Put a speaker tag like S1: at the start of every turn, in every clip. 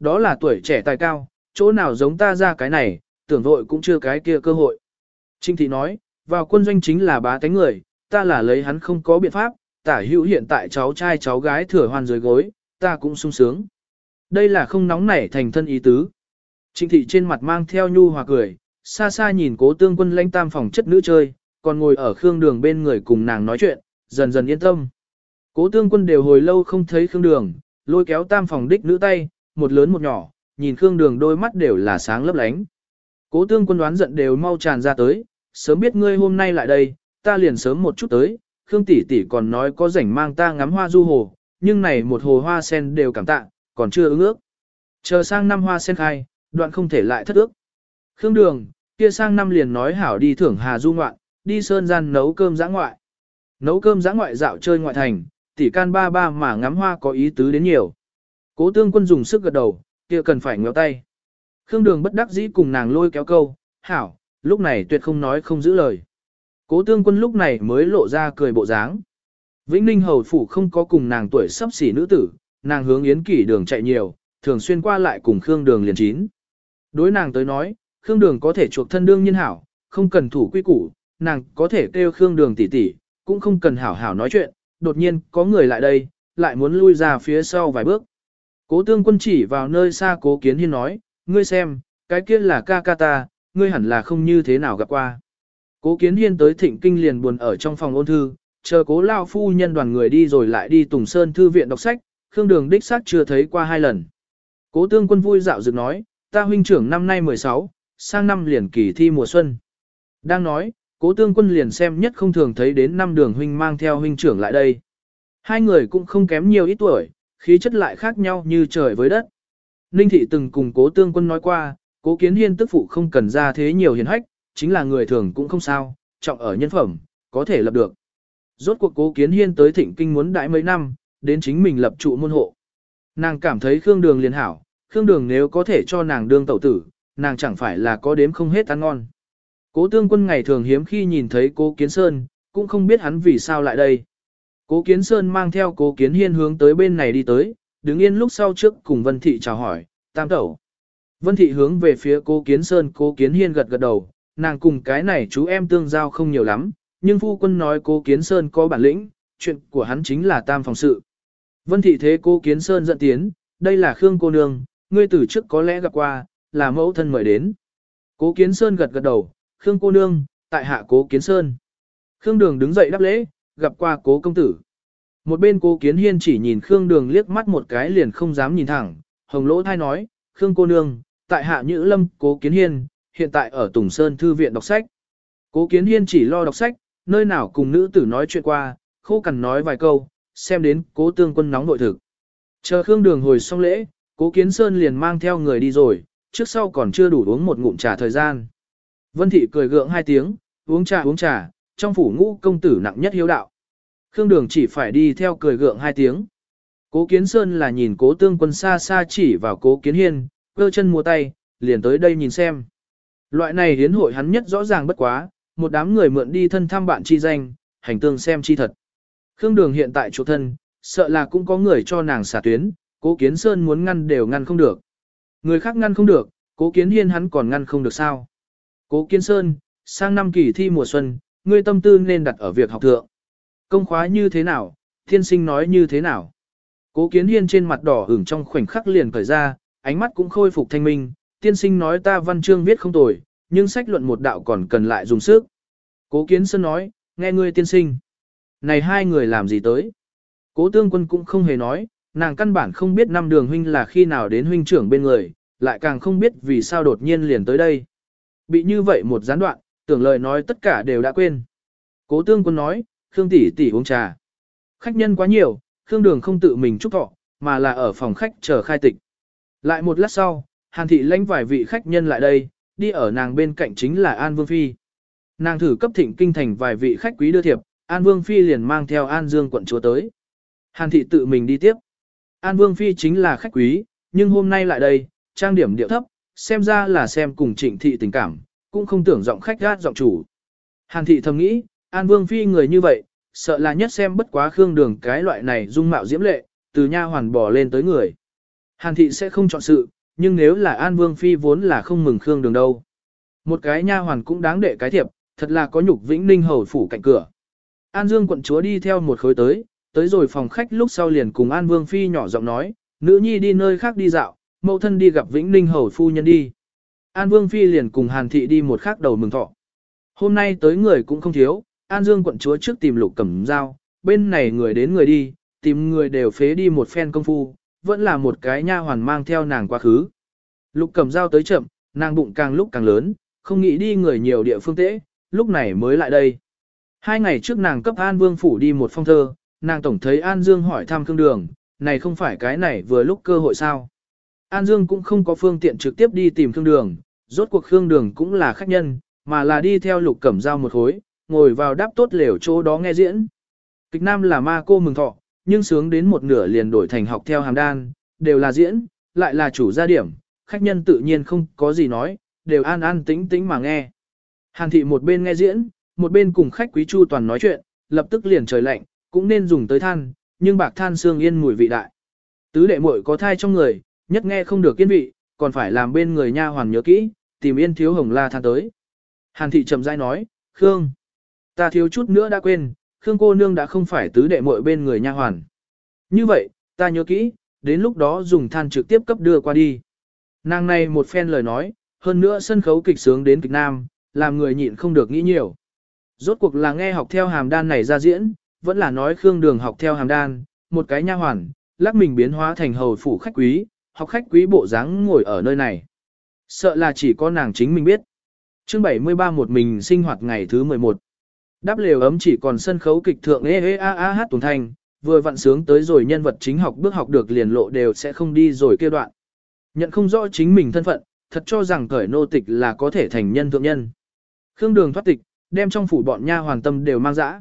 S1: đó là tuổi trẻ tài cao, chỗ nào giống ta ra cái này, tưởng vội cũng chưa cái kia cơ hội. Trinh thị nói, vào quân doanh chính là bá tánh người, ta là lấy hắn không có biện pháp, tả hữu hiện tại cháu trai cháu gái thừa hoan dưới gối, ta cũng sung sướng. Đây là không nóng nảy thành thân ý tứ. Trinh thị trên mặt mang theo nhu hòa cười, xa xa nhìn cố tương quân lãnh tam phòng chất nữ chơi, còn ngồi ở khương đường bên người cùng nàng nói chuyện, dần dần yên tâm. Cố tương quân đều hồi lâu không thấy khương đường, lôi kéo tam phòng đích nữ tay, một lớn một nhỏ, nhìn khương đường đôi mắt đều là sáng lấp lánh. Cố tương quân đoán giận đều mau tràn ra tới, sớm biết ngươi hôm nay lại đây, ta liền sớm một chút tới, khương tỷ tỷ còn nói có rảnh mang ta ngắm hoa du hồ, nhưng này một hồ hoa sen đều cảm tạ, còn chưa ứng ước. Chờ sang năm hoa sen khai, đoạn không thể lại thất ước. Khương đường, kia sang năm liền nói hảo đi thưởng hà du ngoạn, đi sơn gian nấu cơm giã ngoại. Nấu cơm giã ngoại dạo chơi ngoại thành, tỷ can ba ba mà ngắm hoa có ý tứ đến nhiều. Cố tương quân dùng sức gật đầu, kia cần phải ngéo tay. Khương đường bất đắc dĩ cùng nàng lôi kéo câu, hảo, lúc này tuyệt không nói không giữ lời. Cố tương quân lúc này mới lộ ra cười bộ dáng. Vĩnh Ninh hầu phủ không có cùng nàng tuổi sắp xỉ nữ tử, nàng hướng yến kỷ đường chạy nhiều, thường xuyên qua lại cùng Khương đường liền chín. Đối nàng tới nói, Khương đường có thể chuộc thân đương nhiên hảo, không cần thủ quy củ, nàng có thể kêu Khương đường tỷ tỷ, cũng không cần hảo hảo nói chuyện, đột nhiên có người lại đây, lại muốn lui ra phía sau vài bước. Cố tương quân chỉ vào nơi xa cố kiến hiên nói, ngươi xem, cái kia là ca ca ta, ngươi hẳn là không như thế nào gặp qua. Cố kiến hiên tới thịnh kinh liền buồn ở trong phòng ôn thư, chờ cố lao phu nhân đoàn người đi rồi lại đi Tùng Sơn Thư viện đọc sách, Khương Đường đích xác chưa thấy qua hai lần. Cố tương quân vui dạo dựng nói, ta huynh trưởng năm nay 16, sang năm liền kỳ thi mùa xuân. Đang nói, cố tương quân liền xem nhất không thường thấy đến năm đường huynh mang theo huynh trưởng lại đây. Hai người cũng không kém nhiều ít tuổi, khí chất lại khác nhau như trời với đất. Ninh thị từng cùng cố tương quân nói qua, cố kiến hiên tức phụ không cần ra thế nhiều hiền hách, chính là người thường cũng không sao, trọng ở nhân phẩm, có thể lập được. Rốt cuộc cố kiến hiên tới thịnh kinh muốn đãi mấy năm, đến chính mình lập trụ môn hộ. Nàng cảm thấy Khương Đường liền hảo, Khương Đường nếu có thể cho nàng đương tẩu tử, nàng chẳng phải là có đếm không hết ăn ngon. Cố tương quân ngày thường hiếm khi nhìn thấy cố Kiến Sơn, cũng không biết hắn vì sao lại đây. Cố Kiến Sơn mang theo cố Kiến Hiên hướng tới bên này đi tới, đứng yên lúc sau trước cùng Vân Thị chào hỏi, tam tẩu. Vân Thị hướng về phía cố Kiến Sơn cố Kiến Hiên gật gật đầu, nàng cùng cái này chú em tương giao không nhiều lắm, nhưng phu quân nói cố Kiến Sơn có bản lĩnh, chuyện của hắn chính là tam phòng sự. Vân Thị thế cố Kiến Sơn dẫn tiến, đây là Khương cô nương, ngươi từ trước có lẽ gặp qua, là mẫu thân mời đến. Cố Kiến Sơn gật gật đầu, Khương cô nương, tại hạ cố Kiến Sơn. Khương Đường đứng dậy đáp lễ, gặp qua cố công tử. Một bên cố Kiến Hiên chỉ nhìn Khương Đường liếc mắt một cái liền không dám nhìn thẳng, hồng lỗ thai nói, Khương cô nương, tại hạ Nhữ Lâm, cố Kiến Hiên, hiện tại ở Tùng Sơn Thư viện đọc sách. Cố Kiến Hiên chỉ lo đọc sách, nơi nào cùng nữ tử nói chuyện qua, khô cằn nói vài câu, xem đến cố tương quân nóng nội thực. Chờ Khương Đường hồi xong lễ, cố Kiến Sơn liền mang theo người đi rồi, trước sau còn chưa đủ uống một ngụm trà thời gian. Vân Thị cười gượng hai tiếng, uống trà uống trà, trong phủ ngũ công tử nặng nhất hiếu đạo. Khương Đường chỉ phải đi theo cười gượng hai tiếng. Cố Kiến Sơn là nhìn cố tương quân xa xa chỉ vào cố Kiến Hiên, cơ chân mua tay, liền tới đây nhìn xem. Loại này hiến hội hắn nhất rõ ràng bất quá, một đám người mượn đi thân thăm bạn chi danh, hành tương xem chi thật. Khương Đường hiện tại chỗ thân, sợ là cũng có người cho nàng xả tuyến, cố Kiến Sơn muốn ngăn đều ngăn không được. Người khác ngăn không được, cố Kiến Hiên hắn còn ngăn không được sao. Cố Kiến Sơn, sang năm kỳ thi mùa xuân, ngươi tâm tư nên đặt ở việc học thượng. Công khóa như thế nào, thiên sinh nói như thế nào. Cố Kiến Hiên trên mặt đỏ ửng trong khoảnh khắc liền khởi ra, ánh mắt cũng khôi phục thanh minh, tiên sinh nói ta văn chương viết không tồi, nhưng sách luận một đạo còn cần lại dùng sức. Cố Kiến Sơn nói, nghe ngươi tiên sinh. Này hai người làm gì tới? Cố Tương Quân cũng không hề nói, nàng căn bản không biết năm đường huynh là khi nào đến huynh trưởng bên người, lại càng không biết vì sao đột nhiên liền tới đây. Bị như vậy một gián đoạn, tưởng lời nói tất cả đều đã quên. Cố Tương Quân nói, Khương tỷ tỷ uống trà. Khách nhân quá nhiều, Khương Đường không tự mình chúc thọ, mà là ở phòng khách chờ khai tịch. Lại một lát sau, Hàn thị lãnh vài vị khách nhân lại đây, đi ở nàng bên cạnh chính là An Vương Phi. Nàng thử cấp thịnh kinh thành vài vị khách quý đưa thiệp, An Vương Phi liền mang theo An Dương quận chúa tới. Hàn thị tự mình đi tiếp. An Vương Phi chính là khách quý, nhưng hôm nay lại đây, trang điểm điệu thấp, xem ra là xem cùng trịnh thị tình cảm, cũng không tưởng giọng khách gát giọng chủ. Hàn thị thầm nghĩ, An Vương Phi người như vậy, sợ là nhất xem bất quá khương đường cái loại này dung mạo diễm lệ, từ nha hoàn bò lên tới người. Hàn thị sẽ không chọn sự, nhưng nếu là An Vương Phi vốn là không mừng Khương Đường đâu. Một cái nha hoàn cũng đáng để cái thiệp, thật là có nhục vĩnh ninh hầu phủ cạnh cửa. An Dương quận chúa đi theo một khối tới, tới rồi phòng khách lúc sau liền cùng An Vương Phi nhỏ giọng nói, nữ nhi đi nơi khác đi dạo, mẫu thân đi gặp vĩnh ninh hầu phu nhân đi. An Vương Phi liền cùng Hàn Thị đi một khắc đầu mừng thọ. Hôm nay tới người cũng không thiếu, An Dương quận chúa trước tìm lục cẩm dao, bên này người đến người đi, tìm người đều phế đi một phen công phu, vẫn là một cái nha hoàn mang theo nàng quá khứ. Lục cẩm dao tới chậm, nàng bụng càng lúc càng lớn, không nghĩ đi người nhiều địa phương tễ, lúc này mới lại đây. Hai ngày trước nàng cấp An Vương Phủ đi một phong thơ, nàng tổng thấy An Dương hỏi thăm cương đường, này không phải cái này vừa lúc cơ hội sao. An Dương cũng không có phương tiện trực tiếp đi tìm Khương Đường, rốt cuộc Khương Đường cũng là khách nhân, mà là đi theo lục cẩm giao một khối, ngồi vào đáp tốt lều chỗ đó nghe diễn. Kịch nam là ma cô mừng thọ, nhưng sướng đến một nửa liền đổi thành học theo hàm đan, đều là diễn, lại là chủ gia điểm, khách nhân tự nhiên không có gì nói, đều an an tĩnh tĩnh mà nghe. Hàn thị một bên nghe diễn, một bên cùng khách quý chu toàn nói chuyện, lập tức liền trời lạnh, cũng nên dùng tới than, nhưng bạc than xương yên mùi vị đại. Tứ đệ muội có thai trong người, nhất nghe không được kiên vị, còn phải làm bên người nha hoàn nhớ kỹ, tìm yên thiếu hồng la than tới. Hàn thị chậm rãi nói, Khương, ta thiếu chút nữa đã quên, Khương cô nương đã không phải tứ đệ muội bên người nha hoàn. Như vậy, ta nhớ kỹ, đến lúc đó dùng than trực tiếp cấp đưa qua đi. Nàng này một phen lời nói, hơn nữa sân khấu kịch sướng đến kịch nam, làm người nhịn không được nghĩ nhiều. Rốt cuộc là nghe học theo hàm đan này ra diễn, vẫn là nói Khương Đường học theo hàm đan, một cái nha hoàn, lắc mình biến hóa thành hầu phủ khách quý, học khách quý bộ dáng ngồi ở nơi này. Sợ là chỉ có nàng chính mình biết. Chương 73 một mình sinh hoạt ngày thứ 11. Đáp lều ấm chỉ còn sân khấu kịch thượng ê ê a a hát tuần thanh, vừa vặn sướng tới rồi nhân vật chính học bước học được liền lộ đều sẽ không đi rồi kia đoạn. Nhận không rõ chính mình thân phận, thật cho rằng cởi nô tịch là có thể thành nhân thượng nhân. Khương đường thoát tịch, đem trong phủ bọn nha hoàn tâm đều mang dã.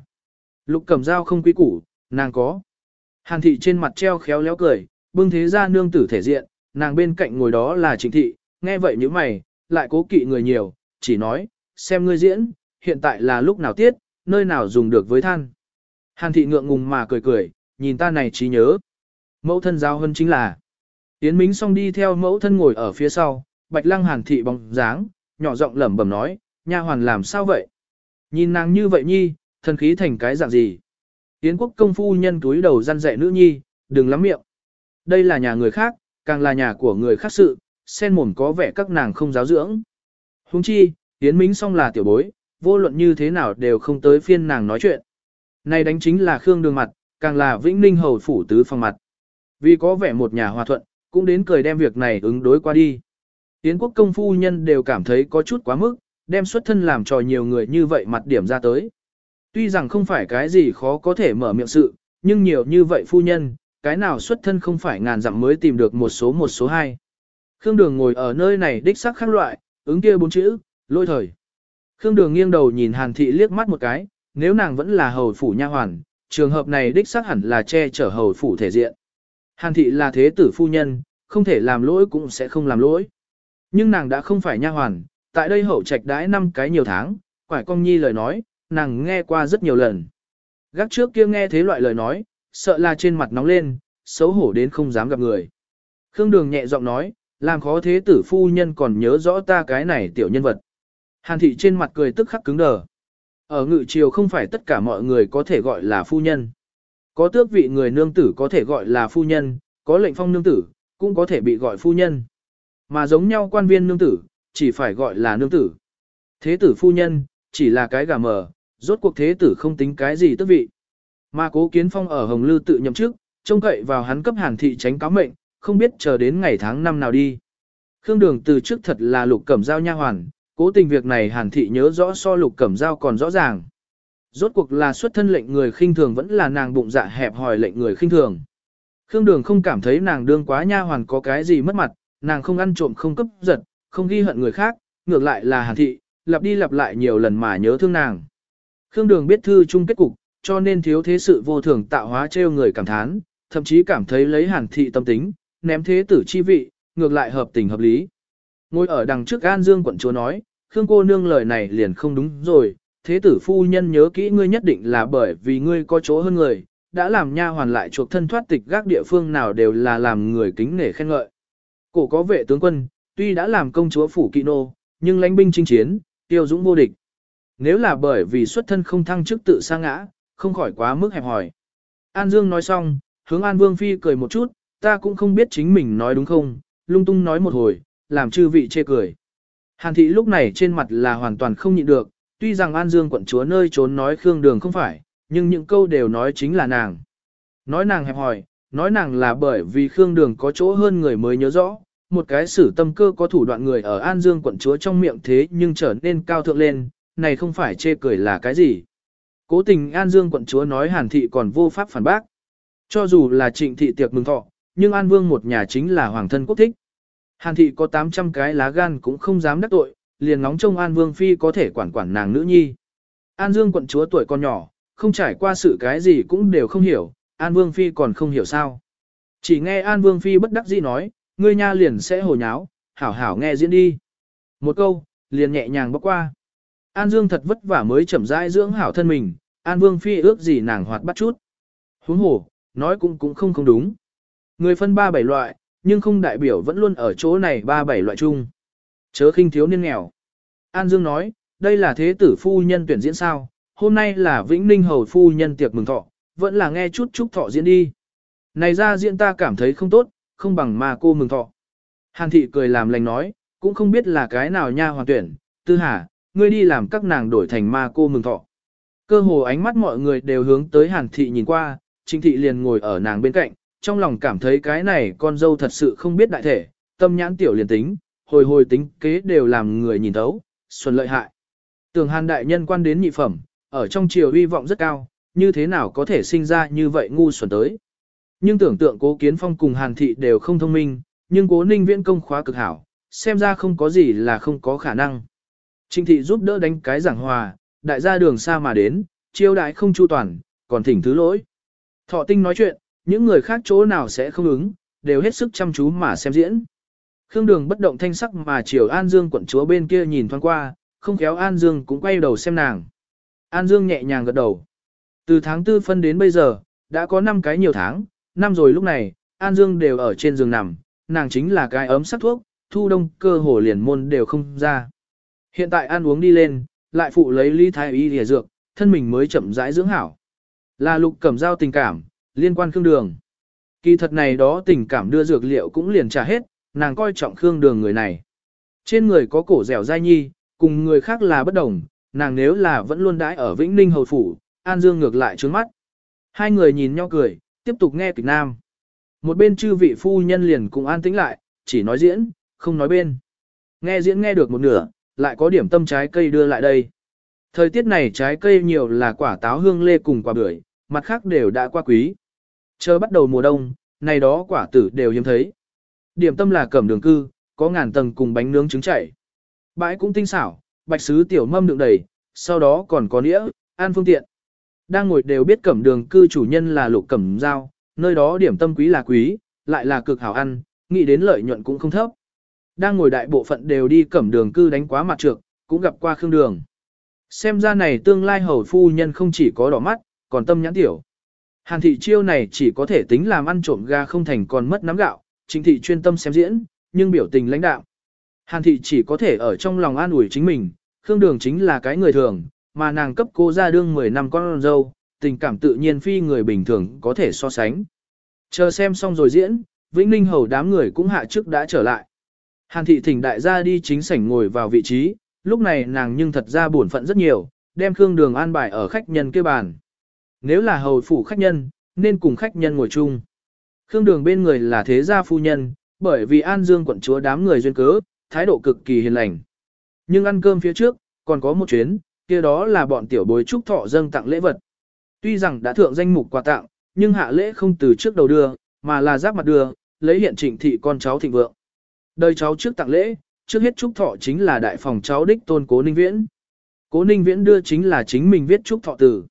S1: Lục cầm dao không quý củ, nàng có. Hàn thị trên mặt treo khéo léo cười, bưng thế ra nương tử thể diện, nàng bên cạnh ngồi đó là trịnh thị, nghe vậy như mày, lại cố kỵ người nhiều, chỉ nói, xem ngươi diễn, hiện tại là lúc nào tiết, nơi nào dùng được với than. Hàn thị ngượng ngùng mà cười cười, nhìn ta này trí nhớ. Mẫu thân giao hơn chính là. Yến Mính xong đi theo mẫu thân ngồi ở phía sau, bạch lăng hàn thị bóng dáng, nhỏ giọng lẩm bẩm nói, nha hoàn làm sao vậy? Nhìn nàng như vậy nhi, thân khí thành cái dạng gì? Yến quốc công phu nhân túi đầu răn dạy nữ nhi, đừng lắm miệng. Đây là nhà người khác, càng là nhà của người khác sự, sen mồm có vẻ các nàng không giáo dưỡng. Huống chi, Yến Mính song là tiểu bối, vô luận như thế nào đều không tới phiên nàng nói chuyện. Này đánh chính là Khương Đường mặt, càng là Vĩnh Ninh hầu phủ tứ phòng mặt. Vì có vẻ một nhà hòa thuận, cũng đến cười đem việc này ứng đối qua đi. Yến quốc công phu nhân đều cảm thấy có chút quá mức, đem xuất thân làm trò nhiều người như vậy mặt điểm ra tới. Tuy rằng không phải cái gì khó có thể mở miệng sự, nhưng nhiều như vậy phu nhân, cái nào xuất thân không phải ngàn dặm mới tìm được một số một số hai. Khương Đường ngồi ở nơi này đích sắc khác loại, ứng kia bốn chữ, lôi thời. Khương Đường nghiêng đầu nhìn Hàn Thị liếc mắt một cái, nếu nàng vẫn là hầu phủ nha hoàn, trường hợp này đích xác hẳn là che chở hầu phủ thể diện. Hàn Thị là thế tử phu nhân, không thể làm lỗi cũng sẽ không làm lỗi. Nhưng nàng đã không phải nha hoàn, tại đây hậu trạch đãi năm cái nhiều tháng, quải công nhi lời nói, nàng nghe qua rất nhiều lần. Gác trước kia nghe thế loại lời nói, sợ là trên mặt nóng lên, xấu hổ đến không dám gặp người. Khương Đường nhẹ giọng nói, làm khó thế tử phu nhân còn nhớ rõ ta cái này tiểu nhân vật. Hàn thị trên mặt cười tức khắc cứng đờ. Ở ngự triều không phải tất cả mọi người có thể gọi là phu nhân. Có tước vị người nương tử có thể gọi là phu nhân, có lệnh phong nương tử, cũng có thể bị gọi phu nhân. Mà giống nhau quan viên nương tử, chỉ phải gọi là nương tử. Thế tử phu nhân, chỉ là cái gà mờ, rốt cuộc thế tử không tính cái gì tước vị. Mà cố kiến phong ở Hồng Lư tự nhậm chức, trông cậy vào hắn cấp hàn thị tránh cáo mệnh, không biết chờ đến ngày tháng năm nào đi. Khương Đường từ trước thật là lục cẩm giao nha hoàn, cố tình việc này hàn thị nhớ rõ so lục cẩm giao còn rõ ràng. Rốt cuộc là xuất thân lệnh người khinh thường vẫn là nàng bụng dạ hẹp hòi lệnh người khinh thường. Khương Đường không cảm thấy nàng đương quá nha hoàn có cái gì mất mặt, nàng không ăn trộm không cấp giật, không ghi hận người khác, ngược lại là hàn thị, lặp đi lặp lại nhiều lần mà nhớ thương nàng. Khương Đường biết thư chung kết cục, cho nên thiếu thế sự vô thường tạo hóa trêu người cảm thán, thậm chí cảm thấy lấy hàn thị tâm tính, ném thế tử chi vị, ngược lại hợp tình hợp lý. Ngồi ở đằng trước An Dương quận chúa nói, Khương cô nương lời này liền không đúng rồi, thế tử phu nhân nhớ kỹ ngươi nhất định là bởi vì ngươi có chỗ hơn người, đã làm nha hoàn lại chuộc thân thoát tịch gác địa phương nào đều là làm người kính nể khen ngợi. Cổ có vệ tướng quân, tuy đã làm công chúa phủ kỵ nô, nhưng lãnh binh chinh chiến, tiêu dũng vô địch. Nếu là bởi vì xuất thân không thăng chức tự sa ngã, không khỏi quá mức hẹp hòi. An Dương nói xong, hướng An Vương Phi cười một chút, ta cũng không biết chính mình nói đúng không, lung tung nói một hồi, làm chư vị chê cười. Hàn thị lúc này trên mặt là hoàn toàn không nhịn được, tuy rằng An Dương quận chúa nơi trốn nói Khương Đường không phải, nhưng những câu đều nói chính là nàng. Nói nàng hẹp hòi, nói nàng là bởi vì Khương Đường có chỗ hơn người mới nhớ rõ, một cái sử tâm cơ có thủ đoạn người ở An Dương quận chúa trong miệng thế nhưng trở nên cao thượng lên, này không phải chê cười là cái gì. Cố tình An Dương quận chúa nói Hàn thị còn vô pháp phản bác. Cho dù là trịnh thị tiệc mừng thọ, nhưng An Vương một nhà chính là hoàng thân quốc thích. Hàn thị có 800 cái lá gan cũng không dám đắc tội, liền ngóng trông An Vương Phi có thể quản quản nàng nữ nhi. An Dương quận chúa tuổi còn nhỏ, không trải qua sự cái gì cũng đều không hiểu, An Vương Phi còn không hiểu sao. Chỉ nghe An Vương Phi bất đắc dĩ nói, ngươi nha liền sẽ hồ nháo, hảo hảo nghe diễn đi. Một câu, liền nhẹ nhàng bóc qua. An Dương thật vất vả mới chậm rãi dưỡng hảo thân mình, An Vương Phi ước gì nàng hoạt bắt chút. Huống hồ, nói cũng cũng không không đúng. Người phân ba bảy loại, nhưng không đại biểu vẫn luôn ở chỗ này ba bảy loại chung. Chớ khinh thiếu niên nghèo. An Dương nói, đây là thế tử phu nhân tuyển diễn sao, hôm nay là Vĩnh Ninh Hầu phu nhân tiệc mừng thọ, vẫn là nghe chút chúc thọ diễn đi. Này ra diễn ta cảm thấy không tốt, không bằng mà cô mừng thọ. Hàn thị cười làm lành nói, cũng không biết là cái nào nha hoàn tuyển, tư hà, ngươi đi làm các nàng đổi thành ma cô mừng thọ. Cơ hồ ánh mắt mọi người đều hướng tới hàn thị nhìn qua, trinh thị liền ngồi ở nàng bên cạnh, trong lòng cảm thấy cái này con dâu thật sự không biết đại thể, tâm nhãn tiểu liền tính, hồi hồi tính kế đều làm người nhìn thấu, xuân lợi hại. Tường hàn đại nhân quan đến nhị phẩm, ở trong triều hy vọng rất cao, như thế nào có thể sinh ra như vậy ngu xuẩn tới. Nhưng tưởng tượng cố kiến phong cùng hàn thị đều không thông minh, nhưng cố ninh viễn công khóa cực hảo, xem ra không có gì là không có khả năng. Trinh thị giúp đỡ đánh cái giảng hòa, đại gia đường xa mà đến, chiêu đại không chu toàn, còn thỉnh thứ lỗi. Thọ tinh nói chuyện, những người khác chỗ nào sẽ không ứng, đều hết sức chăm chú mà xem diễn. Khương đường bất động thanh sắc mà chiều An Dương quận chúa bên kia nhìn thoáng qua, không khéo An Dương cũng quay đầu xem nàng. An Dương nhẹ nhàng gật đầu. Từ tháng tư phân đến bây giờ, đã có 5 cái nhiều tháng, năm rồi lúc này, An Dương đều ở trên giường nằm, nàng chính là cái ấm sắc thuốc, thu đông cơ hồ liền môn đều không ra. Hiện tại ăn uống đi lên, lại phụ lấy ly thái y lìa dược, thân mình mới chậm rãi dưỡng hảo. Là lục cẩm giao tình cảm, liên quan Khương Đường. Kỳ thật này đó tình cảm đưa dược liệu cũng liền trả hết, nàng coi trọng Khương Đường người này. Trên người có cổ dẻo dai nhi, cùng người khác là bất đồng, nàng nếu là vẫn luôn đãi ở Vĩnh Ninh Hầu Phủ, An Dương ngược lại trướng mắt. Hai người nhìn nhau cười, tiếp tục nghe kịch nam. Một bên chư vị phu nhân liền cùng an tĩnh lại, chỉ nói diễn, không nói bên. Nghe diễn nghe được một nửa, lại có điểm tâm trái cây đưa lại đây. Thời tiết này trái cây nhiều là quả táo hương lê cùng quả bưởi, mặt khác đều đã qua quý. Chờ bắt đầu mùa đông, này đó quả tử đều hiếm thấy. Điểm tâm là cẩm đường cư, có ngàn tầng cùng bánh nướng trứng chảy. Bãi cũng tinh xảo, bạch sứ tiểu mâm đựng đầy, sau đó còn có nĩa, an phương tiện. Đang ngồi đều biết cẩm đường cư chủ nhân là lục cẩm giao, nơi đó điểm tâm quý là quý, lại là cực hảo ăn, nghĩ đến lợi nhuận cũng không thấp. Đang ngồi đại bộ phận đều đi cẩm đường cư đánh quá mặt trược, cũng gặp qua khương đường. Xem ra này tương lai hầu phu nhân không chỉ có đỏ mắt, còn tâm nhãn tiểu. Hàn thị chiêu này chỉ có thể tính làm ăn trộm ga không thành còn mất nắm gạo, chính thị chuyên tâm xem diễn, nhưng biểu tình lãnh đạo. Hàn thị chỉ có thể ở trong lòng an ủi chính mình, Khương Đường chính là cái người thường, mà nàng cấp cô ra đương 10 năm con dâu, tình cảm tự nhiên phi người bình thường có thể so sánh. Chờ xem xong rồi diễn, Vĩnh Ninh hầu đám người cũng hạ chức đã trở lại. Hàn thị thỉnh đại gia đi chính sảnh ngồi vào vị trí, lúc này nàng nhưng thật ra buồn phận rất nhiều, đem Khương Đường an bài ở khách nhân kia bàn. Nếu là hầu phủ khách nhân, nên cùng khách nhân ngồi chung. Khương Đường bên người là thế gia phu nhân, bởi vì An Dương quận chúa đám người duyên cớ, thái độ cực kỳ hiền lành. Nhưng ăn cơm phía trước, còn có một chuyến, kia đó là bọn tiểu bối trúc thọ dâng tặng lễ vật. Tuy rằng đã thượng danh mục quà tặng, nhưng hạ lễ không từ trước đầu đưa, mà là giáp mặt đưa, lấy hiện trịnh thị con cháu thịnh vượng. Đời cháu trước tặng lễ, trước hết chúc thọ chính là đại phòng cháu đích tôn cố ninh viễn. Cố ninh viễn đưa chính là chính mình viết chúc thọ tử.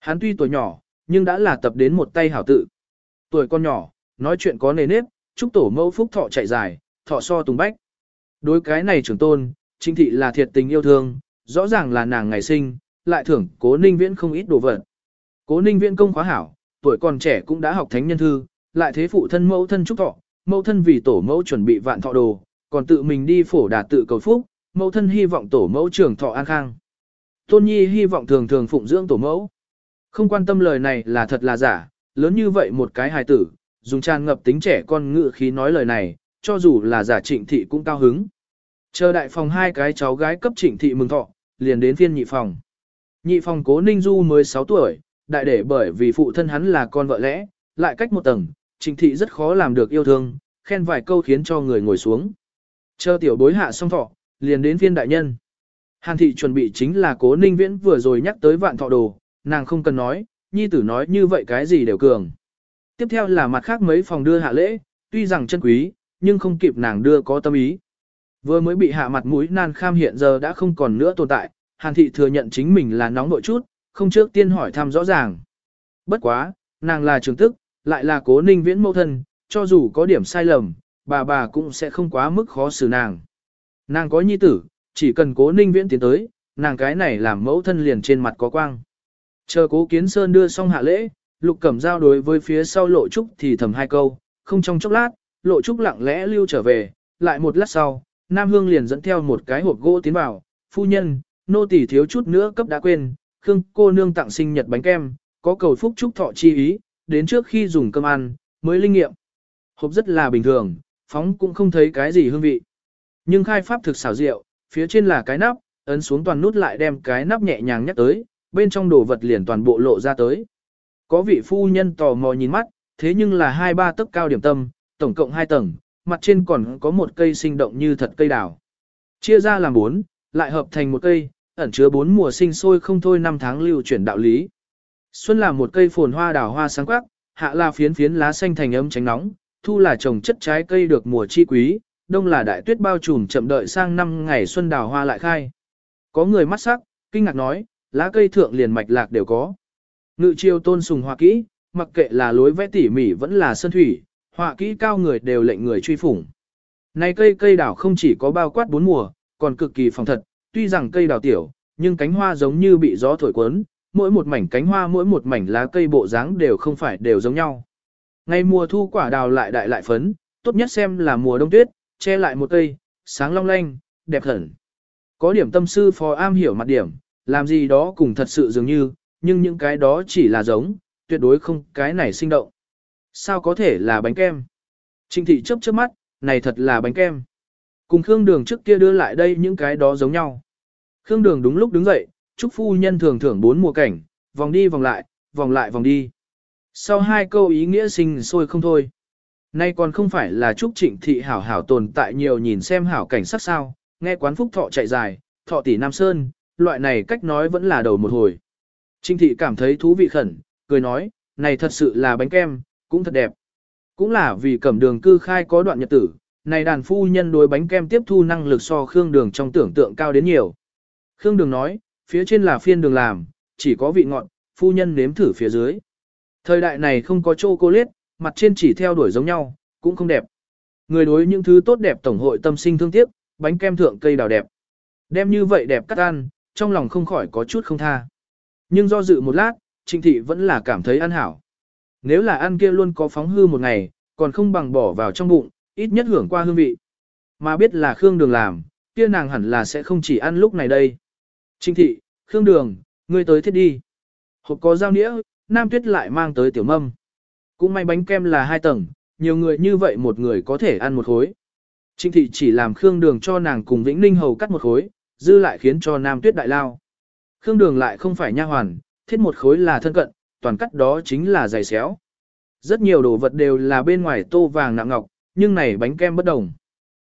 S1: Hắn tuy tuổi nhỏ, nhưng đã là tập đến một tay hảo tự. Tuổi con nhỏ, nói chuyện có nề nếp, chúc tổ mẫu phúc thọ chạy dài, thọ so tùng bách. Đối cái này trưởng tôn, chính thị là thiệt tình yêu thương, rõ ràng là nàng ngày sinh, lại thưởng cố ninh viễn không ít đồ vật. Cố ninh viễn công khóa hảo, tuổi còn trẻ cũng đã học thánh nhân thư, lại thế phụ thân mẫu thân chúc thọ, mẫu thân vì tổ mẫu chuẩn bị vạn thọ đồ, còn tự mình đi phổ đà tự cầu phúc, mẫu thân hy vọng tổ mẫu trưởng thọ an khang. Tôn Nhi hy vọng thường thường phụng dưỡng tổ mẫu. Không quan tâm lời này là thật là giả, lớn như vậy một cái hài tử, dùng tràn ngập tính trẻ con ngự khí nói lời này, cho dù là giả trịnh thị cũng cao hứng. Chờ đại phòng hai cái cháu gái cấp trịnh thị mừng thọ, liền đến phiên nhị phòng. Nhị phòng cố Ninh Du mới 6 tuổi, đại để bởi vì phụ thân hắn là con vợ lẽ, lại cách một tầng, trịnh thị rất khó làm được yêu thương, khen vài câu khiến cho người ngồi xuống. Chờ tiểu bối hạ xong thọ, liền đến phiên đại nhân. Hàn thị chuẩn bị chính là cố Ninh Viễn vừa rồi nhắc tới vạn thọ đồ, nàng không cần nói, nhi tử nói như vậy cái gì đều cường. Tiếp theo là mặt khác mấy phòng đưa hạ lễ, tuy rằng chân quý, nhưng không kịp nàng đưa có tâm ý. Vừa mới bị hạ mặt mũi nan kham hiện giờ đã không còn nữa tồn tại, Hàn thị thừa nhận chính mình là nóng nội chút, không trước tiên hỏi thăm rõ ràng. Bất quá, nàng là trường tức, lại là cố ninh viễn mẫu thân, cho dù có điểm sai lầm, bà bà cũng sẽ không quá mức khó xử nàng. Nàng có nhi tử, chỉ cần cố ninh viễn tiến tới, nàng cái này làm mẫu thân liền trên mặt có quang. Chờ cố kiến sơn đưa xong hạ lễ, lục cẩm giao đối với phía sau lộ trúc thì thầm hai câu, không trong chốc lát, lộ trúc lặng lẽ lưu trở về, lại một lát sau, Nam Hương liền dẫn theo một cái hộp gỗ tiến vào, phu nhân, nô tỳ thiếu chút nữa cấp đã quên, Khương cô nương tặng sinh nhật bánh kem, có cầu phúc chúc thọ chi ý, đến trước khi dùng cơm ăn, mới linh nghiệm. Hộp rất là bình thường, phóng cũng không thấy cái gì hương vị. Nhưng khai pháp thực xảo diệu, phía trên là cái nắp, ấn xuống toàn nút lại đem cái nắp nhẹ nhàng nhắc tới, bên trong đồ vật liền toàn bộ lộ ra tới. Có vị phu nhân tò mò nhìn mắt, thế nhưng là hai ba tấc cao điểm tâm, tổng cộng hai tầng, mặt trên còn có một cây sinh động như thật cây đào. Chia ra làm bốn, lại hợp thành một cây, ẩn chứa bốn mùa sinh sôi không thôi năm tháng lưu chuyển đạo lý. Xuân là một cây phồn hoa đào hoa sáng quắc, hạ là phiến phiến lá xanh thành ấm tránh nóng, thu là trồng chất trái cây được mùa chi quý, đông là đại tuyết bao trùm chậm đợi sang năm ngày xuân đào hoa lại khai. Có người mắt sắc, kinh ngạc nói, lá cây thượng liền mạch lạc đều có. Ngự chiêu tôn sùng hoa kỹ, mặc kệ là lối vẽ tỉ mỉ vẫn là sơn thủy, họa kỹ cao người đều lệnh người truy phủng. Này cây cây đào không chỉ có bao quát bốn mùa, còn cực kỳ phòng thật, tuy rằng cây đào tiểu, nhưng cánh hoa giống như bị gió thổi cuốn, mỗi một mảnh cánh hoa mỗi một mảnh lá cây bộ dáng đều không phải đều giống nhau. Ngày mùa thu quả đào lại đại lại phấn, tốt nhất xem là mùa đông tuyết, che lại một cây, sáng long lanh, đẹp hẳn. Có điểm tâm sư phò am hiểu mặt điểm, làm gì đó cùng thật sự dường như, nhưng những cái đó chỉ là giống, tuyệt đối không cái này sinh động. Sao có thể là bánh kem? Trinh thị chớp chớp mắt, này thật là bánh kem. Cùng Khương Đường trước kia đưa lại đây những cái đó giống nhau. Khương Đường đúng lúc đứng dậy, chúc phu nhân thường thưởng bốn mùa cảnh, vòng đi vòng lại, vòng lại vòng đi. Sau hai câu ý nghĩa sinh sôi không thôi. Nay còn không phải là chúc trịnh thị hảo hảo tồn tại nhiều nhìn xem hảo cảnh sắc sao, nghe quán phúc thọ chạy dài, thọ tỷ Nam Sơn, loại này cách nói vẫn là đầu một hồi. Trịnh thị cảm thấy thú vị khẩn, cười nói, này thật sự là bánh kem, cũng thật đẹp. Cũng là vì cẩm đường cư khai có đoạn nhật tử, này đàn phu nhân đối bánh kem tiếp thu năng lực so Khương Đường trong tưởng tượng cao đến nhiều. Khương Đường nói, phía trên là phiên đường làm, chỉ có vị ngọt, phu nhân nếm thử phía dưới. Thời đại này không có chocolate, mặt trên chỉ theo đuổi giống nhau, cũng không đẹp. Người đối những thứ tốt đẹp tổng hội tâm sinh thương tiếc, bánh kem thượng cây đào đẹp. Đem như vậy đẹp cắt ăn, trong lòng không khỏi có chút không tha. Nhưng do dự một lát, Trịnh Thị vẫn là cảm thấy ăn hảo. Nếu là ăn kia luôn có phóng hư một ngày, còn không bằng bỏ vào trong bụng, ít nhất hưởng qua hương vị. Mà biết là Khương Đường làm, kia nàng hẳn là sẽ không chỉ ăn lúc này đây. Trinh thị, Khương Đường, ngươi tới thiết đi. Hộp có dao nĩa, Nam Tuyết lại mang tới tiểu mâm. Cũng may bánh kem là hai tầng, nhiều người như vậy một người có thể ăn một khối. Trinh thị chỉ làm Khương Đường cho nàng cùng Vĩnh Ninh Hầu cắt một khối, dư lại khiến cho Nam Tuyết đại lao. Khương Đường lại không phải nha hoàn, thiết một khối là thân cận, toàn cắt đó chính là giày xéo. Rất nhiều đồ vật đều là bên ngoài tô vàng nặng ngọc, nhưng này bánh kem bất đồng.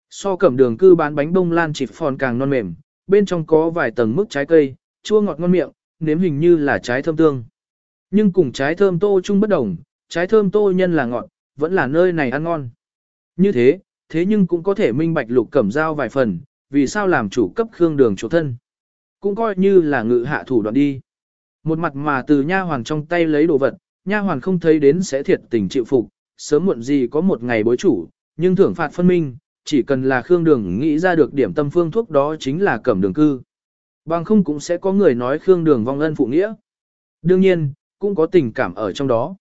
S1: So cẩm đường cư bán bánh bông lan chỉ phòn càng non mềm, bên trong có vài tầng mức trái cây, chua ngọt ngon miệng, nếm hình như là trái thơm tương. Nhưng cùng trái thơm tô chung bất đồng, trái thơm tô nhân là ngọt, vẫn là nơi này ăn ngon. Như thế, thế nhưng cũng có thể minh bạch lục cẩm giao vài phần, vì sao làm chủ cấp khương đường chỗ thân. Cũng coi như là ngự hạ thủ đoạn đi. Một mặt mà từ nha hoàn trong tay lấy đồ vật, nha hoàn không thấy đến sẽ thiệt tình chịu phục, sớm muộn gì có một ngày bối chủ, nhưng thưởng phạt phân minh, chỉ cần là Khương Đường nghĩ ra được điểm tâm phương thuốc đó chính là cẩm đường cư. Bằng không cũng sẽ có người nói Khương Đường vong ân phụ nghĩa. Đương nhiên, cũng có tình cảm ở trong đó.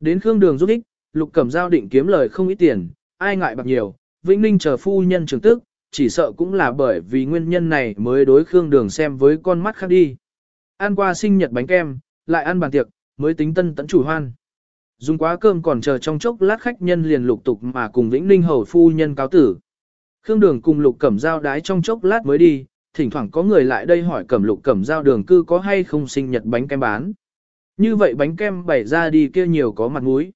S1: Đến Khương Đường giúp ích, Lục Cẩm Giao định kiếm lời không ít tiền, ai ngại bạc nhiều, Vĩnh Ninh chờ phu nhân trưởng tức, chỉ sợ cũng là bởi vì nguyên nhân này mới đối Khương Đường xem với con mắt khác đi. Ăn qua sinh nhật bánh kem, lại ăn bàn tiệc, mới tính tân tấn chủ hoan. Dùng quá cơm còn chờ trong chốc lát khách nhân liền lục tục mà cùng Vĩnh Ninh hầu phu nhân cáo tử. Khương Đường cùng Lục Cẩm Giao đái trong chốc lát mới đi, thỉnh thoảng có người lại đây hỏi Cẩm Lục Cẩm Giao đường cư có hay không sinh nhật bánh kem bán. Như vậy bánh kem bày ra đi kia nhiều có mặt mũi.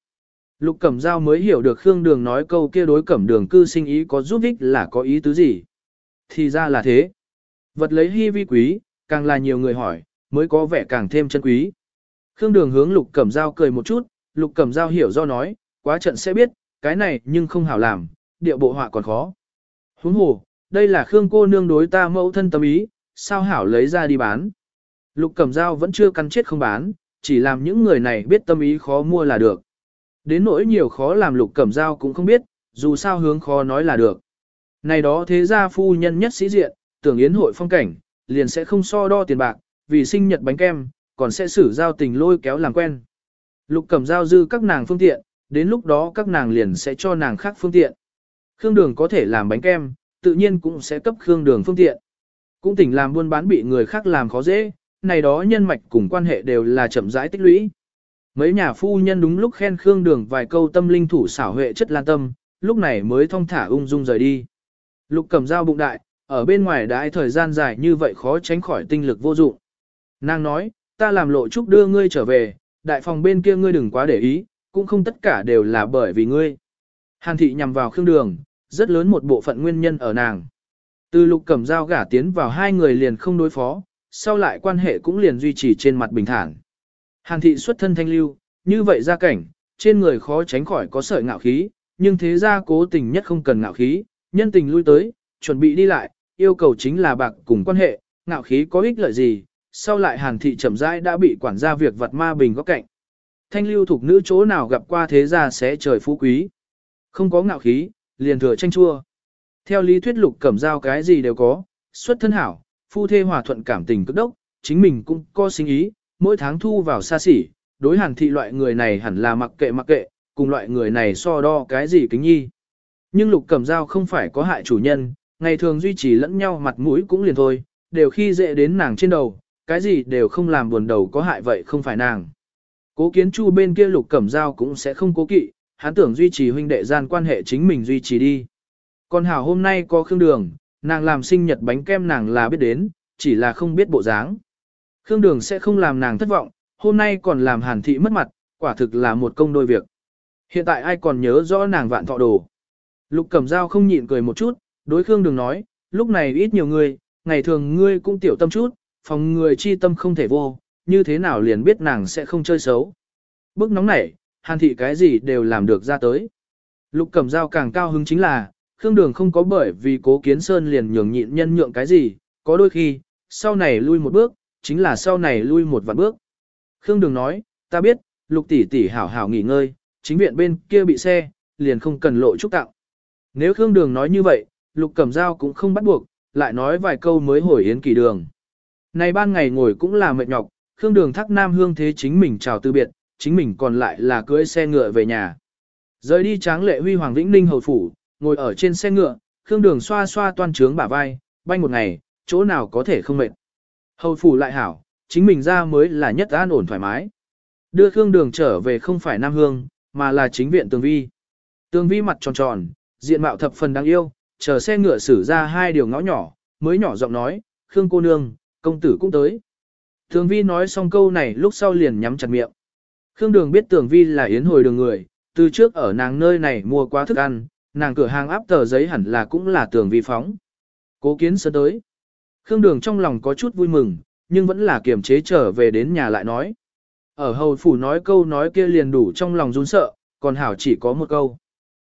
S1: Lục Cẩm Giao mới hiểu được Khương Đường nói câu kia đối Cẩm Đường cư sinh ý có giúp ích là có ý tứ gì. Thì ra là thế. Vật lấy hy vi quý, càng là nhiều người hỏi, mới có vẻ càng thêm chân quý. Khương Đường hướng Lục Cẩm Giao cười một chút, Lục Cẩm Giao hiểu do nói, quá trận sẽ biết, cái này nhưng không hảo làm, điệu bộ họa còn khó. Huống hồ, đây là Khương cô nương đối ta mẫu thân tâm ý, sao hảo lấy ra đi bán. Lục Cẩm Giao vẫn chưa căn chết không bán, chỉ làm những người này biết tâm ý khó mua là được. Đến nỗi nhiều khó làm Lục Cẩm Giao cũng không biết, dù sao hướng khó nói là được. Này đó thế gia phu nhân nhất sĩ diện, tưởng yến hội phong cảnh, liền sẽ không so đo tiền bạc, vì sinh nhật bánh kem, còn sẽ xử giao tình lôi kéo làm quen. Lục Cẩm Giao dư các nàng phương tiện, đến lúc đó các nàng liền sẽ cho nàng khác phương tiện. Khương Đường có thể làm bánh kem, tự nhiên cũng sẽ cấp Khương Đường phương tiện. Cũng tỉnh làm buôn bán bị người khác làm khó dễ, này đó nhân mạch cùng quan hệ đều là chậm rãi tích lũy. Mấy nhà phu nhân đúng lúc khen Khương Đường vài câu tâm linh thủ xảo huệ chất lan tâm, lúc này mới thong thả ung dung rời đi. Lục cầm dao bụng đại, ở bên ngoài đãi thời gian dài như vậy khó tránh khỏi tinh lực vô dụng. Nàng nói, ta làm lộ chúc đưa ngươi trở về, đại phòng bên kia ngươi đừng quá để ý, cũng không tất cả đều là bởi vì ngươi. Hàn thị nhằm vào Khương Đường, rất lớn một bộ phận nguyên nhân ở nàng. Từ lục cầm dao gả tiến vào hai người liền không đối phó, sau lại quan hệ cũng liền duy trì trên mặt bình thản. Hàn thị xuất thân thanh lưu, như vậy ra cảnh, trên người khó tránh khỏi có sợi ngạo khí, nhưng thế ra cố tình nhất không cần ngạo khí, nhân tình lui tới, chuẩn bị đi lại, yêu cầu chính là bạc cùng quan hệ, ngạo khí có ích lợi gì, sau lại hàn thị chậm rãi đã bị quản gia việc vật ma bình góc cạnh. Thanh lưu thuộc nữ chỗ nào gặp qua thế gia sẽ trời phú quý. Không có ngạo khí, liền thừa tranh chua. Theo lý thuyết lục cẩm giao cái gì đều có, xuất thân hảo, phu thê hòa thuận cảm tình cực đốc, chính mình cũng có sinh ý, mỗi tháng thu vào xa xỉ, đối hàn thị loại người này hẳn là mặc kệ mặc kệ, cùng loại người này so đo cái gì kính nhi. Nhưng lục cẩm dao không phải có hại chủ nhân, ngày thường duy trì lẫn nhau mặt mũi cũng liền thôi, đều khi dễ đến nàng trên đầu, cái gì đều không làm buồn đầu có hại vậy không phải nàng. Cố kiến chu bên kia lục cẩm dao cũng sẽ không cố kỵ, hắn tưởng duy trì huynh đệ gian quan hệ chính mình duy trì đi. Còn hảo hôm nay có khương đường, nàng làm sinh nhật bánh kem nàng là biết đến, chỉ là không biết bộ dáng. Khương đường sẽ không làm nàng thất vọng, hôm nay còn làm hàn thị mất mặt, quả thực là một công đôi việc. Hiện tại ai còn nhớ rõ nàng vạn thọ đồ. Lục cẩm dao không nhịn cười một chút, đối Khương đường nói, lúc này ít nhiều người, ngày thường ngươi cũng tiểu tâm chút, phòng người chi tâm không thể vô, như thế nào liền biết nàng sẽ không chơi xấu. Bức nóng nảy, hàn thị cái gì đều làm được ra tới. Lục cẩm dao càng cao hứng chính là, Khương Đường không có bởi vì cố kiến sơn liền nhường nhịn nhân nhượng cái gì, có đôi khi, sau này lui một bước, chính là sau này lui một vạn bước. Khương Đường nói, ta biết, lục tỷ tỷ hảo hảo nghỉ ngơi, chính viện bên kia bị xe, liền không cần lộ chúc tạo. Nếu Khương Đường nói như vậy, lục cẩm dao cũng không bắt buộc, lại nói vài câu mới hồi yến kỳ đường. Này ban ngày ngồi cũng là mệt nhọc, Khương Đường Thác Nam Hương thế chính mình chào từ biệt, chính mình còn lại là cưỡi xe ngựa về nhà. Rời đi tráng lệ huy hoàng vĩnh ninh hầu phủ, ngồi ở trên xe ngựa, Khương Đường xoa xoa toan trướng bả vai, bay một ngày, chỗ nào có thể không mệt. Hầu phủ lại hảo, chính mình ra mới là nhất an ổn thoải mái. Đưa Khương Đường trở về không phải Nam Hương, mà là chính viện Tường Vi. Tường Vi mặt tròn tròn, diện mạo thập phần đáng yêu, chờ xe ngựa xử ra hai điều ngõ nhỏ, mới nhỏ giọng nói, Khương cô nương, công tử cũng tới. Tường Vi nói xong câu này lúc sau liền nhắm chặt miệng. Khương Đường biết Tường Vi là yến hồi đường người, từ trước ở nàng nơi này mua quá thức ăn, nàng cửa hàng áp tờ giấy hẳn là cũng là Tường Vi phóng. Cố kiến sớm tới. Khương Đường trong lòng có chút vui mừng, nhưng vẫn là kiềm chế trở về đến nhà lại nói. Ở hầu phủ nói câu nói kia liền đủ trong lòng run sợ, còn hảo chỉ có một câu.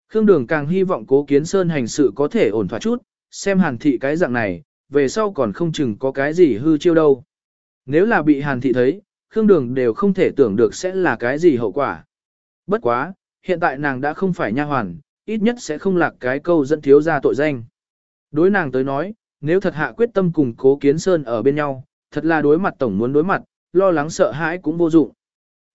S1: Khương Đường càng hy vọng cố kiến sơn hành sự có thể ổn thỏa chút, xem hàn thị cái dạng này, về sau còn không chừng có cái gì hư chiêu đâu. Nếu là bị hàn thị thấy, Khương Đường đều không thể tưởng được sẽ là cái gì hậu quả. Bất quá, hiện tại nàng đã không phải nha hoàn, ít nhất sẽ không lạc cái câu dẫn thiếu ra tội danh. Đối nàng tới nói, nếu thật hạ quyết tâm cùng cố kiến sơn ở bên nhau, thật là đối mặt tổng muốn đối mặt, lo lắng sợ hãi cũng vô dụng.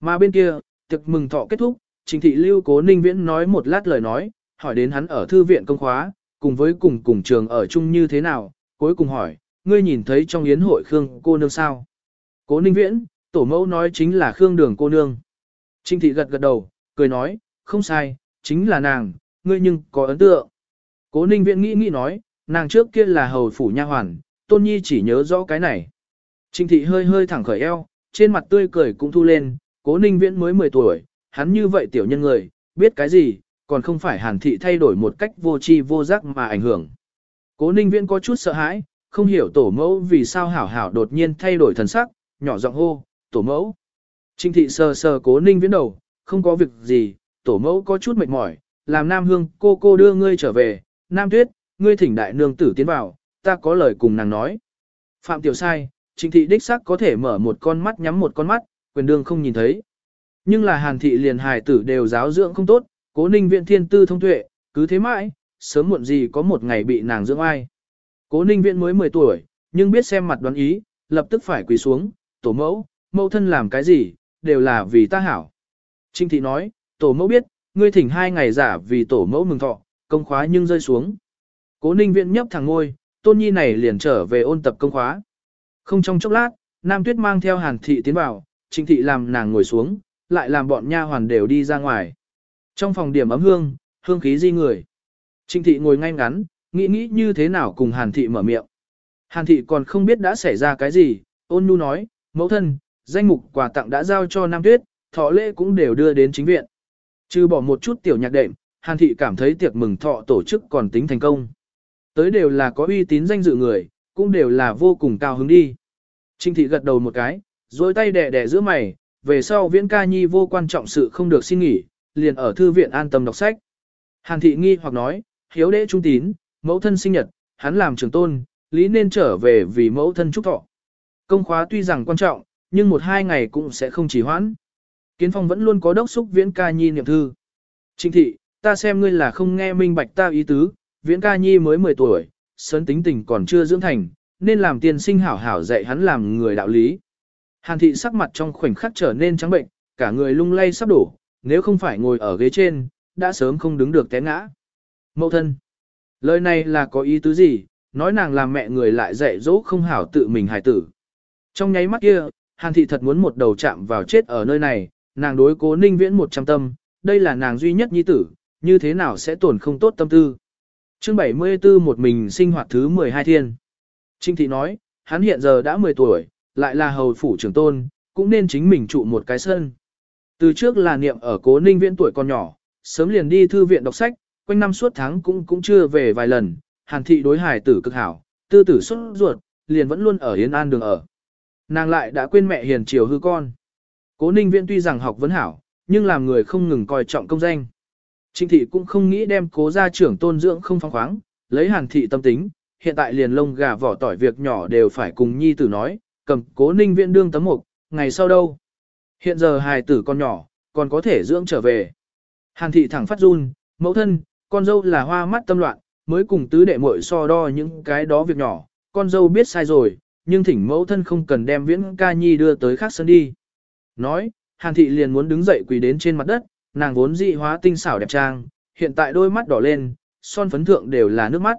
S1: Mà bên kia, tiệc mừng thọ kết thúc, Trình thị lưu cố ninh viễn nói một lát lời nói, hỏi đến hắn ở thư viện công khóa, cùng với cùng cùng trường ở chung như thế nào, cuối cùng hỏi, ngươi nhìn thấy trong yến hội Khương cô nương sao? Cố ninh viễn, tổ mẫu nói chính là Khương đường cô nương. Trình thị gật gật đầu, cười nói, không sai, chính là nàng, ngươi nhưng có ấn tượng. Cố ninh viễn nghĩ nghĩ nói, nàng trước kia là hầu phủ nha hoàn, tôn nhi chỉ nhớ rõ cái này. Trình thị hơi hơi thẳng khởi eo, trên mặt tươi cười cũng thu lên, cố ninh viễn mới 10 tuổi, hắn như vậy tiểu nhân người, biết cái gì, còn không phải hàn thị thay đổi một cách vô tri vô giác mà ảnh hưởng. Cố ninh viễn có chút sợ hãi, không hiểu tổ mẫu vì sao hảo hảo đột nhiên thay đổi thần sắc, nhỏ giọng hô, tổ mẫu. Trình thị sờ sờ cố ninh viễn đầu, không có việc gì, tổ mẫu có chút mệt mỏi, làm nam hương cô cô đưa ngươi trở về, nam tuyết, ngươi thỉnh đại nương tử tiến vào, ta có lời cùng nàng nói. Phạm tiểu sai, trình thị đích sắc có thể mở một con mắt nhắm một con mắt, quyền đương không nhìn thấy. Nhưng là hàn thị liền hài tử đều giáo dưỡng không tốt, cố ninh viện thiên tư thông tuệ, cứ thế mãi, sớm muộn gì có một ngày bị nàng dưỡng ai. Cố ninh viện mới 10 tuổi, nhưng biết xem mặt đoán ý, lập tức phải quỳ xuống, tổ mẫu, mẫu thân làm cái gì, đều là vì ta hảo. Trinh thị nói, tổ mẫu biết, ngươi thỉnh hai ngày giả vì tổ mẫu mừng thọ, công khóa nhưng rơi xuống. Cố ninh viện nhấp thẳng ngôi, tôn nhi này liền trở về ôn tập công khóa. Không trong chốc lát, Nam Tuyết mang theo Hàn thị tiến vào, Trinh thị làm nàng ngồi xuống, lại làm bọn nha hoàn đều đi ra ngoài. Trong phòng điểm ấm hương, hương khí di người. Trịnh thị ngồi ngay ngắn, nghĩ nghĩ như thế nào cùng Hàn thị mở miệng. Hàn thị còn không biết đã xảy ra cái gì, ôn nhu nói, mẫu thân, danh mục quà tặng đã giao cho Nam Tuyết, thọ lễ cũng đều đưa đến chính viện. Trừ bỏ một chút tiểu nhạc đệm, Hàn thị cảm thấy tiệc mừng thọ tổ chức còn tính thành công. Tới đều là có uy tín danh dự người, cũng đều là vô cùng cao hứng đi. Trịnh thị gật đầu một cái, rồi tay đẻ đẻ giữa mày, về sau viễn ca nhi vô quan trọng sự không được xin nghỉ, liền ở thư viện an tâm đọc sách. Hàn thị nghi hoặc nói, hiếu đế trung tín, mẫu thân sinh nhật, hắn làm trưởng tôn, lý nên trở về vì mẫu thân chúc thọ. Công khóa tuy rằng quan trọng, nhưng một hai ngày cũng sẽ không chỉ hoãn. Kiến phong vẫn luôn có đốc xúc viễn ca nhi niệm thư. Trịnh thị, ta xem ngươi là không nghe minh bạch ta ý tứ, viễn ca nhi mới 10 tuổi, sớn tính tình còn chưa dưỡng thành, nên làm tiên sinh hảo hảo dạy hắn làm người đạo lý. Hàn thị sắc mặt trong khoảnh khắc trở nên trắng bệnh, cả người lung lay sắp đổ, nếu không phải ngồi ở ghế trên, đã sớm không đứng được té ngã. Mẫu thân. Lời này là có ý tứ gì, nói nàng làm mẹ người lại dạy dỗ không hảo tự mình hài tử. Trong nháy mắt kia, Hàn thị thật muốn một đầu chạm vào chết ở nơi này, nàng đối cố ninh viễn một trăm tâm, đây là nàng duy nhất nhi tử, như thế nào sẽ tổn không tốt tâm tư. Chương 74 một mình sinh hoạt thứ 12 thiên. Trinh thị nói, hắn hiện giờ đã 10 tuổi, lại là hầu phủ trưởng tôn, cũng nên chính mình trụ một cái sân. Từ trước là niệm ở cố ninh viễn tuổi còn nhỏ, sớm liền đi thư viện đọc sách, quanh năm suốt tháng cũng cũng chưa về vài lần, hàn thị đối hải tử cực hảo, tư tử xuất ruột, liền vẫn luôn ở Yến An đường ở. Nàng lại đã quên mẹ hiền chiều hư con. Cố ninh viễn tuy rằng học vấn hảo, nhưng làm người không ngừng coi trọng công danh. Trịnh thị cũng không nghĩ đem cố gia trưởng tôn dưỡng không phong khoáng, lấy hàn thị tâm tính, hiện tại liền lông gà vỏ tỏi việc nhỏ đều phải cùng nhi tử nói, cầm cố ninh viện đương tấm mục, ngày sau đâu. Hiện giờ hài tử con nhỏ, còn có thể dưỡng trở về. Hàn thị thẳng phát run, mẫu thân, con dâu là hoa mắt tâm loạn, mới cùng tứ đệ muội so đo những cái đó việc nhỏ, con dâu biết sai rồi, nhưng thỉnh mẫu thân không cần đem viễn ca nhi đưa tới khác sân đi. Nói, hàn thị liền muốn đứng dậy quỳ đến trên mặt đất, nàng vốn dị hóa tinh xảo đẹp trang, hiện tại đôi mắt đỏ lên, son phấn thượng đều là nước mắt.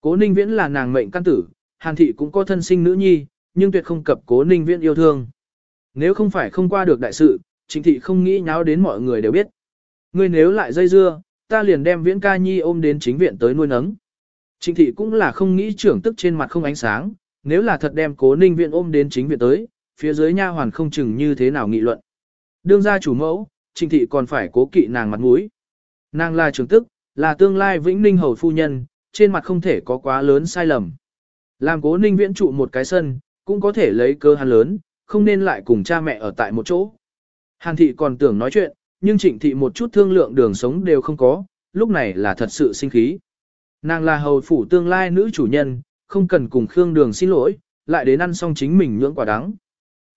S1: Cố ninh viễn là nàng mệnh căn tử, hàn thị cũng có thân sinh nữ nhi, nhưng tuyệt không cập cố ninh viễn yêu thương. Nếu không phải không qua được đại sự, chính thị không nghĩ nháo đến mọi người đều biết. Ngươi nếu lại dây dưa, ta liền đem viễn ca nhi ôm đến chính viện tới nuôi nấng. Trịnh thị cũng là không nghĩ trưởng tức trên mặt không ánh sáng, nếu là thật đem cố ninh viện ôm đến chính viện tới, phía dưới nha hoàn không chừng như thế nào nghị luận. Đương ra chủ mẫu, trịnh thị còn phải cố kỵ nàng mặt mũi. Nàng là trưởng tức, là tương lai vĩnh ninh hầu phu nhân, trên mặt không thể có quá lớn sai lầm. Làm cố ninh viễn trụ một cái sân, cũng có thể lấy cơ hàn lớn, không nên lại cùng cha mẹ ở tại một chỗ. Hàn thị còn tưởng nói chuyện, nhưng trịnh thị một chút thương lượng đường sống đều không có, lúc này là thật sự sinh khí. Nàng là hầu phủ tương lai nữ chủ nhân, không cần cùng Khương Đường xin lỗi, lại đến ăn xong chính mình nhưỡng quả đắng.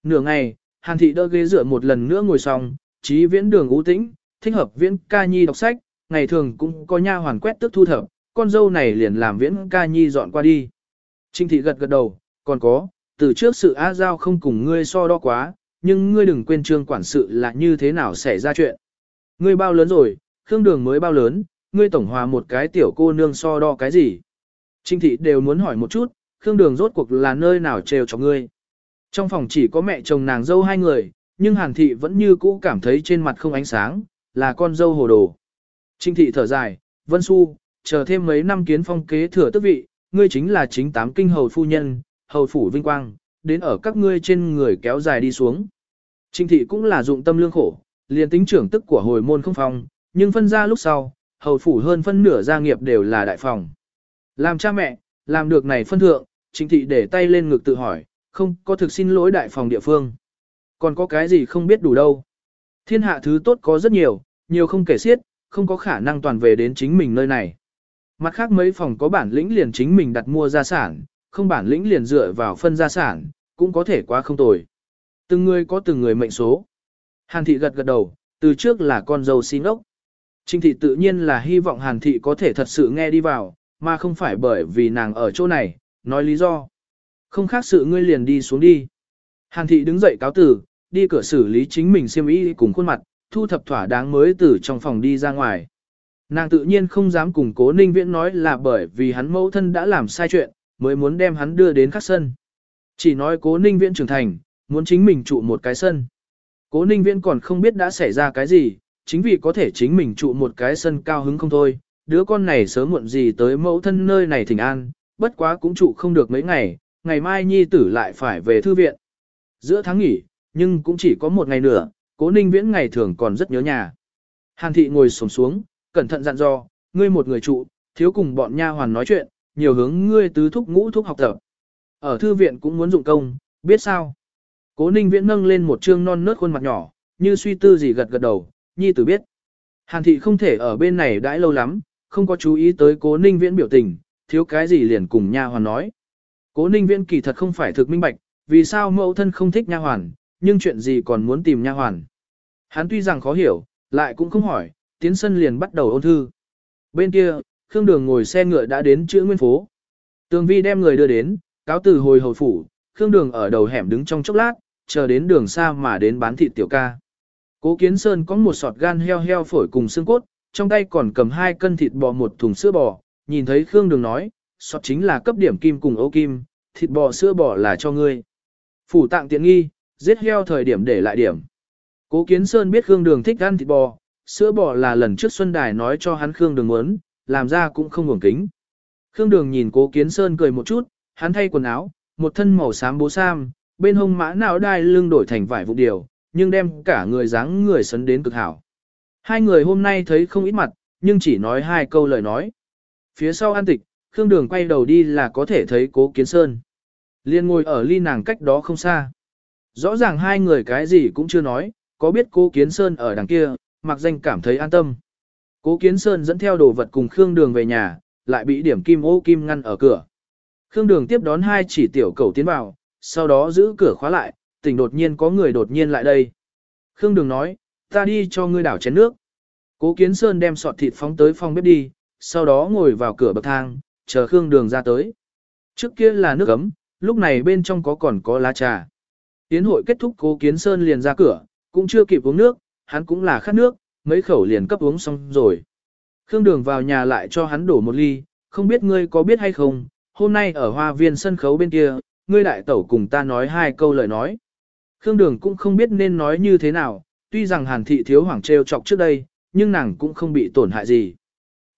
S1: Nửa ngày, Hàn thị đỡ ghế dựa một lần nữa ngồi xong, trí viễn đường ưu tĩnh, thích hợp viễn ca nhi đọc sách, ngày thường cũng có nha hoàn quét tức thu thập, con dâu này liền làm viễn ca nhi dọn qua đi. Trinh thị gật gật đầu, còn có, từ trước sự A Giao không cùng ngươi so đo quá, nhưng ngươi đừng quên trương quản sự là như thế nào xảy ra chuyện. Ngươi bao lớn rồi, Khương Đường mới bao lớn, ngươi tổng hòa một cái tiểu cô nương so đo cái gì? Trinh thị đều muốn hỏi một chút, Khương Đường rốt cuộc là nơi nào trêu cho ngươi? Trong phòng chỉ có mẹ chồng nàng dâu hai người, nhưng Hàn thị vẫn như cũ cảm thấy trên mặt không ánh sáng, là con dâu hồ đồ. Trinh thị thở dài, Vân su, chờ thêm mấy năm kiến phong kế thừa tước vị, ngươi chính là chính tám kinh hầu phu nhân, hầu phủ vinh quang, đến ở các ngươi trên người kéo dài đi xuống. Trình thị cũng là dụng tâm lương khổ, liền tính trưởng tức của hồi môn không phong, nhưng phân ra lúc sau, hầu phủ hơn phân nửa gia nghiệp đều là đại phòng. Làm cha mẹ, làm được này phân thượng, Trình thị để tay lên ngực tự hỏi, không có thực xin lỗi đại phòng địa phương. Còn có cái gì không biết đủ đâu. Thiên hạ thứ tốt có rất nhiều, nhiều không kể xiết, không có khả năng toàn về đến chính mình nơi này. Mặt khác mấy phòng có bản lĩnh liền chính mình đặt mua gia sản, không bản lĩnh liền dựa vào phân gia sản, cũng có thể quá không tồi. Từng người có từng người mệnh số. Hàn thị gật gật đầu, từ trước là con dâu xin ốc. Trinh thị tự nhiên là hy vọng Hàn thị có thể thật sự nghe đi vào, mà không phải bởi vì nàng ở chỗ này, nói lý do. Không khác sự ngươi liền đi xuống đi. Hàn thị đứng dậy cáo tử, đi cửa xử lý chính mình xiêm y cùng khuôn mặt, thu thập thỏa đáng mới từ trong phòng đi ra ngoài. Nàng tự nhiên không dám cùng cố ninh viễn nói là bởi vì hắn mẫu thân đã làm sai chuyện, mới muốn đem hắn đưa đến khắc sân. Chỉ nói cố ninh viễn trưởng thành, muốn chính mình trụ một cái sân. Cố ninh viễn còn không biết đã xảy ra cái gì, chính vì có thể chính mình trụ một cái sân cao hứng không thôi, đứa con này sớm muộn gì tới mẫu thân nơi này thỉnh an, bất quá cũng trụ không được mấy ngày, ngày mai nhi tử lại phải về thư viện. Giữa tháng nghỉ, nhưng cũng chỉ có một ngày nữa, cố ninh viễn ngày thường còn rất nhớ nhà. Hàn thị ngồi sổng xuống, cẩn thận dặn dò, ngươi một người trụ, thiếu cùng bọn nha hoàn nói chuyện, nhiều hướng ngươi tứ thúc ngũ thúc học tập. Ở thư viện cũng muốn dụng công, biết sao? Cố ninh viễn nâng lên một trương non nớt khuôn mặt nhỏ, như suy tư gì gật gật đầu, nhi tử biết. Hàn thị không thể ở bên này đãi lâu lắm, không có chú ý tới cố ninh viễn biểu tình, thiếu cái gì liền cùng nha hoàn nói. Cố ninh viễn kỳ thật không phải thực minh bạch, vì sao mẫu thân không thích nha hoàn, nhưng chuyện gì còn muốn tìm nha hoàn. Hắn tuy rằng khó hiểu, lại cũng không hỏi, tiến sân liền bắt đầu ôn thư. Bên kia, Khương Đường ngồi xe ngựa đã đến chữ nguyên phố. Tường Vi đem người đưa đến, cáo từ hồi hầu phủ, Khương Đường ở đầu hẻm đứng trong chốc lát, chờ đến đường xa mà đến bán thịt tiểu ca. Cố Kiến Sơn có một sọt gan heo heo phổi cùng xương cốt, trong tay còn cầm hai cân thịt bò một thùng sữa bò, nhìn thấy Khương Đường nói, sọt chính là cấp điểm kim cùng ấu kim, thịt bò sữa bò là cho ngươi. Phủ tạng tiện nghi, giết heo thời điểm để lại điểm. Cố Kiến Sơn biết Khương Đường thích ăn thịt bò, sữa bò là lần trước Xuân Đài nói cho hắn Khương Đường muốn, làm ra cũng không ngủng kính. Khương Đường nhìn Cố Kiến Sơn cười một chút, hắn thay quần áo, một thân màu xám bố sam, bên hông mã não đai lưng đổi thành vải vụ điều, nhưng đem cả người dáng người sấn đến cực hảo. Hai người hôm nay thấy không ít mặt, nhưng chỉ nói hai câu lời nói. Phía sau an tịch, Khương Đường quay đầu đi là có thể thấy Cố Kiến Sơn. Liên ngồi ở ly nàng cách đó không xa. Rõ ràng hai người cái gì cũng chưa nói, có biết Cố Kiến Sơn ở đằng kia, mặc danh cảm thấy an tâm. Cố Kiến Sơn dẫn theo đồ vật cùng Khương Đường về nhà, lại bị điểm kim ô kim ngăn ở cửa. Khương Đường tiếp đón hai chỉ tiểu cầu tiến vào, sau đó giữ cửa khóa lại, tỉnh đột nhiên có người đột nhiên lại đây. Khương Đường nói, ta đi cho ngươi đảo chén nước. Cố Kiến Sơn đem sọt thịt phóng tới phòng bếp đi, sau đó ngồi vào cửa bậc thang, chờ Khương Đường ra tới. Trước kia là nước ấm, lúc này bên trong có còn có lá trà. Tiến hội kết thúc Cố Kiến Sơn liền ra cửa, cũng chưa kịp uống nước, hắn cũng là khát nước, mấy khẩu liền cấp uống xong rồi. Khương Đường vào nhà lại cho hắn đổ một ly, không biết ngươi có biết hay không, hôm nay ở hoa viên sân khấu bên kia, ngươi đại tẩu cùng ta nói hai câu lời nói. Khương Đường cũng không biết nên nói như thế nào, tuy rằng Hàn Thị thiếu hoảng trêu chọc trước đây, nhưng nàng cũng không bị tổn hại gì.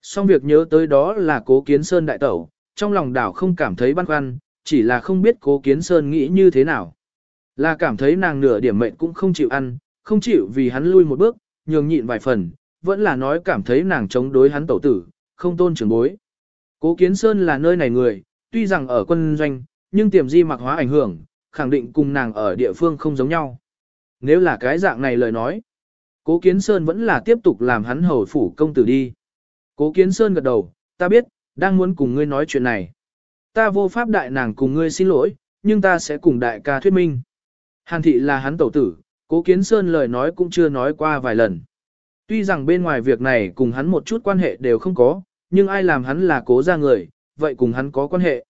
S1: Xong việc nhớ tới đó là cố kiến sơn đại tẩu, trong lòng đảo không cảm thấy băn khoăn, chỉ là không biết cố kiến sơn nghĩ như thế nào. Là cảm thấy nàng nửa điểm mệnh cũng không chịu ăn, không chịu vì hắn lui một bước, nhường nhịn vài phần, vẫn là nói cảm thấy nàng chống đối hắn tẩu tử, không tôn trưởng bối. Cố Kiến Sơn là nơi này người, tuy rằng ở quân doanh, nhưng tiềm di mặc hóa ảnh hưởng, khẳng định cùng nàng ở địa phương không giống nhau. Nếu là cái dạng này lời nói, Cố Kiến Sơn vẫn là tiếp tục làm hắn hầu phủ công tử đi. Cố Kiến Sơn gật đầu, ta biết, đang muốn cùng ngươi nói chuyện này. Ta vô pháp đại nàng cùng ngươi xin lỗi, nhưng ta sẽ cùng đại ca thuyết minh. Hàn thị là hắn tẩu tử, Cố Kiến Sơn lời nói cũng chưa nói qua vài lần. Tuy rằng bên ngoài việc này cùng hắn một chút quan hệ đều không có, nhưng ai làm hắn là cố gia người, vậy cùng hắn có quan hệ.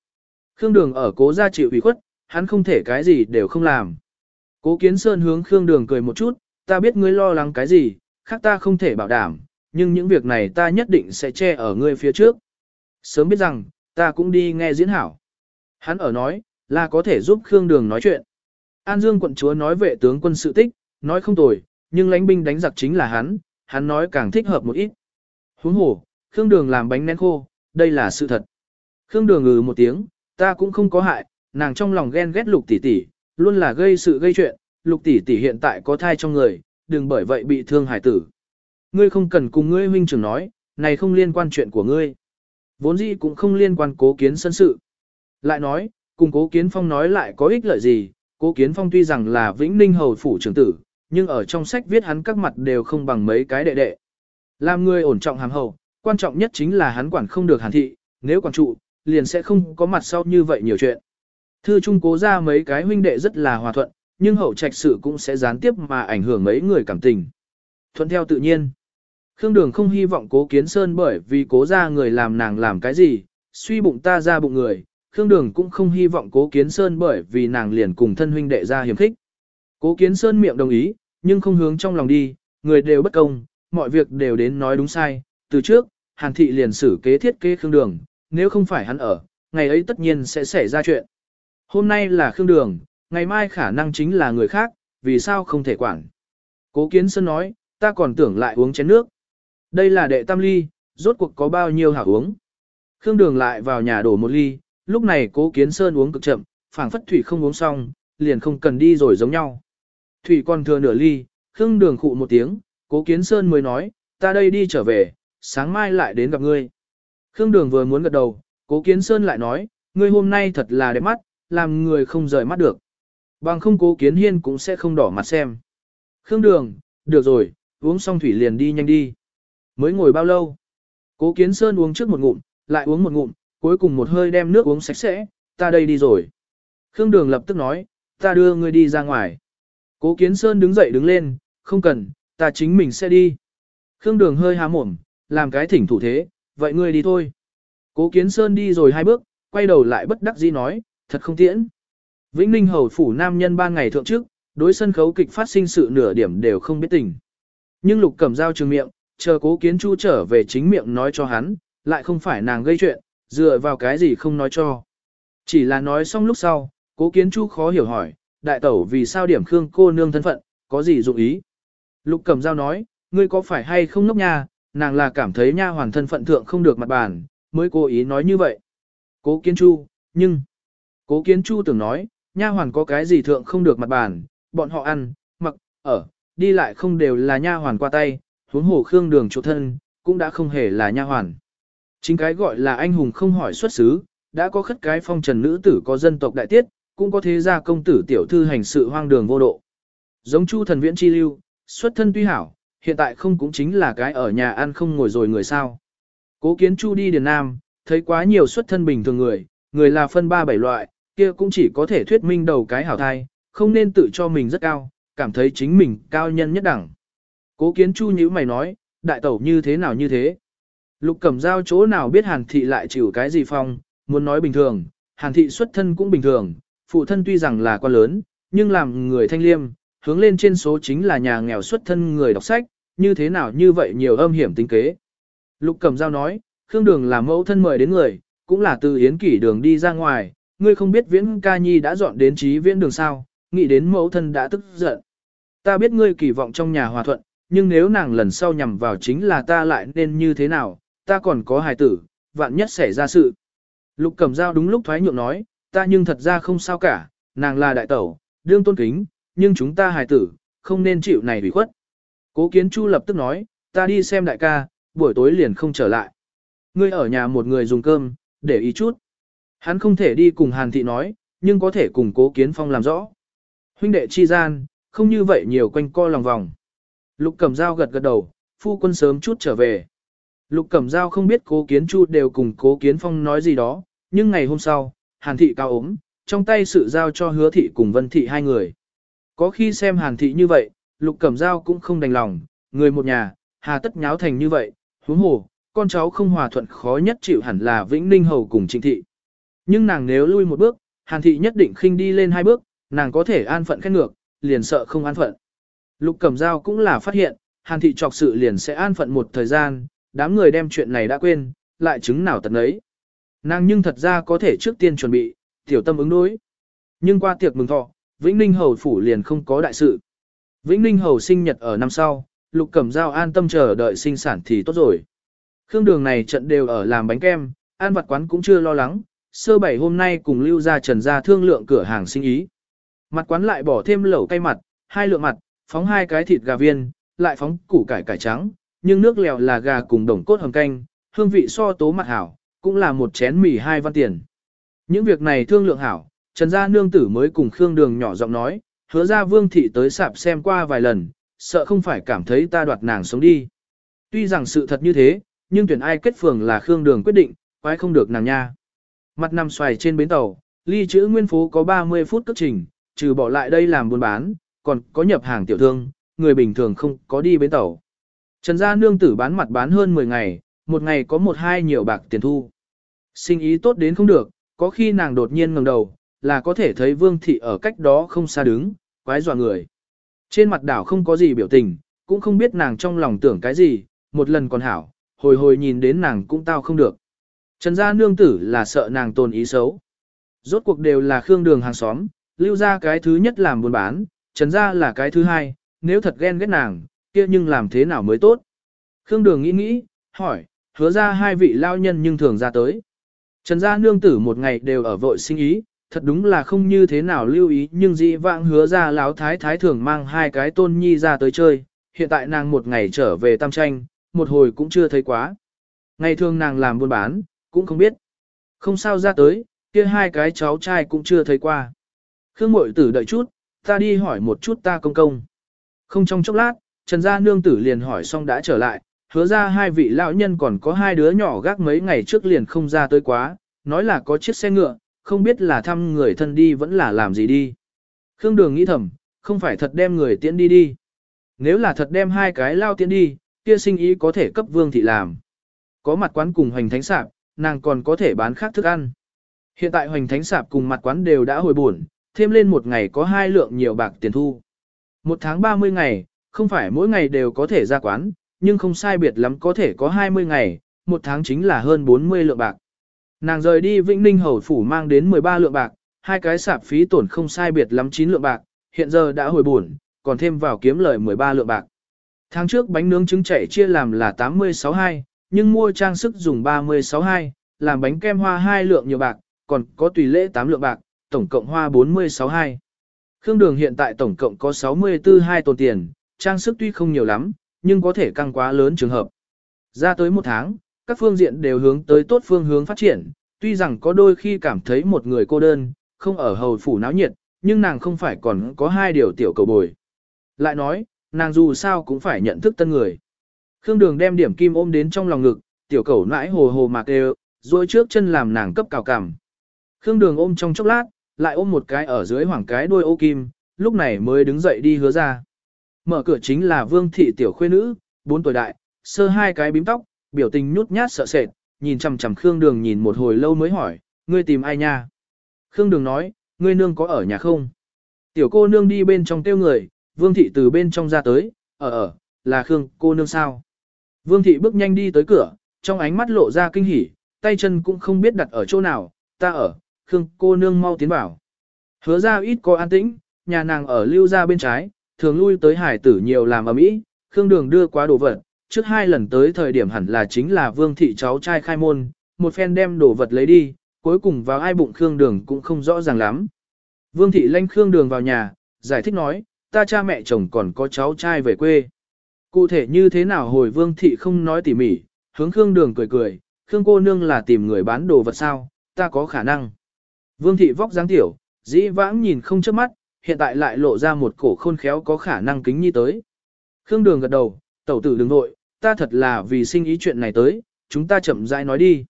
S1: Khương Đường ở cố gia chịu ủy khuất, hắn không thể cái gì đều không làm. Cố Kiến Sơn hướng Khương Đường cười một chút, ta biết ngươi lo lắng cái gì, khác ta không thể bảo đảm, nhưng những việc này ta nhất định sẽ che ở ngươi phía trước. Sớm biết rằng, ta cũng đi nghe diễn hảo. Hắn ở nói, là có thể giúp Khương Đường nói chuyện. An Dương quận chúa nói vệ tướng quân sự tích, nói không tồi, nhưng lãnh binh đánh giặc chính là hắn, hắn nói càng thích hợp một ít. Huống hồ, Khương Đường làm bánh nén khô, đây là sự thật. Khương Đường ngừ một tiếng, ta cũng không có hại, nàng trong lòng ghen ghét lục tỷ tỷ, luôn là gây sự gây chuyện, lục tỷ tỷ hiện tại có thai trong người, đừng bởi vậy bị thương hải tử. Ngươi không cần cùng ngươi huynh trưởng nói, này không liên quan chuyện của ngươi. Vốn dĩ cũng không liên quan cố kiến sân sự. Lại nói, cùng cố kiến phong nói lại có ích lợi gì, cố kiến phong tuy rằng là vĩnh ninh hầu phủ trưởng tử, nhưng ở trong sách viết hắn các mặt đều không bằng mấy cái đệ đệ. Làm người ổn trọng hàm hầu, quan trọng nhất chính là hắn quản không được hàn thị, nếu quản trụ, liền sẽ không có mặt sau như vậy nhiều chuyện. Thư trung cố ra mấy cái huynh đệ rất là hòa thuận, nhưng hậu trạch sự cũng sẽ gián tiếp mà ảnh hưởng mấy người cảm tình. Thuận theo tự nhiên. Khương Đường không hy vọng cố kiến sơn bởi vì cố ra người làm nàng làm cái gì, suy bụng ta ra bụng người. Khương Đường cũng không hy vọng cố kiến sơn bởi vì nàng liền cùng thân huynh đệ ra hiểm khích. Cố kiến sơn miệng đồng ý, nhưng không hướng trong lòng đi, người đều bất công, mọi việc đều đến nói đúng sai. Từ trước, Hàn Thị liền xử kế thiết kế Khương Đường, nếu không phải hắn ở, ngày ấy tất nhiên sẽ xảy ra chuyện. Hôm nay là Khương Đường, ngày mai khả năng chính là người khác, vì sao không thể quản. Cố Kiến Sơn nói, ta còn tưởng lại uống chén nước. Đây là đệ tam ly, rốt cuộc có bao nhiêu hảo uống. Khương Đường lại vào nhà đổ một ly, lúc này Cố Kiến Sơn uống cực chậm, phảng phất thủy không uống xong, liền không cần đi rồi giống nhau. Thủy còn thừa nửa ly, Khương Đường khụ một tiếng, Cố Kiến Sơn mới nói, ta đây đi trở về, sáng mai lại đến gặp ngươi. Khương Đường vừa muốn gật đầu, Cố Kiến Sơn lại nói, ngươi hôm nay thật là đẹp mắt, làm người không rời mắt được. Bằng không Cố Kiến Hiên cũng sẽ không đỏ mặt xem. Khương Đường, được rồi, uống xong thủy liền đi nhanh đi. Mới ngồi bao lâu? Cố Kiến Sơn uống trước một ngụm, lại uống một ngụm, cuối cùng một hơi đem nước uống sạch sẽ, ta đây đi rồi. Khương Đường lập tức nói, ta đưa ngươi đi ra ngoài. Cố Kiến Sơn đứng dậy đứng lên, không cần, ta chính mình sẽ đi. Khương Đường hơi há mồm, làm cái thỉnh thủ thế, vậy ngươi đi thôi. Cố Kiến Sơn đi rồi hai bước, quay đầu lại bất đắc dĩ nói, thật không tiễn. Vĩnh Ninh hầu phủ nam nhân ba ngày thượng trước, đối sân khấu kịch phát sinh sự nửa điểm đều không biết tình. Nhưng Lục Cẩm Dao trường miệng, chờ Cố Kiến Chu trở về chính miệng nói cho hắn, lại không phải nàng gây chuyện, dựa vào cái gì không nói cho. Chỉ là nói xong lúc sau, Cố Kiến Chu khó hiểu hỏi, đại tẩu vì sao điểm Khương cô nương thân phận, có gì dụng ý? Lục Cẩm Dao nói, ngươi có phải hay không ngốc nha, nàng là cảm thấy nha hoàn thân phận thượng không được mặt bàn, mới cố ý nói như vậy. Cố Kiến Chu, nhưng... Cố Kiến Chu tưởng nói, nha hoàn có cái gì thượng không được mặt bàn, bọn họ ăn, mặc, ở, đi lại không đều là nha hoàn qua tay, huống hồ khương đường chỗ thân, cũng đã không hề là nha hoàn. Chính cái gọi là anh hùng không hỏi xuất xứ, đã có khất cái phong trần nữ tử có dân tộc đại tiết, cũng có thế gia công tử tiểu thư hành sự hoang đường vô độ. Giống Chu thần viễn chi lưu, xuất thân tuy hảo, hiện tại không cũng chính là cái ở nhà ăn không ngồi rồi người sao. Cố kiến Chu đi Điền Nam, thấy quá nhiều xuất thân bình thường người, người là phân ba bảy loại, kia cũng chỉ có thể thuyết minh đầu cái hảo thai, không nên tự cho mình rất cao, cảm thấy chính mình cao nhân nhất đẳng. Cố kiến Chu như mày nói, đại tẩu như thế nào như thế? Lục cẩm Giao chỗ nào biết hàn thị lại chịu cái gì phong, muốn nói bình thường, hàn thị xuất thân cũng bình thường, phụ thân tuy rằng là quan lớn, nhưng làm người thanh liêm, hướng lên trên số chính là nhà nghèo xuất thân người đọc sách, như thế nào như vậy nhiều âm hiểm tính kế. Lục Cẩm Giao nói, Khương Đường là mẫu thân mời đến người, cũng là từ Yến Kỷ đường đi ra ngoài, ngươi không biết Viễn Ca Nhi đã dọn đến trí viễn đường sao, nghĩ đến mẫu thân đã tức giận. Ta biết ngươi kỳ vọng trong nhà hòa thuận, nhưng nếu nàng lần sau nhằm vào chính là ta lại nên như thế nào, ta còn có hài tử, vạn nhất xảy ra sự. Lục Cẩm Giao đúng lúc thoái nhượng nói, ta nhưng thật ra không sao cả, nàng là đại tẩu, đương tôn kính, nhưng chúng ta hài tử, không nên chịu này ủy khuất. Cố Kiến Chu lập tức nói, ta đi xem đại ca, buổi tối liền không trở lại. Ngươi ở nhà một người dùng cơm, để ý chút. Hắn không thể đi cùng Hàn Thị nói, nhưng có thể cùng Cố Kiến Phong làm rõ. Huynh đệ chi gian, không như vậy nhiều quanh co lòng vòng. Lục Cẩm Dao gật gật đầu, phu quân sớm chút trở về. Lục Cẩm Dao không biết Cố Kiến Chu đều cùng Cố Kiến Phong nói gì đó, nhưng ngày hôm sau, Hàn Thị cao ốm, trong tay sự giao cho Hứa Thị cùng Vân Thị hai người. Có khi xem Hàn Thị như vậy, Lục Cẩm Dao cũng không đành lòng, người một nhà, hà tất nháo thành như vậy, huống hồ, con cháu không hòa thuận khó nhất chịu hẳn là Vĩnh Ninh Hầu cùng Trịnh Thị. Nhưng nàng nếu lui một bước, Hàn Thị nhất định khinh đi lên hai bước, nàng có thể an phận khét ngược, liền sợ không an phận. Lục Cẩm Dao cũng là phát hiện, Hàn thị trọc sự liền sẽ an phận một thời gian, đám người đem chuyện này đã quên, lại chứng nào tận ấy. Nàng nhưng thật ra có thể trước tiên chuẩn bị, tiểu tâm ứng đối. Nhưng qua tiệc mừng thọ, Vĩnh Ninh Hầu phủ liền không có đại sự. Vĩnh Ninh Hầu sinh nhật ở năm sau, Lục Cẩm Giao an tâm chờ đợi sinh sản thì tốt rồi. Khương đường này trận đều ở làm bánh kem, an vặt quán cũng chưa lo lắng, sơ bảy hôm nay cùng lưu ra trần ra thương lượng cửa hàng sinh ý. Mặt quán lại bỏ thêm lẩu cay mặt, hai lượng mặt, phóng hai cái thịt gà viên, lại phóng củ cải cải trắng, nhưng nước lèo là gà cùng đồng cốt hầm canh, hương vị so tố mặt hảo, cũng là một chén mì hai văn tiền. Những việc này thương lượng hảo, Trần Gia Nương Tử mới cùng Khương Đường nhỏ giọng nói, hứa ra Vương Thị tới sạp xem qua vài lần, sợ không phải cảm thấy ta đoạt nàng sống đi. Tuy rằng sự thật như thế, nhưng tuyển ai kết phường là Khương Đường quyết định, quái không được nàng nha. Mặt nằm xoài trên bến tàu, ly chữ nguyên phố có 30 phút cất trình, trừ bỏ lại đây làm buôn bán, còn có nhập hàng tiểu thương, người bình thường không có đi bến tàu. Trần gia nương tử bán mặt bán hơn 10 ngày, một ngày có một hai nhiều bạc tiền thu. Sinh ý tốt đến không được, có khi nàng đột nhiên ngẩng đầu, là có thể thấy vương thị ở cách đó không xa đứng, quái dọa người. Trên mặt đảo không có gì biểu tình, cũng không biết nàng trong lòng tưởng cái gì, một lần còn hảo, hồi hồi nhìn đến nàng cũng tao không được. Trần gia nương tử là sợ nàng tồn ý xấu. Rốt cuộc đều là khương đường hàng xóm, lưu ra cái thứ nhất làm buôn bán, trần gia là cái thứ hai, nếu thật ghen ghét nàng, kia nhưng làm thế nào mới tốt. Khương đường nghĩ nghĩ, hỏi, hứa ra hai vị lao nhân nhưng thường ra tới. Trần gia nương tử một ngày đều ở vội sinh ý, thật đúng là không như thế nào lưu ý nhưng dị vãng hứa ra láo thái thái thường mang hai cái tôn nhi ra tới chơi, hiện tại nàng một ngày trở về tam tranh, một hồi cũng chưa thấy quá. Ngày thường nàng làm buôn bán, cũng không biết. Không sao ra tới, kia hai cái cháu trai cũng chưa thấy qua. Khương mội tử đợi chút, ta đi hỏi một chút ta công công. Không trong chốc lát, Trần gia nương tử liền hỏi xong đã trở lại, hứa ra hai vị lão nhân còn có hai đứa nhỏ gác mấy ngày trước liền không ra tới quá, nói là có chiếc xe ngựa, không biết là thăm người thân đi vẫn là làm gì đi. Khương Đường nghĩ thầm, không phải thật đem người tiễn đi đi. Nếu là thật đem hai cái lao tiễn đi, kia sinh ý có thể cấp vương thị làm. Có mặt quán cùng hoành thánh sạp, nàng còn có thể bán khác thức ăn. Hiện tại hoành thánh sạp cùng mặt quán đều đã hồi buồn, thêm lên một ngày có hai lượng nhiều bạc tiền thu. Một tháng 30 ngày, không phải mỗi ngày đều có thể ra quán, nhưng không sai biệt lắm có thể có 20 ngày, một tháng chính là hơn 40 lượng bạc. Nàng rời đi Vĩnh Ninh Hầu Phủ mang đến 13 lượng bạc, hai cái sạp phí tổn không sai biệt lắm 9 lượng bạc, hiện giờ đã hồi buồn, còn thêm vào kiếm lời 13 lượng bạc. Tháng trước bánh nướng trứng chảy chia làm là 86.2, nhưng mua trang sức dùng 36.2, làm bánh kem hoa 2 lượng nhiều bạc, còn có tùy lễ 8 lượng bạc, tổng cộng hoa 46.2. Khương Đường hiện tại tổng cộng có 64.2 tồn tiền, trang sức tuy không nhiều lắm, nhưng có thể căng quá lớn trường hợp. Ra tới một tháng, các phương diện đều hướng tới tốt phương hướng phát triển, tuy rằng có đôi khi cảm thấy một người cô đơn, không ở hầu phủ náo nhiệt, nhưng nàng không phải còn có hai điều tiểu cầu bồi. Lại nói, nàng dù sao cũng phải nhận thức tân người. Khương Đường đem điểm kim ôm đến trong lòng ngực, tiểu cầu nãi hồ hồ mạc đều, rồi trước chân làm nàng cấp cào cằm. Khương Đường ôm trong chốc lát, lại ôm một cái ở dưới hoàng cái đuôi ô kim, lúc này mới đứng dậy đi hứa ra. Mở cửa chính là vương thị tiểu khuê nữ, bốn tuổi đại, sơ hai cái bím tóc, biểu tình nhút nhát sợ sệt, nhìn chằm chằm Khương Đường nhìn một hồi lâu mới hỏi, ngươi tìm ai nha? Khương Đường nói, ngươi nương có ở nhà không? Tiểu cô nương đi bên trong tiêu người, vương thị từ bên trong ra tới, ở ở, là Khương cô nương sao? Vương thị bước nhanh đi tới cửa, trong ánh mắt lộ ra kinh hỉ, tay chân cũng không biết đặt ở chỗ nào, ta ở, Khương cô nương mau tiến vào. Hứa ra ít có an tĩnh, nhà nàng ở lưu ra bên trái, thường lui tới hải tử nhiều làm ở mỹ, Khương Đường đưa quá đồ vật, trước hai lần tới thời điểm hẳn là chính là Vương thị cháu trai khai môn, một phen đem đồ vật lấy đi, cuối cùng vào ai bụng Khương Đường cũng không rõ ràng lắm. Vương thị lanh Khương Đường vào nhà, giải thích nói, ta cha mẹ chồng còn có cháu trai về quê. Cụ thể như thế nào hồi Vương thị không nói tỉ mỉ, hướng Khương Đường cười cười, Khương cô nương là tìm người bán đồ vật sao, ta có khả năng. Vương thị vóc dáng tiểu, dĩ vãng nhìn không chớp mắt, hiện tại lại lộ ra một cổ khôn khéo có khả năng kính nhi tới. Khương Đường gật đầu, tẩu tử đừng nội, ta thật là vì sinh ý chuyện này tới, chúng ta chậm rãi nói đi.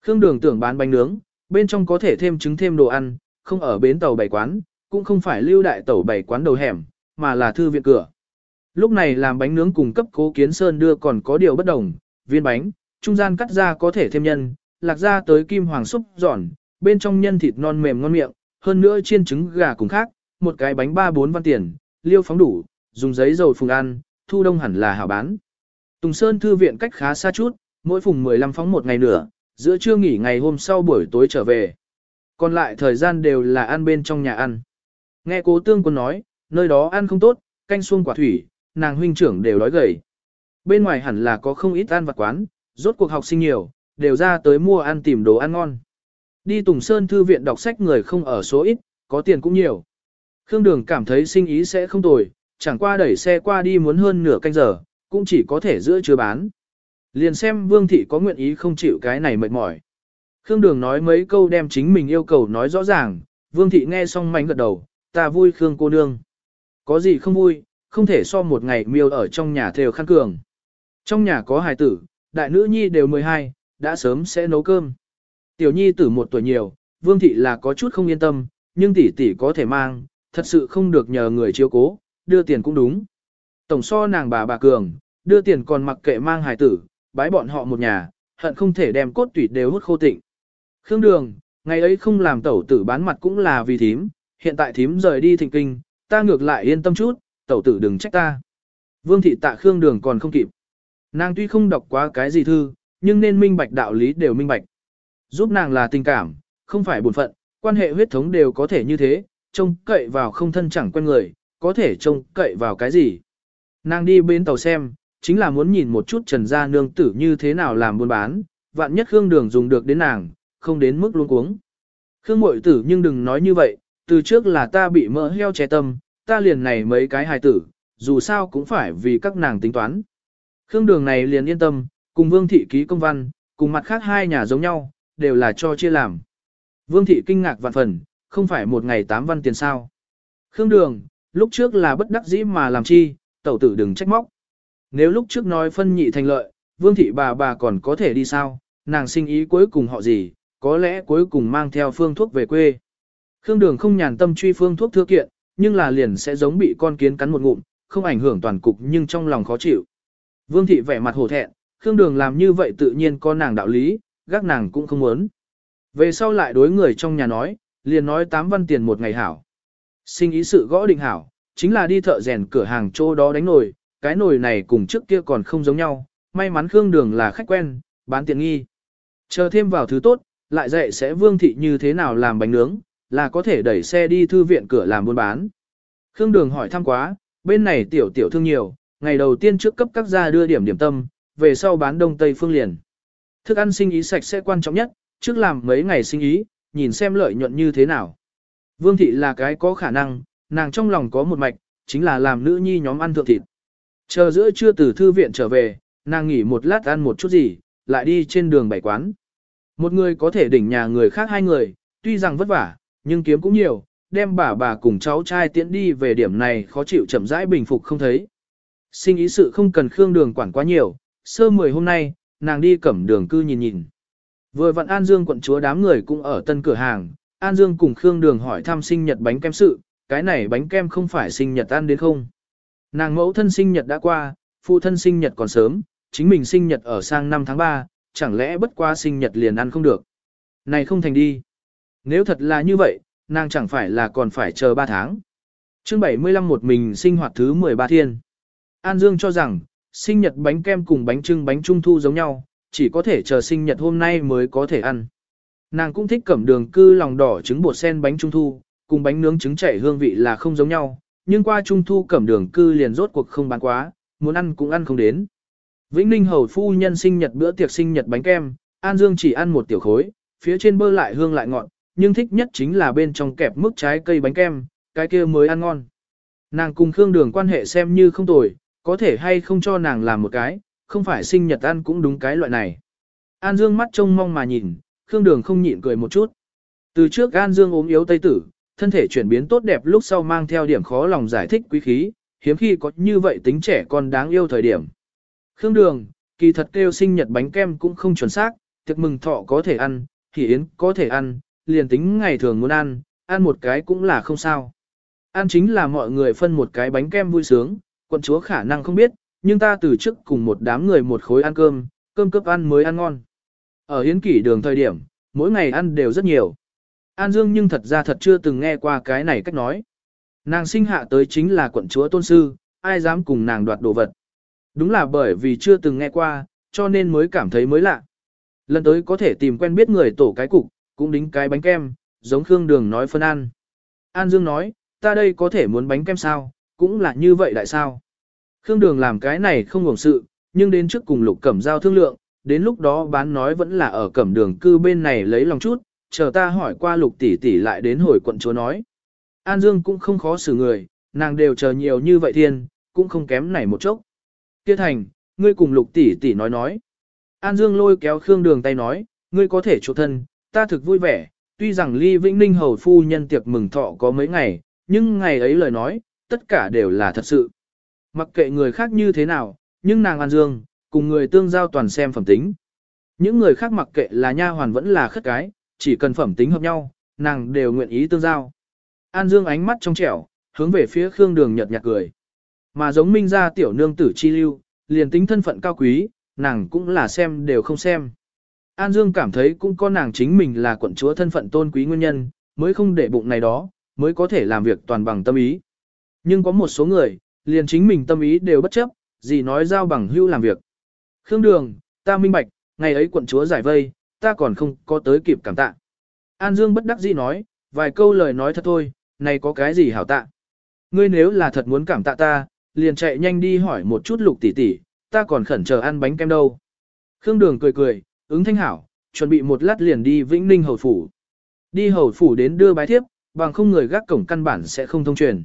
S1: Khương Đường tưởng bán bánh nướng, bên trong có thể thêm trứng thêm đồ ăn, không ở bến tàu bảy quán, cũng không phải lưu đại tàu bảy quán đầu hẻm, mà là thư viện cửa. Lúc này làm bánh nướng cùng cấp cố kiến sơn đưa còn có điều bất đồng, viên bánh, trung gian cắt ra có thể thêm nhân, lạc ra tới kim hoàng súp giòn, bên trong nhân thịt non mềm ngon miệng, hơn nữa chiên trứng gà cùng khác, một cái bánh ba bốn văn tiền, liêu phóng đủ, dùng giấy dầu phùng ăn, thu đông hẳn là hảo bán. Tùng Sơn Thư viện cách khá xa chút, mỗi phùng 15 phóng một ngày nữa, giữa trưa nghỉ ngày hôm sau buổi tối trở về. Còn lại thời gian đều là ăn bên trong nhà ăn. Nghe cố tương quân nói, nơi đó ăn không tốt, canh xuông quả thủy, nàng huynh trưởng đều đói gầy. Bên ngoài hẳn là có không ít ăn vặt quán, rốt cuộc học sinh nhiều, đều ra tới mua ăn tìm đồ ăn ngon. Đi Tùng Sơn Thư viện đọc sách người không ở số ít, có tiền cũng nhiều. Khương Đường cảm thấy sinh ý sẽ không tồi, chẳng qua đẩy xe qua đi muốn hơn nửa canh giờ, cũng chỉ có thể giữa chưa bán. Liền xem Vương Thị có nguyện ý không chịu cái này mệt mỏi. Khương Đường nói mấy câu đem chính mình yêu cầu nói rõ ràng, Vương Thị nghe xong mánh gật đầu, ta vui Khương cô nương. Có gì không vui, không thể so một ngày miêu ở trong nhà theo khăn cường. Trong nhà có hài tử, đại nữ nhi đều 12, đã sớm sẽ nấu cơm. Tiểu nhi tử một tuổi nhiều, Vương Thị là có chút không yên tâm, nhưng tỷ tỷ có thể mang, thật sự không được nhờ người chiếu cố, đưa tiền cũng đúng. Tổng so nàng bà bà cường, đưa tiền còn mặc kệ mang hài tử, bái bọn họ một nhà, hận không thể đem cốt tủy đều hút khô tịnh. Khương Đường, ngày ấy không làm tẩu tử bán mặt cũng là vì thím, hiện tại thím rời đi thịnh kinh, ta ngược lại yên tâm chút, tẩu tử đừng trách ta. Vương thị tạ Khương Đường còn không kịp. Nàng tuy không đọc quá cái gì thư, nhưng nên minh bạch đạo lý đều minh bạch. Giúp nàng là tình cảm, không phải buồn phận, quan hệ huyết thống đều có thể như thế, trông cậy vào không thân chẳng quen người, có thể trông cậy vào cái gì. Nàng đi bên tàu xem, chính là muốn nhìn một chút trần gia nương tử như thế nào làm buôn bán, vạn nhất Khương Đường dùng được đến nàng, không đến mức luôn cuống. Khương mội tử nhưng đừng nói như vậy, từ trước là ta bị mỡ heo che tâm, ta liền này mấy cái hài tử, dù sao cũng phải vì các nàng tính toán. Khương Đường này liền yên tâm, cùng Vương Thị ký công văn, cùng mặt khác hai nhà giống nhau, đều là cho chia làm. Vương Thị kinh ngạc vạn phần, không phải một ngày tám văn tiền sao. Khương Đường, lúc trước là bất đắc dĩ mà làm chi, tẩu tử đừng trách móc. Nếu lúc trước nói phân nhị thành lợi, Vương Thị bà bà còn có thể đi sao, nàng sinh ý cuối cùng họ gì, có lẽ cuối cùng mang theo phương thuốc về quê. Khương Đường không nhàn tâm truy phương thuốc thưa kiện, nhưng là liền sẽ giống bị con kiến cắn một ngụm, không ảnh hưởng toàn cục nhưng trong lòng khó chịu. Vương thị vẻ mặt hổ thẹn, Khương Đường làm như vậy tự nhiên có nàng đạo lý, gác nàng cũng không muốn. Về sau lại đối người trong nhà nói, liền nói tám văn tiền một ngày hảo. Sinh ý sự gõ định hảo, chính là đi thợ rèn cửa hàng chỗ đó đánh nồi, cái nồi này cùng trước kia còn không giống nhau, may mắn Khương Đường là khách quen, bán tiện nghi. Chờ thêm vào thứ tốt, lại dạy sẽ Vương thị như thế nào làm bánh nướng, là có thể đẩy xe đi thư viện cửa làm buôn bán. Khương Đường hỏi thăm quá, bên này tiểu tiểu thương nhiều, ngày đầu tiên trước cấp các gia đưa điểm điểm tâm, về sau bán đông tây phương liền. Thức ăn sinh ý sạch sẽ quan trọng nhất, trước làm mấy ngày sinh ý, nhìn xem lợi nhuận như thế nào. Vương thị là cái có khả năng, nàng trong lòng có một mạch, chính là làm nữ nhi nhóm ăn thượng thịt. Chờ giữa trưa từ thư viện trở về, nàng nghỉ một lát ăn một chút gì, lại đi trên đường bảy quán. Một người có thể đỉnh nhà người khác hai người, tuy rằng vất vả, nhưng kiếm cũng nhiều, đem bà bà cùng cháu trai tiễn đi về điểm này khó chịu chậm rãi bình phục không thấy. Sinh ý sự không cần Khương Đường quản quá nhiều, sơ mười hôm nay, nàng đi cẩm đường cư nhìn nhìn. Vừa vặn An Dương quận chúa đám người cũng ở tân cửa hàng, An Dương cùng Khương Đường hỏi thăm sinh nhật bánh kem sự, cái này bánh kem không phải sinh nhật ăn đến không. Nàng mẫu thân sinh nhật đã qua, phụ thân sinh nhật còn sớm, chính mình sinh nhật ở sang năm tháng 3, chẳng lẽ bất qua sinh nhật liền ăn không được. Này không thành đi. Nếu thật là như vậy, nàng chẳng phải là còn phải chờ 3 tháng. chương 75 một mình sinh hoạt thứ 13 thiên. An Dương cho rằng, sinh nhật bánh kem cùng bánh trưng bánh trung thu giống nhau, chỉ có thể chờ sinh nhật hôm nay mới có thể ăn. Nàng cũng thích cẩm đường cư lòng đỏ trứng bột sen bánh trung thu, cùng bánh nướng trứng chảy hương vị là không giống nhau, nhưng qua trung thu cẩm đường cư liền rốt cuộc không bán quá, muốn ăn cũng ăn không đến. Vĩnh Ninh hầu phu nhân sinh nhật bữa tiệc sinh nhật bánh kem, An Dương chỉ ăn một tiểu khối, phía trên bơ lại hương lại ngọt, nhưng thích nhất chính là bên trong kẹp mức trái cây bánh kem, cái kia mới ăn ngon. Nàng cùng Khương Đường quan hệ xem như không tồi, có thể hay không cho nàng làm một cái, không phải sinh nhật ăn cũng đúng cái loại này. An Dương mắt trông mong mà nhìn, Khương Đường không nhịn cười một chút. Từ trước An Dương ốm yếu tây tử, thân thể chuyển biến tốt đẹp lúc sau mang theo điểm khó lòng giải thích quý khí, hiếm khi có như vậy tính trẻ con đáng yêu thời điểm. Khương Đường, kỳ thật kêu sinh nhật bánh kem cũng không chuẩn xác, tiệc mừng thọ có thể ăn, thì yến có thể ăn, liền tính ngày thường muốn ăn, ăn một cái cũng là không sao. Ăn chính là mọi người phân một cái bánh kem vui sướng, quận chúa khả năng không biết, nhưng ta từ trước cùng một đám người một khối ăn cơm, cơm cấp ăn mới ăn ngon. Ở hiến kỷ đường thời điểm, mỗi ngày ăn đều rất nhiều. An Dương nhưng thật ra thật chưa từng nghe qua cái này cách nói. Nàng sinh hạ tới chính là quận chúa tôn sư, ai dám cùng nàng đoạt đồ vật. Đúng là bởi vì chưa từng nghe qua, cho nên mới cảm thấy mới lạ. Lần tới có thể tìm quen biết người tổ cái cục, cũng đính cái bánh kem, giống Khương Đường nói phân ăn. An Dương nói, ta đây có thể muốn bánh kem sao, cũng là như vậy đại sao. Khương Đường làm cái này không ngủng sự, nhưng đến trước cùng Lục Cẩm Giao thương lượng, đến lúc đó bán nói vẫn là ở Cẩm Đường cư bên này lấy lòng chút, chờ ta hỏi qua Lục tỷ tỷ lại đến hồi quận chúa nói. An Dương cũng không khó xử người, nàng đều chờ nhiều như vậy thiên, cũng không kém này một chốc. Kia thành, ngươi cùng Lục tỷ tỷ nói nói. An Dương lôi kéo Khương Đường tay nói, ngươi có thể chỗ thân, ta thực vui vẻ, tuy rằng ly Vĩnh Ninh hầu phu nhân tiệc mừng thọ có mấy ngày, nhưng ngày ấy lời nói, tất cả đều là thật sự. Mặc kệ người khác như thế nào, nhưng nàng An Dương, cùng người tương giao toàn xem phẩm tính. Những người khác mặc kệ là nha hoàn vẫn là khất cái, chỉ cần phẩm tính hợp nhau, nàng đều nguyện ý tương giao. An Dương ánh mắt trong trẻo, hướng về phía Khương Đường nhợt nhạt cười. Mà giống minh gia tiểu nương tử chi lưu, liền tính thân phận cao quý, nàng cũng là xem đều không xem. An Dương cảm thấy cũng có nàng chính mình là quận chúa thân phận tôn quý nguyên nhân, mới không để bụng này đó, mới có thể làm việc toàn bằng tâm ý. Nhưng có một số người, liền chính mình tâm ý đều bất chấp, gì nói giao bằng hưu làm việc. Khương Đường, ta minh bạch, ngày ấy quận chúa giải vây, ta còn không có tới kịp cảm tạ. An Dương bất đắc dĩ nói, vài câu lời nói thật thôi, này có cái gì hảo tạ. Ngươi nếu là thật muốn cảm tạ ta, liền chạy nhanh đi hỏi một chút lục tỷ tỷ, ta còn khẩn chờ ăn bánh kem đâu. Khương Đường cười cười, ứng thanh hảo, chuẩn bị một lát liền đi Vĩnh Ninh hầu phủ. Đi hầu phủ đến đưa bái thiếp, bằng không người gác cổng căn bản sẽ không thông truyền.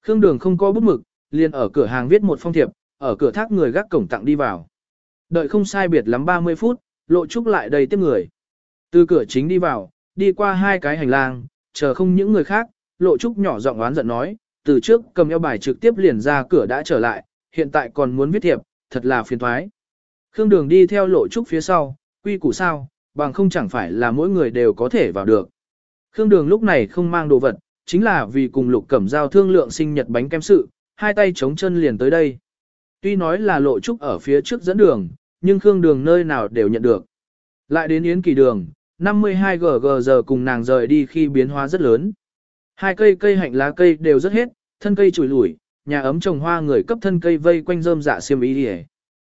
S1: Khương Đường không có bút mực, liền ở cửa hàng viết một phong thiệp, ở cửa thác người gác cổng tặng đi vào. Đợi không sai biệt lắm 30 phút, lộ trúc lại đầy tiếp người. Từ cửa chính đi vào, đi qua hai cái hành lang, chờ không những người khác, lộ trúc nhỏ giọng oán giận nói, từ trước cầm eo bài trực tiếp liền ra cửa đã trở lại, hiện tại còn muốn viết thiệp, thật là phiền thoái. Khương Đường đi theo lộ trúc phía sau, quy củ sao, bằng không chẳng phải là mỗi người đều có thể vào được. Khương Đường lúc này không mang đồ vật, chính là vì cùng Lục Cẩm Giao thương lượng sinh nhật bánh kem sự, hai tay chống chân liền tới đây. Tuy nói là lộ trúc ở phía trước dẫn đường, nhưng Khương Đường nơi nào đều nhận được. Lại đến Yến Kỳ Đường, 52 GG giờ cùng nàng rời đi khi biến hóa rất lớn. Hai cây cây hạnh lá cây đều rất hết, thân cây chùi lủi, nhà ấm trồng hoa người cấp thân cây vây quanh rơm dạ xiêm ý đi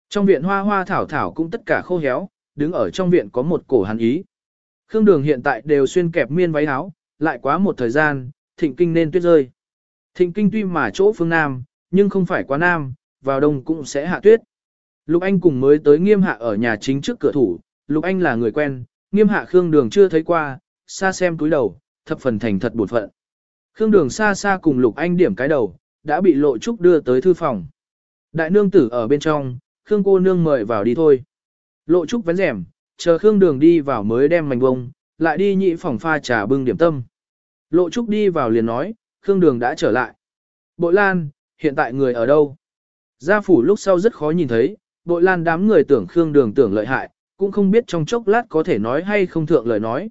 S1: Trong viện hoa hoa thảo thảo cũng tất cả khô héo, đứng ở trong viện có một cổ hàn ý. Khương Đường hiện tại đều xuyên kẹp miên váy áo, lại quá một thời gian, thịnh kinh nên tuyết rơi. Thịnh kinh tuy mà chỗ phương Nam, nhưng không phải quá Nam, vào đông cũng sẽ hạ tuyết. Lục Anh cùng mới tới nghiêm hạ ở nhà chính trước cửa thủ, Lục Anh là người quen, nghiêm hạ Khương Đường chưa thấy qua, xa xem túi đầu, thập phần thành thật buồn phận. Khương Đường xa xa cùng Lục Anh điểm cái đầu, đã bị lộ trúc đưa tới thư phòng. Đại nương tử ở bên trong, Khương cô nương mời vào đi thôi. Lộ trúc vén rèm, chờ Khương Đường đi vào mới đem mảnh bông, lại đi nhị phòng pha trà bưng điểm tâm. Lộ trúc đi vào liền nói, Khương Đường đã trở lại. Bội Lan, hiện tại người ở đâu? Gia phủ lúc sau rất khó nhìn thấy, bội Lan đám người tưởng Khương Đường tưởng lợi hại, cũng không biết trong chốc lát có thể nói hay không thượng lời nói.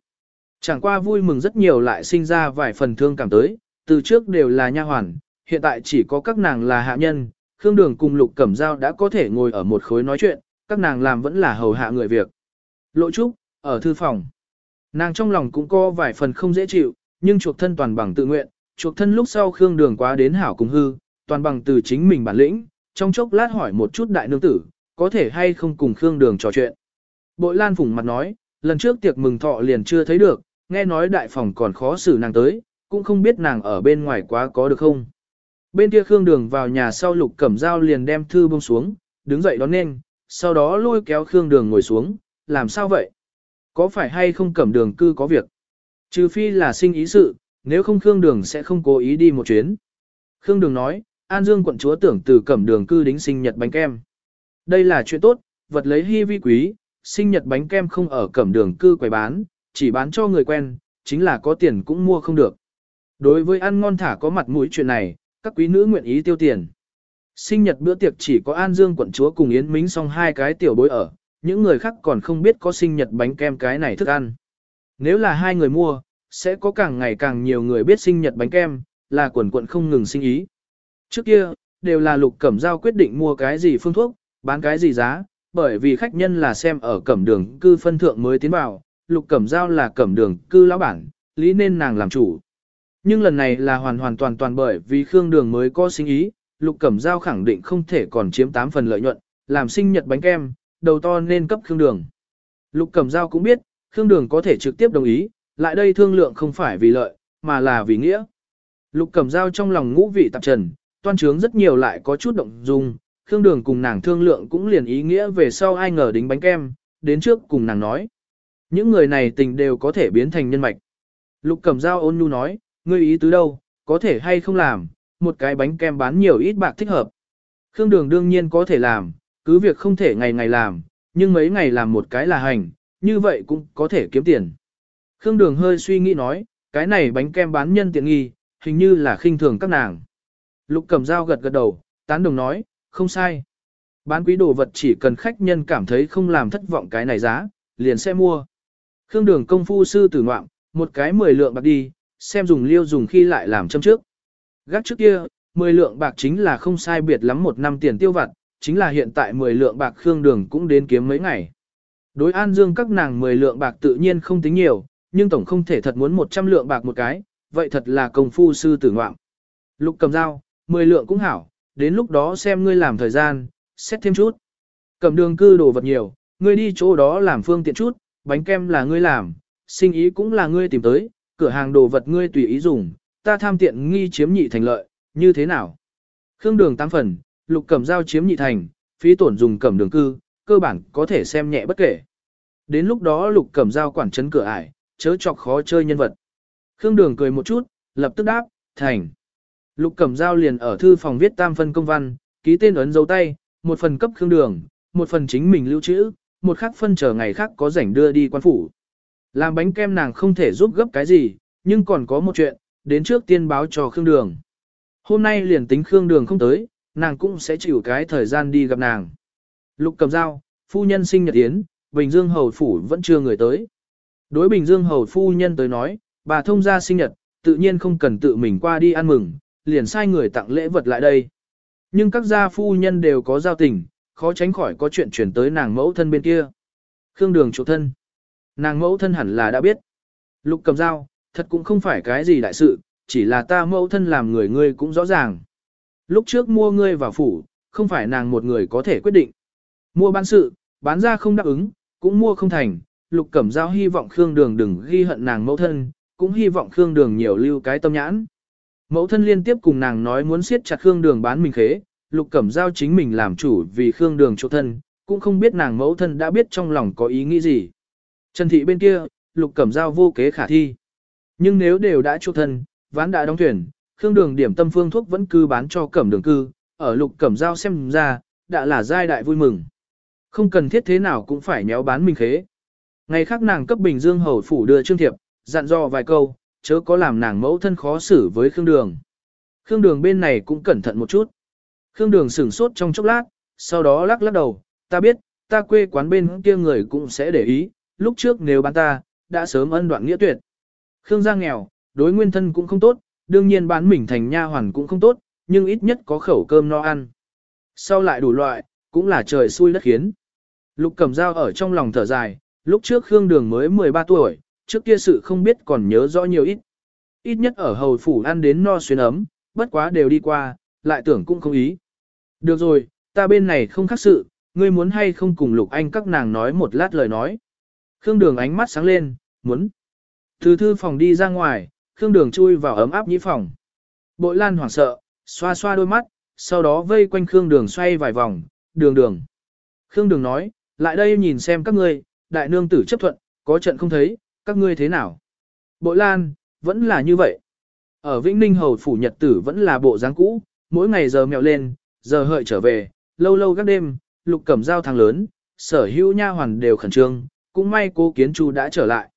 S1: Chẳng qua vui mừng rất nhiều lại sinh ra vài phần thương cảm tới, từ trước đều là nha hoàn, hiện tại chỉ có các nàng là hạ nhân, Khương Đường cùng Lục Cẩm Giao đã có thể ngồi ở một khối nói chuyện, các nàng làm vẫn là hầu hạ người việc. Lộ Trúc, ở thư phòng. Nàng trong lòng cũng có vài phần không dễ chịu, nhưng chuộc thân toàn bằng tự nguyện, chuộc thân lúc sau Khương Đường quá đến hảo cùng hư, toàn bằng từ chính mình bản lĩnh, trong chốc lát hỏi một chút đại nương tử, có thể hay không cùng Khương Đường trò chuyện. Bội Lan phủng mặt nói, lần trước tiệc mừng thọ liền chưa thấy được, nghe nói đại phòng còn khó xử nàng tới, cũng không biết nàng ở bên ngoài quá có được không. Bên kia Khương Đường vào nhà sau Lục Cẩm Dao liền đem thư buông xuống, đứng dậy đón nên, sau đó lôi kéo Khương Đường ngồi xuống, làm sao vậy? Có phải hay không Cẩm Đường cư có việc? Trừ phi là sinh ý sự, nếu không Khương Đường sẽ không cố ý đi một chuyến. Khương Đường nói, An Dương quận chúa tưởng từ Cẩm Đường cư đính sinh nhật bánh kem. Đây là chuyện tốt, vật lấy hy vi quý, sinh nhật bánh kem không ở Cẩm Đường cư quầy bán, chỉ bán cho người quen, chính là có tiền cũng mua không được. Đối với ăn ngon thả có mặt mũi chuyện này, các quý nữ nguyện ý tiêu tiền. Sinh nhật bữa tiệc chỉ có An Dương quận chúa cùng Yến Mính song hai cái tiểu bối ở, những người khác còn không biết có sinh nhật bánh kem cái này thức ăn. Nếu là hai người mua, sẽ có càng ngày càng nhiều người biết sinh nhật bánh kem, là quần quận không ngừng sinh ý. Trước kia, đều là lục cẩm giao quyết định mua cái gì phương thuốc, bán cái gì giá, bởi vì khách nhân là xem ở cẩm đường cư phân thượng mới tiến vào, lục cẩm giao là cẩm đường cư lão bản, lý nên nàng làm chủ. Nhưng lần này là hoàn hoàn toàn toàn bởi vì Khương Đường mới có sinh ý, Lục Cẩm Giao khẳng định không thể còn chiếm 8 phần lợi nhuận, làm sinh nhật bánh kem, đầu to nên cấp Khương Đường. Lục Cẩm Giao cũng biết, Khương Đường có thể trực tiếp đồng ý, lại đây thương lượng không phải vì lợi, mà là vì nghĩa. Lục Cẩm Giao trong lòng ngũ vị tạp trần, toan trướng rất nhiều lại có chút động dung, Khương Đường cùng nàng thương lượng cũng liền ý nghĩa về sau ai ngờ đính bánh kem, đến trước cùng nàng nói. Những người này tình đều có thể biến thành nhân mạch. Lục Cẩm Giao ôn nhu nói, ngươi ý tứ đâu, có thể hay không làm, một cái bánh kem bán nhiều ít bạc thích hợp. Khương Đường đương nhiên có thể làm, cứ việc không thể ngày ngày làm, nhưng mấy ngày làm một cái là hành, như vậy cũng có thể kiếm tiền. Khương Đường hơi suy nghĩ nói, cái này bánh kem bán nhân tiện nghi, hình như là khinh thường các nàng. Lục Cẩm Giao gật gật đầu, tán đồng nói, không sai. Bán quý đồ vật chỉ cần khách nhân cảm thấy không làm thất vọng cái này giá, liền sẽ mua. Khương Đường công phu sư tử ngoạm, một cái 10 lượng bạc đi, xem dùng liêu dùng khi lại làm châm trước. Gác trước kia, 10 lượng bạc chính là không sai biệt lắm một năm tiền tiêu vặt, chính là hiện tại 10 lượng bạc Khương Đường cũng đến kiếm mấy ngày. Đối An Dương các nàng 10 lượng bạc tự nhiên không tính nhiều, nhưng tổng không thể thật muốn 100 lượng bạc một cái, vậy thật là công phu sư tử ngoạm. Lục cầm dao, 10 lượng cũng hảo, đến lúc đó xem ngươi làm thời gian, xét thêm chút. Cầm đường cư đồ vật nhiều, ngươi đi chỗ đó làm phương tiện chút, bánh kem là ngươi làm, sinh ý cũng là ngươi tìm tới, cửa hàng đồ vật ngươi tùy ý dùng, ta tham tiện nghi chiếm nhị thành lợi, như thế nào? Khương đường tăng phần, lục cẩm giao chiếm nhị thành, phí tổn dùng cẩm đường cư, cơ bản có thể xem nhẹ bất kể. Đến lúc đó lục cẩm giao quản trấn cửa ải, chớ chọc khó chơi nhân vật. Khương đường cười một chút, lập tức đáp, thành. Lục cẩm giao liền ở thư phòng viết tam phân công văn, ký tên ấn dấu tay, một phần cấp khương đường, một phần chính mình lưu trữ, một khác phân chờ ngày khác có rảnh đưa đi quan phủ. Làm bánh kem nàng không thể giúp gấp cái gì, nhưng còn có một chuyện, đến trước tiên báo cho Khương Đường. Hôm nay liền tính Khương Đường không tới, nàng cũng sẽ chịu cái thời gian đi gặp nàng. Lục Cẩm Giao, phu nhân sinh nhật yến, Bình Dương Hầu Phủ vẫn chưa người tới. Đối Bình Dương Hầu Phu nhân tới nói, bà thông gia sinh nhật, tự nhiên không cần tự mình qua đi ăn mừng, liền sai người tặng lễ vật lại đây. Nhưng các gia phu nhân đều có giao tình, khó tránh khỏi có chuyện chuyển tới nàng mẫu thân bên kia. Khương Đường chủ thân. Nàng mẫu thân hẳn là đã biết. Lục cầm dao, thật cũng không phải cái gì đại sự, chỉ là ta mẫu thân làm người ngươi cũng rõ ràng. Lúc trước mua ngươi vào phủ, không phải nàng một người có thể quyết định. Mua bán sự, bán ra không đáp ứng, cũng mua không thành. Lục Cẩm Giao hy vọng Khương Đường đừng ghi hận nàng mẫu thân, cũng hy vọng Khương Đường nhiều lưu cái tâm nhãn. Mẫu thân liên tiếp cùng nàng nói muốn siết chặt Khương Đường bán mình khế, Lục Cẩm Giao chính mình làm chủ vì Khương Đường chỗ thân, cũng không biết nàng mẫu thân đã biết trong lòng có ý nghĩ gì. Trần Thị bên kia, Lục Cẩm Giao vô kế khả thi. Nhưng nếu đều đã chỗ thân, ván đã đóng thuyền, Khương Đường điểm tâm phương thuốc vẫn cứ bán cho Cẩm Đường cư, ở Lục Cẩm Giao xem ra, đã là giai đại vui mừng. Không cần thiết thế nào cũng phải nhéo bán mình khế. Ngày khác nàng cấp Bình Dương Hầu Phủ đưa Trương Thiệp, dặn dò vài câu, chớ có làm nàng mẫu thân khó xử với Khương Đường. Khương Đường bên này cũng cẩn thận một chút. Khương Đường sửng sốt trong chốc lát, sau đó lắc lắc đầu, ta biết, ta quê quán bên kia người cũng sẽ để ý, lúc trước nếu bán ta, đã sớm ân đoạn nghĩa tuyệt. Khương Giang nghèo, đối nguyên thân cũng không tốt, đương nhiên bán mình thành nha hoàn cũng không tốt, nhưng ít nhất có khẩu cơm no ăn. Sau lại đủ loại, cũng là trời xui đất khiến. Lục cầm dao ở trong lòng thở dài, lúc trước Khương Đường mới 13 tuổi, trước kia sự không biết còn nhớ rõ nhiều ít. Ít nhất ở hầu phủ ăn đến no xuyên ấm, bất quá đều đi qua, lại tưởng cũng không ý. Được rồi, ta bên này không khác sự, ngươi muốn hay không cùng Lục Anh các nàng nói một lát lời nói. Khương Đường ánh mắt sáng lên, muốn. Từ thư phòng đi ra ngoài, Khương Đường chui vào ấm áp nhĩ phòng. Bội Lan hoảng sợ, xoa xoa đôi mắt, sau đó vây quanh Khương Đường xoay vài vòng, đường đường. Khương Đường nói, lại đây nhìn xem các ngươi, đại nương tử chấp thuận, có trận không thấy, các ngươi thế nào. Bội Lan, vẫn là như vậy. Ở Vĩnh Ninh Hầu Phủ Nhật Tử vẫn là bộ dáng cũ, mỗi ngày giờ mèo lên, giờ hợi trở về, lâu lâu các đêm, lục cẩm giao thang lớn, sở hữu nha hoàn đều khẩn trương, cũng may cố kiến chu đã trở lại.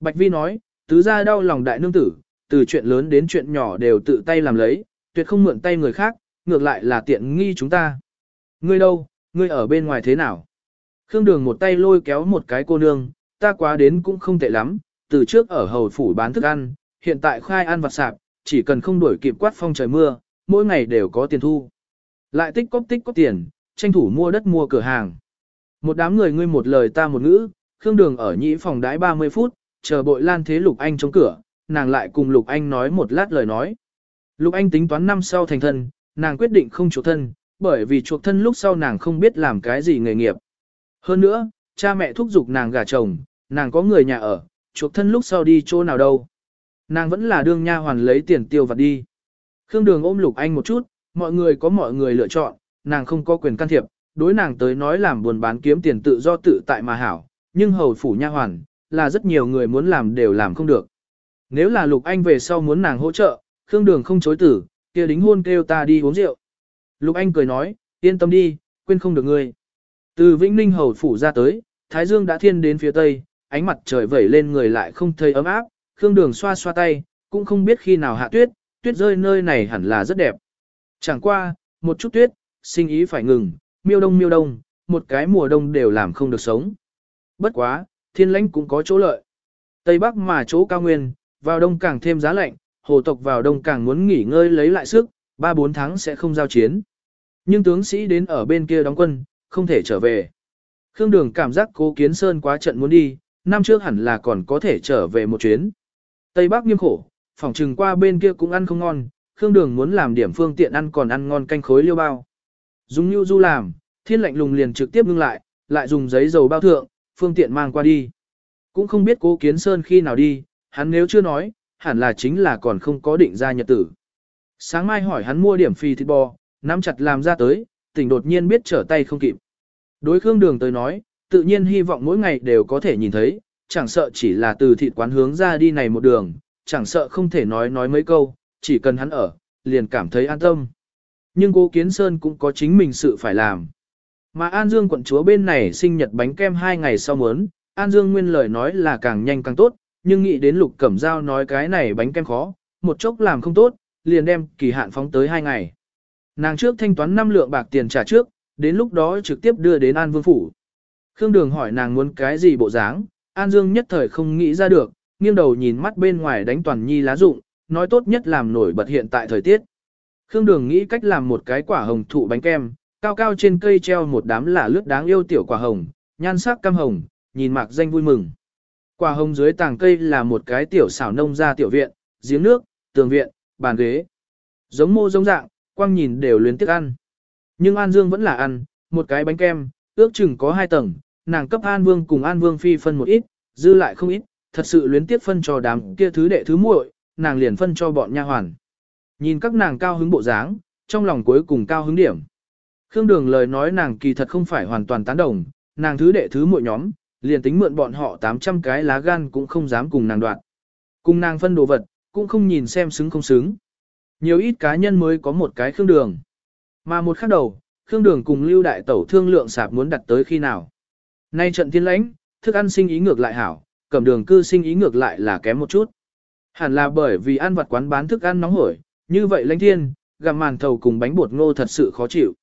S1: Bạch Vi nói, tứ gia đau lòng đại nương tử, từ chuyện lớn đến chuyện nhỏ đều tự tay làm lấy, tuyệt không mượn tay người khác, ngược lại là tiện nghi chúng ta. Ngươi đâu, ngươi ở bên ngoài thế nào? Khương Đường một tay lôi kéo một cái cô nương, ta quá đến cũng không tệ lắm, từ trước ở hầu phủ bán thức ăn, hiện tại khai ăn vặt sạp, chỉ cần không đuổi kịp quát phong trời mưa, mỗi ngày đều có tiền thu. Lại tích cóp tích có tiền, tranh thủ mua đất mua cửa hàng. Một đám người ngươi một lời ta một ngữ, Khương Đường ở nhĩ phòng đãi 30 phút, chờ bội lan thế Lục Anh chống cửa, nàng lại cùng Lục Anh nói một lát lời nói. Lục Anh tính toán năm sau thành thân, nàng quyết định không chuộc thân, bởi vì chuộc thân lúc sau nàng không biết làm cái gì nghề nghiệp. Hơn nữa, cha mẹ thúc giục nàng gả chồng, nàng có người nhà ở, chuộc thân lúc sau đi chỗ nào đâu. Nàng vẫn là đương nha hoàn lấy tiền tiêu vặt đi. Khương Đường ôm Lục Anh một chút, mọi người có mọi người lựa chọn, nàng không có quyền can thiệp, đối nàng tới nói làm buồn bán kiếm tiền tự do tự tại mà hảo, nhưng hầu phủ nha hoàn, là rất nhiều người muốn làm đều làm không được. Nếu là Lục Anh về sau muốn nàng hỗ trợ, Khương Đường không chối tử, kia đính hôn kêu ta đi uống rượu. Lục Anh cười nói, yên tâm đi, quên không được ngươi. Từ Vĩnh Ninh hầu phủ ra tới, Thái Dương đã thiên đến phía tây, ánh mặt trời vẩy lên người lại không thấy ấm áp, Khương Đường xoa xoa tay, cũng không biết khi nào hạ tuyết, tuyết rơi nơi này hẳn là rất đẹp. Chẳng qua, một chút tuyết, sinh ý phải ngừng, miêu đông miêu đông, một cái mùa đông đều làm không được sống. Bất quá, thiên lãnh cũng có chỗ lợi. Tây Bắc mà chỗ cao nguyên, vào đông càng thêm giá lạnh, hồ tộc vào đông càng muốn nghỉ ngơi lấy lại sức, 3-4 tháng sẽ không giao chiến. Nhưng tướng sĩ đến ở bên kia đóng quân, không thể trở về. Khương Đường cảm giác cố kiến sơn quá trận muốn đi, năm trước hẳn là còn có thể trở về một chuyến. Tây Bắc nghiêm khổ, phòng trừng qua bên kia cũng ăn không ngon, Khương Đường muốn làm điểm phương tiện ăn còn ăn ngon canh khối liêu bao. Dùng như du làm, thiên lạnh lùng liền trực tiếp ngưng lại, lại dùng giấy dầu bao thượng, phương tiện mang qua đi. Cũng không biết cố kiến sơn khi nào đi, hắn nếu chưa nói, hẳn là chính là còn không có định ra nhật tử. Sáng mai hỏi hắn mua điểm phi thịt bò, nắm chặt làm ra tới, tỉnh đột nhiên biết trở tay không kịp. Đối Khương Đường tới nói, tự nhiên hy vọng mỗi ngày đều có thể nhìn thấy, chẳng sợ chỉ là từ thịt quán hướng ra đi này một đường, chẳng sợ không thể nói nói mấy câu, chỉ cần hắn ở, liền cảm thấy an tâm. Nhưng cố Kiến Sơn cũng có chính mình sự phải làm. Mà An Dương quận chúa bên này sinh nhật bánh kem hai ngày sau muốn, An Dương nguyên lời nói là càng nhanh càng tốt, nhưng nghĩ đến Lục Cẩm Giao nói cái này bánh kem khó, một chốc làm không tốt, liền đem kỳ hạn phóng tới hai ngày. Nàng trước thanh toán 5 lượng bạc tiền trả trước, đến lúc đó trực tiếp đưa đến An Vương Phủ. Khương Đường hỏi nàng muốn cái gì bộ dáng, An Dương nhất thời không nghĩ ra được, nghiêng đầu nhìn mắt bên ngoài đánh toàn nhi lá rụng, nói tốt nhất làm nổi bật hiện tại thời tiết. Khương Đường nghĩ cách làm một cái quả hồng thụ bánh kem, cao cao trên cây treo một đám lả lướt đáng yêu tiểu quả hồng, nhan sắc cam hồng, nhìn mạc danh vui mừng. Quả hồng dưới tàng cây là một cái tiểu xảo nông gia tiểu viện, giếng nước, tường viện, bàn ghế. Giống mô giống dạng, quang nhìn đều luyến tiếc ăn. Nhưng An Dương vẫn là ăn, một cái bánh kem, ước chừng có hai tầng, nàng cấp An Vương cùng An Vương phi phân một ít, dư lại không ít, thật sự luyến tiếc phân cho đám kia thứ đệ thứ muội, nàng liền phân cho bọn nha hoàn. Nhìn các nàng cao hứng bộ dáng, trong lòng cuối cùng cao hứng điểm. Khương Đường lời nói nàng kỳ thật không phải hoàn toàn tán đồng, nàng thứ đệ thứ muội nhóm, liền tính mượn bọn họ 800 cái lá gan cũng không dám cùng nàng đoạn. Cùng nàng phân đồ vật, cũng không nhìn xem xứng không xứng. Nhiều ít cá nhân mới có một cái Khương Đường. Mà một khắc đầu, Khương Đường cùng Lưu Đại Tẩu thương lượng sạp muốn đặt tới khi nào. Nay trận thiên lãnh, thức ăn sinh ý ngược lại hảo, cẩm đường cư sinh ý ngược lại là kém một chút. Hẳn là bởi vì ăn vặt quán bán thức ăn nóng hổi, như vậy lãnh thiên, gặm màn thầu cùng bánh bột ngô thật sự khó chịu.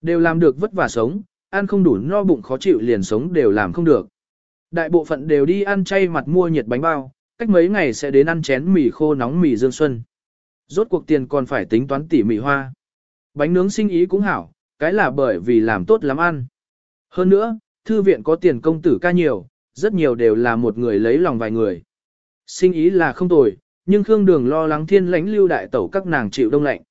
S1: Đều làm được vất vả sống, ăn không đủ no bụng khó chịu liền sống đều làm không được. Đại bộ phận đều đi ăn chay mặt mua nhiệt bánh bao, cách mấy ngày sẽ đến ăn chén mì khô nóng mì dương xuân. Rốt cuộc tiền còn phải tính toán tỉ mì hoa. Bánh nướng sinh ý cũng hảo, cái là bởi vì làm tốt lắm ăn. Hơn nữa, thư viện có tiền công tử ca nhiều, rất nhiều đều là một người lấy lòng vài người. Sinh ý là không tồi, nhưng Khương Đường lo lắng thiên lãnh lưu đại tẩu các nàng chịu đông lạnh.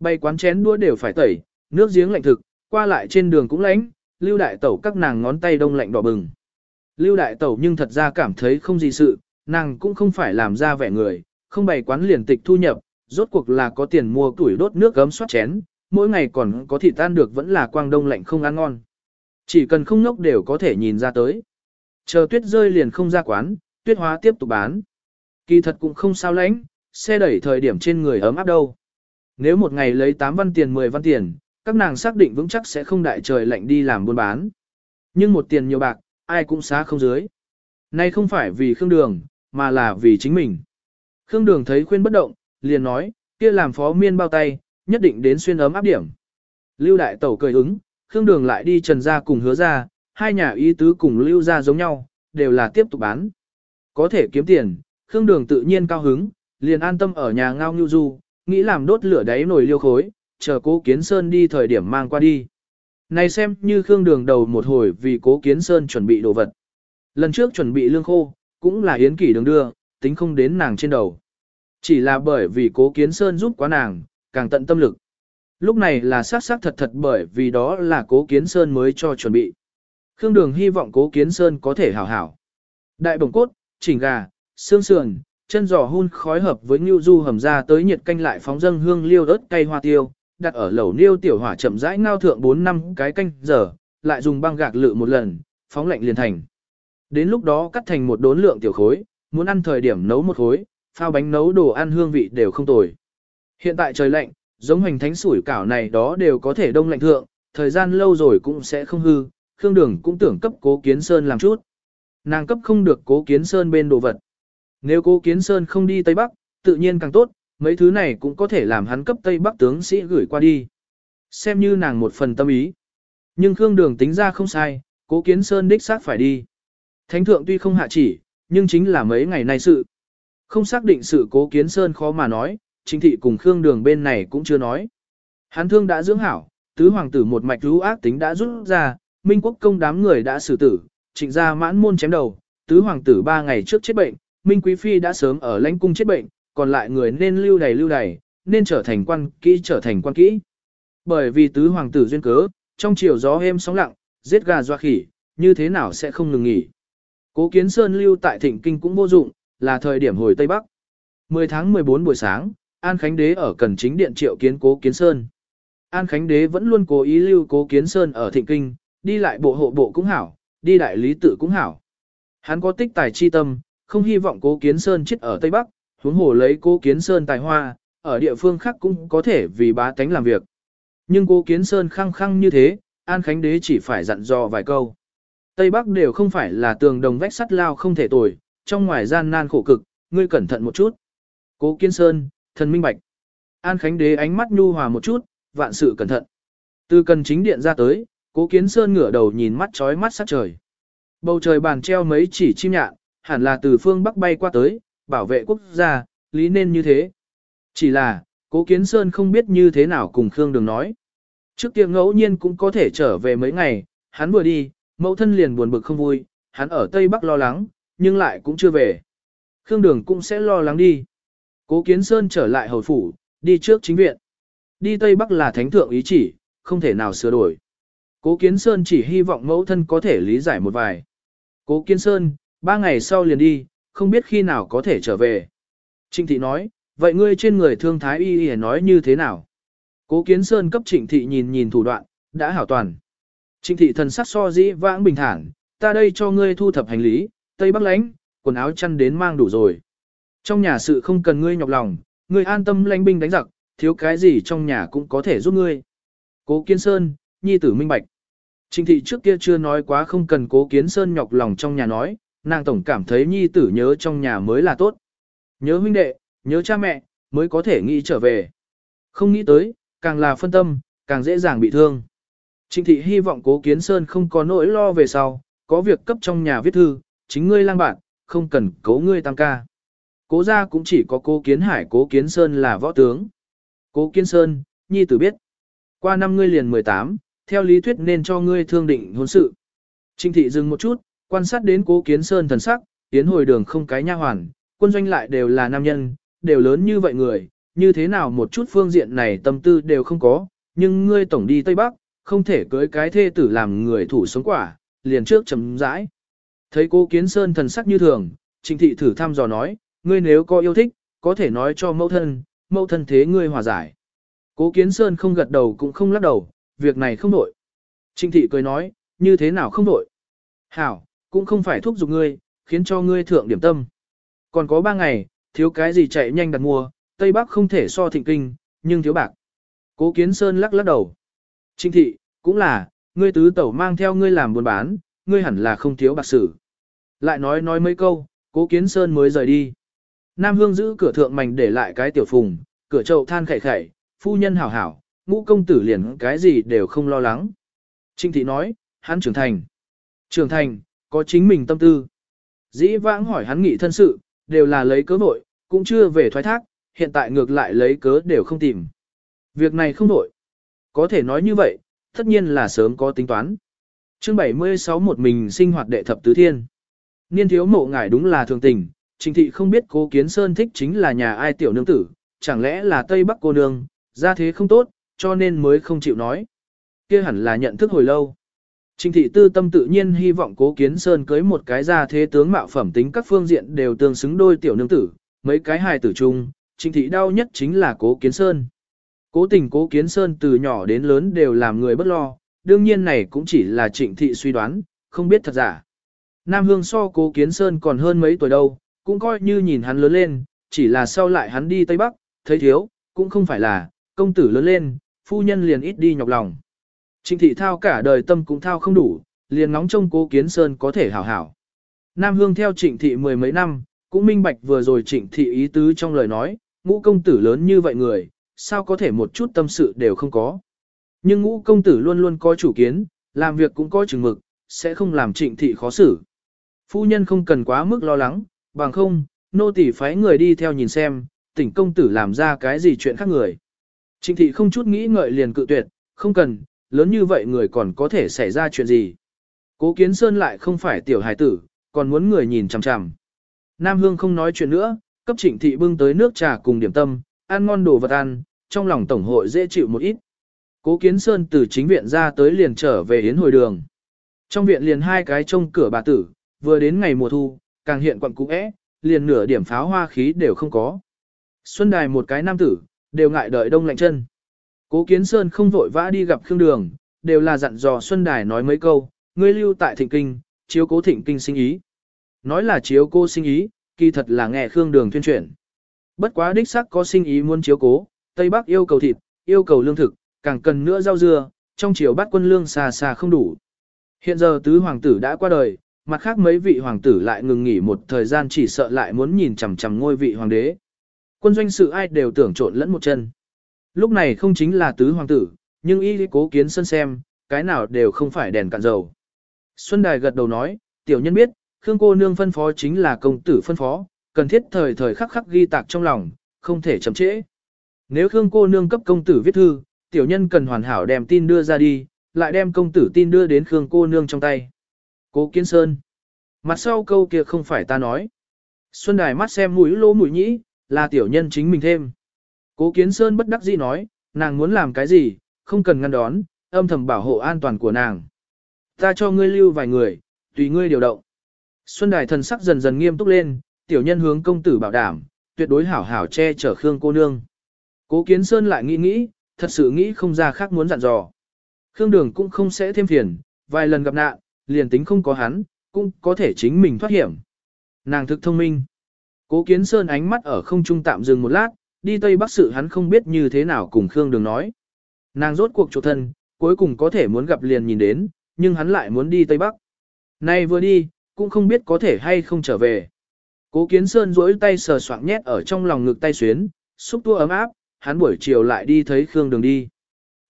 S1: Bay quán chén đua đều phải tẩy, nước giếng lạnh thực, qua lại trên đường cũng lạnh, lưu đại tẩu các nàng ngón tay đông lạnh đỏ bừng. Lưu đại tẩu nhưng thật ra cảm thấy không gì sự, nàng cũng không phải làm ra vẻ người, không bày quán liền tịch thu nhập, rốt cuộc là có tiền mua tuổi đốt nước gấm soát chén, mỗi ngày còn có thịt tan được vẫn là quang đông lạnh không ăn ngon. Chỉ cần không ngốc đều có thể nhìn ra tới. Chờ tuyết rơi liền không ra quán, tuyết hóa tiếp tục bán. Kỳ thật cũng không sao lãnh, xe đẩy thời điểm trên người ấm áp đâu. Nếu một ngày lấy 8 văn tiền 10 văn tiền, các nàng xác định vững chắc sẽ không đại trời lạnh đi làm buôn bán. Nhưng một tiền nhiều bạc, ai cũng xá không dưới. Nay không phải vì Khương Đường, mà là vì chính mình. Khương Đường thấy khuyên bất động, liền nói, kia làm phó miên bao tay, nhất định đến xuyên ấm áp điểm. Lưu Đại Tẩu cười ứng, Khương Đường lại đi trần ra cùng hứa ra, hai nhà ý tứ cùng Lưu ra giống nhau, đều là tiếp tục bán. Có thể kiếm tiền, Khương Đường tự nhiên cao hứng, liền an tâm ở nhà ngao nhu du, nghĩ làm đốt lửa đáy nồi liêu khối, chờ cố kiến sơn đi thời điểm mang qua đi. Này xem như Khương Đường đầu một hồi vì cố kiến sơn chuẩn bị đồ vật. Lần trước chuẩn bị lương khô, cũng là yến kỷ đường đưa, tính không đến nàng trên đầu. Chỉ là bởi vì cố kiến sơn giúp quá nàng, càng tận tâm lực. Lúc này là xác xác thật thật bởi vì đó là cố kiến sơn mới cho chuẩn bị. Khương Đường hy vọng cố kiến sơn có thể hảo hảo. Đại bổng cốt, chỉnh gà, xương sườn, chân giò hun khói hợp với ngưu du hầm ra tới nhiệt canh lại phóng dâng hương liêu ớt cay hoa tiêu, đặt ở lẩu niêu tiểu hỏa chậm rãi ngao thượng 4 năm cái canh giờ, lại dùng băng gạc lự một lần, phóng lạnh liền thành. Đến lúc đó cắt thành một đốn lượng tiểu khối, muốn ăn thời điểm nấu một khối, phao bánh nấu đồ ăn hương vị đều không tồi. Hiện tại trời lạnh, giống hành thánh sủi cảo này đó đều có thể đông lạnh thượng, thời gian lâu rồi cũng sẽ không hư, Khương Đường cũng tưởng cấp cố kiến sơn làm chút. Nàng cấp không được cố kiến sơn bên đồ vật. Nếu cố kiến sơn không đi Tây Bắc, tự nhiên càng tốt, mấy thứ này cũng có thể làm hắn cấp Tây Bắc tướng sĩ gửi qua đi. Xem như nàng một phần tâm ý. Nhưng Khương Đường tính ra không sai, cố kiến sơn đích xác phải đi. Thánh thượng tuy không hạ chỉ, nhưng chính là mấy ngày nay sự. Không xác định sự cố kiến sơn khó mà nói, Trình thị cùng Khương Đường bên này cũng chưa nói. Hắn thương đã dưỡng hảo, tứ hoàng tử một mạch rú ác tính đã rút ra, minh quốc công đám người đã xử tử, trịnh ra mãn môn chém đầu, tứ hoàng tử ba ngày trước chết bệnh, minh quý phi đã sớm ở lãnh cung chết bệnh, còn lại người nên lưu đầy lưu đầy, nên trở thành quan kỹ trở thành quan kỹ. Bởi vì tứ hoàng tử duyên cớ, trong chiều gió êm sóng lặng, giết gà doa khỉ, như thế nào sẽ không ngừng nghỉ. Cố kiến sơn lưu tại thịnh kinh cũng vô dụng, là thời điểm hồi Tây Bắc. 10 tháng 14 buổi sáng, An Khánh Đế ở Cần Chính Điện triệu kiến Cố Kiến Sơn. An Khánh Đế vẫn luôn cố ý lưu Cố Kiến Sơn ở Thịnh Kinh, đi lại bộ hộ bộ cũng hảo, đi đại lý tự cũng hảo. Hắn có tích tài chi tâm, không hy vọng Cố Kiến Sơn chết ở Tây Bắc, huống hồ lấy Cố Kiến Sơn tài hoa, ở địa phương khác cũng có thể vì bá tánh làm việc. Nhưng Cố Kiến Sơn khăng khăng như thế, An Khánh Đế chỉ phải dặn dò vài câu. Tây Bắc đều không phải là tường đồng vách sắt lao không thể tồi, trong ngoài gian nan khổ cực, ngươi cẩn thận một chút. Cố Kiến Sơn, thần minh bạch. An Khánh Đế ánh mắt nhu hòa một chút, vạn sự cẩn thận. Từ cần chính điện ra tới, Cố Kiến Sơn ngửa đầu nhìn mắt chói mắt sát trời. Bầu trời bàn treo mấy chỉ chim nhạn, hẳn là từ phương Bắc bay qua tới, bảo vệ quốc gia, lý nên như thế. Chỉ là, Cố Kiến Sơn không biết như thế nào cùng Khương Đường nói. Trước kia ngẫu nhiên cũng có thể trở về mấy ngày, hắn vừa đi, mẫu thân liền buồn bực không vui, hắn ở Tây Bắc lo lắng, nhưng lại cũng chưa về. Khương Đường cũng sẽ lo lắng đi. Cố Kiến Sơn trở lại hồi phủ, đi trước chính viện. Đi Tây Bắc là thánh thượng ý chỉ, không thể nào sửa đổi. Cố Kiến Sơn chỉ hy vọng mẫu thân có thể lý giải một vài. Cố Kiến Sơn, ba ngày sau liền đi, không biết khi nào có thể trở về. Trịnh thị nói, vậy ngươi trên người thương thái y y nói như thế nào? Cố Kiến Sơn cấp trịnh thị nhìn nhìn thủ đoạn, đã hảo toàn. Trịnh thị thần sắc so dĩ vãng bình thản, ta đây cho ngươi thu thập hành lý, Tây Bắc lánh, quần áo chăn đến mang đủ rồi. Trong nhà sự không cần ngươi nhọc lòng, ngươi an tâm lãnh binh đánh giặc, thiếu cái gì trong nhà cũng có thể giúp ngươi. Cố Kiến Sơn, nhi tử minh bạch. Trình thị trước kia chưa nói quá không cần cố Kiến Sơn nhọc lòng trong nhà nói, nàng tổng cảm thấy nhi tử nhớ trong nhà mới là tốt. Nhớ huynh đệ, nhớ cha mẹ, mới có thể nghĩ trở về. Không nghĩ tới, càng là phân tâm, càng dễ dàng bị thương. Trình thị hy vọng cố Kiến Sơn không có nỗi lo về sau, có việc cấp trong nhà viết thư, chính ngươi lang bạn, không cần cố ngươi tăng ca. Cố gia cũng chỉ có cố kiến hải cố kiến sơn là võ tướng. Cố kiến sơn, nhi tử biết. Qua năm ngươi liền 18, theo lý thuyết nên cho ngươi thương định hôn sự. Trinh thị dừng một chút, quan sát đến cố kiến sơn thần sắc, tiến hồi đường không cái nha hoàn, quân doanh lại đều là nam nhân, đều lớn như vậy người, như thế nào một chút phương diện này tâm tư đều không có, nhưng ngươi tổng đi Tây Bắc, không thể cưới cái thê tử làm người thủ sống quả, liền trước chấm dãi. Thấy cố kiến sơn thần sắc như thường, trịnh thị thử thăm dò nói, ngươi nếu có yêu thích, có thể nói cho mẫu thân, mẫu thân thế ngươi hòa giải. Cố Kiến Sơn không gật đầu cũng không lắc đầu, việc này không đổi. Trinh thị cười nói, như thế nào không đổi? Hảo, cũng không phải thúc giục ngươi, khiến cho ngươi thượng điểm tâm. Còn có ba ngày, thiếu cái gì chạy nhanh đặt mua, Tây Bắc không thể so thịnh kinh, nhưng thiếu bạc. Cố Kiến Sơn lắc lắc đầu. Trinh thị, cũng là, ngươi tứ tẩu mang theo ngươi làm buôn bán, ngươi hẳn là không thiếu bạc sử. Lại nói nói mấy câu, Cố Kiến Sơn mới rời đi. Nam Hương giữ cửa thượng mảnh để lại cái tiểu phùng, cửa chậu than khẩy khẩy, phu nhân hảo hảo, ngũ công tử liền cái gì đều không lo lắng. Trinh thị nói, hắn trưởng thành. Trưởng thành, có chính mình tâm tư. Dĩ vãng hỏi hắn nghị thân sự, đều là lấy cớ vội, cũng chưa về thoái thác, hiện tại ngược lại lấy cớ đều không tìm. Việc này không nổi. Có thể nói như vậy, tất nhiên là sớm có tính toán. Chương 76 một mình sinh hoạt đệ thập tứ thiên. Niên thiếu mộ ngải đúng là thường tình, Trình thị không biết cố kiến sơn thích chính là nhà ai tiểu nương tử, chẳng lẽ là Tây Bắc cô nương, ra thế không tốt, cho nên mới không chịu nói. kia hẳn là nhận thức hồi lâu. Trình thị tư tâm tự nhiên hy vọng cố kiến sơn cưới một cái ra thế tướng mạo phẩm tính các phương diện đều tương xứng đôi tiểu nương tử, mấy cái hài tử chung, trình thị đau nhất chính là cố kiến sơn. Cố tình cố kiến sơn từ nhỏ đến lớn đều làm người bất lo, đương nhiên này cũng chỉ là trịnh thị suy đoán, không biết thật giả. Nam Hương so cố kiến sơn còn hơn mấy tuổi đâu, cũng coi như nhìn hắn lớn lên, chỉ là sau lại hắn đi Tây Bắc, thấy thiếu, cũng không phải là, công tử lớn lên, phu nhân liền ít đi nhọc lòng. Trịnh thị thao cả đời tâm cũng thao không đủ, liền ngóng trông cố kiến sơn có thể hảo hảo. Nam Hương theo trịnh thị mười mấy năm, cũng minh bạch vừa rồi trịnh thị ý tứ trong lời nói, ngũ công tử lớn như vậy người, sao có thể một chút tâm sự đều không có. Nhưng ngũ công tử luôn luôn có chủ kiến, làm việc cũng có chừng mực, sẽ không làm trịnh thị khó xử. Phu nhân không cần quá mức lo lắng, bằng không, nô tỳ phái người đi theo nhìn xem, tỉnh công tử làm ra cái gì chuyện khác người. Trịnh thị không chút nghĩ ngợi liền cự tuyệt, không cần, lớn như vậy người còn có thể xảy ra chuyện gì. Cố kiến sơn lại không phải tiểu hài tử, còn muốn người nhìn chằm chằm. Nam Hương không nói chuyện nữa, cấp trịnh thị bưng tới nước trà cùng điểm tâm, ăn ngon đồ vật ăn, trong lòng tổng hội dễ chịu một ít. Cố Kiến Sơn từ chính viện ra tới liền trở về yến hồi đường. Trong viện liền hai cái trông cửa bà tử, vừa đến ngày mùa thu, càng hiện quặng cũ é, liền nửa điểm pháo hoa khí đều không có. Xuân đài một cái nam tử, đều ngại đợi đông lạnh chân. Cố Kiến Sơn không vội vã đi gặp Khương Đường, đều là dặn dò Xuân Đài nói mấy câu, ngươi lưu tại thịnh kinh, chiếu cố thịnh kinh sinh ý. Nói là chiếu cố sinh ý, kỳ thật là nghe Khương Đường tuyên truyền. Bất quá đích sắc có sinh ý muốn chiếu cố, Tây Bắc yêu cầu thịt, yêu cầu lương thực, càng cần nữa rau dưa, trong chiều bắt quân lương xa xa không đủ. Hiện giờ tứ hoàng tử đã qua đời, mặt khác mấy vị hoàng tử lại ngừng nghỉ một thời gian chỉ sợ lại muốn nhìn chằm chằm ngôi vị hoàng đế. Quân doanh sự ai đều tưởng trộn lẫn một chân. Lúc này không chính là tứ hoàng tử, nhưng y cố kiến sân xem, cái nào đều không phải đèn cạn dầu. Xuân Đài gật đầu nói, tiểu nhân biết, Khương cô nương phân phó chính là công tử phân phó, cần thiết thời thời khắc khắc ghi tạc trong lòng, không thể chậm trễ. Nếu Khương cô nương cấp công tử viết thư, tiểu nhân cần hoàn hảo đem tin đưa ra đi, lại đem công tử tin đưa đến Khương cô nương trong tay. Cố Kiến Sơn. Mặt sau câu kia không phải ta nói. Xuân Đài mắt xem mũi lô mũi nhĩ, là tiểu nhân chính mình thêm. Cố Kiến Sơn bất đắc dĩ nói, nàng muốn làm cái gì, không cần ngăn đón, âm thầm bảo hộ an toàn của nàng. Ta cho ngươi lưu vài người, tùy ngươi điều động. Xuân Đài thần sắc dần dần nghiêm túc lên, tiểu nhân hướng công tử bảo đảm, tuyệt đối hảo hảo che chở Khương cô nương. Cố Kiến Sơn lại nghĩ nghĩ, thật sự nghĩ không ra khác muốn dặn dò. Khương Đường cũng không sẽ thêm phiền, vài lần gặp nạn, liền tính không có hắn, cũng có thể chính mình thoát hiểm. Nàng thực thông minh. Cố Kiến Sơn ánh mắt ở không trung tạm dừng một lát, đi Tây Bắc sự hắn không biết như thế nào cùng Khương Đường nói. Nàng rốt cuộc chỗ thân, cuối cùng có thể muốn gặp liền nhìn đến, nhưng hắn lại muốn đi Tây Bắc. Nay vừa đi, cũng không biết có thể hay không trở về. Cố Kiến Sơn duỗi tay sờ soạng nhét ở trong lòng ngực tay xuyến, xúc tua ấm áp, hắn buổi chiều lại đi thấy Khương Đường đi.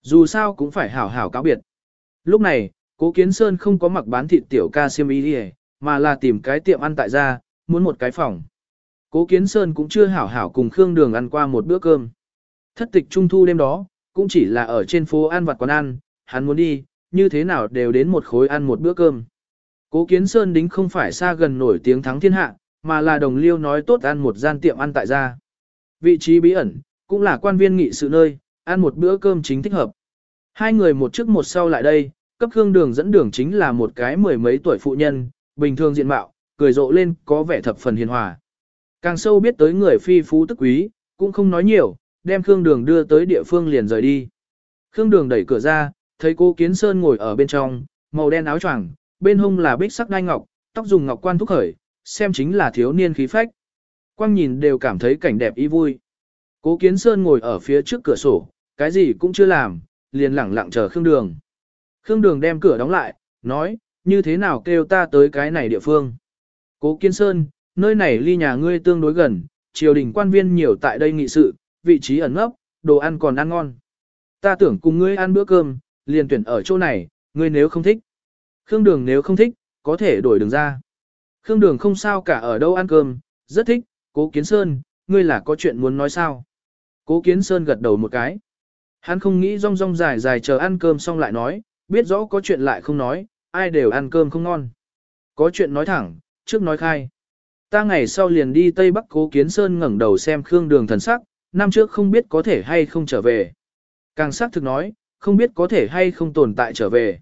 S1: Dù sao cũng phải hảo hảo cáo biệt. Lúc này, Cố Kiến Sơn không có mặc bán thịt tiểu ca siêm ý đi mà là tìm cái tiệm ăn tại gia, muốn một cái phòng. Cố Kiến Sơn cũng chưa hảo hảo cùng Khương Đường ăn qua một bữa cơm. Thất tịch trung thu đêm đó, cũng chỉ là ở trên phố ăn vặt quán ăn, hắn muốn đi, như thế nào đều đến một khối ăn một bữa cơm. Cố Kiến Sơn đính không phải xa gần nổi tiếng thắng thiên hạ, mà là đồng liêu nói tốt ăn một gian tiệm ăn tại gia. Vị trí bí ẩn, cũng là quan viên nghị sự nơi, ăn một bữa cơm chính thích hợp. Hai người một trước một sau lại đây, cấp Khương Đường dẫn đường chính là một cái mười mấy tuổi phụ nhân, bình thường diện mạo, cười rộ lên có vẻ thập phần hiền hòa. Càng sâu biết tới người phi phú tức quý, cũng không nói nhiều, đem Khương Đường đưa tới địa phương liền rời đi. Khương Đường đẩy cửa ra, thấy cô Kiến Sơn ngồi ở bên trong, màu đen áo choàng, bên hông là bích sắc đai ngọc, tóc dùng ngọc quan thúc khởi, xem chính là thiếu niên khí phách. Quang nhìn đều cảm thấy cảnh đẹp ý vui. Cố Kiến Sơn ngồi ở phía trước cửa sổ, cái gì cũng chưa làm, liền lẳng lặng chờ Khương Đường. Khương Đường đem cửa đóng lại, nói, như thế nào kêu ta tới cái này địa phương. Cố Kiến Sơn, nơi này ly nhà ngươi tương đối gần, triều đình quan viên nhiều tại đây nghị sự, vị trí ẩn nấp, đồ ăn còn ăn ngon. Ta tưởng cùng ngươi ăn bữa cơm, liền tuyển ở chỗ này, ngươi nếu không thích. Khương Đường nếu không thích, có thể đổi đường ra. Khương Đường không sao cả ở đâu ăn cơm, rất thích, Cố Kiến Sơn, ngươi là có chuyện muốn nói sao? Cố Kiến Sơn gật đầu một cái. Hắn không nghĩ rong rong dài dài chờ ăn cơm xong lại nói, biết rõ có chuyện lại không nói, ai đều ăn cơm không ngon. Có chuyện nói thẳng, trước nói khai. Ta ngày sau liền đi Tây Bắc Cố Kiến Sơn ngẩng đầu xem Khương Đường thần sắc, năm trước không biết có thể hay không trở về. Càng xác thực nói, không biết có thể hay không tồn tại trở về.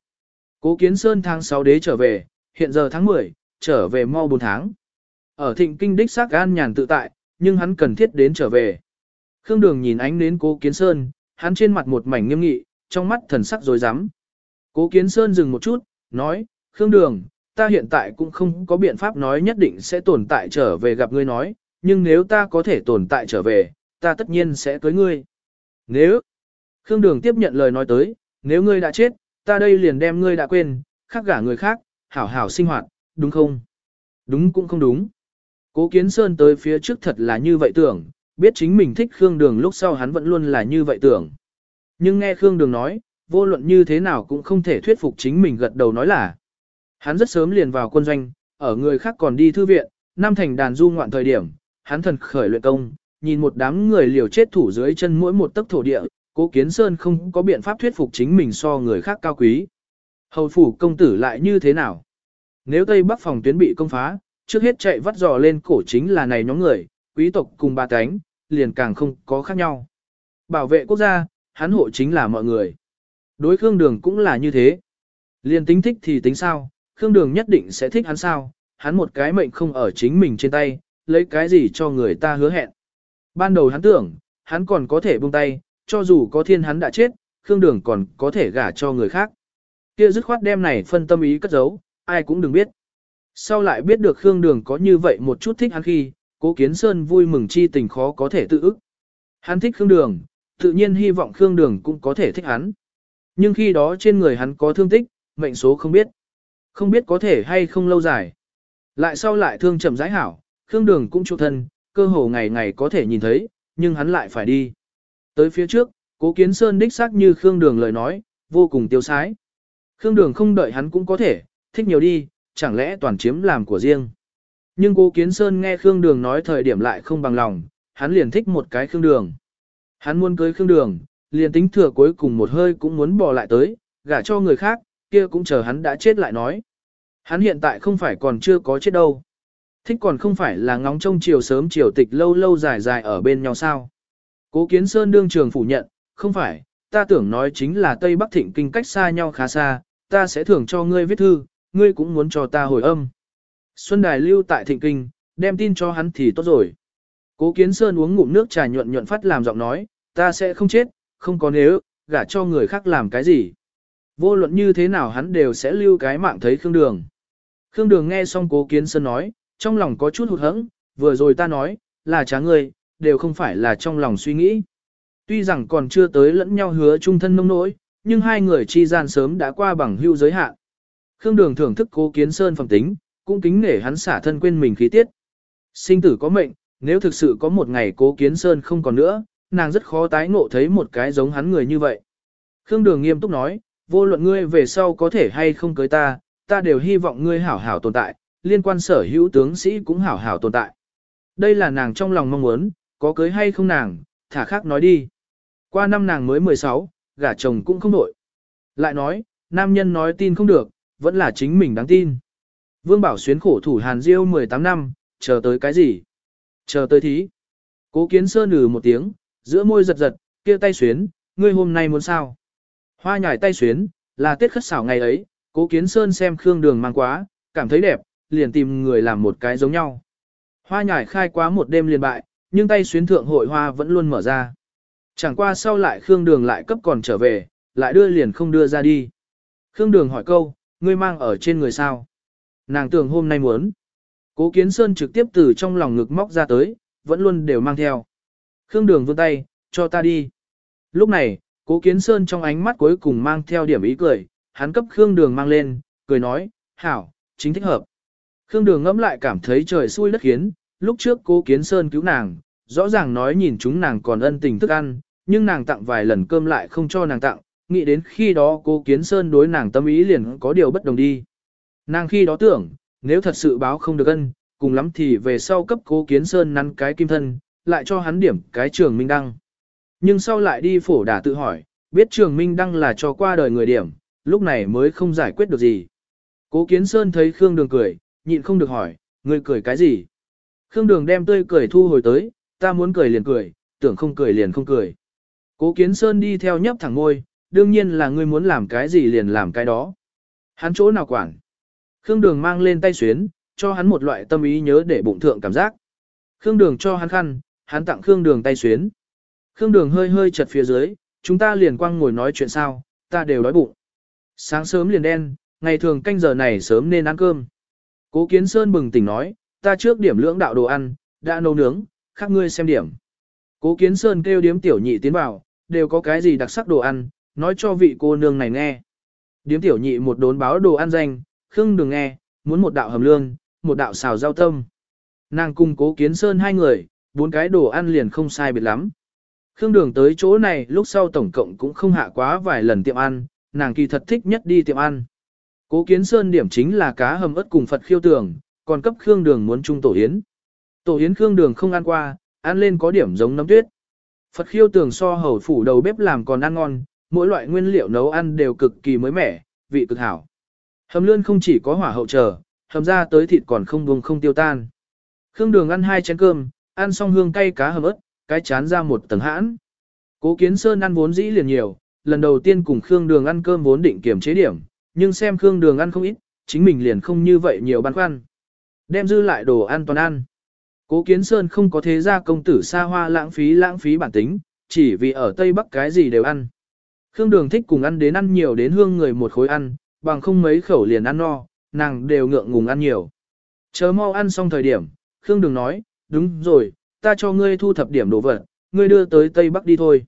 S1: Cố Kiến Sơn tháng 6 đế trở về, hiện giờ tháng 10, trở về mau 4 tháng. Ở thịnh kinh đích xác an nhàn tự tại, nhưng hắn cần thiết đến trở về. Khương Đường nhìn ánh đến Cố Kiến Sơn, hắn trên mặt một mảnh nghiêm nghị, trong mắt thần sắc rối rắm. Cố Kiến Sơn dừng một chút, nói, Khương Đường, ta hiện tại cũng không có biện pháp nói nhất định sẽ tồn tại trở về gặp ngươi nói, nhưng nếu ta có thể tồn tại trở về, ta tất nhiên sẽ cưới ngươi. Nếu, Khương Đường tiếp nhận lời nói tới, nếu ngươi đã chết, ta đây liền đem ngươi đã quên, khác gả người khác, hảo hảo sinh hoạt, đúng không? Đúng cũng không đúng. Cố Kiến Sơn tới phía trước thật là như vậy tưởng, biết chính mình thích Khương Đường lúc sau hắn vẫn luôn là như vậy tưởng. Nhưng nghe Khương Đường nói, vô luận như thế nào cũng không thể thuyết phục chính mình gật đầu nói là. Hắn rất sớm liền vào quân doanh, ở người khác còn đi thư viện, năm thành đàn du ngoạn thời điểm, hắn thần khởi luyện công, nhìn một đám người liều chết thủ dưới chân mỗi một tấc thổ địa, cố kiến sơn không có biện pháp thuyết phục chính mình so người khác cao quý. Hầu phủ công tử lại như thế nào? Nếu Tây Bắc phòng tuyến bị công phá, trước hết chạy vắt dò lên cổ chính là này nhóm người, quý tộc cùng ba cánh, liền càng không có khác nhau. Bảo vệ quốc gia, hắn hộ chính là mọi người. Đối Khương Đường cũng là như thế. liên tính thích thì tính sao, Khương Đường nhất định sẽ thích hắn sao, hắn một cái mệnh không ở chính mình trên tay, lấy cái gì cho người ta hứa hẹn. Ban đầu hắn tưởng, hắn còn có thể buông tay, cho dù có thiên hắn đã chết, Khương Đường còn có thể gả cho người khác. Kia dứt khoát đem này phân tâm ý cất giấu, ai cũng đừng biết. Sau lại biết được Khương Đường có như vậy một chút thích hắn khi, Cố Kiến Sơn vui mừng chi tình khó có thể tự ức. Hắn thích Khương Đường, tự nhiên hy vọng Khương Đường cũng có thể thích hắn. Nhưng khi đó trên người hắn có thương tích, mệnh số không biết. Không biết có thể hay không lâu dài. Lại sau lại thương chậm rãi hảo, Khương Đường cũng trụ thân, cơ hồ ngày ngày có thể nhìn thấy, nhưng hắn lại phải đi. Tới phía trước, Cố Kiến Sơn đích xác như Khương Đường lời nói, vô cùng tiêu sái. Khương Đường không đợi hắn cũng có thể, thích nhiều đi, chẳng lẽ toàn chiếm làm của riêng. Nhưng Cố Kiến Sơn nghe Khương Đường nói thời điểm lại không bằng lòng, hắn liền thích một cái Khương Đường. Hắn muốn cưới Khương Đường, liền tính thừa cuối cùng một hơi cũng muốn bỏ lại tới, gả cho người khác, kia cũng chờ hắn đã chết lại nói. Hắn hiện tại không phải còn chưa có chết đâu. Thích còn không phải là ngóng trông chiều sớm chiều tịch lâu lâu dài dài ở bên nhau sao. Cố Kiến Sơn đương trường phủ nhận, không phải, ta tưởng nói chính là Tây Bắc Thịnh kinh cách xa nhau khá xa, ta sẽ thưởng cho ngươi viết thư, ngươi cũng muốn cho ta hồi âm. Xuân Đài lưu tại Thịnh kinh, đem tin cho hắn thì tốt rồi. Cố Kiến Sơn uống ngụm nước trà nhuận nhuận phát làm giọng nói, ta sẽ không chết, không có nếu, gả cho người khác làm cái gì. Vô luận như thế nào hắn đều sẽ lưu cái mạng thấy Khương Đường. Khương Đường nghe xong Cố Kiến Sơn nói, trong lòng có chút hụt hẫng, vừa rồi ta nói, là trá người đều không phải là trong lòng suy nghĩ. Tuy rằng còn chưa tới lẫn nhau hứa chung thân nông nỗi, nhưng hai người chi gian sớm đã qua bằng hưu giới hạn. Khương Đường thưởng thức Cố Kiến Sơn phẩm tính, cũng kính nể hắn xả thân quên mình khí tiết. Sinh tử có mệnh, nếu thực sự có một ngày Cố Kiến Sơn không còn nữa, nàng rất khó tái ngộ thấy một cái giống hắn người như vậy. Khương Đường nghiêm túc nói, vô luận ngươi về sau có thể hay không cưới ta, ta đều hy vọng ngươi hảo hảo tồn tại, liên quan sở hữu tướng sĩ cũng hảo hảo tồn tại. Đây là nàng trong lòng mong muốn, có cưới hay không nàng, thả khác nói đi. Qua năm nàng mới 16, gả chồng cũng không đổi. Lại nói, nam nhân nói tin không được, vẫn là chính mình đáng tin. Vương Bảo Xuyến khổ thủ Hàn Diêu 18 năm, chờ tới cái gì? Chờ tới thí. Cố kiến sơn ừ một tiếng, giữa môi giật giật, kia tay xuyến, ngươi hôm nay muốn sao? Hoa nhải tay xuyến, là tiết khất xảo ngày ấy, cố kiến sơn xem Khương Đường mang quá, cảm thấy đẹp, liền tìm người làm một cái giống nhau. Hoa nhải khai quá một đêm liền bại, nhưng tay xuyến thượng hội hoa vẫn luôn mở ra. Chẳng qua sau lại Khương Đường lại cấp còn trở về, lại đưa liền không đưa ra đi. Khương Đường hỏi câu, ngươi mang ở trên người sao? Nàng tưởng hôm nay muốn. Cố Kiến Sơn trực tiếp từ trong lòng ngực móc ra tới, vẫn luôn đều mang theo. Khương Đường vươn tay, cho ta đi. Lúc này, Cố Kiến Sơn trong ánh mắt cuối cùng mang theo điểm ý cười, hắn cấp Khương Đường mang lên, cười nói, hảo, chính thích hợp. Khương Đường ngẫm lại cảm thấy trời xui đất khiến, lúc trước Cố Kiến Sơn cứu nàng, rõ ràng nói nhìn chúng nàng còn ân tình thức ăn, nhưng nàng tặng vài lần cơm lại không cho nàng tặng, nghĩ đến khi đó Cố Kiến Sơn đối nàng tâm ý liền có điều bất đồng đi. Nàng khi đó tưởng, nếu thật sự báo không được ân, cùng lắm thì về sau cấp Cố Kiến Sơn nắn cái kim thân, lại cho hắn điểm cái trường minh đăng. Nhưng sau lại đi phổ đà tự hỏi, biết trường minh đăng là cho qua đời người điểm, lúc này mới không giải quyết được gì. Cố Kiến Sơn thấy Khương Đường cười, nhịn không được hỏi, ngươi cười cái gì? Khương Đường đem tươi cười thu hồi tới, ta muốn cười liền cười, tưởng không cười liền không cười. Cố Kiến Sơn đi theo nhấp thẳng ngôi, đương nhiên là ngươi muốn làm cái gì liền làm cái đó. Hắn chỗ nào quản. Khương Đường mang lên tay xuyến, cho hắn một loại tâm ý nhớ để bụng thượng cảm giác. Khương Đường cho hắn khăn, hắn tặng Khương Đường tay xuyến. Khương Đường hơi hơi chật phía dưới, chúng ta liền quăng ngồi nói chuyện sao, ta đều đói bụng. Sáng sớm liền đen, ngày thường canh giờ này sớm nên ăn cơm. Cố Kiến Sơn bừng tỉnh nói, ta trước điểm lưỡng đạo đồ ăn, đã nấu nướng, khác ngươi xem điểm. Cố Kiến Sơn kêu điếm tiểu nhị tiến vào, đều có cái gì đặc sắc đồ ăn, nói cho vị cô nương này nghe. Điếm tiểu nhị một đốn báo đồ ăn danh, Khương Đường nghe, muốn một đạo hầm lương, một đạo xào rau tâm. Nàng cùng Cố Kiến Sơn hai người, bốn cái đồ ăn liền không sai biệt lắm. Khương Đường tới chỗ này lúc sau tổng cộng cũng không hạ quá vài lần tiệm ăn, nàng kỳ thật thích nhất đi tiệm ăn. Cố Kiến Sơn điểm chính là cá hầm ớt cùng Phật khiêu tường, còn cấp Khương Đường muốn chung tổ yến. Tổ yến Khương Đường không ăn qua, ăn lên có điểm giống nấm tuyết. Phật khiêu tường so hầu phủ đầu bếp làm còn ăn ngon, mỗi loại nguyên liệu nấu ăn đều cực kỳ mới mẻ, vị cực hảo. Hầm lươn không chỉ có hỏa hậu trở, hầm ra tới thịt còn không buông không tiêu tan. Khương Đường ăn hai chén cơm, ăn xong hương cay cá hầm ớt, cái chán ra một tầng hãn. Cố Kiến Sơn ăn vốn dĩ liền nhiều, lần đầu tiên cùng Khương Đường ăn cơm vốn định kiểm chế điểm, nhưng xem Khương Đường ăn không ít, chính mình liền không như vậy nhiều băn khoăn. Đem dư lại đồ ăn toàn ăn. Cố Kiến Sơn không có thế ra công tử xa hoa lãng phí lãng phí bản tính, chỉ vì ở Tây Bắc cái gì đều ăn. Khương Đường thích cùng ăn đến ăn nhiều đến hương người một khối ăn, bằng không mấy khẩu liền ăn no, nàng đều ngượng ngùng ăn nhiều. Chờ mau ăn xong thời điểm, Khương Đường nói, đúng rồi, ta cho ngươi thu thập điểm đồ vật, ngươi đưa tới Tây Bắc đi thôi.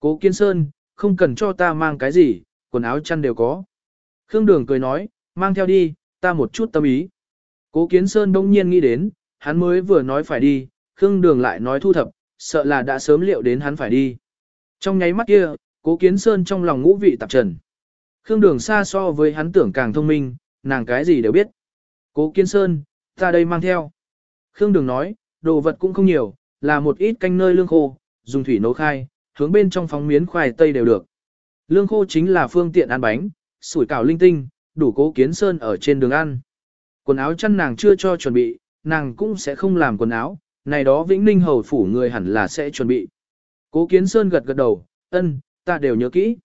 S1: Cố Kiên Sơn, không cần cho ta mang cái gì, quần áo chăn đều có. Khương Đường cười nói, mang theo đi, ta một chút tâm ý. Cố Kiến Sơn đông nhiên nghĩ đến, hắn mới vừa nói phải đi, Khương Đường lại nói thu thập, sợ là đã sớm liệu đến hắn phải đi. Trong nháy mắt kia, Cố Kiến Sơn trong lòng ngũ vị tạp trần. Khương Đường xa so với hắn tưởng càng thông minh, nàng cái gì đều biết. Cố Kiến Sơn, ta đây mang theo. Khương Đường nói, đồ vật cũng không nhiều, là một ít canh nơi lương khô, dùng thủy nấu khai, hướng bên trong phóng miến khoai tây đều được. Lương khô chính là phương tiện ăn bánh, sủi cảo linh tinh, đủ cố kiến sơn ở trên đường ăn. Quần áo chăn nàng chưa cho chuẩn bị, nàng cũng sẽ không làm quần áo, này đó Vĩnh Ninh hầu phủ người hẳn là sẽ chuẩn bị. Cố kiến sơn gật gật đầu, ân, ta đều nhớ kỹ.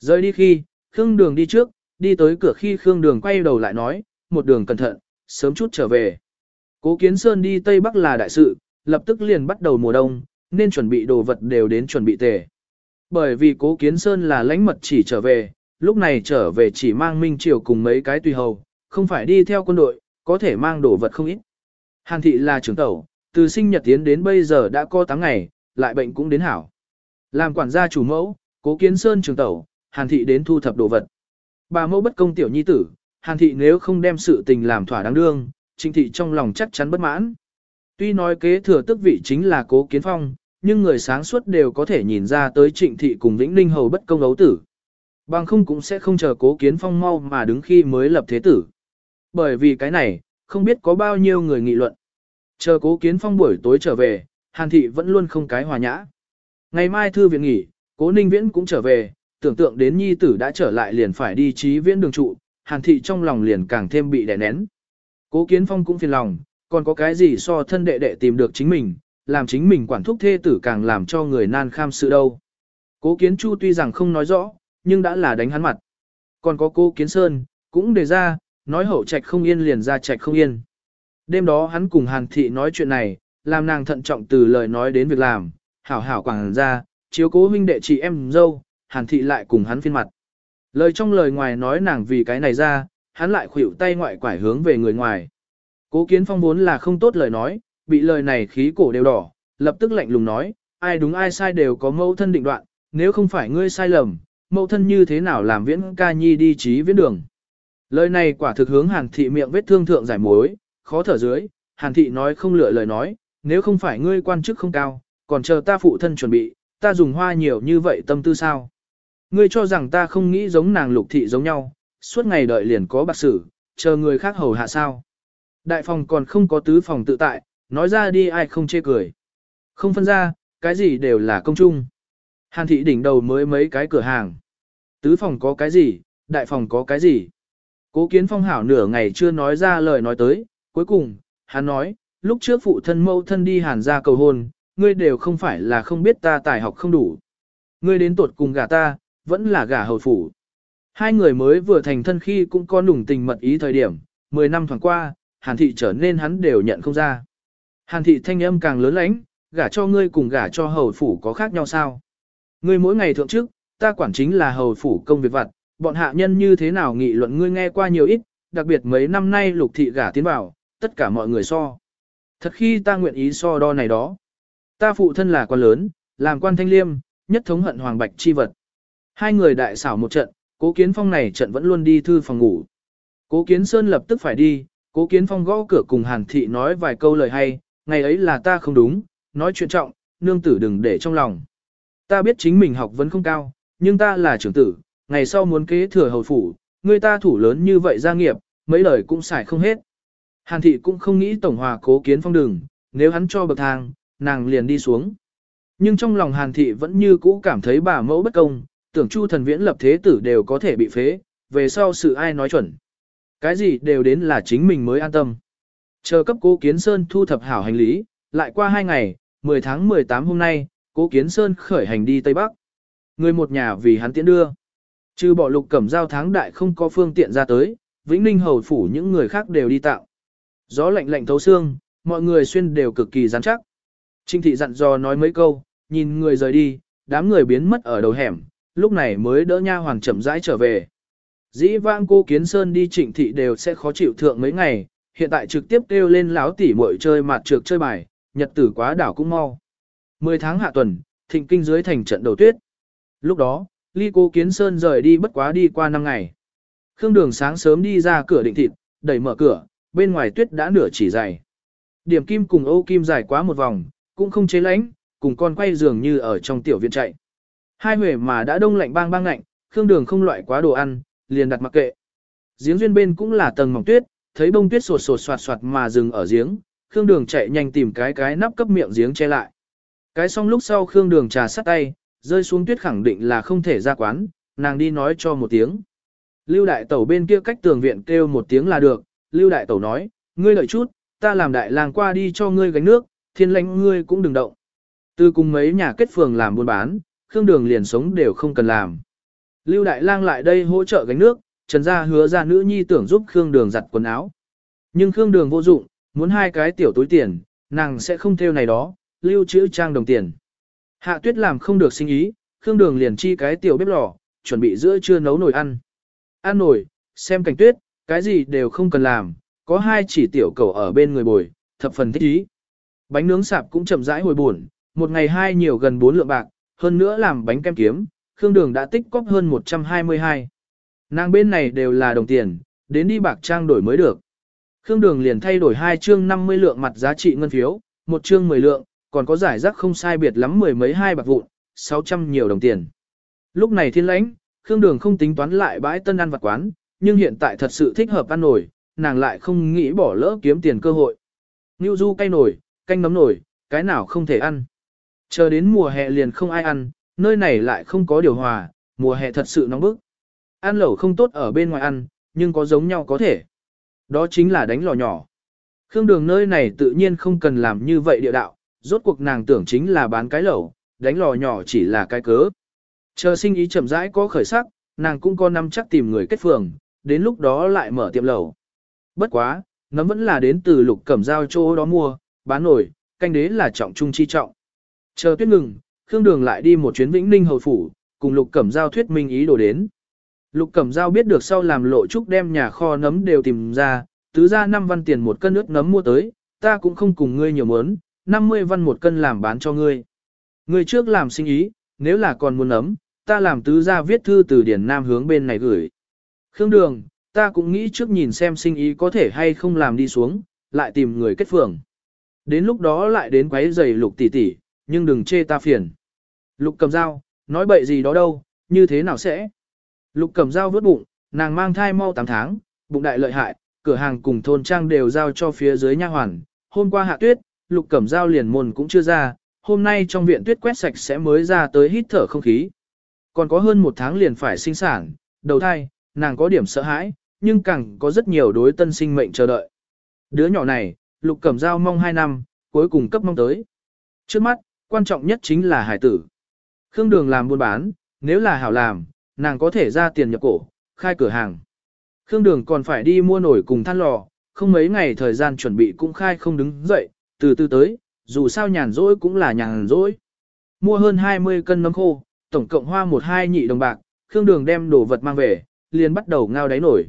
S1: Rời đi khi, Khương Đường đi trước, đi tới cửa khi Khương Đường quay đầu lại nói, một đường cẩn thận, sớm chút trở về. Cố Kiến Sơn đi Tây Bắc là đại sự, lập tức liền bắt đầu mùa đông, nên chuẩn bị đồ vật đều đến chuẩn bị tề. Bởi vì Cố Kiến Sơn là lãnh mật chỉ trở về, lúc này trở về chỉ mang Minh Triều cùng mấy cái tùy hầu, không phải đi theo quân đội, có thể mang đồ vật không ít. Hàn thị là trưởng tẩu, từ sinh nhật tiến đến bây giờ đã có 8 ngày, lại bệnh cũng đến hảo. Làm quản gia chủ mẫu, Cố Kiến Sơn trưởng tẩu, Hàn thị đến thu thập đồ vật. Bà mẫu bất công tiểu nhi tử, Hàn thị nếu không đem sự tình làm thỏa đáng đương, Trịnh thị trong lòng chắc chắn bất mãn. Tuy nói kế thừa tức vị chính là cố kiến phong, nhưng người sáng suốt đều có thể nhìn ra tới trịnh thị cùng Vĩnh Ninh Hầu bất công đấu tử. Bằng không cũng sẽ không chờ cố kiến phong mau mà đứng khi mới lập thế tử. Bởi vì cái này, không biết có bao nhiêu người nghị luận. Chờ cố kiến phong buổi tối trở về, hàn thị vẫn luôn không cái hòa nhã. Ngày mai thư viện nghỉ, cố ninh viễn cũng trở về, tưởng tượng đến nhi tử đã trở lại liền phải đi trí viễn đường trụ, hàn thị trong lòng liền càng thêm bị đè nén. Cố Kiến Phong cũng phiền lòng, còn có cái gì so thân đệ đệ tìm được chính mình, làm chính mình quản thúc thê tử càng làm cho người nan kham sự đâu. Cố Kiến Chu tuy rằng không nói rõ, nhưng đã là đánh hắn mặt. Còn có cố Kiến Sơn, cũng đề ra, nói hậu trạch không yên liền ra trạch không yên. Đêm đó hắn cùng Hàn Thị nói chuyện này, làm nàng thận trọng từ lời nói đến việc làm, hảo hảo quảng ra, chiếu cố huynh đệ chị em dâu, Hàn Thị lại cùng hắn phiên mặt. Lời trong lời ngoài nói nàng vì cái này ra, hắn lại khuỷu tay ngoại quải hướng về người ngoài. Cố kiến phong vốn là không tốt lời nói, bị lời này khí cổ đều đỏ, lập tức lạnh lùng nói, ai đúng ai sai đều có mẫu thân định đoạn, nếu không phải ngươi sai lầm, mẫu thân như thế nào làm viễn ca nhi đi trí viễn đường. Lời này quả thực hướng hàn thị miệng vết thương thượng giải mối, khó thở dưới, hàn thị nói không lựa lời nói, nếu không phải ngươi quan chức không cao, còn chờ ta phụ thân chuẩn bị, ta dùng hoa nhiều như vậy tâm tư sao. Ngươi cho rằng ta không nghĩ giống nàng lục thị giống nhau, suốt ngày đợi liền có bạc sử, chờ người khác hầu hạ sao. Đại phòng còn không có tứ phòng tự tại, nói ra đi ai không chê cười. Không phân ra, cái gì đều là công chung. Hàn thị đỉnh đầu mới mấy cái cửa hàng. Tứ phòng có cái gì, đại phòng có cái gì. Cố kiến phong hảo nửa ngày chưa nói ra lời nói tới, cuối cùng, hắn nói, lúc trước phụ thân mâu thân đi hàn ra cầu hôn, ngươi đều không phải là không biết ta tài học không đủ. Ngươi đến tuột cùng gả ta, vẫn là gả hầu phủ. Hai người mới vừa thành thân khi cũng có nùng tình mật ý thời điểm, 10 năm thoảng qua, Hàn thị trở nên hắn đều nhận không ra. Hàn thị thanh âm càng lớn lãnh, gả cho ngươi cùng gả cho hầu phủ có khác nhau sao? Ngươi mỗi ngày thượng trước, ta quản chính là hầu phủ công việc vặt, bọn hạ nhân như thế nào nghị luận ngươi nghe qua nhiều ít, đặc biệt mấy năm nay lục thị gả tiến vào, tất cả mọi người so. Thật khi ta nguyện ý so đo này đó. Ta phụ thân là quan lớn, làm quan thanh liêm, nhất thống hận hoàng bạch chi vật. Hai người đại xảo một trận, cố kiến phong này trận vẫn luôn đi thư phòng ngủ. Cố kiến sơn lập tức phải đi, cố kiến phong gõ cửa cùng hàn thị nói vài câu lời hay, ngày ấy là ta không đúng, nói chuyện trọng, nương tử đừng để trong lòng. Ta biết chính mình học vẫn không cao, nhưng ta là trưởng tử, ngày sau muốn kế thừa hầu phủ, người ta thủ lớn như vậy gia nghiệp, mấy lời cũng xài không hết. Hàn thị cũng không nghĩ tổng hòa cố kiến phong đừng, nếu hắn cho bậc thang, nàng liền đi xuống. Nhưng trong lòng hàn thị vẫn như cũ cảm thấy bà mẫu bất công, tưởng chu thần viễn lập thế tử đều có thể bị phế, về sau sự ai nói chuẩn. Cái gì đều đến là chính mình mới an tâm. Chờ cấp cố kiến sơn thu thập hảo hành lý, lại qua hai ngày, 10 tháng 18 hôm nay, cố kiến sơn khởi hành đi Tây Bắc. Người một nhà vì hắn tiễn đưa. Trừ bỏ lục cẩm giao tháng đại không có phương tiện ra tới, Vĩnh Ninh hầu phủ những người khác đều đi tạo. Gió lạnh lạnh thấu xương, mọi người xuyên đều cực kỳ rắn chắc. Trinh thị dặn dò nói mấy câu, nhìn người rời đi, đám người biến mất ở đầu hẻm, lúc này mới đỡ nha hoàng chậm rãi trở về. Dĩ vãng cô Kiến Sơn đi trịnh thị đều sẽ khó chịu thượng mấy ngày, hiện tại trực tiếp kêu lên láo tỉ muội chơi mặt trược chơi bài, nhật tử quá đảo cũng mau. Mười tháng hạ tuần, thịnh kinh dưới thành trận đầu tuyết. Lúc đó, ly cô Kiến Sơn rời đi bất quá đi qua năm ngày. Khương Đường sáng sớm đi ra cửa định thịt, đẩy mở cửa, bên ngoài tuyết đã nửa chỉ dày. Điểm kim cùng Âu Kim dài quá một vòng, cũng không chế lánh, cùng con quay dường như ở trong tiểu viện chạy. Hai huệ mà đã đông lạnh bang bang lạnh, Khương Đường không loại quá đồ ăn, liền đặt mặc kệ. Giếng duyên bên cũng là tầng mỏng tuyết, thấy bông tuyết sột sột soạt soạt mà dừng ở giếng, Khương Đường chạy nhanh tìm cái cái nắp cấp miệng giếng che lại. Cái xong lúc sau Khương Đường trà sắt tay, rơi xuống tuyết khẳng định là không thể ra quán, nàng đi nói cho một tiếng. Lưu đại tẩu bên kia cách tường viện kêu một tiếng là được, Lưu đại tẩu nói, ngươi lợi chút, ta làm đại làng qua đi cho ngươi gánh nước, thiên lãnh ngươi cũng đừng động. Từ cùng mấy nhà kết phường làm buôn bán, Khương Đường liền sống đều không cần làm. Lưu Đại Lang lại đây hỗ trợ gánh nước, Trần Gia hứa ra nữ nhi tưởng giúp Khương Đường giặt quần áo. Nhưng Khương Đường vô dụng, muốn hai cái tiểu túi tiền, nàng sẽ không theo này đó, lưu trữ trang đồng tiền. Hạ Tuyết làm không được sinh ý, Khương Đường liền chi cái tiểu bếp lò, chuẩn bị giữa trưa nấu nồi ăn. Ăn nồi, xem cảnh tuyết, cái gì đều không cần làm, có hai chỉ tiểu cầu ở bên người bồi, thập phần thích ý. Bánh nướng sạp cũng chậm rãi hồi buồn, một ngày hai nhiều gần bốn lượng bạc, hơn nữa làm bánh kem kiếm, Khương Đường đã tích cóp hơn 122. Nàng bên này đều là đồng tiền, đến đi bạc trang đổi mới được. Khương Đường liền thay đổi hai chương 50 lượng mặt giá trị ngân phiếu, một chương 10 lượng, còn có giải rác không sai biệt lắm mười mấy hai bạc vụn, 600 nhiều đồng tiền. Lúc này thiên lãnh, Khương Đường không tính toán lại bãi tân ăn vặt quán, nhưng hiện tại thật sự thích hợp ăn nổi, nàng lại không nghĩ bỏ lỡ kiếm tiền cơ hội. Ngưu du cay nổi, canh nấm nổi, cái nào không thể ăn. Chờ đến mùa hè liền không ai ăn, nơi này lại không có điều hòa, mùa hè thật sự nóng bức. Ăn lẩu không tốt ở bên ngoài ăn, nhưng có giống nhau có thể. Đó chính là đánh lò nhỏ. Khương đường nơi này tự nhiên không cần làm như vậy địa đạo, rốt cuộc nàng tưởng chính là bán cái lẩu, đánh lò nhỏ chỉ là cái cớ. Chờ sinh ý chậm rãi có khởi sắc, nàng cũng có năm chắc tìm người kết phường, đến lúc đó lại mở tiệm lẩu. Bất quá, nó vẫn là đến từ lục cẩm giao chỗ đó mua, bán nổi, canh đế là trọng trung chi trọng. Chờ tuyết ngừng, Khương Đường lại đi một chuyến Vĩnh Ninh hầu phủ, cùng Lục Cẩm Giao thuyết minh ý đồ đến. Lục Cẩm Giao biết được sau làm lộ trúc đem nhà kho nấm đều tìm ra, tứ ra 5 văn tiền một cân nước nấm mua tới, ta cũng không cùng ngươi nhiều mớn, 50 văn một cân làm bán cho ngươi. Ngươi trước làm sinh ý, nếu là còn muốn nấm, ta làm tứ ra viết thư từ Điển Nam hướng bên này gửi. Khương Đường, ta cũng nghĩ trước nhìn xem sinh ý có thể hay không làm đi xuống, lại tìm người kết phường. Đến lúc đó lại đến quấy giày lục tỷ tỷ, nhưng đừng chê ta phiền. Lục cầm dao, nói bậy gì đó đâu, như thế nào sẽ? Lục cầm dao vớt bụng, nàng mang thai mau 8 tháng, bụng đại lợi hại, cửa hàng cùng thôn trang đều giao cho phía dưới nha hoàn. Hôm qua hạ tuyết, lục cẩm dao liền môn cũng chưa ra, hôm nay trong viện tuyết quét sạch sẽ mới ra tới hít thở không khí. Còn có hơn một tháng liền phải sinh sản, đầu thai, nàng có điểm sợ hãi, nhưng càng có rất nhiều đối tân sinh mệnh chờ đợi. Đứa nhỏ này, lục cẩm dao mong 2 năm, cuối cùng cấp mong tới. Trước mắt, quan trọng nhất chính là hải tử. Khương Đường làm buôn bán, nếu là hảo làm, nàng có thể ra tiền nhập cổ, khai cửa hàng. Khương Đường còn phải đi mua nổi cùng than lò, không mấy ngày thời gian chuẩn bị cũng khai không đứng dậy, từ từ tới, dù sao nhàn rỗi cũng là nhàn rỗi. Mua hơn 20 cân nấm khô, tổng cộng hoa một hai nhị đồng bạc, Khương Đường đem đồ vật mang về, liền bắt đầu ngao đáy nổi.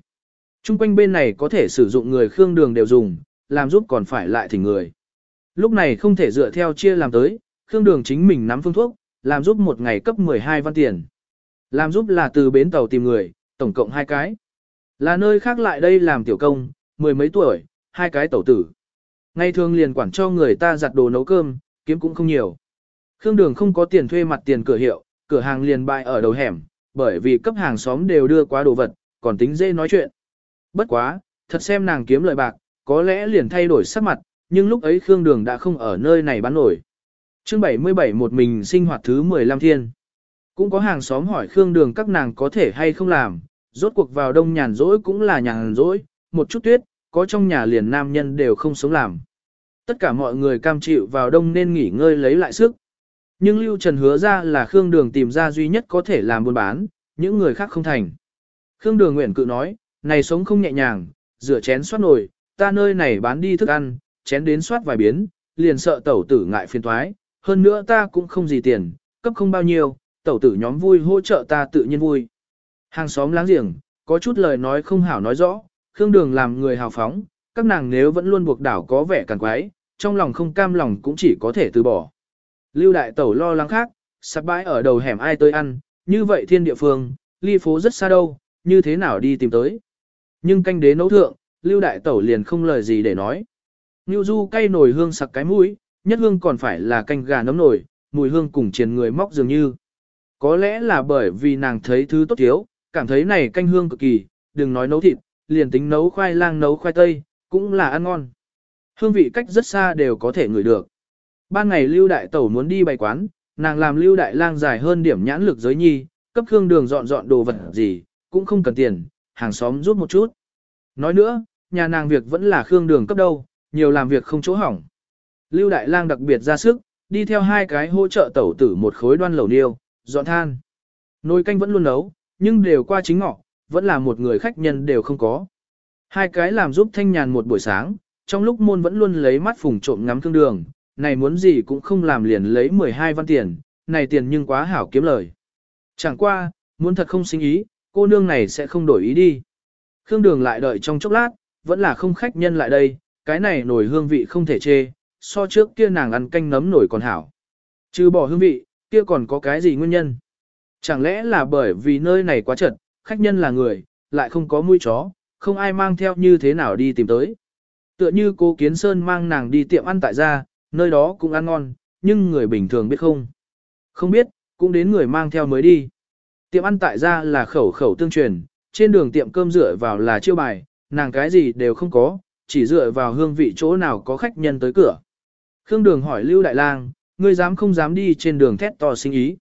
S1: Trung quanh bên này có thể sử dụng người Khương Đường đều dùng, làm giúp còn phải lại thỉnh người. Lúc này không thể dựa theo chia làm tới, Khương Đường chính mình nắm phương thuốc, làm giúp một ngày cấp 12 văn tiền. Làm giúp là từ bến tàu tìm người, tổng cộng hai cái. Là nơi khác lại đây làm tiểu công, mười mấy tuổi, hai cái tẩu tử. Ngày thường liền quản cho người ta giặt đồ nấu cơm, kiếm cũng không nhiều. Khương Đường không có tiền thuê mặt tiền cửa hiệu, cửa hàng liền bại ở đầu hẻm, bởi vì cấp hàng xóm đều đưa quá đồ vật, còn tính dễ nói chuyện. Bất quá, thật xem nàng kiếm lợi bạc, có lẽ liền thay đổi sắc mặt, nhưng lúc ấy Khương Đường đã không ở nơi này bán nổi chương 77 một mình sinh hoạt thứ 15 thiên. Cũng có hàng xóm hỏi Khương Đường các nàng có thể hay không làm, rốt cuộc vào đông nhàn rỗi cũng là nhàn rỗi, một chút tuyết, có trong nhà liền nam nhân đều không sống làm. Tất cả mọi người cam chịu vào đông nên nghỉ ngơi lấy lại sức. Nhưng Lưu Trần hứa ra là Khương Đường tìm ra duy nhất có thể làm buôn bán, những người khác không thành. Khương Đường nguyện cự nói, này sống không nhẹ nhàng, rửa chén soát nồi, ta nơi này bán đi thức ăn, chén đến soát vài biến, liền sợ tẩu tử ngại phiền thoái, hơn nữa ta cũng không gì tiền, cấp không bao nhiêu, tẩu tử nhóm vui hỗ trợ ta tự nhiên vui. Hàng xóm láng giềng, có chút lời nói không hảo nói rõ, Khương Đường làm người hào phóng, các nàng nếu vẫn luôn buộc đảo có vẻ càng quái, trong lòng không cam lòng cũng chỉ có thể từ bỏ. Lưu đại tẩu lo lắng khác, sạp bãi ở đầu hẻm ai tới ăn, như vậy thiên địa phương, ly phố rất xa đâu, như thế nào đi tìm tới. Nhưng canh đế nấu thượng, lưu đại tẩu liền không lời gì để nói. Ngưu du cay nổi hương sặc cái mũi, nhất hương còn phải là canh gà nấm nổi, mùi hương cùng triền người móc dường như. Có lẽ là bởi vì nàng thấy thứ tốt thiếu, cảm thấy này canh hương cực kỳ, đừng nói nấu thịt, liền tính nấu khoai lang nấu khoai tây, cũng là ăn ngon. Hương vị cách rất xa đều có thể ngửi được. Ban ngày Lưu Đại Tẩu muốn đi bày quán, nàng làm Lưu Đại Lang dài hơn điểm nhãn lực giới nhi, cấp Khương Đường dọn dọn đồ vật gì, cũng không cần tiền, hàng xóm rút một chút. Nói nữa, nhà nàng việc vẫn là Khương Đường cấp đâu, nhiều làm việc không chỗ hỏng. Lưu Đại Lang đặc biệt ra sức, đi theo hai cái hỗ trợ tẩu tử một khối đoan lẩu niêu, dọn than. Nồi canh vẫn luôn nấu, nhưng đều qua chính ngọ, vẫn là một người khách nhân đều không có. Hai cái làm giúp thanh nhàn một buổi sáng, trong lúc môn vẫn luôn lấy mắt phùng trộm ngắm Thương Đường, này muốn gì cũng không làm liền lấy 12 văn tiền, này tiền nhưng quá hảo kiếm lời. Chẳng qua, muốn thật không sinh ý, cô nương này sẽ không đổi ý đi. Khương Đường lại đợi trong chốc lát, vẫn là không khách nhân lại đây, cái này nổi hương vị không thể chê, so trước kia nàng ăn canh nấm nổi còn hảo. Trừ bỏ hương vị, kia còn có cái gì nguyên nhân? Chẳng lẽ là bởi vì nơi này quá chật, khách nhân là người, lại không có mũi chó, không ai mang theo như thế nào đi tìm tới. Tựa như cô Kiến Sơn mang nàng đi tiệm ăn tại gia, nơi đó cũng ăn ngon, nhưng người bình thường biết không. Không biết, cũng đến người mang theo mới đi. Tiệm ăn tại gia là khẩu khẩu tương truyền, trên đường tiệm cơm dựa vào là chiêu bài, nàng cái gì đều không có, chỉ dựa vào hương vị chỗ nào có khách nhân tới cửa. Khương Đường hỏi Lưu Đại Lang, ngươi dám không dám đi trên đường thét to sinh ý.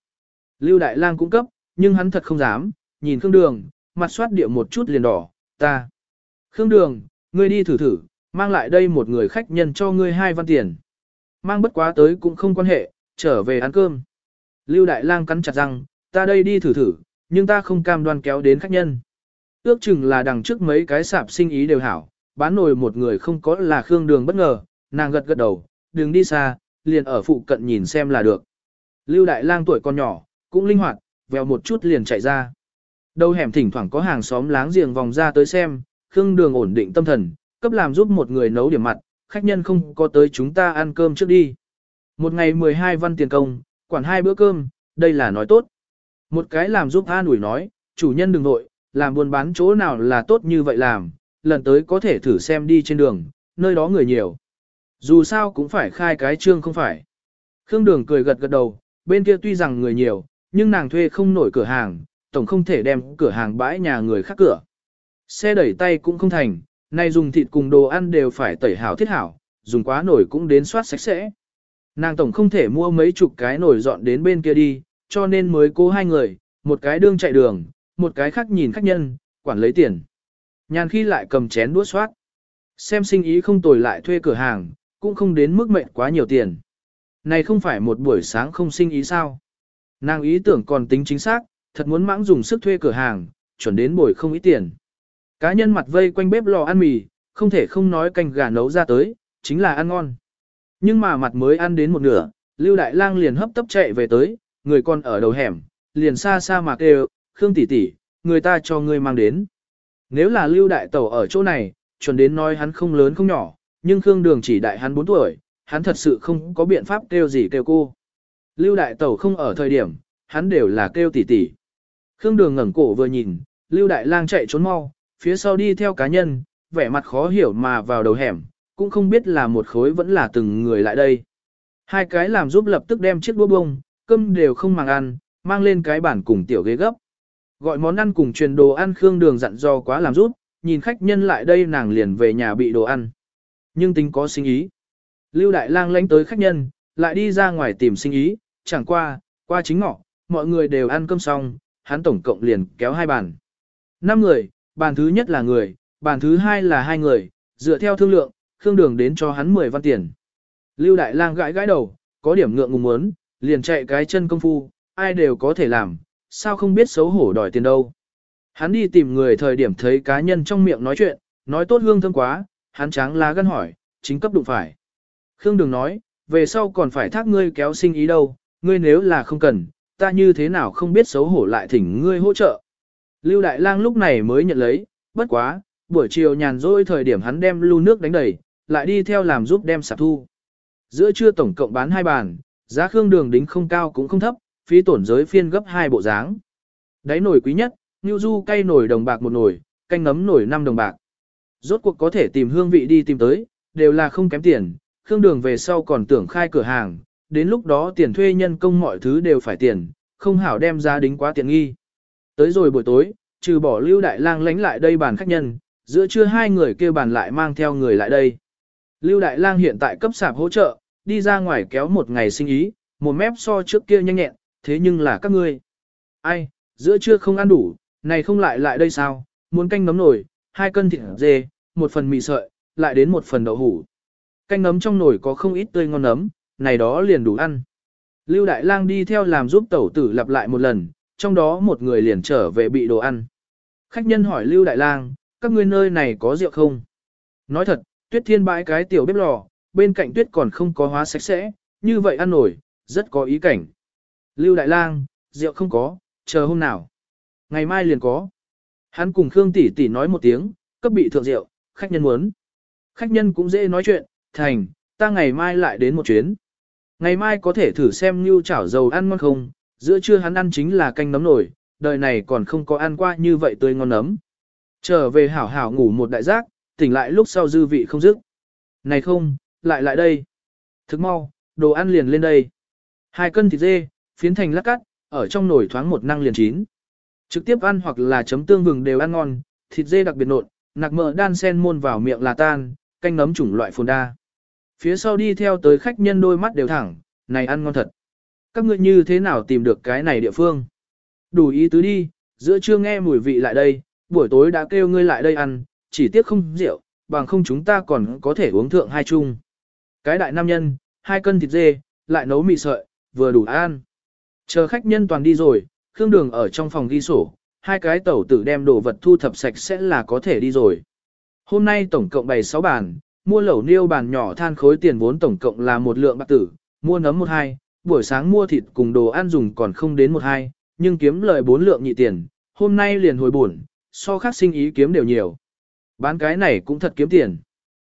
S1: Lưu Đại Lang cũng cấp, nhưng hắn thật không dám, nhìn Khương Đường, mặt soát địa một chút liền đỏ, ta. Khương Đường, ngươi đi thử thử, mang lại đây một người khách nhân cho ngươi hai văn tiền. Mang bất quá tới cũng không quan hệ, trở về ăn cơm. Lưu Đại Lang cắn chặt răng, ta đây đi thử thử, nhưng ta không cam đoan kéo đến khách nhân. Ước chừng là đằng trước mấy cái sạp sinh ý đều hảo, bán nồi một người không có là Khương Đường bất ngờ, nàng gật gật đầu, đừng đi xa, liền ở phụ cận nhìn xem là được. Lưu Đại Lang tuổi còn nhỏ, cũng linh hoạt, vèo một chút liền chạy ra. Đầu hẻm thỉnh thoảng có hàng xóm láng giềng vòng ra tới xem, Khương Đường ổn định tâm thần, cấp làm giúp một người nấu điểm mặt, khách nhân không có tới chúng ta ăn cơm trước đi. Một ngày 12 văn tiền công, quản hai bữa cơm, đây là nói tốt. Một cái làm giúp an ủi nói, chủ nhân đừng nội, làm buôn bán chỗ nào là tốt như vậy làm, lần tới có thể thử xem đi trên đường, nơi đó người nhiều. Dù sao cũng phải khai cái trương không phải. Khương Đường cười gật gật đầu, bên kia tuy rằng người nhiều, nhưng nàng thuê không nổi cửa hàng, tổng không thể đem cửa hàng bãi nhà người khác cửa. Xe đẩy tay cũng không thành, nay dùng thịt cùng đồ ăn đều phải tẩy hảo thiết hảo, dùng quá nổi cũng đến soát sạch sẽ. Nàng tổng không thể mua mấy chục cái nổi dọn đến bên kia đi, cho nên mới cố hai người, một cái đương chạy đường, một cái khác nhìn khách nhân, quản lấy tiền. Nhàn khi lại cầm chén đũa soát. Xem sinh ý không tồi lại thuê cửa hàng, cũng không đến mức mệnh quá nhiều tiền. Này không phải một buổi sáng không sinh ý sao. Nàng ý tưởng còn tính chính xác, thật muốn mãng dùng sức thuê cửa hàng, chuẩn đến bồi không ít tiền. Cá nhân mặt vây quanh bếp lò ăn mì, không thể không nói canh gà nấu ra tới, chính là ăn ngon. Nhưng mà mặt mới ăn đến một nửa, Lưu Đại Lang liền hấp tấp chạy về tới, người con ở đầu hẻm, liền xa xa mà kêu, Khương tỷ tỷ, người ta cho ngươi mang đến. Nếu là Lưu Đại Tẩu ở chỗ này, chuẩn đến nói hắn không lớn không nhỏ, nhưng Khương Đường chỉ đại hắn 4 tuổi, hắn thật sự không có biện pháp kêu gì kêu cô. Lưu Đại Tẩu không ở thời điểm, hắn đều là kêu tỷ tỷ. Khương Đường ngẩng cổ vừa nhìn, Lưu Đại Lang chạy trốn mau, phía sau đi theo cá nhân, vẻ mặt khó hiểu mà vào đầu hẻm, cũng không biết là một khối vẫn là từng người lại đây. Hai cái làm giúp lập tức đem chiếc đũa bông, cơm đều không mang ăn, mang lên cái bản cùng tiểu ghế gấp. Gọi món ăn cùng truyền đồ ăn Khương Đường dặn do quá làm giúp, nhìn khách nhân lại đây nàng liền về nhà bị đồ ăn. Nhưng tính có sinh ý. Lưu Đại Lang lánh tới khách nhân, lại đi ra ngoài tìm sinh ý, chẳng qua, qua chính ngọ, mọi người đều ăn cơm xong, hắn tổng cộng liền kéo hai bàn. Năm người, bàn thứ nhất là người, bàn thứ hai là hai người, dựa theo thương lượng, Khương Đường đến cho hắn 10 văn tiền. Lưu Đại Lang gãi gãi đầu, có điểm ngượng ngùng muốn, liền chạy cái chân công phu, ai đều có thể làm, sao không biết xấu hổ đòi tiền đâu. Hắn đi tìm người thời điểm thấy cá nhân trong miệng nói chuyện, nói tốt hương thơm quá, hắn tráng lá gân hỏi, chính cấp đụng phải. Khương Đường nói, về sau còn phải thác ngươi kéo sinh ý đâu, ngươi nếu là không cần, ta như thế nào không biết xấu hổ lại thỉnh ngươi hỗ trợ. Lưu Đại Lang lúc này mới nhận lấy, bất quá, buổi chiều nhàn rỗi thời điểm hắn đem lưu nước đánh đầy, lại đi theo làm giúp đem sạp thu. Giữa trưa tổng cộng bán hai bàn, giá khương đường đính không cao cũng không thấp, phí tổn giới phiên gấp hai bộ dáng. Đáy nổi quý nhất, Nưu Du cay nổi đồng bạc một nổi, canh ngấm nổi năm đồng bạc. Rốt cuộc có thể tìm hương vị đi tìm tới, đều là không kém tiền, khương đường về sau còn tưởng khai cửa hàng, đến lúc đó tiền thuê nhân công mọi thứ đều phải tiền, không hảo đem ra đính quá tiện nghi. Tới rồi buổi tối, trừ bỏ lưu đại lang lánh lại đây bàn khách nhân, giữa trưa hai người kêu bàn lại mang theo người lại đây. Lưu đại lang hiện tại cấp sạp hỗ trợ, đi ra ngoài kéo một ngày sinh ý, một mép so trước kia nhanh nhẹn, thế nhưng là các ngươi. Ai, giữa trưa không ăn đủ, này không lại lại đây sao, muốn canh nấm nổi, hai cân thịt dê, một phần mì sợi, lại đến một phần đậu hủ. Canh nấm trong nồi có không ít tươi ngon nấm, này đó liền đủ ăn. Lưu Đại Lang đi theo làm giúp tẩu tử lặp lại một lần, trong đó một người liền trở về bị đồ ăn. Khách nhân hỏi Lưu Đại Lang, các ngươi nơi này có rượu không? Nói thật, tuyết thiên bãi cái tiểu bếp lò, bên cạnh tuyết còn không có hóa sạch sẽ, như vậy ăn nổi, rất có ý cảnh. Lưu Đại Lang, rượu không có, chờ hôm nào. Ngày mai liền có. Hắn cùng Khương tỷ tỷ nói một tiếng, cấp bị thượng rượu, khách nhân muốn. Khách nhân cũng dễ nói chuyện, thành, ta ngày mai lại đến một chuyến. Ngày mai có thể thử xem như chảo dầu ăn ngon không, giữa trưa hắn ăn chính là canh nấm nổi, đời này còn không có ăn qua như vậy tươi ngon nấm. Trở về hảo hảo ngủ một đại giác, tỉnh lại lúc sau dư vị không dứt. Này không, lại lại đây. Thức mau, đồ ăn liền lên đây. Hai cân thịt dê, phiến thành lát cắt, ở trong nồi thoáng một năng liền chín. Trực tiếp ăn hoặc là chấm tương vừng đều ăn ngon, thịt dê đặc biệt nộn, nạc mỡ đan sen muôn vào miệng là tan, canh nấm chủng loại phồn đa. Phía sau đi theo tới khách nhân đôi mắt đều thẳng, này ăn ngon thật. Các ngươi như thế nào tìm được cái này địa phương? Đủ ý tứ đi, giữa trưa nghe mùi vị lại đây, buổi tối đã kêu ngươi lại đây ăn, chỉ tiếc không rượu, bằng không chúng ta còn có thể uống thượng hai chung. Cái đại nam nhân, hai cân thịt dê, lại nấu mì sợi, vừa đủ ăn. Chờ khách nhân toàn đi rồi, Khương Đường ở trong phòng ghi sổ, hai cái tẩu tử đem đồ vật thu thập sạch sẽ là có thể đi rồi. Hôm nay tổng cộng bày 6 bàn, mua lẩu niêu bàn nhỏ than khối tiền vốn tổng cộng là một lượng bạc tử, mua nấm một hai, buổi sáng mua thịt cùng đồ ăn dùng còn không đến một hai, nhưng kiếm lời bốn lượng nhị tiền, hôm nay liền hồi buồn, so khác sinh ý kiếm đều nhiều. Bán cái này cũng thật kiếm tiền.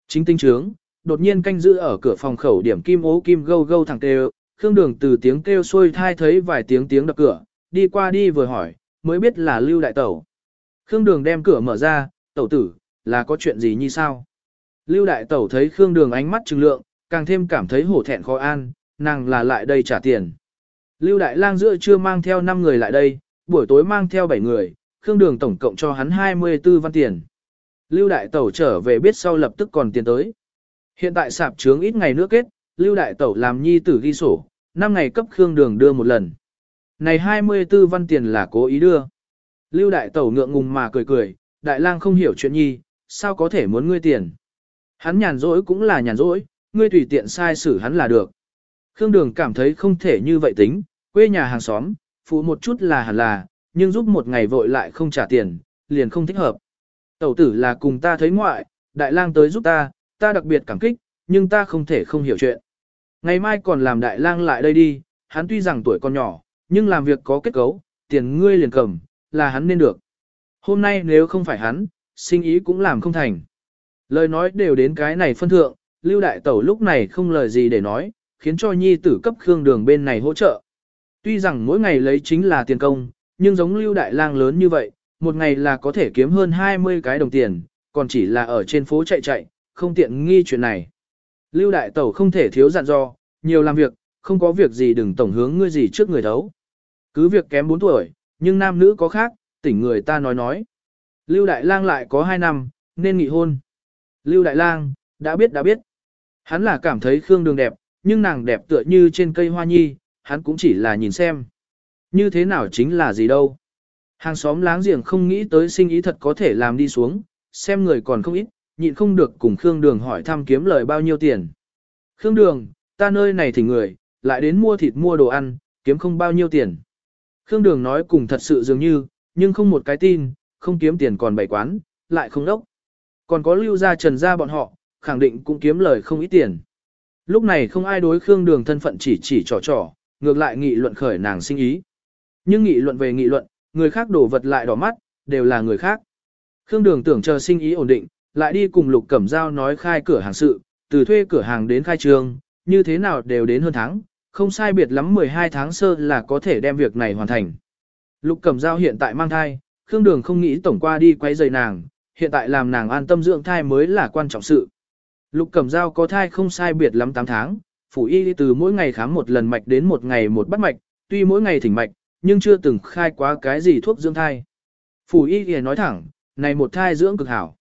S1: Chính tinh trướng, đột nhiên canh giữ ở cửa phòng khẩu điểm kim ố kim gâu gâu thẳng kêu, Khương Đường từ tiếng kêu xuôi thai thấy vài tiếng tiếng đập cửa, đi qua đi vừa hỏi, mới biết là Lưu Đại Tẩu. Khương Đường đem cửa mở ra, tẩu tử, là có chuyện gì như sao? Lưu Đại Tẩu thấy Khương Đường ánh mắt trừng lượng, càng thêm cảm thấy hổ thẹn khó an, nàng là lại đây trả tiền. Lưu Đại Lang giữa trưa mang theo 5 người lại đây, buổi tối mang theo 7 người, Khương Đường tổng cộng cho hắn 24 văn tiền. Lưu Đại Tẩu trở về biết sau lập tức còn tiền tới. Hiện tại sạp trướng ít ngày nữa kết, Lưu Đại Tẩu làm nhi tử ghi sổ, 5 ngày cấp Khương Đường đưa một lần. Này 24 văn tiền là cố ý đưa. Lưu Đại Tẩu ngượng ngùng mà cười cười, Đại Lang không hiểu chuyện nhi, sao có thể muốn ngươi tiền. Hắn nhàn rỗi cũng là nhàn rỗi, ngươi tùy tiện sai xử hắn là được. Khương Đường cảm thấy không thể như vậy tính, Quê nhà hàng xóm, phụ một chút là hẳn là, nhưng giúp một ngày vội lại không trả tiền, liền không thích hợp. Tẩu tử là cùng ta thấy ngoại, đại lang tới giúp ta, ta đặc biệt cảm kích, nhưng ta không thể không hiểu chuyện. Ngày mai còn làm đại lang lại đây đi, hắn tuy rằng tuổi còn nhỏ, nhưng làm việc có kết cấu, tiền ngươi liền cầm, là hắn nên được. Hôm nay nếu không phải hắn, sinh ý cũng làm không thành. Lời nói đều đến cái này phân thượng, Lưu Đại Tẩu lúc này không lời gì để nói, khiến cho nhi tử cấp Khương Đường bên này hỗ trợ. Tuy rằng mỗi ngày lấy chính là tiền công, nhưng giống Lưu Đại Lang lớn như vậy, một ngày là có thể kiếm hơn 20 cái đồng tiền, còn chỉ là ở trên phố chạy chạy, không tiện nghi chuyện này. Lưu Đại Tẩu không thể thiếu dặn dò, nhiều làm việc, không có việc gì đừng tổng hướng ngươi gì trước người đấu. Cứ việc kém 4 tuổi, nhưng nam nữ có khác, tỉnh người ta nói nói. Lưu Đại Lang lại có 2 năm, nên nghị hôn. Lưu Đại Lang, đã biết đã biết. Hắn là cảm thấy Khương Đường đẹp, nhưng nàng đẹp tựa như trên cây hoa nhi, hắn cũng chỉ là nhìn xem. Như thế nào chính là gì đâu. Hàng xóm láng giềng không nghĩ tới sinh ý thật có thể làm đi xuống, xem người còn không ít, nhịn không được cùng Khương Đường hỏi thăm kiếm lời bao nhiêu tiền. Khương Đường, ta nơi này thì người, lại đến mua thịt mua đồ ăn, kiếm không bao nhiêu tiền. Khương Đường nói cùng thật sự dường như, nhưng không một cái tin, không kiếm tiền còn bảy quán, lại không đốc. Còn có lưu gia trần gia bọn họ, khẳng định cũng kiếm lời không ít tiền. Lúc này không ai đối Khương Đường thân phận chỉ chỉ trò trò, ngược lại nghị luận khởi nàng sinh ý. Nhưng nghị luận về nghị luận, người khác đổ vật lại đỏ mắt, đều là người khác. Khương Đường tưởng chờ sinh ý ổn định, lại đi cùng Lục Cẩm Giao nói khai cửa hàng sự, từ thuê cửa hàng đến khai trường, như thế nào đều đến hơn tháng, không sai biệt lắm 12 tháng sơ là có thể đem việc này hoàn thành. Lục Cẩm Giao hiện tại mang thai, Khương Đường không nghĩ tổng qua đi quấy rầy nàng, hiện tại làm nàng an tâm dưỡng thai mới là quan trọng sự. Lục Cẩm Giao có thai không sai biệt lắm 8 tháng, phủ y từ mỗi ngày khám một lần mạch đến một ngày một bắt mạch, tuy mỗi ngày thỉnh mạch, nhưng chưa từng khai quá cái gì thuốc dưỡng thai. Phủ y thì nói thẳng, này một thai dưỡng cực hảo.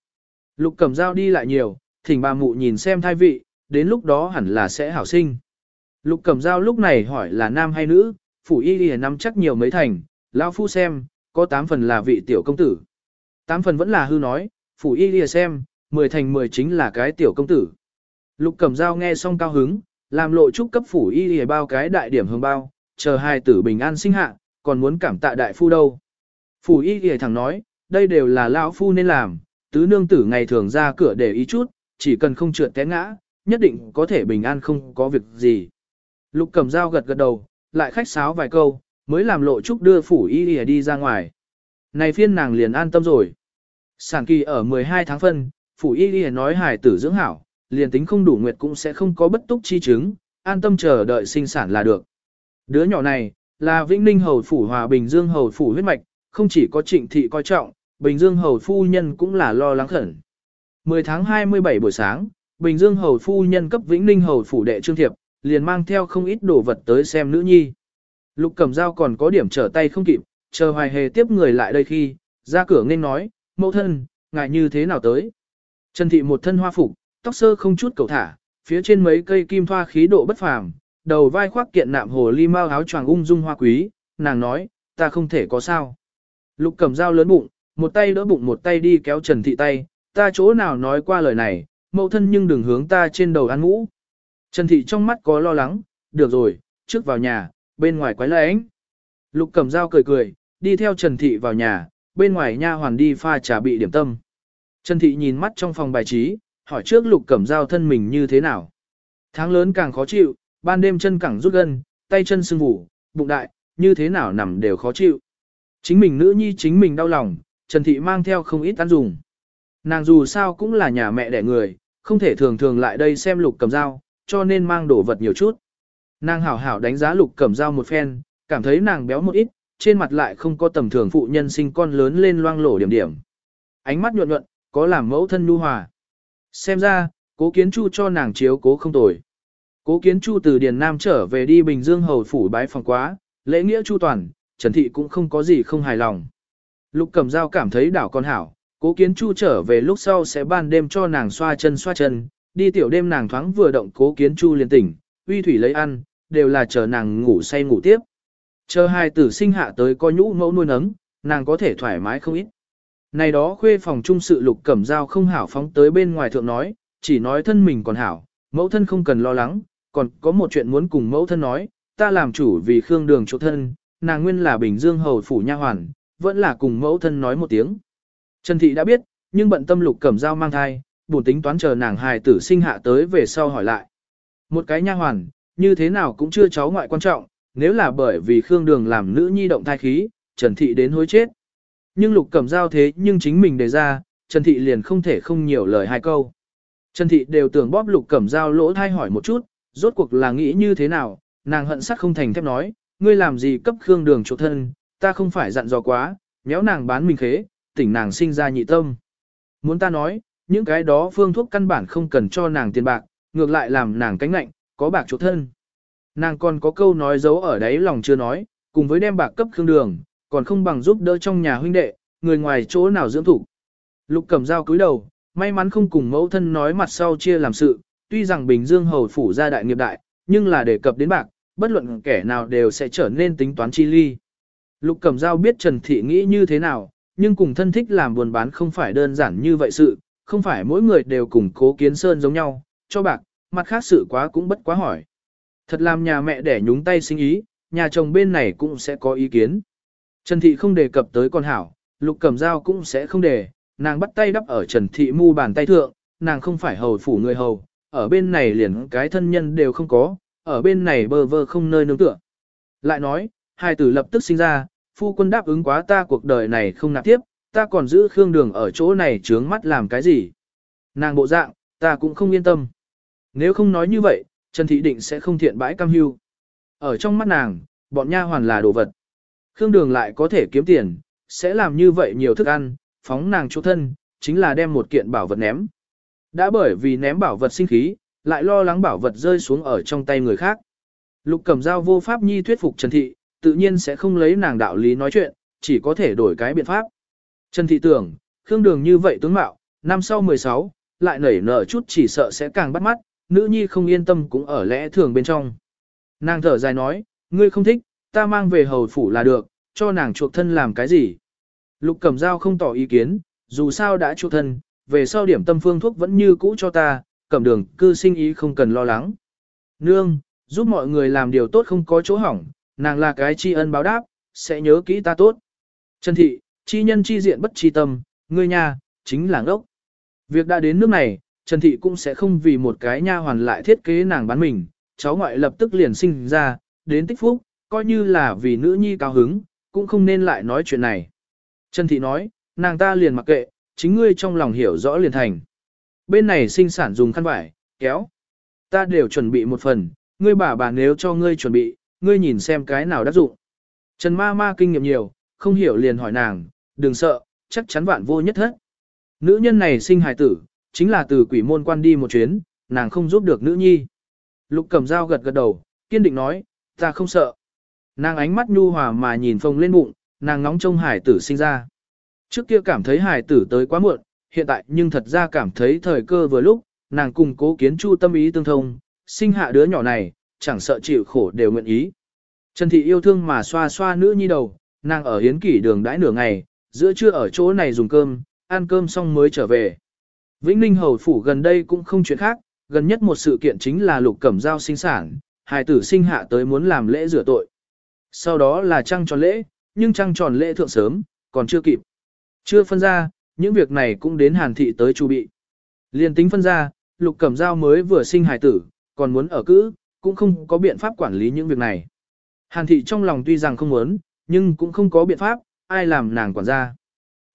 S1: Lục Cẩm Giao đi lại nhiều, thỉnh bà mụ nhìn xem thai vị, đến lúc đó hẳn là sẽ hảo sinh. Lục Cẩm Giao lúc này hỏi là nam hay nữ, phủ y thì nắm chắc nhiều mấy thành, lão phu xem, có 8 phần là vị tiểu công tử. 8 phần vẫn là hư nói, phủ y thì xem, 10 thành 10 chính là cái tiểu công tử. Lục Cẩm Giao nghe xong cao hứng, làm lộ chúc cấp phủ y thì bao cái đại điểm hương bao, chờ hai tử bình an sinh hạ, còn muốn cảm tạ đại phu đâu. Phủ y thì thẳng nói, đây đều là lão phu nên làm, tứ nương tử ngày thường ra cửa để ý chút, chỉ cần không trượt té ngã, nhất định có thể bình an không có việc gì. Lục cầm dao gật gật đầu, lại khách sáo vài câu, mới làm lộ trúc đưa phủ y y đi ra ngoài. Này phiên nàng liền an tâm rồi. Sản kỳ ở 12 tháng phân, phủ y y nói hài tử dưỡng hảo, liền tính không đủ nguyệt cũng sẽ không có bất túc chi chứng, an tâm chờ đợi sinh sản là được. Đứa nhỏ này, là Vĩnh Ninh Hầu Phủ Hòa Bình Dương Hầu Phủ huyết mạch, không chỉ có trịnh thị coi trọng, Bình Dương Hầu Phu Nhân cũng là lo lắng khẩn. 10 tháng 27 buổi sáng, Bình Dương Hầu Phu Nhân cấp Vĩnh Ninh Hầu Phủ đệ trương thiệp, liền mang theo không ít đồ vật tới xem nữ nhi. Lục Cẩm Dao còn có điểm trở tay không kịp, chờ hoài hề tiếp người lại đây khi, ra cửa nên nói, mẫu thân, ngại như thế nào tới. Trần Thị một thân hoa phục, tóc sơ không chút cầu thả, phía trên mấy cây kim thoa khí độ bất phàm, đầu vai khoác kiện nạm hồ ly mao áo choàng ung dung hoa quý, nàng nói, ta không thể có sao. Lục Cẩm Dao lớn bụng, một tay đỡ bụng một tay đi kéo Trần Thị tay, ta chỗ nào nói qua lời này, mẫu thân nhưng đừng hướng ta trên đầu ăn ngũ. Trần Thị trong mắt có lo lắng, được rồi, trước vào nhà, bên ngoài quái lẽ ánh. Lục Cẩm Dao cười cười, đi theo Trần Thị vào nhà, bên ngoài nha hoàn đi pha trà bị điểm tâm. Trần Thị nhìn mắt trong phòng bài trí, hỏi trước Lục Cẩm Dao thân mình như thế nào. Tháng lớn càng khó chịu, ban đêm chân cẳng rút gân, tay chân sưng vù, bụng đại, như thế nào nằm đều khó chịu. Chính mình nữ nhi chính mình đau lòng, Trần Thị mang theo không ít ăn dùng. Nàng dù sao cũng là nhà mẹ đẻ người, không thể thường thường lại đây xem Lục Cẩm Dao, cho nên mang đồ vật nhiều chút. Nàng hảo hảo đánh giá lục cẩm dao một phen, cảm thấy nàng béo một ít, trên mặt lại không có tầm thường phụ nhân sinh con lớn lên loang lổ điểm điểm. Ánh mắt nhuận nhuận, có làm mẫu thân nhu hòa. Xem ra, cố kiến chu cho nàng chiếu cố không tồi. Cố kiến chu từ Điền Nam trở về đi Bình Dương hầu phủ bái phòng quá, lễ nghĩa chu toàn, Trần Thị cũng không có gì không hài lòng. Lục cẩm dao cảm thấy đảo con hảo, cố kiến chu trở về lúc sau sẽ ban đêm cho nàng xoa chân xoa chân, đi tiểu đêm nàng thoáng vừa động cố kiến chu liền tỉnh, uy thủy lấy ăn, đều là chờ nàng ngủ say ngủ tiếp. Chờ hai tử sinh hạ tới coi nhũ mẫu nuôi nấng, nàng có thể thoải mái không ít. Này đó khuê phòng trung sự lục cẩm dao không hảo phóng tới bên ngoài thượng nói, chỉ nói thân mình còn hảo, mẫu thân không cần lo lắng, còn có một chuyện muốn cùng mẫu thân nói, ta làm chủ vì Khương Đường chỗ thân, nàng nguyên là Bình Dương hầu phủ nha hoàn, vẫn là cùng mẫu thân nói một tiếng. Trần Thị đã biết, nhưng bận tâm lục cẩm dao mang thai, buồn tính toán chờ nàng hài tử sinh hạ tới về sau hỏi lại. Một cái nha hoàn, như thế nào cũng chưa cháu ngoại quan trọng, nếu là bởi vì Khương Đường làm nữ nhi động thai khí, Trần Thị đến hối chết. Nhưng lục cẩm giao thế nhưng chính mình đề ra, Trần Thị liền không thể không nhiều lời hai câu. Trần Thị đều tưởng bóp lục cẩm dao lỗ thai hỏi một chút, rốt cuộc là nghĩ như thế nào, nàng hận sắc không thành thép nói, ngươi làm gì cấp Khương Đường chỗ thân, ta không phải dặn dò quá, méo nàng bán mình khế, tỉnh nàng sinh ra nhị tâm. Muốn ta nói, những cái đó phương thuốc căn bản không cần cho nàng tiền bạc, ngược lại làm nàng cánh lạnh, có bạc chỗ thân. Nàng còn có câu nói giấu ở đấy lòng chưa nói, cùng với đem bạc cấp Khương Đường, còn không bằng giúp đỡ trong nhà huynh đệ, người ngoài chỗ nào dưỡng thủ. Lục cầm dao cúi đầu, may mắn không cùng mẫu thân nói mặt sau chia làm sự, tuy rằng Bình Dương hầu phủ gia đại nghiệp đại, nhưng là đề cập đến bạc, bất luận kẻ nào đều sẽ trở nên tính toán chi ly. Lục Cẩm Giao biết Trần Thị nghĩ như thế nào, nhưng cùng thân thích làm buồn bán không phải đơn giản như vậy sự, không phải mỗi người đều cùng cố kiến sơn giống nhau, cho bạc, mặt khác sự quá cũng bất quá hỏi. Thật làm nhà mẹ để nhúng tay sinh ý, nhà chồng bên này cũng sẽ có ý kiến. Trần Thị không đề cập tới con hảo, Lục Cẩm Giao cũng sẽ không đề, nàng bắt tay đắp ở Trần Thị mu bàn tay thượng, nàng không phải hầu phủ người hầu, ở bên này liền cái thân nhân đều không có, ở bên này bơ vơ không nơi nương tựa. Lại nói, hai tử lập tức sinh ra, phu quân đáp ứng quá ta cuộc đời này không nạp tiếp, ta còn giữ Khương Đường ở chỗ này trướng mắt làm cái gì. Nàng bộ dạng, ta cũng không yên tâm. Nếu không nói như vậy, Trần Thị Định sẽ không thiện bãi cam hưu. Ở trong mắt nàng, bọn nha hoàn là đồ vật. Khương Đường lại có thể kiếm tiền, sẽ làm như vậy nhiều thức ăn, phóng nàng chỗ thân, chính là đem một kiện bảo vật ném. Đã bởi vì ném bảo vật sinh khí, lại lo lắng bảo vật rơi xuống ở trong tay người khác. Lục Cẩm Dao vô pháp nhi thuyết phục Trần Thị, tự nhiên sẽ không lấy nàng đạo lý nói chuyện, chỉ có thể đổi cái biện pháp. Trần Thị tưởng, Khương Đường như vậy tướng mạo, năm sau 16, lại nảy nở chút chỉ sợ sẽ càng bắt mắt, nữ nhi không yên tâm cũng ở lẽ thường bên trong. Nàng thở dài nói, ngươi không thích, ta mang về hầu phủ là được, cho nàng chuộc thân làm cái gì. Lục Cẩm Dao không tỏ ý kiến, dù sao đã chuộc thân, về sau điểm tâm phương thuốc vẫn như cũ cho ta, cẩm đường cư sinh ý không cần lo lắng. Nương, giúp mọi người làm điều tốt không có chỗ hỏng, nàng là cái tri ân báo đáp, sẽ nhớ kỹ ta tốt. Trần thị, chi nhân chi diện bất chi tâm, ngươi nha, chính là ngốc. Việc đã đến nước này, Trần thị cũng sẽ không vì một cái nha hoàn lại thiết kế nàng bán mình, cháu ngoại lập tức liền sinh ra, đến tích phúc, coi như là vì nữ nhi cao hứng, cũng không nên lại nói chuyện này. Trần thị nói, nàng ta liền mặc kệ, chính ngươi trong lòng hiểu rõ liền thành. Bên này sinh sản dùng khăn vải, kéo. Ta đều chuẩn bị một phần, ngươi bà bà nếu cho ngươi chuẩn bị, ngươi nhìn xem cái nào đắc dụng. Trần ma ma kinh nghiệm nhiều, không hiểu liền hỏi nàng, đừng sợ, chắc chắn vạn vô nhất hết. Nữ nhân này sinh hài tử, chính là từ quỷ môn quan đi một chuyến, nàng không giúp được nữ nhi. Lục cầm dao gật gật đầu, kiên định nói, ta không sợ. Nàng ánh mắt nhu hòa mà nhìn phồng lên bụng, nàng ngóng trông hải tử sinh ra. Trước kia cảm thấy hải tử tới quá muộn, hiện tại nhưng thật ra cảm thấy thời cơ vừa lúc, nàng cùng cố kiến chu tâm ý tương thông, sinh hạ đứa nhỏ này, chẳng sợ chịu khổ đều nguyện ý. Trần Thị yêu thương mà xoa xoa nữ nhi đầu, nàng ở hiến kỷ đường đãi nửa ngày, giữa trưa ở chỗ này dùng cơm, ăn cơm xong mới trở về. Vĩnh Ninh Hầu Phủ gần đây cũng không chuyện khác, gần nhất một sự kiện chính là lục cẩm giao sinh sản, hài tử sinh hạ tới muốn làm lễ rửa tội. Sau đó là trăng tròn lễ, nhưng trăng tròn lễ thượng sớm, còn chưa kịp. Chưa phân ra, những việc này cũng đến hàn thị tới chu bị. Liên tính phân ra, lục cẩm giao mới vừa sinh hài tử, còn muốn ở cữ, cũng không có biện pháp quản lý những việc này. Hàn thị trong lòng tuy rằng không muốn, nhưng cũng không có biện pháp, ai làm nàng quản gia.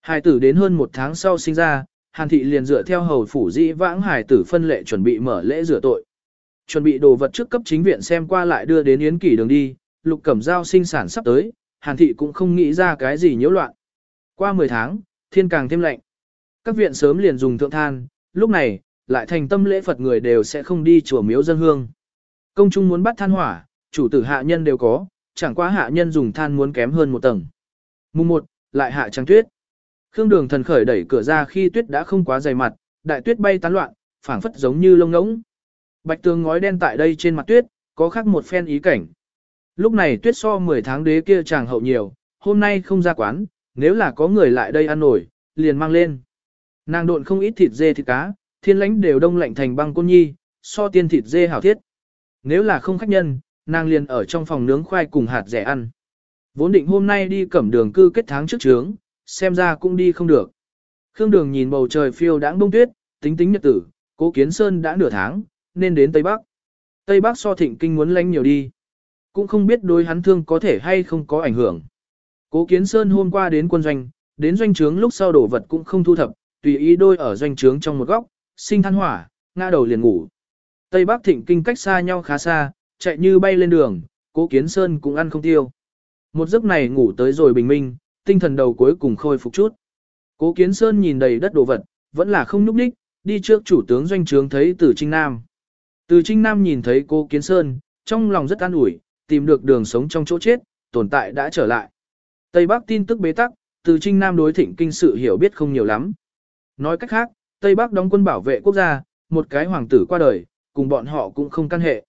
S1: Hải tử đến hơn một tháng sau sinh ra, Hàn thị liền dựa theo hầu phủ dĩ vãng Hải tử phân lệ chuẩn bị mở lễ rửa tội. Chuẩn bị đồ vật trước cấp chính viện xem qua lại đưa đến yến kỷ đường đi, lục cẩm giao sinh sản sắp tới, Hàn thị cũng không nghĩ ra cái gì nhiễu loạn. Qua 10 tháng, thiên càng thêm lạnh. Các viện sớm liền dùng thượng than, lúc này, lại thành tâm lễ Phật người đều sẽ không đi chùa miếu dân hương. Công chúng muốn bắt than hỏa, chủ tử hạ nhân đều có, chẳng qua hạ nhân dùng than muốn kém hơn một tầng. Mùng 1, lại hạ trăng tuyết. Khương đường thần khởi đẩy cửa ra khi tuyết đã không quá dày mặt, đại tuyết bay tán loạn, phảng phất giống như lông ngỗng. Bạch tường ngói đen tại đây trên mặt tuyết, có khác một phen ý cảnh. Lúc này tuyết so 10 tháng đế kia chàng hậu nhiều, hôm nay không ra quán, nếu là có người lại đây ăn nổi, liền mang lên. Nàng độn không ít thịt dê thịt cá, thiên lãnh đều đông lạnh thành băng côn nhi, so tiên thịt dê hảo thiết. Nếu là không khách nhân, nàng liền ở trong phòng nướng khoai cùng hạt rẻ ăn. Vốn định hôm nay đi cẩm đường cư kết tháng trước trướng, xem ra cũng đi không được. Khương Đường nhìn bầu trời phiêu đãng đông tuyết, tính tính nhật tử, cố kiến sơn đã nửa tháng, nên đến Tây Bắc. Tây Bắc so thịnh kinh muốn lánh nhiều đi. Cũng không biết đối hắn thương có thể hay không có ảnh hưởng. Cố kiến sơn hôm qua đến quân doanh, đến doanh trướng lúc sau đổ vật cũng không thu thập, tùy ý đôi ở doanh trướng trong một góc, sinh than hỏa, ngã đầu liền ngủ. Tây Bắc thịnh kinh cách xa nhau khá xa, chạy như bay lên đường, cố kiến sơn cũng ăn không tiêu. Một giấc này ngủ tới rồi bình minh, tinh thần đầu cuối cùng khôi phục chút. Cố kiến sơn nhìn đầy đất đồ vật, vẫn là không núp đích, đi trước chủ tướng doanh trướng thấy từ Trinh Nam. Từ Trinh Nam nhìn thấy cố kiến sơn, trong lòng rất an ủi, tìm được đường sống trong chỗ chết, tồn tại đã trở lại. Tây Bắc tin tức bế tắc, từ Trinh Nam đối thịnh kinh sự hiểu biết không nhiều lắm. Nói cách khác, Tây Bắc đóng quân bảo vệ quốc gia, một cái hoàng tử qua đời, cùng bọn họ cũng không căn hệ.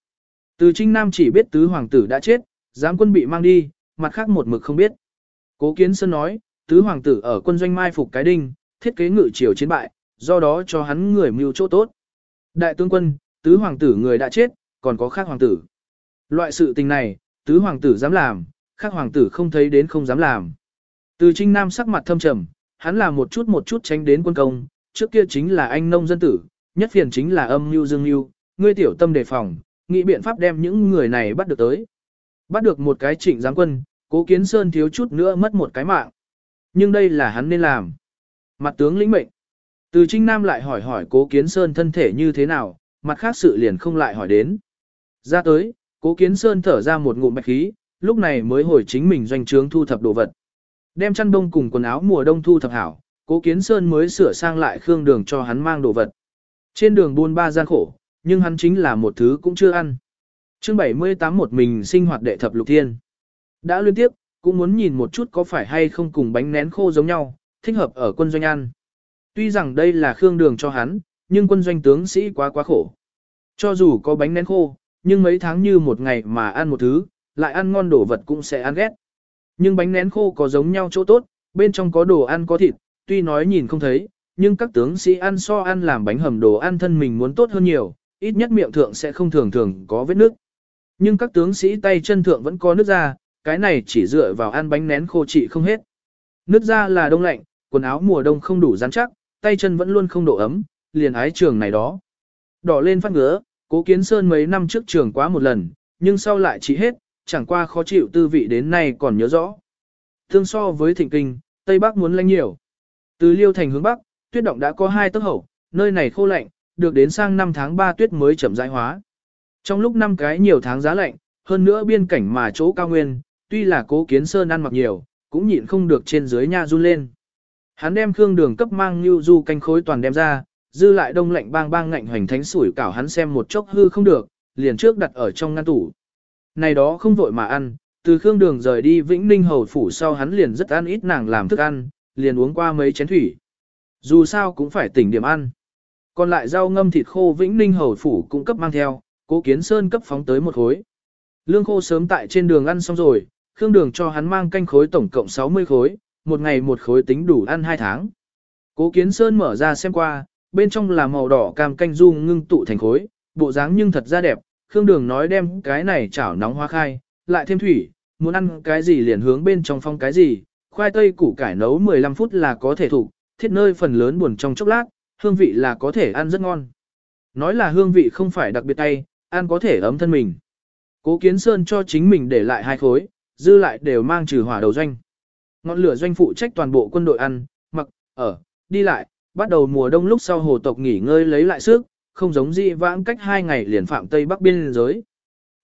S1: Từ Trinh Nam chỉ biết tứ hoàng tử đã chết, giám quân bị mang đi, mặt khác một mực không biết. Cố Kiến Sơn nói, tứ hoàng tử ở quân doanh mai phục cái đinh, thiết kế ngự triều chiến bại, do đó cho hắn người mưu chỗ tốt. Đại tướng quân, tứ hoàng tử người đã chết, còn có khác hoàng tử. Loại sự tình này, tứ hoàng tử dám làm, khác hoàng tử không thấy đến không dám làm. Từ Trinh Nam sắc mặt thâm trầm, hắn là một chút một chút tránh đến quân công, trước kia chính là anh nông dân tử, nhất phiền chính là âm mưu dương mưu, ngươi tiểu tâm đề phòng, nghĩ biện pháp đem những người này bắt được tới. Bắt được một cái trịnh giám quân, cố kiến sơn thiếu chút nữa mất một cái mạng. Nhưng đây là hắn nên làm. Mặt tướng lĩnh mệnh. Từ Trinh Nam lại hỏi hỏi cố kiến sơn thân thể như thế nào, mặt khác sự liền không lại hỏi đến. Ra tới, cố kiến sơn thở ra một ngụm bạch khí, lúc này mới hồi chính mình doanh trướng thu thập đồ vật. Đem chăn đông cùng quần áo mùa đông thu thập hảo, cố kiến sơn mới sửa sang lại khương đường cho hắn mang đồ vật. Trên đường buôn ba gian khổ, nhưng hắn chính là một thứ cũng chưa ăn. chương 78 một mình sinh hoạt đệ thập lục thiên. Đã liên tiếp, cũng muốn nhìn một chút có phải hay không cùng bánh nén khô giống nhau, thích hợp ở quân doanh ăn. Tuy rằng đây là khương đường cho hắn, nhưng quân doanh tướng sĩ quá quá khổ. Cho dù có bánh nén khô, nhưng mấy tháng như một ngày mà ăn một thứ, lại ăn ngon đồ vật cũng sẽ ăn ghét. Nhưng bánh nén khô có giống nhau chỗ tốt, bên trong có đồ ăn có thịt, tuy nói nhìn không thấy, nhưng các tướng sĩ ăn so ăn làm bánh hầm đồ ăn thân mình muốn tốt hơn nhiều, ít nhất miệng thượng sẽ không thường thường có vết nước. Nhưng các tướng sĩ tay chân thượng vẫn có nước ra, cái này chỉ dựa vào ăn bánh nén khô trị không hết. Nước ra là đông lạnh, quần áo mùa đông không đủ rắn chắc, tay chân vẫn luôn không độ ấm, liền ái trường này đó. Đỏ lên phát ngứa, cố kiến sơn mấy năm trước trường quá một lần, nhưng sau lại chỉ hết, chẳng qua khó chịu tư vị đến nay còn nhớ rõ. Thương so với thịnh kinh, Tây Bắc muốn lạnh nhiều. Từ Liêu thành hướng Bắc, tuyết động đã có hai tấc hậu, nơi này khô lạnh, được đến sang năm tháng 3 tuyết mới chậm rãi hóa. Trong lúc năm cái nhiều tháng giá lạnh, hơn nữa biên cảnh mà chỗ cao nguyên, tuy là cố kiến sơn ăn mặc nhiều, cũng nhịn không được trên dưới nha run lên. Hắn đem khương đường cấp mang như du canh khối toàn đem ra, dư lại đông lạnh bang bang ngạnh hoành thánh sủi cảo hắn xem một chốc hư không được, liền trước đặt ở trong ngăn tủ. Này đó không vội mà ăn, từ khương đường rời đi Vĩnh Ninh hầu phủ sau hắn liền rất ăn ít nàng làm thức ăn, liền uống qua mấy chén thủy. Dù sao cũng phải tỉnh điểm ăn. Còn lại rau ngâm thịt khô Vĩnh Ninh hầu phủ cũng cấp mang theo, cố kiến sơn cấp phóng tới một khối. Lương khô sớm tại trên đường ăn xong rồi, khương đường cho hắn mang canh khối tổng cộng 60 khối, một ngày một khối tính đủ ăn 2 tháng. Cố kiến sơn mở ra xem qua, bên trong là màu đỏ cam canh du ngưng tụ thành khối, bộ dáng nhưng thật ra đẹp, khương đường nói đem cái này chảo nóng hoa khai, lại thêm thủy, muốn ăn cái gì liền hướng bên trong phong cái gì, khoai tây củ cải nấu 15 phút là có thể thủ, thiết nơi phần lớn buồn trong chốc lát, hương vị là có thể ăn rất ngon. Nói là hương vị không phải đặc biệt tay, ăn có thể ấm thân mình. Cố Kiến Sơn cho chính mình để lại hai khối, dư lại đều mang trừ hỏa đầu doanh. Ngọn lửa doanh phụ trách toàn bộ quân đội ăn, mặc, ở, đi lại, bắt đầu mùa đông lúc sau hồ tộc nghỉ ngơi lấy lại sức, không giống dị vãng cách hai ngày liền phạm Tây Bắc biên giới.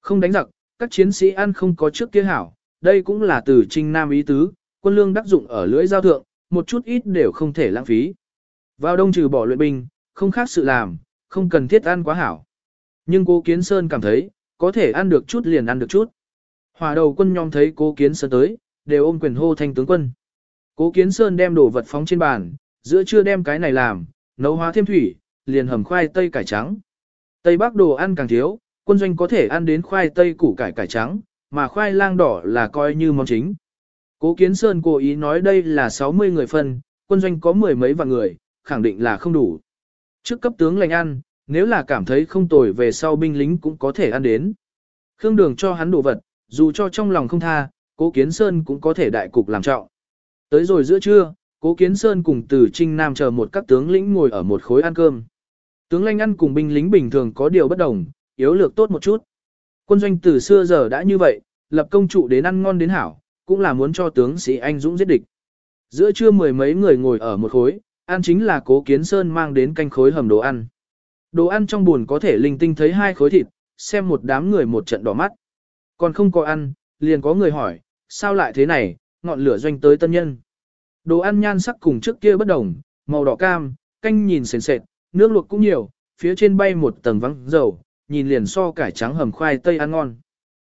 S1: Không đánh giặc, các chiến sĩ ăn không có trước kia hảo, đây cũng là từ trinh nam ý tứ, quân lương đắc dụng ở lưỡi giao thượng, một chút ít đều không thể lãng phí. Vào đông trừ bỏ luyện binh, không khác sự làm, không cần thiết ăn quá hảo. Nhưng cô Kiến Sơn cảm thấy, có thể ăn được chút liền ăn được chút. Hòa đầu quân nhóm thấy cố Kiến Sơn tới, đều ôm quyền hô thanh tướng quân. Cố Kiến Sơn đem đồ vật phóng trên bàn, giữa trưa đem cái này làm, nấu hóa thêm thủy, liền hầm khoai tây cải trắng. Tây Bắc đồ ăn càng thiếu, quân doanh có thể ăn đến khoai tây củ cải cải trắng, mà khoai lang đỏ là coi như món chính. Cố Kiến Sơn cố ý nói đây là 60 người phân, quân doanh có mười mấy vạn người, khẳng định là không đủ. Trước cấp tướng lành ăn, nếu là cảm thấy không tồi về sau binh lính cũng có thể ăn đến. Khương Đường cho hắn đồ vật, dù cho trong lòng không tha, Cố Kiến Sơn cũng có thể đại cục làm trọng. Tới rồi giữa trưa, Cố Kiến Sơn cùng Từ Trinh Nam chờ một các tướng lĩnh ngồi ở một khối ăn cơm. Tướng lãnh ăn cùng binh lính bình thường có điều bất đồng, yếu lược tốt một chút. Quân doanh từ xưa giờ đã như vậy, lập công trụ đến ăn ngon đến hảo, cũng là muốn cho tướng sĩ anh dũng giết địch. Giữa trưa mười mấy người ngồi ở một khối, ăn chính là Cố Kiến Sơn mang đến canh khối hầm đồ ăn. Đồ ăn trong buồn có thể linh tinh thấy hai khối thịt, xem một đám người một trận đỏ mắt. Còn không có ăn, liền có người hỏi, sao lại thế này, ngọn lửa doanh tới tân nhân. Đồ ăn nhan sắc cùng trước kia bất đồng, màu đỏ cam, canh nhìn sền sệt, nước luộc cũng nhiều, phía trên bay một tầng vắng dầu, nhìn liền so cải trắng hầm khoai tây ăn ngon.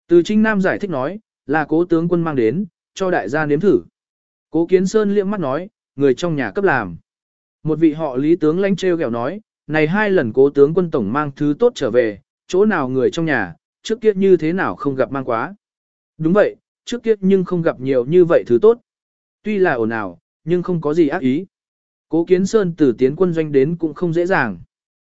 S1: Từ Trinh Nam giải thích nói, là cố tướng quân mang đến, cho đại gia nếm thử. Cố Kiến Sơn liếc mắt nói, người trong nhà cấp làm. Một vị họ lý tướng lãnh treo kẹo nói, này hai lần cố tướng quân tổng mang thứ tốt trở về, chỗ nào người trong nhà, trước kia như thế nào không gặp mang quá. Đúng vậy, trước kia nhưng không gặp nhiều như vậy thứ tốt. Tuy là ồn ào, nhưng không có gì ác ý. Cố Kiến Sơn từ tiến quân doanh đến cũng không dễ dàng.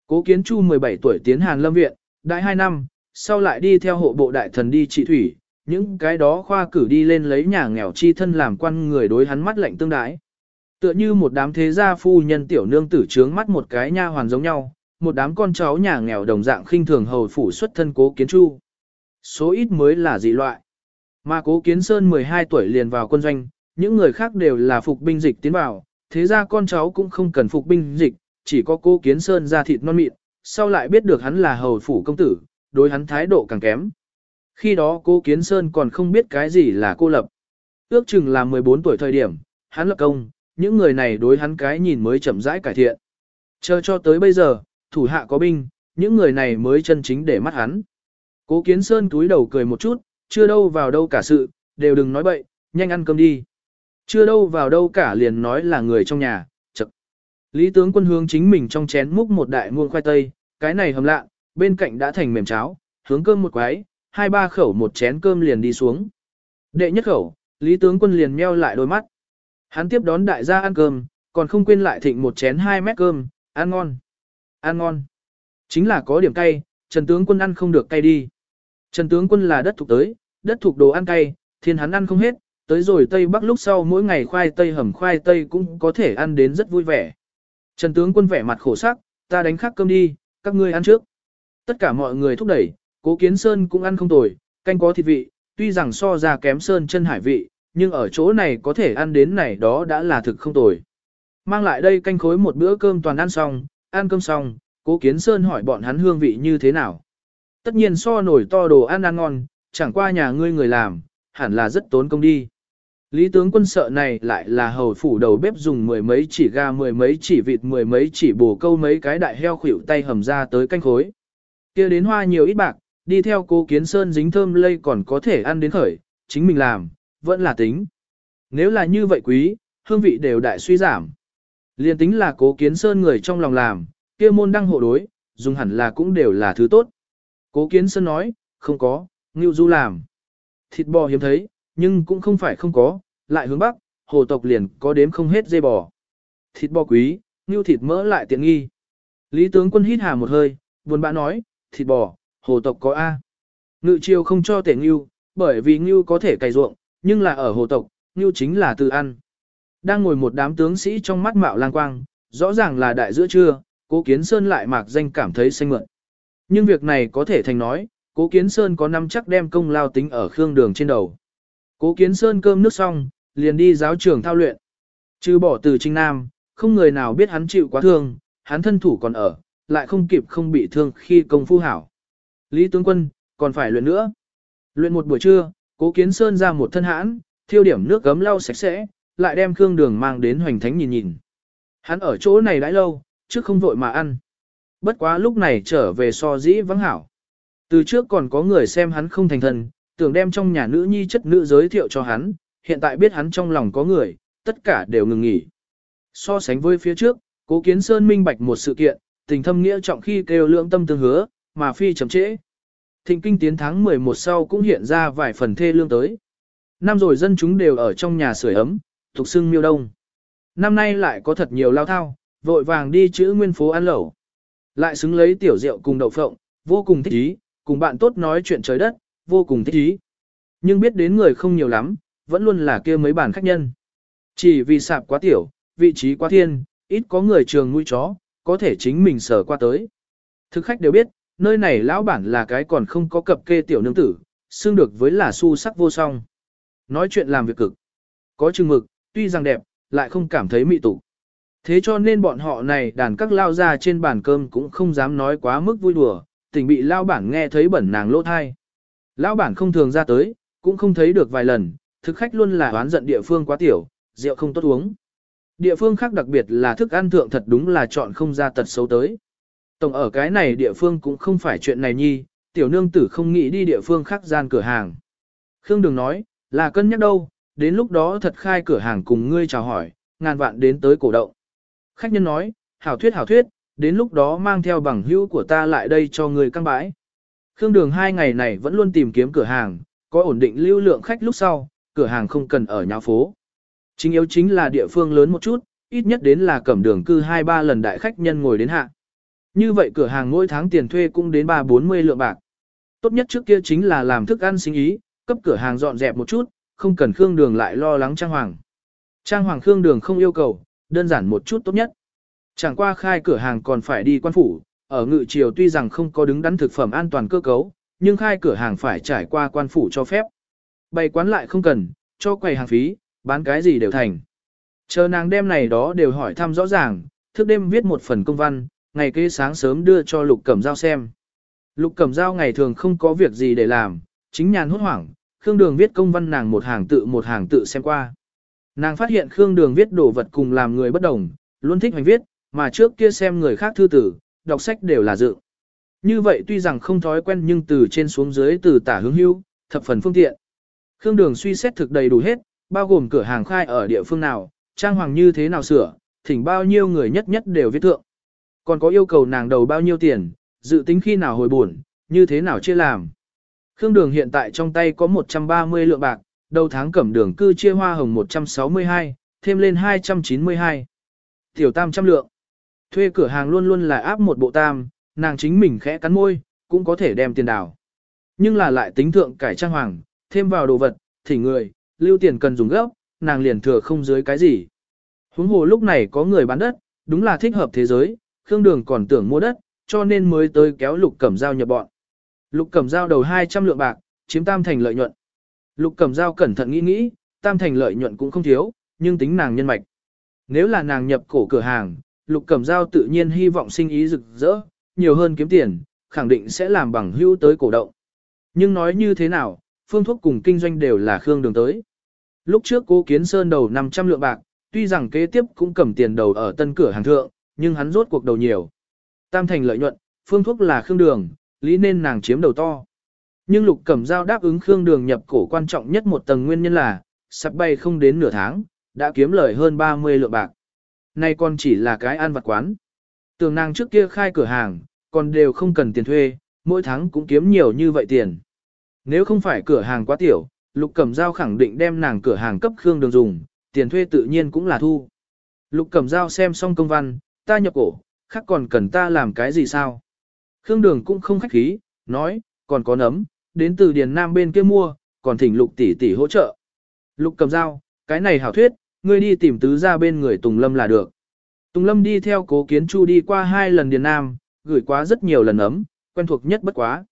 S1: Cố Kiến Chu 17 tuổi tiến Hàn Lâm Viện, đại 2 năm, sau lại đi theo hộ bộ đại thần đi trị thủy, những cái đó khoa cử đi lên lấy nhà nghèo chi thân làm quan người đối hắn mắt lạnh tương đái. Tựa như một đám thế gia phu nhân tiểu nương tử trướng mắt một cái nha hoàn giống nhau, một đám con cháu nhà nghèo đồng dạng khinh thường hầu phủ xuất thân cố kiến chu. Số ít mới là dị loại. Mà cố kiến sơn 12 tuổi liền vào quân doanh, những người khác đều là phục binh dịch tiến vào, thế ra con cháu cũng không cần phục binh dịch, chỉ có cố kiến sơn ra thịt non mịn, sau lại biết được hắn là hầu phủ công tử, đối hắn thái độ càng kém. Khi đó cố kiến sơn còn không biết cái gì là cô lập. Ước chừng là 14 tuổi thời điểm, hắn lập công, những người này đối hắn cái nhìn mới chậm rãi cải thiện. Chờ cho tới bây giờ, thủ hạ có binh, những người này mới chân chính để mắt hắn. Cố Kiến Sơn túi đầu cười một chút, chưa đâu vào đâu cả sự, đều đừng nói bậy, nhanh ăn cơm đi. Chưa đâu vào đâu cả liền nói là người trong nhà, Chậm. Lý tướng quân hướng chính mình trong chén múc một đại muông khoai tây, cái này hầm lạ, bên cạnh đã thành mềm cháo, hướng cơm một quái, hai ba khẩu một chén cơm liền đi xuống. Đệ nhất khẩu, Lý tướng quân liền meo lại đôi mắt. Hắn tiếp đón đại gia ăn cơm, còn không quên lại thịnh một chén 2 mét cơm, ăn ngon. Ăn ngon. Chính là có điểm cay, Trần tướng quân ăn không được cay đi. Trần tướng quân là đất thuộc tới, đất thuộc đồ ăn cay, thiên hắn ăn không hết, tới rồi Tây Bắc lúc sau mỗi ngày khoai tây hầm khoai tây cũng có thể ăn đến rất vui vẻ. Trần tướng quân vẻ mặt khổ sắc, ta đánh khắc cơm đi, các ngươi ăn trước. Tất cả mọi người thúc đẩy, cố kiến sơn cũng ăn không tồi, canh có thịt vị, tuy rằng so ra kém sơn chân hải vị, nhưng ở chỗ này có thể ăn đến này đó đã là thực không tồi. Mang lại đây canh khối một bữa cơm toàn ăn xong, ăn cơm xong, cố kiến sơn hỏi bọn hắn hương vị như thế nào. Tất nhiên so nổi to đồ ăn ăn ngon, chẳng qua nhà ngươi người làm, hẳn là rất tốn công đi. Lý tướng quân sợ này lại là hầu phủ đầu bếp dùng mười mấy chỉ gà mười mấy chỉ vịt mười mấy chỉ bổ câu mấy cái đại heo khuỷu tay hầm ra tới canh khối. kia đến hoa nhiều ít bạc, đi theo cố kiến sơn dính thơm lây còn có thể ăn đến khởi, chính mình làm, vẫn là tính. Nếu là như vậy quý, hương vị đều đại suy giảm. Liên tính là cố kiến sơn người trong lòng làm, kia môn đăng hộ đối, dùng hẳn là cũng đều là thứ tốt. Cố kiến sơn nói, không có, ngưu du làm. Thịt bò hiếm thấy, nhưng cũng không phải không có, lại hướng bắc, hồ tộc liền có đếm không hết dây bò. Thịt bò quý, ngưu thịt mỡ lại tiện nghi. Lý tướng quân hít hà một hơi, buồn bã nói, thịt bò, hồ tộc có A. Ngự triều không cho tể ngưu, bởi vì ngưu có thể cày ruộng, nhưng là ở hồ tộc, ngưu chính là từ ăn. Đang ngồi một đám tướng sĩ trong mắt mạo lang quang, rõ ràng là đại giữa trưa, cố kiến sơn lại mạc danh cảm thấy xanh mượn. Nhưng việc này có thể thành nói, cố kiến sơn có năm chắc đem công lao tính ở khương đường trên đầu. Cố kiến sơn cơm nước xong, liền đi giáo trường thao luyện. Trừ bỏ từ trinh nam, không người nào biết hắn chịu quá thương, hắn thân thủ còn ở, lại không kịp không bị thương khi công phu hảo. Lý tướng quân, còn phải luyện nữa. Luyện một buổi trưa, cố kiến sơn ra một thân hãn, thiêu điểm nước gấm lau sạch sẽ, lại đem khương đường mang đến hoành thánh nhìn nhìn. Hắn ở chỗ này đãi lâu, trước không vội mà ăn. Bất quá lúc này trở về so dĩ vắng hảo. Từ trước còn có người xem hắn không thành thần, tưởng đem trong nhà nữ nhi chất nữ giới thiệu cho hắn, hiện tại biết hắn trong lòng có người, tất cả đều ngừng nghỉ. So sánh với phía trước, cố kiến sơn minh bạch một sự kiện, tình thâm nghĩa trọng khi kêu lượng tâm tương hứa, mà phi chậm trễ. Thịnh kinh tiến tháng 11 sau cũng hiện ra vài phần thê lương tới. Năm rồi dân chúng đều ở trong nhà sưởi ấm, thuộc xưng miêu đông. Năm nay lại có thật nhiều lao thao, vội vàng đi chữ nguyên phố ăn lẩu. Lại xứng lấy tiểu rượu cùng đậu phộng, vô cùng thích ý, cùng bạn tốt nói chuyện trời đất, vô cùng thích ý. Nhưng biết đến người không nhiều lắm, vẫn luôn là kia mấy bản khách nhân. Chỉ vì sạp quá tiểu, vị trí quá thiên, ít có người trường nuôi chó, có thể chính mình sở qua tới. Thực khách đều biết, nơi này lão bản là cái còn không có cập kê tiểu nương tử, xương được với là su sắc vô song. Nói chuyện làm việc cực. Có chừng mực, tuy rằng đẹp, lại không cảm thấy mị tụ. Thế cho nên bọn họ này đàn các lao ra trên bàn cơm cũng không dám nói quá mức vui đùa, Tình bị lao bản nghe thấy bẩn nàng lỗ thai. Lão bản không thường ra tới, cũng không thấy được vài lần, thực khách luôn là oán giận địa phương quá tiểu, rượu không tốt uống. Địa phương khác đặc biệt là thức ăn thượng thật đúng là chọn không ra tật xấu tới. Tổng ở cái này địa phương cũng không phải chuyện này nhi, tiểu nương tử không nghĩ đi địa phương khác gian cửa hàng. Khương Đường nói, là cân nhắc đâu, đến lúc đó thật khai cửa hàng cùng ngươi chào hỏi, ngàn vạn đến tới cổ động. Khách nhân nói, hảo thuyết hảo thuyết, đến lúc đó mang theo bằng hữu của ta lại đây cho ngươi căng bãi. Khương Đường hai ngày này vẫn luôn tìm kiếm cửa hàng, có ổn định lưu lượng khách lúc sau, cửa hàng không cần ở nhà phố. Chính yếu chính là địa phương lớn một chút, ít nhất đến là cẩm đường cư 2-3 lần đại khách nhân ngồi đến hạ. Như vậy cửa hàng mỗi tháng tiền thuê cũng đến 3-40 lượng bạc. Tốt nhất trước kia chính là làm thức ăn sinh ý, cấp cửa hàng dọn dẹp một chút, không cần Khương Đường lại lo lắng trang hoàng. Trang hoàng Khương Đường không yêu cầu, đơn giản một chút tốt nhất. Chẳng qua khai cửa hàng còn phải đi quan phủ, ở ngự triều tuy rằng không có đứng đắn thực phẩm an toàn cơ cấu, nhưng khai cửa hàng phải trải qua quan phủ cho phép. Bày quán lại không cần, cho quầy hàng phí, bán cái gì đều thành. Chờ nàng đêm này đó đều hỏi thăm rõ ràng, thức đêm viết một phần công văn, ngày kế sáng sớm đưa cho Lục Cẩm Giao xem. Lục Cẩm Giao ngày thường không có việc gì để làm, chính nhàn hốt hoảng, Khương Đường viết công văn nàng một hàng tự một hàng tự xem qua. Nàng phát hiện Khương Đường viết đồ vật cùng làm người bất đồng, luôn thích hành viết, mà trước kia xem người khác thư tử, đọc sách đều là dự. Như vậy tuy rằng không thói quen nhưng từ trên xuống dưới từ tả hướng hưu, thập phần phương tiện. Khương Đường suy xét thực đầy đủ hết, bao gồm cửa hàng khai ở địa phương nào, trang hoàng như thế nào sửa, thỉnh bao nhiêu người nhất nhất đều viết thượng. Còn có yêu cầu nàng đầu bao nhiêu tiền, dự tính khi nào hồi buồn, như thế nào chia làm. Khương Đường hiện tại trong tay có 130 lượng bạc, đầu tháng cẩm đường cư chia hoa hồng 162, thêm lên 292. Tiểu tam trăm lượng. Thuê cửa hàng luôn luôn là áp một bộ tam, nàng chính mình khẽ cắn môi, cũng có thể đem tiền đảo. Nhưng là lại tính thượng cải trang hoàng, thêm vào đồ vật, thì người, lưu tiền cần dùng gấp, nàng liền thừa không dưới cái gì. Huống hồ lúc này có người bán đất, đúng là thích hợp thế giới, Khương Đường còn tưởng mua đất, cho nên mới tới kéo Lục Cẩm Giao nhập bọn. Lục Cẩm Giao đầu 200 lượng bạc, chiếm tam thành lợi nhuận. Lục Cẩm Giao cẩn thận nghĩ nghĩ, tam thành lợi nhuận cũng không thiếu, nhưng tính nàng nhân mạch. Nếu là nàng nhập cổ cửa hàng, Lục Cẩm Giao tự nhiên hy vọng sinh ý rực rỡ, nhiều hơn kiếm tiền, khẳng định sẽ làm bằng hữu tới cổ động. Nhưng nói như thế nào, phương thuốc cùng kinh doanh đều là Khương Đường tới. Lúc trước cố kiến sơn đầu 500 lượng bạc, tuy rằng kế tiếp cũng cầm tiền đầu ở tân cửa hàng thượng, nhưng hắn rốt cuộc đầu nhiều. Tam thành lợi nhuận, phương thuốc là Khương Đường, lý nên nàng chiếm đầu to. Nhưng Lục Cẩm Giao đáp ứng Khương Đường nhập cổ quan trọng nhất một tầng nguyên nhân là, sắp bay không đến nửa tháng, đã kiếm lời hơn 30 lượng bạc. Nay còn chỉ là cái ăn vặt quán. Tường nàng trước kia khai cửa hàng, còn đều không cần tiền thuê, mỗi tháng cũng kiếm nhiều như vậy tiền. Nếu không phải cửa hàng quá tiểu, Lục Cẩm Giao khẳng định đem nàng cửa hàng cấp Khương Đường dùng, tiền thuê tự nhiên cũng là thu. Lục Cẩm Giao xem xong công văn, ta nhập cổ, khác còn cần ta làm cái gì sao? Khương Đường cũng không khách khí, nói, còn có nấm, đến từ Điền Nam bên kia mua, còn thỉnh Lục tỷ tỷ hỗ trợ. Lục Cầm Giao, cái này hảo thuyết, ngươi đi tìm tứ ra bên người Tùng Lâm là được. Tùng Lâm đi theo cố kiến chu đi qua hai lần Điền Nam, gửi quá rất nhiều lần ấm, quen thuộc nhất bất quá.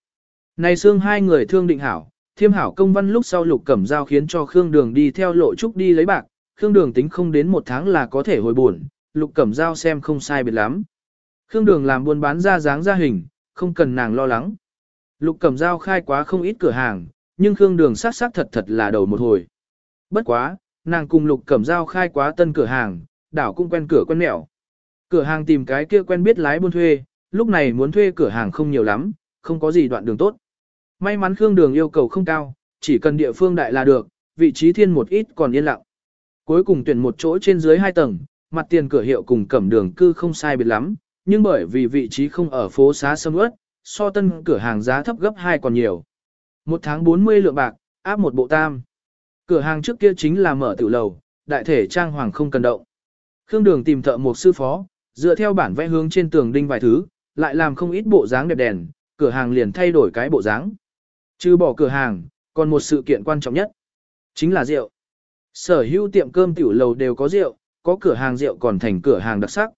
S1: Này xương hai người thương định hảo, thiêm hảo công văn lúc sau lục cẩm giao khiến cho Khương Đường đi theo lộ trúc đi lấy bạc, Khương Đường tính không đến một tháng là có thể hồi buồn, lục cẩm giao xem không sai biệt lắm. Khương Đường làm buôn bán ra dáng ra hình, không cần nàng lo lắng. Lục cẩm giao khai quá không ít cửa hàng, nhưng Khương Đường sát sát thật thật là đầu một hồi. Bất quá, nàng cùng lục cẩm giao khai quá tân cửa hàng, đảo cũng quen cửa quen mẹo. Cửa hàng tìm cái kia quen biết lái buôn thuê, lúc này muốn thuê cửa hàng không nhiều lắm, không có gì đoạn đường tốt. May mắn Khương Đường yêu cầu không cao, chỉ cần địa phương đại là được, vị trí thiên một ít còn yên lặng. Cuối cùng tuyển một chỗ trên dưới hai tầng, mặt tiền cửa hiệu cùng cẩm đường cư không sai biệt lắm, nhưng bởi vì vị trí không ở phố xá sâm ướt, so tân cửa hàng giá thấp gấp hai còn nhiều. Một tháng 40 lượng bạc, áp một bộ tam. Cửa hàng trước kia chính là mở tiểu lầu, đại thể trang hoàng không cần động. Khương Đường tìm thợ một sư phó, dựa theo bản vẽ hướng trên tường đinh vài thứ, lại làm không ít bộ dáng đẹp đèn, cửa hàng liền thay đổi cái bộ dáng. Trừ bỏ cửa hàng, còn một sự kiện quan trọng nhất, chính là rượu. Sở hữu tiệm cơm tiểu lầu đều có rượu, có cửa hàng rượu còn thành cửa hàng đặc sắc.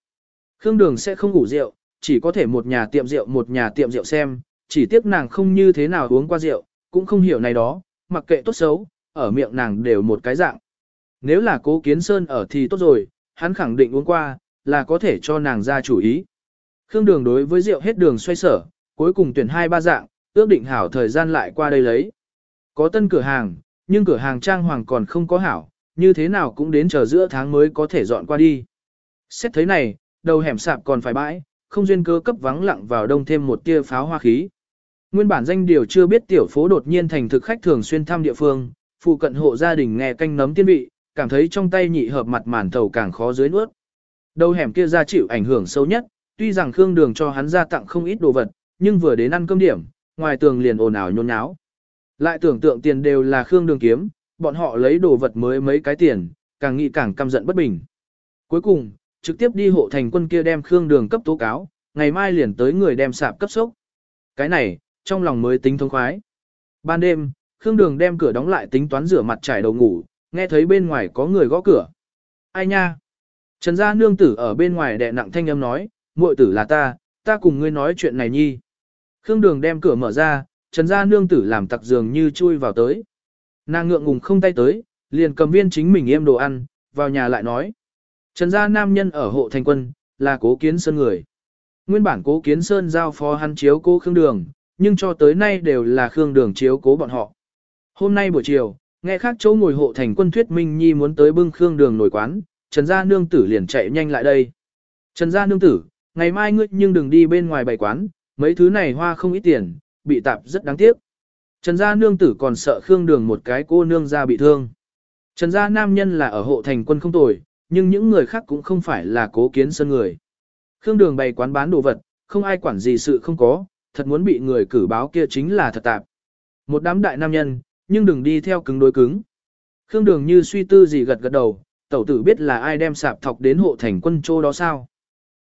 S1: Khương Đường sẽ không ngủ rượu, chỉ có thể một nhà tiệm rượu một nhà tiệm rượu xem, chỉ tiếc nàng không như thế nào uống qua rượu, cũng không hiểu này đó, mặc kệ tốt xấu, ở miệng nàng đều một cái dạng. Nếu là cố kiến sơn ở thì tốt rồi, hắn khẳng định uống qua, là có thể cho nàng ra chủ ý. Khương Đường đối với rượu hết đường xoay sở, cuối cùng tuyển hai ba dạng, ước định hảo thời gian lại qua đây lấy. Có tân cửa hàng, nhưng cửa hàng trang hoàng còn không có hảo, như thế nào cũng đến chờ giữa tháng mới có thể dọn qua đi. Xét thấy này, đầu hẻm sạp còn phải bãi, không duyên cơ cấp vắng lặng vào đông thêm một tia pháo hoa khí. Nguyên bản danh điều chưa biết tiểu phố đột nhiên thành thực khách thường xuyên thăm địa phương, phụ cận hộ gia đình nghe canh nấm tiên vị, cảm thấy trong tay nhị hợp mặt màn thầu càng khó dưới nuốt. Đầu hẻm kia ra chịu ảnh hưởng sâu nhất, tuy rằng Khương Đường cho hắn ra tặng không ít đồ vật, nhưng vừa đến ăn cơm điểm, ngoài tường liền ồn ào nhôn nháo. Lại tưởng tượng tiền đều là Khương Đường kiếm, bọn họ lấy đồ vật mới mấy cái tiền, càng nghĩ càng căm giận bất bình. Cuối cùng, trực tiếp đi hộ thành quân kia đem Khương Đường cấp tố cáo, ngày mai liền tới người đem sạp cấp sốc. Cái này, trong lòng mới tính thông khoái. Ban đêm, Khương Đường đem cửa đóng lại tính toán rửa mặt trải đầu ngủ, nghe thấy bên ngoài có người gõ cửa. Ai nha? Trần gia nương tử ở bên ngoài đè nặng thanh âm nói, muội tử là ta, ta cùng ngươi nói chuyện này nhi. Khương Đường đem cửa mở ra, Trần gia nương tử làm tặc giường như chui vào tới. Nàng ngượng ngùng không tay tới, liền cầm viên chính mình em đồ ăn, vào nhà lại nói. Trần gia nam nhân ở hộ thành quân, là cố kiến sơn người. Nguyên bản cố kiến sơn giao phó hắn chiếu cố Khương Đường, nhưng cho tới nay đều là Khương Đường chiếu cố bọn họ. Hôm nay buổi chiều, nghe khác chỗ ngồi hộ thành quân thuyết minh nhi muốn tới bưng Khương Đường nổi quán, Trần gia nương tử liền chạy nhanh lại đây. Trần gia nương tử, ngày mai ngươi nhưng đừng đi bên ngoài bày quán, mấy thứ này hoa không ít tiền, bị tạp rất đáng tiếc. Trần gia nương tử còn sợ Khương Đường một cái cô nương ra bị thương. Trần gia nam nhân là ở hộ thành quân không tồi, nhưng những người khác cũng không phải là cố kiến sân người. Khương Đường bày quán bán đồ vật, không ai quản gì sự không có, thật muốn bị người cử báo kia chính là thật tạp. Một đám đại nam nhân, nhưng đừng đi theo cứng đối cứng. Khương Đường như suy tư gì gật gật đầu, tẩu tử biết là ai đem sạp thọc đến hộ thành quân châu đó sao.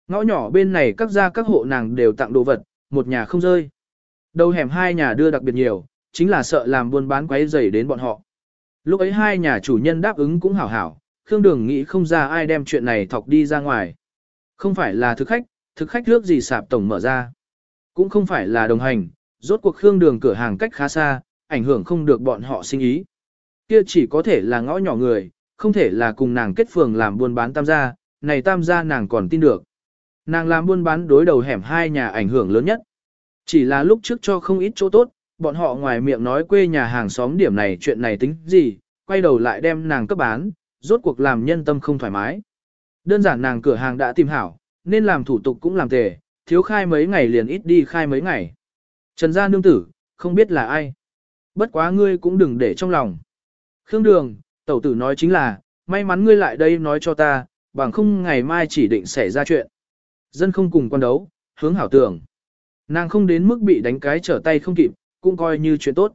S1: Ngõ nhỏ bên này các gia các hộ nàng đều tặng đồ vật, một nhà không rơi. Đầu hẻm hai nhà đưa đặc biệt nhiều, chính là sợ làm buôn bán quấy rầy đến bọn họ. Lúc ấy hai nhà chủ nhân đáp ứng cũng hảo hảo, Khương Đường nghĩ không ra ai đem chuyện này thọc đi ra ngoài. Không phải là thực khách, thực khách nước gì sạp tổng mở ra. Cũng không phải là đồng hành, rốt cuộc Khương Đường cửa hàng cách khá xa, ảnh hưởng không được bọn họ sinh ý. Kia chỉ có thể là ngõ nhỏ người, không thể là cùng nàng kết phường làm buôn bán tam gia, này tam gia nàng còn tin được. Nàng làm buôn bán đối đầu hẻm hai nhà ảnh hưởng lớn nhất. Chỉ là lúc trước cho không ít chỗ tốt, bọn họ ngoài miệng nói quê nhà hàng xóm điểm này chuyện này tính gì, quay đầu lại đem nàng cấp bán, rốt cuộc làm nhân tâm không thoải mái. Đơn giản nàng cửa hàng đã tìm hảo, nên làm thủ tục cũng làm tề, thiếu khai mấy ngày liền ít đi khai mấy ngày. Trần gia nương tử, không biết là ai. Bất quá ngươi cũng đừng để trong lòng. Khương Đường, tẩu tử nói chính là, may mắn ngươi lại đây nói cho ta, bằng không ngày mai chỉ định xảy ra chuyện. Dân không cùng quan đấu, hướng hảo tưởng. Nàng không đến mức bị đánh cái trở tay không kịp, cũng coi như chuyện tốt.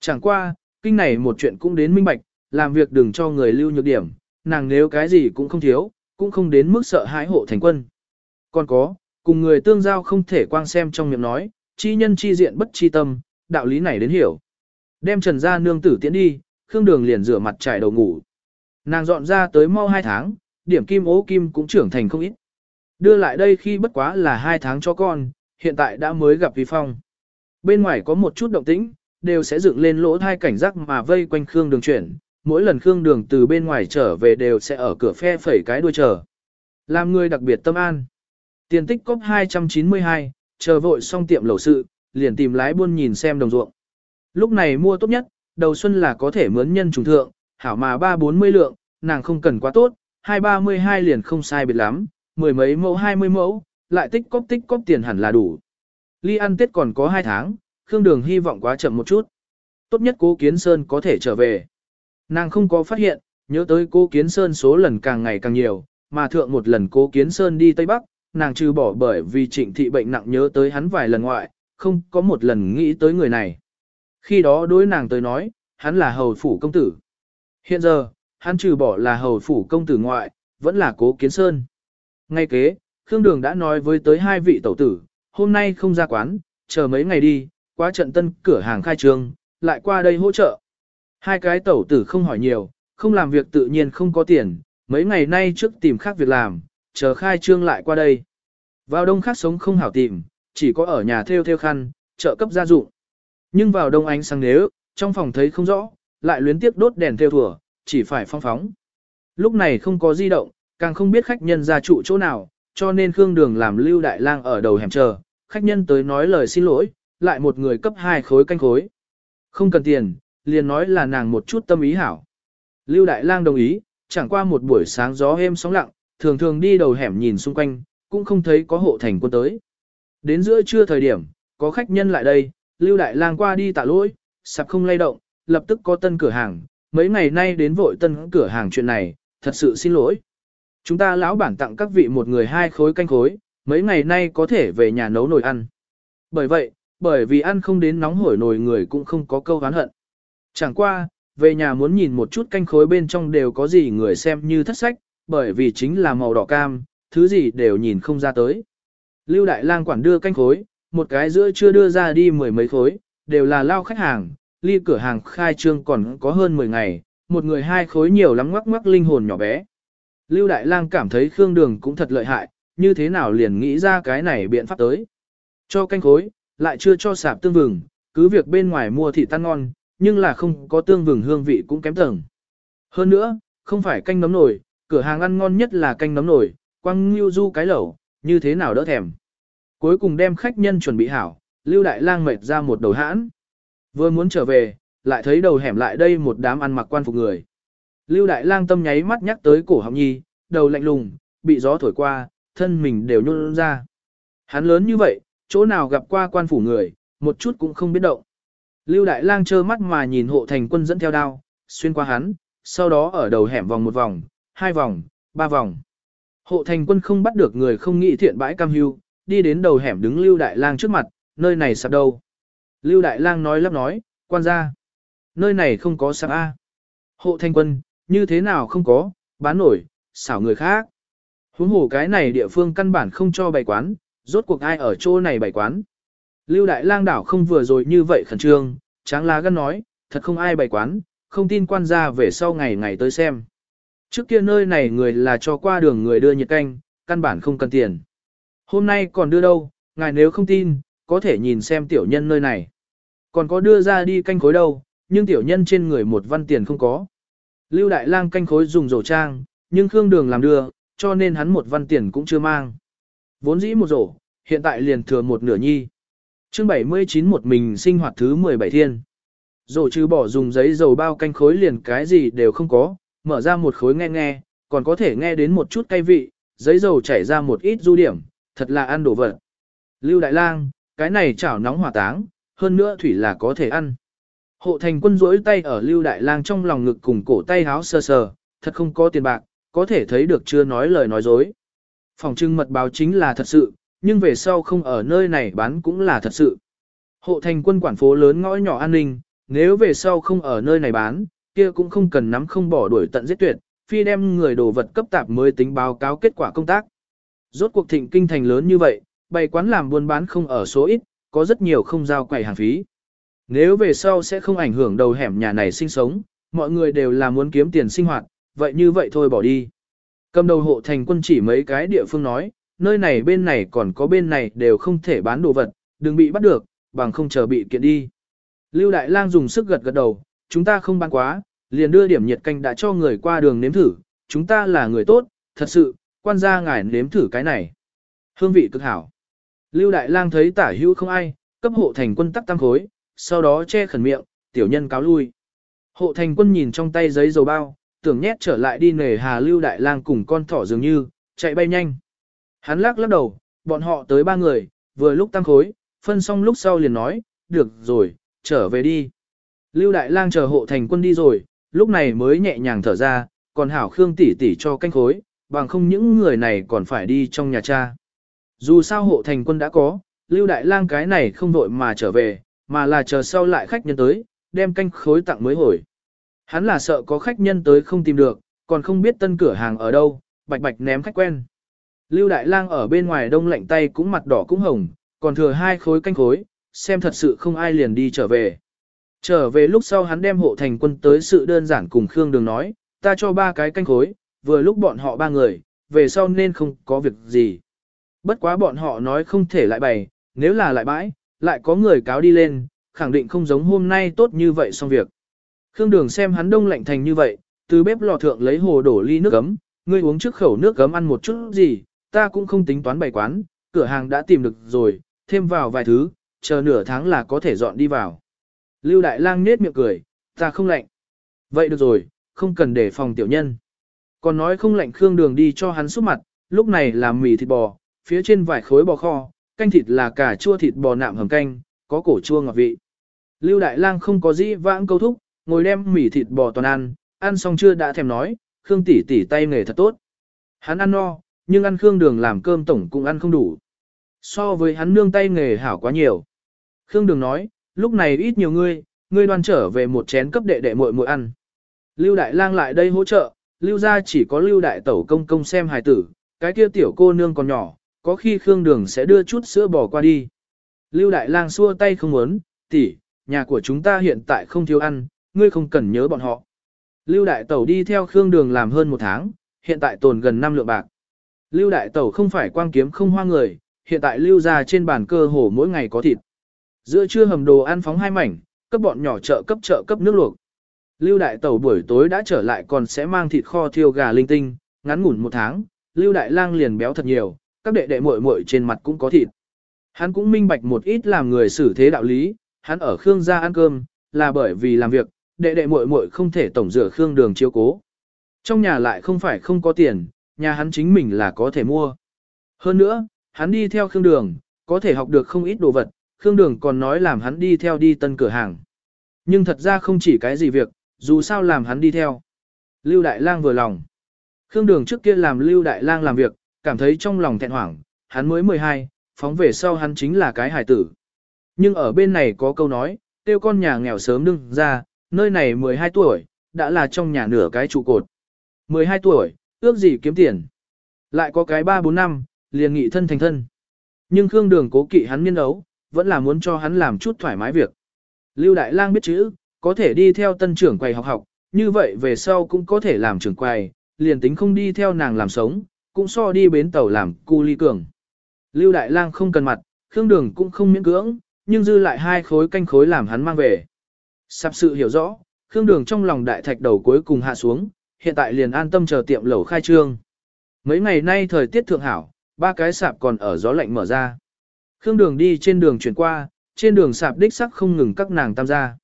S1: Chẳng qua, kinh này một chuyện cũng đến minh bạch, làm việc đừng cho người lưu nhược điểm, nàng nếu cái gì cũng không thiếu, cũng không đến mức sợ hãi hộ thành quân. Còn có, cùng người tương giao không thể quang xem trong miệng nói, chi nhân chi diện bất chi tâm, đạo lý này đến hiểu. Đem trần ra nương tử tiến đi, Khương Đường liền rửa mặt trải đầu ngủ. Nàng dọn ra tới mau hai tháng, điểm kim ố kim cũng trưởng thành không ít. Đưa lại đây khi bất quá là hai tháng cho con, hiện tại đã mới gặp Vi Phong. Bên ngoài có một chút động tĩnh, đều sẽ dựng lên lỗ thai cảnh giác mà vây quanh Khương Đường chuyển, mỗi lần Khương Đường từ bên ngoài trở về đều sẽ ở cửa phe phẩy cái đuôi chờ. Làm người đặc biệt tâm an. Tiền tích cốc 292, chờ vội xong tiệm lẩu sự, liền tìm lái buôn nhìn xem đồng ruộng. Lúc này mua tốt nhất, đầu xuân là có thể mướn nhân trùng thượng, hảo mà 3-40 lượng, nàng không cần quá tốt, 2-32 liền không sai biệt lắm, mười mấy mẫu 20 mẫu, lại tích cóp tích cóp tiền hẳn là đủ. Ly ăn Tết còn có 2 tháng, Khương Đường hy vọng quá chậm một chút. Tốt nhất cố Kiến Sơn có thể trở về. Nàng không có phát hiện, nhớ tới cố Kiến Sơn số lần càng ngày càng nhiều, mà thượng một lần cố Kiến Sơn đi Tây Bắc, nàng trừ bỏ bởi vì trịnh thị bệnh nặng nhớ tới hắn vài lần ngoại, không có một lần nghĩ tới người này. Khi đó đối nàng tới nói, hắn là hầu phủ công tử. Hiện giờ, hắn trừ bỏ là hầu phủ công tử ngoại, vẫn là cố kiến sơn. Ngay kế, Khương Đường đã nói với tới hai vị tẩu tử, hôm nay không ra quán, chờ mấy ngày đi, qua trận tân cửa hàng khai trương, lại qua đây hỗ trợ. Hai cái tẩu tử không hỏi nhiều, không làm việc tự nhiên không có tiền, mấy ngày nay trước tìm khác việc làm, chờ khai trương lại qua đây. Vào đông khác sống không hảo tìm, chỉ có ở nhà theo theo khăn, trợ cấp gia dụng. Nhưng vào đông ánh sáng nếu, trong phòng thấy không rõ, lại luyến tiếc đốt đèn theo thủa, chỉ phải phong phóng. Lúc này không có di động, càng không biết khách nhân ra trụ chỗ nào, cho nên Khương Đường làm lưu đại lang ở đầu hẻm chờ, khách nhân tới nói lời xin lỗi, lại một người cấp hai khối canh khối. Không cần tiền, liền nói là nàng một chút tâm ý hảo. Lưu đại lang đồng ý, chẳng qua một buổi sáng gió êm sóng lặng, thường thường đi đầu hẻm nhìn xung quanh, cũng không thấy có hộ thành quân tới. Đến giữa trưa thời điểm, có khách nhân lại đây, Lưu Đại Lang qua đi tạ lỗi, sạp không lay động, lập tức có tân cửa hàng, mấy ngày nay đến vội tân cửa hàng chuyện này, thật sự xin lỗi. Chúng ta lão bản tặng các vị một người hai khối canh khối, mấy ngày nay có thể về nhà nấu nồi ăn. Bởi vậy, bởi vì ăn không đến nóng hổi nồi người cũng không có câu hán hận. Chẳng qua, về nhà muốn nhìn một chút canh khối bên trong đều có gì người xem như thất sách, bởi vì chính là màu đỏ cam, thứ gì đều nhìn không ra tới. Lưu Đại Lang quản đưa canh khối, một cái giữa chưa đưa ra đi mười mấy khối, đều là lao khách hàng, ly cửa hàng khai trương còn có hơn 10 ngày, một người hai khối nhiều lắm ngoắc ngoắc linh hồn nhỏ bé. Lưu Đại Lang cảm thấy Khương Đường cũng thật lợi hại, như thế nào liền nghĩ ra cái này biện pháp tới. Cho canh khối, lại chưa cho sạp tương vừng, cứ việc bên ngoài mua thịt tan ngon, nhưng là không có tương vừng hương vị cũng kém tầng. Hơn nữa, không phải canh nấm nổi, cửa hàng ăn ngon nhất là canh nấm nổi, quăng lưu du cái lẩu, như thế nào đỡ thèm. Cuối cùng đem khách nhân chuẩn bị hảo, Lưu Đại Lang mệt ra một đầu hãn. Vừa muốn trở về, lại thấy đầu hẻm lại đây một đám ăn mặc quan phục người. Lưu Đại Lang tâm nháy mắt nhắc tới cổ họng nhi, đầu lạnh lùng, bị gió thổi qua, thân mình đều nhún ra. Hắn lớn như vậy, chỗ nào gặp qua quan phủ người, một chút cũng không biết động. Lưu Đại Lang trơ mắt mà nhìn hộ thành quân dẫn theo đao, xuyên qua hắn, sau đó ở đầu hẻm vòng một vòng, hai vòng, ba vòng. Hộ thành quân không bắt được người không nghĩ thiện bãi cam hưu, đi đến đầu hẻm đứng Lưu Đại Lang trước mặt, nơi này sạp đâu. Lưu Đại Lang nói lắp nói, quan gia, nơi này không có sạp A. Hộ thành quân, như thế nào không có, bán nổi, xảo người khác. Huống hồ cái này địa phương căn bản không cho bày quán, rốt cuộc ai ở chỗ này bày quán. Lưu Đại Lang đảo không vừa rồi như vậy khẩn trương, tráng lá gân nói, thật không ai bày quán, không tin quan gia về sau ngày ngày tới xem. Trước kia nơi này người là cho qua đường người đưa nhiệt canh, căn bản không cần tiền. Hôm nay còn đưa đâu, ngài nếu không tin, có thể nhìn xem tiểu nhân nơi này. Còn có đưa ra đi canh khối đâu, nhưng tiểu nhân trên người một văn tiền không có. Lưu Đại Lang canh khối dùng rổ trang, nhưng Khương Đường làm đưa, cho nên hắn một văn tiền cũng chưa mang. Vốn dĩ một rổ, hiện tại liền thừa một nửa nhi. Chương 79 một mình sinh hoạt thứ 17 thiên. rồi trừ bỏ dùng giấy dầu bao canh khối liền cái gì đều không có, mở ra một khối nghe nghe, còn có thể nghe đến một chút cay vị, giấy dầu chảy ra một ít du điểm, thật là ăn đồ vật. Lưu Đại Lang, cái này chảo nóng hỏa táng, hơn nữa thủy là có thể ăn. Hộ thành quân rỗi tay ở Lưu Đại Lang trong lòng ngực cùng cổ tay háo sờ sờ, thật không có tiền bạc, có thể thấy được chưa nói lời nói dối. Phòng trưng mật báo chính là thật sự, nhưng về sau không ở nơi này bán cũng là thật sự. Hộ thành quân quản phố lớn ngõ nhỏ an ninh, nếu về sau không ở nơi này bán, kia cũng không cần nắm không bỏ đuổi tận giết tuyệt, phi đem người đồ vật cấp tạp mới tính báo cáo kết quả công tác. Rốt cuộc thịnh kinh thành lớn như vậy, bày quán làm buôn bán không ở số ít, có rất nhiều không giao quầy hàng phí. Nếu về sau sẽ không ảnh hưởng đầu hẻm nhà này sinh sống, mọi người đều là muốn kiếm tiền sinh hoạt, vậy như vậy thôi bỏ đi. Cầm đầu hộ thành quân chỉ mấy cái địa phương nói, nơi này bên này còn có bên này đều không thể bán đồ vật, đừng bị bắt được, bằng không chờ bị kiện đi. Lưu Đại Lang dùng sức gật gật đầu, chúng ta không bán quá, liền đưa điểm nhiệt canh đã cho người qua đường nếm thử, chúng ta là người tốt, thật sự, quan gia ngài nếm thử cái này. Hương vị cực hảo. Lưu Đại Lang thấy tả hữu không ai, cấp hộ thành quân tắc tam khối, sau đó che khẩn miệng, tiểu nhân cáo lui. Hộ thành quân nhìn trong tay giấy dầu bao, tưởng nhét trở lại đi nề hà Lưu Đại Lang cùng con thỏ dường như, chạy bay nhanh. Hắn lắc lắc đầu, bọn họ tới ba người, vừa lúc tăng khối, phân xong lúc sau liền nói, được rồi, trở về đi. Lưu Đại Lang chờ hộ thành quân đi rồi, lúc này mới nhẹ nhàng thở ra, còn hảo Khương tỷ tỷ cho canh khối, bằng không những người này còn phải đi trong nhà cha. Dù sao hộ thành quân đã có, Lưu Đại Lang cái này không vội mà trở về, mà là chờ sau lại khách nhân tới, đem canh khối tặng mới hồi. Hắn là sợ có khách nhân tới không tìm được, còn không biết tân cửa hàng ở đâu, bạch bạch ném khách quen. Lưu Đại Lang ở bên ngoài đông lạnh tay cũng mặt đỏ cũng hồng, còn thừa hai khối canh khối, xem thật sự không ai liền đi trở về. Trở về lúc sau hắn đem hộ thành quân tới sự đơn giản cùng Khương Đường nói, ta cho ba cái canh khối, vừa lúc bọn họ ba người, về sau nên không có việc gì. Bất quá bọn họ nói không thể lại bày, nếu là lại bãi, lại có người cáo đi lên, khẳng định không giống hôm nay tốt như vậy xong việc. Khương Đường xem hắn đông lạnh thành như vậy, từ bếp lò thượng lấy hồ đổ ly nước gấm, ngươi uống trước khẩu nước gấm ăn một chút gì, ta cũng không tính toán bày quán, cửa hàng đã tìm được rồi, thêm vào vài thứ, chờ nửa tháng là có thể dọn đi vào. Lưu Đại Lang nết miệng cười, ta không lạnh. Vậy được rồi, không cần để phòng tiểu nhân. Còn nói không lạnh Khương Đường đi cho hắn xúc mặt, lúc này làm mì thịt bò, phía trên vài khối bò kho, canh thịt là cà chua thịt bò nạm hầm canh, có cổ chua ngọt vị. Lưu Đại Lang không có gì vãng câu thúc, ngồi đem mì thịt bò toàn ăn, ăn xong chưa đã thèm nói, Khương tỷ tỷ tay nghề thật tốt. Hắn ăn no, nhưng ăn Khương Đường làm cơm tổng cũng ăn không đủ. So với hắn nương tay nghề hảo quá nhiều. Khương Đường nói, lúc này ít nhiều ngươi, ngươi đoan trở về một chén cấp đệ đệ muội muội ăn. Lưu Đại Lang lại đây hỗ trợ, Lưu gia chỉ có Lưu Đại Tẩu công công xem hài tử, cái kia tiểu cô nương còn nhỏ, có khi Khương Đường sẽ đưa chút sữa bò qua đi. Lưu Đại Lang xua tay không muốn, tỷ, nhà của chúng ta hiện tại không thiếu ăn, ngươi không cần nhớ bọn họ. Lưu Đại Tẩu đi theo Khương Đường làm hơn một tháng, hiện tại tồn gần 5 lượng bạc. Lưu Đại Tẩu không phải quang kiếm không hoa người, hiện tại lưu ra trên bàn cơ hồ mỗi ngày có thịt. Giữa trưa hầm đồ ăn phóng hai mảnh, cấp bọn nhỏ chợ cấp chợ cấp nước luộc. Lưu Đại Tẩu buổi tối đã trở lại còn sẽ mang thịt kho thiêu gà linh tinh, ngắn ngủn một tháng, Lưu Đại Lang liền béo thật nhiều, các đệ đệ muội muội trên mặt cũng có thịt. Hắn cũng minh bạch một ít làm người xử thế đạo lý, hắn ở Khương gia ăn cơm, là bởi vì làm việc, đệ đệ muội muội không thể tổng rửa Khương Đường chiếu cố. Trong nhà lại không phải không có tiền, nhà hắn chính mình là có thể mua. Hơn nữa, hắn đi theo Khương Đường, có thể học được không ít đồ vật, Khương Đường còn nói làm hắn đi theo đi tân cửa hàng. Nhưng thật ra không chỉ cái gì việc, dù sao làm hắn đi theo. Lưu Đại Lang vừa lòng. Khương Đường trước kia làm Lưu Đại Lang làm việc, cảm thấy trong lòng thẹn hoảng, hắn mới 12, phóng về sau hắn chính là cái hải tử. Nhưng ở bên này có câu nói, tiêu con nhà nghèo sớm đương ra, nơi này 12 tuổi, đã là trong nhà nửa cái trụ cột. 12 tuổi, ước gì kiếm tiền. Lại có cái 3-4 năm, liền nghị thân thành thân. Nhưng Khương Đường cố kỵ hắn miên ấu, vẫn là muốn cho hắn làm chút thoải mái việc. Lưu Đại Lang biết chữ, có thể đi theo tân trưởng quầy học học, như vậy về sau cũng có thể làm trưởng quầy, liền tính không đi theo nàng làm sống, cũng so đi bến tàu làm cu ly cường. Lưu Đại Lang không cần mặt, Khương Đường cũng không miễn cưỡng, nhưng dư lại hai khối canh khối làm hắn mang về. Sắp sự hiểu rõ, Khương Đường trong lòng đại thạch đầu cuối cùng hạ xuống, hiện tại liền an tâm chờ tiệm lẩu khai trương. Mấy ngày nay thời tiết thượng hảo, ba cái sạp còn ở gió lạnh mở ra. Khương Đường đi trên đường chuyển qua, trên đường sạp đích sắc không ngừng các nàng tam gia.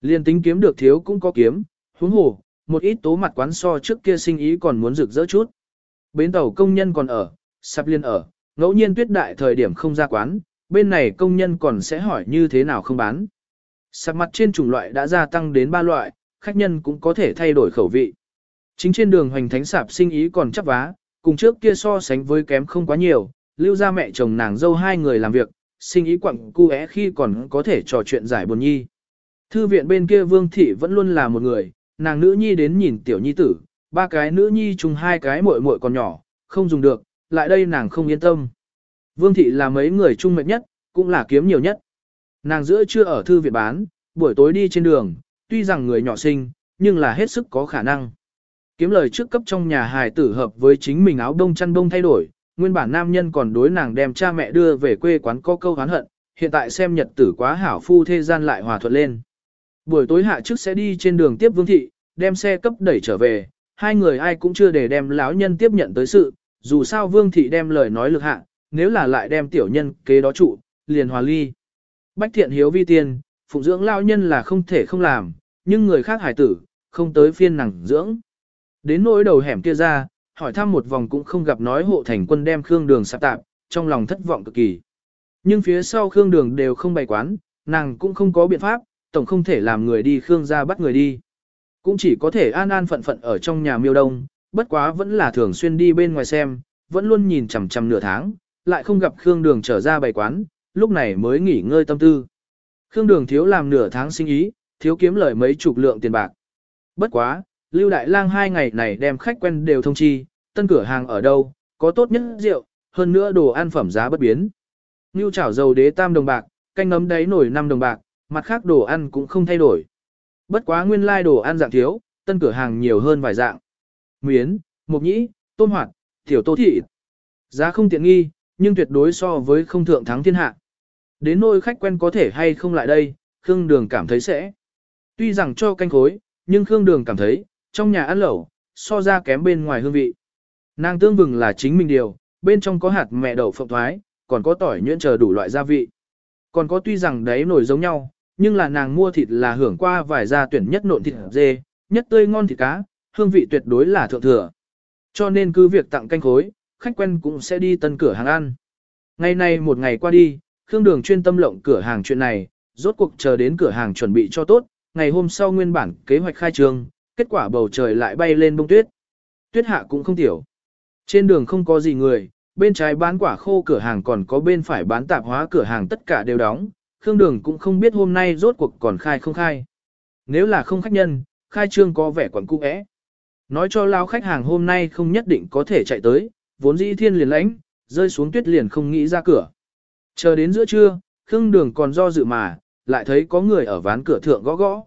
S1: Liên tính kiếm được thiếu cũng có kiếm, huống hồ, một ít tố mặt quán so trước kia sinh ý còn muốn rực rỡ chút. Bến tàu công nhân còn ở, sạp liên ở, ngẫu nhiên tuyết đại thời điểm không ra quán, bên này công nhân còn sẽ hỏi như thế nào không bán. Sạp mặt trên chủng loại đã gia tăng đến 3 loại, khách nhân cũng có thể thay đổi khẩu vị. Chính trên đường hoành thánh sạp sinh ý còn chắp vá, cùng trước kia so sánh với kém không quá nhiều, lưu ra mẹ chồng nàng dâu hai người làm việc, sinh ý quặng cu é khi còn có thể trò chuyện giải buồn nhi. Thư viện bên kia vương thị vẫn luôn là một người, nàng nữ nhi đến nhìn tiểu nhi tử, ba cái nữ nhi chung hai cái muội muội còn nhỏ, không dùng được, lại đây nàng không yên tâm. Vương thị là mấy người chung mệt nhất, cũng là kiếm nhiều nhất. Nàng giữa chưa ở thư viện bán, buổi tối đi trên đường, tuy rằng người nhỏ sinh, nhưng là hết sức có khả năng. Kiếm lời trước cấp trong nhà hài tử hợp với chính mình áo đông chăn đông thay đổi, nguyên bản nam nhân còn đối nàng đem cha mẹ đưa về quê quán có câu hán hận, hiện tại xem nhật tử quá hảo phu thế gian lại hòa thuận lên. Buổi tối hạ trước sẽ đi trên đường tiếp vương thị, đem xe cấp đẩy trở về, hai người ai cũng chưa để đem lão nhân tiếp nhận tới sự, dù sao vương thị đem lời nói lực hạ, nếu là lại đem tiểu nhân kế đó trụ, liền hòa ly. Bách thiện hiếu vi tiên, phụng dưỡng lao nhân là không thể không làm, nhưng người khác hải tử, không tới phiên nàng dưỡng. Đến nỗi đầu hẻm kia ra, hỏi thăm một vòng cũng không gặp nói hộ thành quân đem Khương Đường sạp tạp, trong lòng thất vọng cực kỳ. Nhưng phía sau Khương Đường đều không bày quán, nàng cũng không có biện pháp, tổng không thể làm người đi Khương ra bắt người đi. Cũng chỉ có thể an an phận phận ở trong nhà miêu đông, bất quá vẫn là thường xuyên đi bên ngoài xem, vẫn luôn nhìn chằm chằm nửa tháng, lại không gặp Khương Đường trở ra bày quán, lúc này mới nghỉ ngơi tâm tư. Khương Đường thiếu làm nửa tháng sinh ý, thiếu kiếm lời mấy chục lượng tiền bạc. Bất quá, Lưu Đại Lang hai ngày này đem khách quen đều thông chi, tân cửa hàng ở đâu, có tốt nhất rượu, hơn nữa đồ ăn phẩm giá bất biến. Ngưu chảo dầu đế tam đồng bạc, canh nấm đáy nổi 5 đồng bạc, mặt khác đồ ăn cũng không thay đổi. Bất quá nguyên lai like đồ ăn dạng thiếu, tân cửa hàng nhiều hơn vài dạng. Miến, mộc nhĩ, tôm hoạt, tiểu tô thị. Giá không tiện nghi, nhưng tuyệt đối so với không thượng thắng thiên hạ. Đến nôi khách quen có thể hay không lại đây, Khương Đường cảm thấy sẽ. Tuy rằng cho canh khối, nhưng Khương Đường cảm thấy, trong nhà ăn lẩu, so ra kém bên ngoài hương vị. Nàng tương vừng là chính mình điều, bên trong có hạt mẹ đậu phộng thoái, còn có tỏi nhuyễn chờ đủ loại gia vị. Còn có tuy rằng đấy nổi giống nhau, nhưng là nàng mua thịt là hưởng qua vài gia tuyển nhất nộn thịt dê, nhất tươi ngon thịt cá, hương vị tuyệt đối là thượng thừa. Cho nên cứ việc tặng canh khối, khách quen cũng sẽ đi tân cửa hàng ăn. Ngày nay một ngày qua đi, Khương Đường chuyên tâm lộng cửa hàng chuyện này, rốt cuộc chờ đến cửa hàng chuẩn bị cho tốt, ngày hôm sau nguyên bản kế hoạch khai trương, kết quả bầu trời lại bay lên bông tuyết. Tuyết hạ cũng không tiểu. Trên đường không có gì người, bên trái bán quả khô cửa hàng còn có bên phải bán tạp hóa cửa hàng tất cả đều đóng, Khương Đường cũng không biết hôm nay rốt cuộc còn khai không khai. Nếu là không khách nhân, khai trương có vẻ quẩn cung ẽ. Nói cho lao khách hàng hôm nay không nhất định có thể chạy tới, vốn dĩ thiên liền lãnh, rơi xuống tuyết liền không nghĩ ra cửa. Chờ đến giữa trưa, Khương Đường còn do dự mà, lại thấy có người ở ván cửa thượng gõ gõ.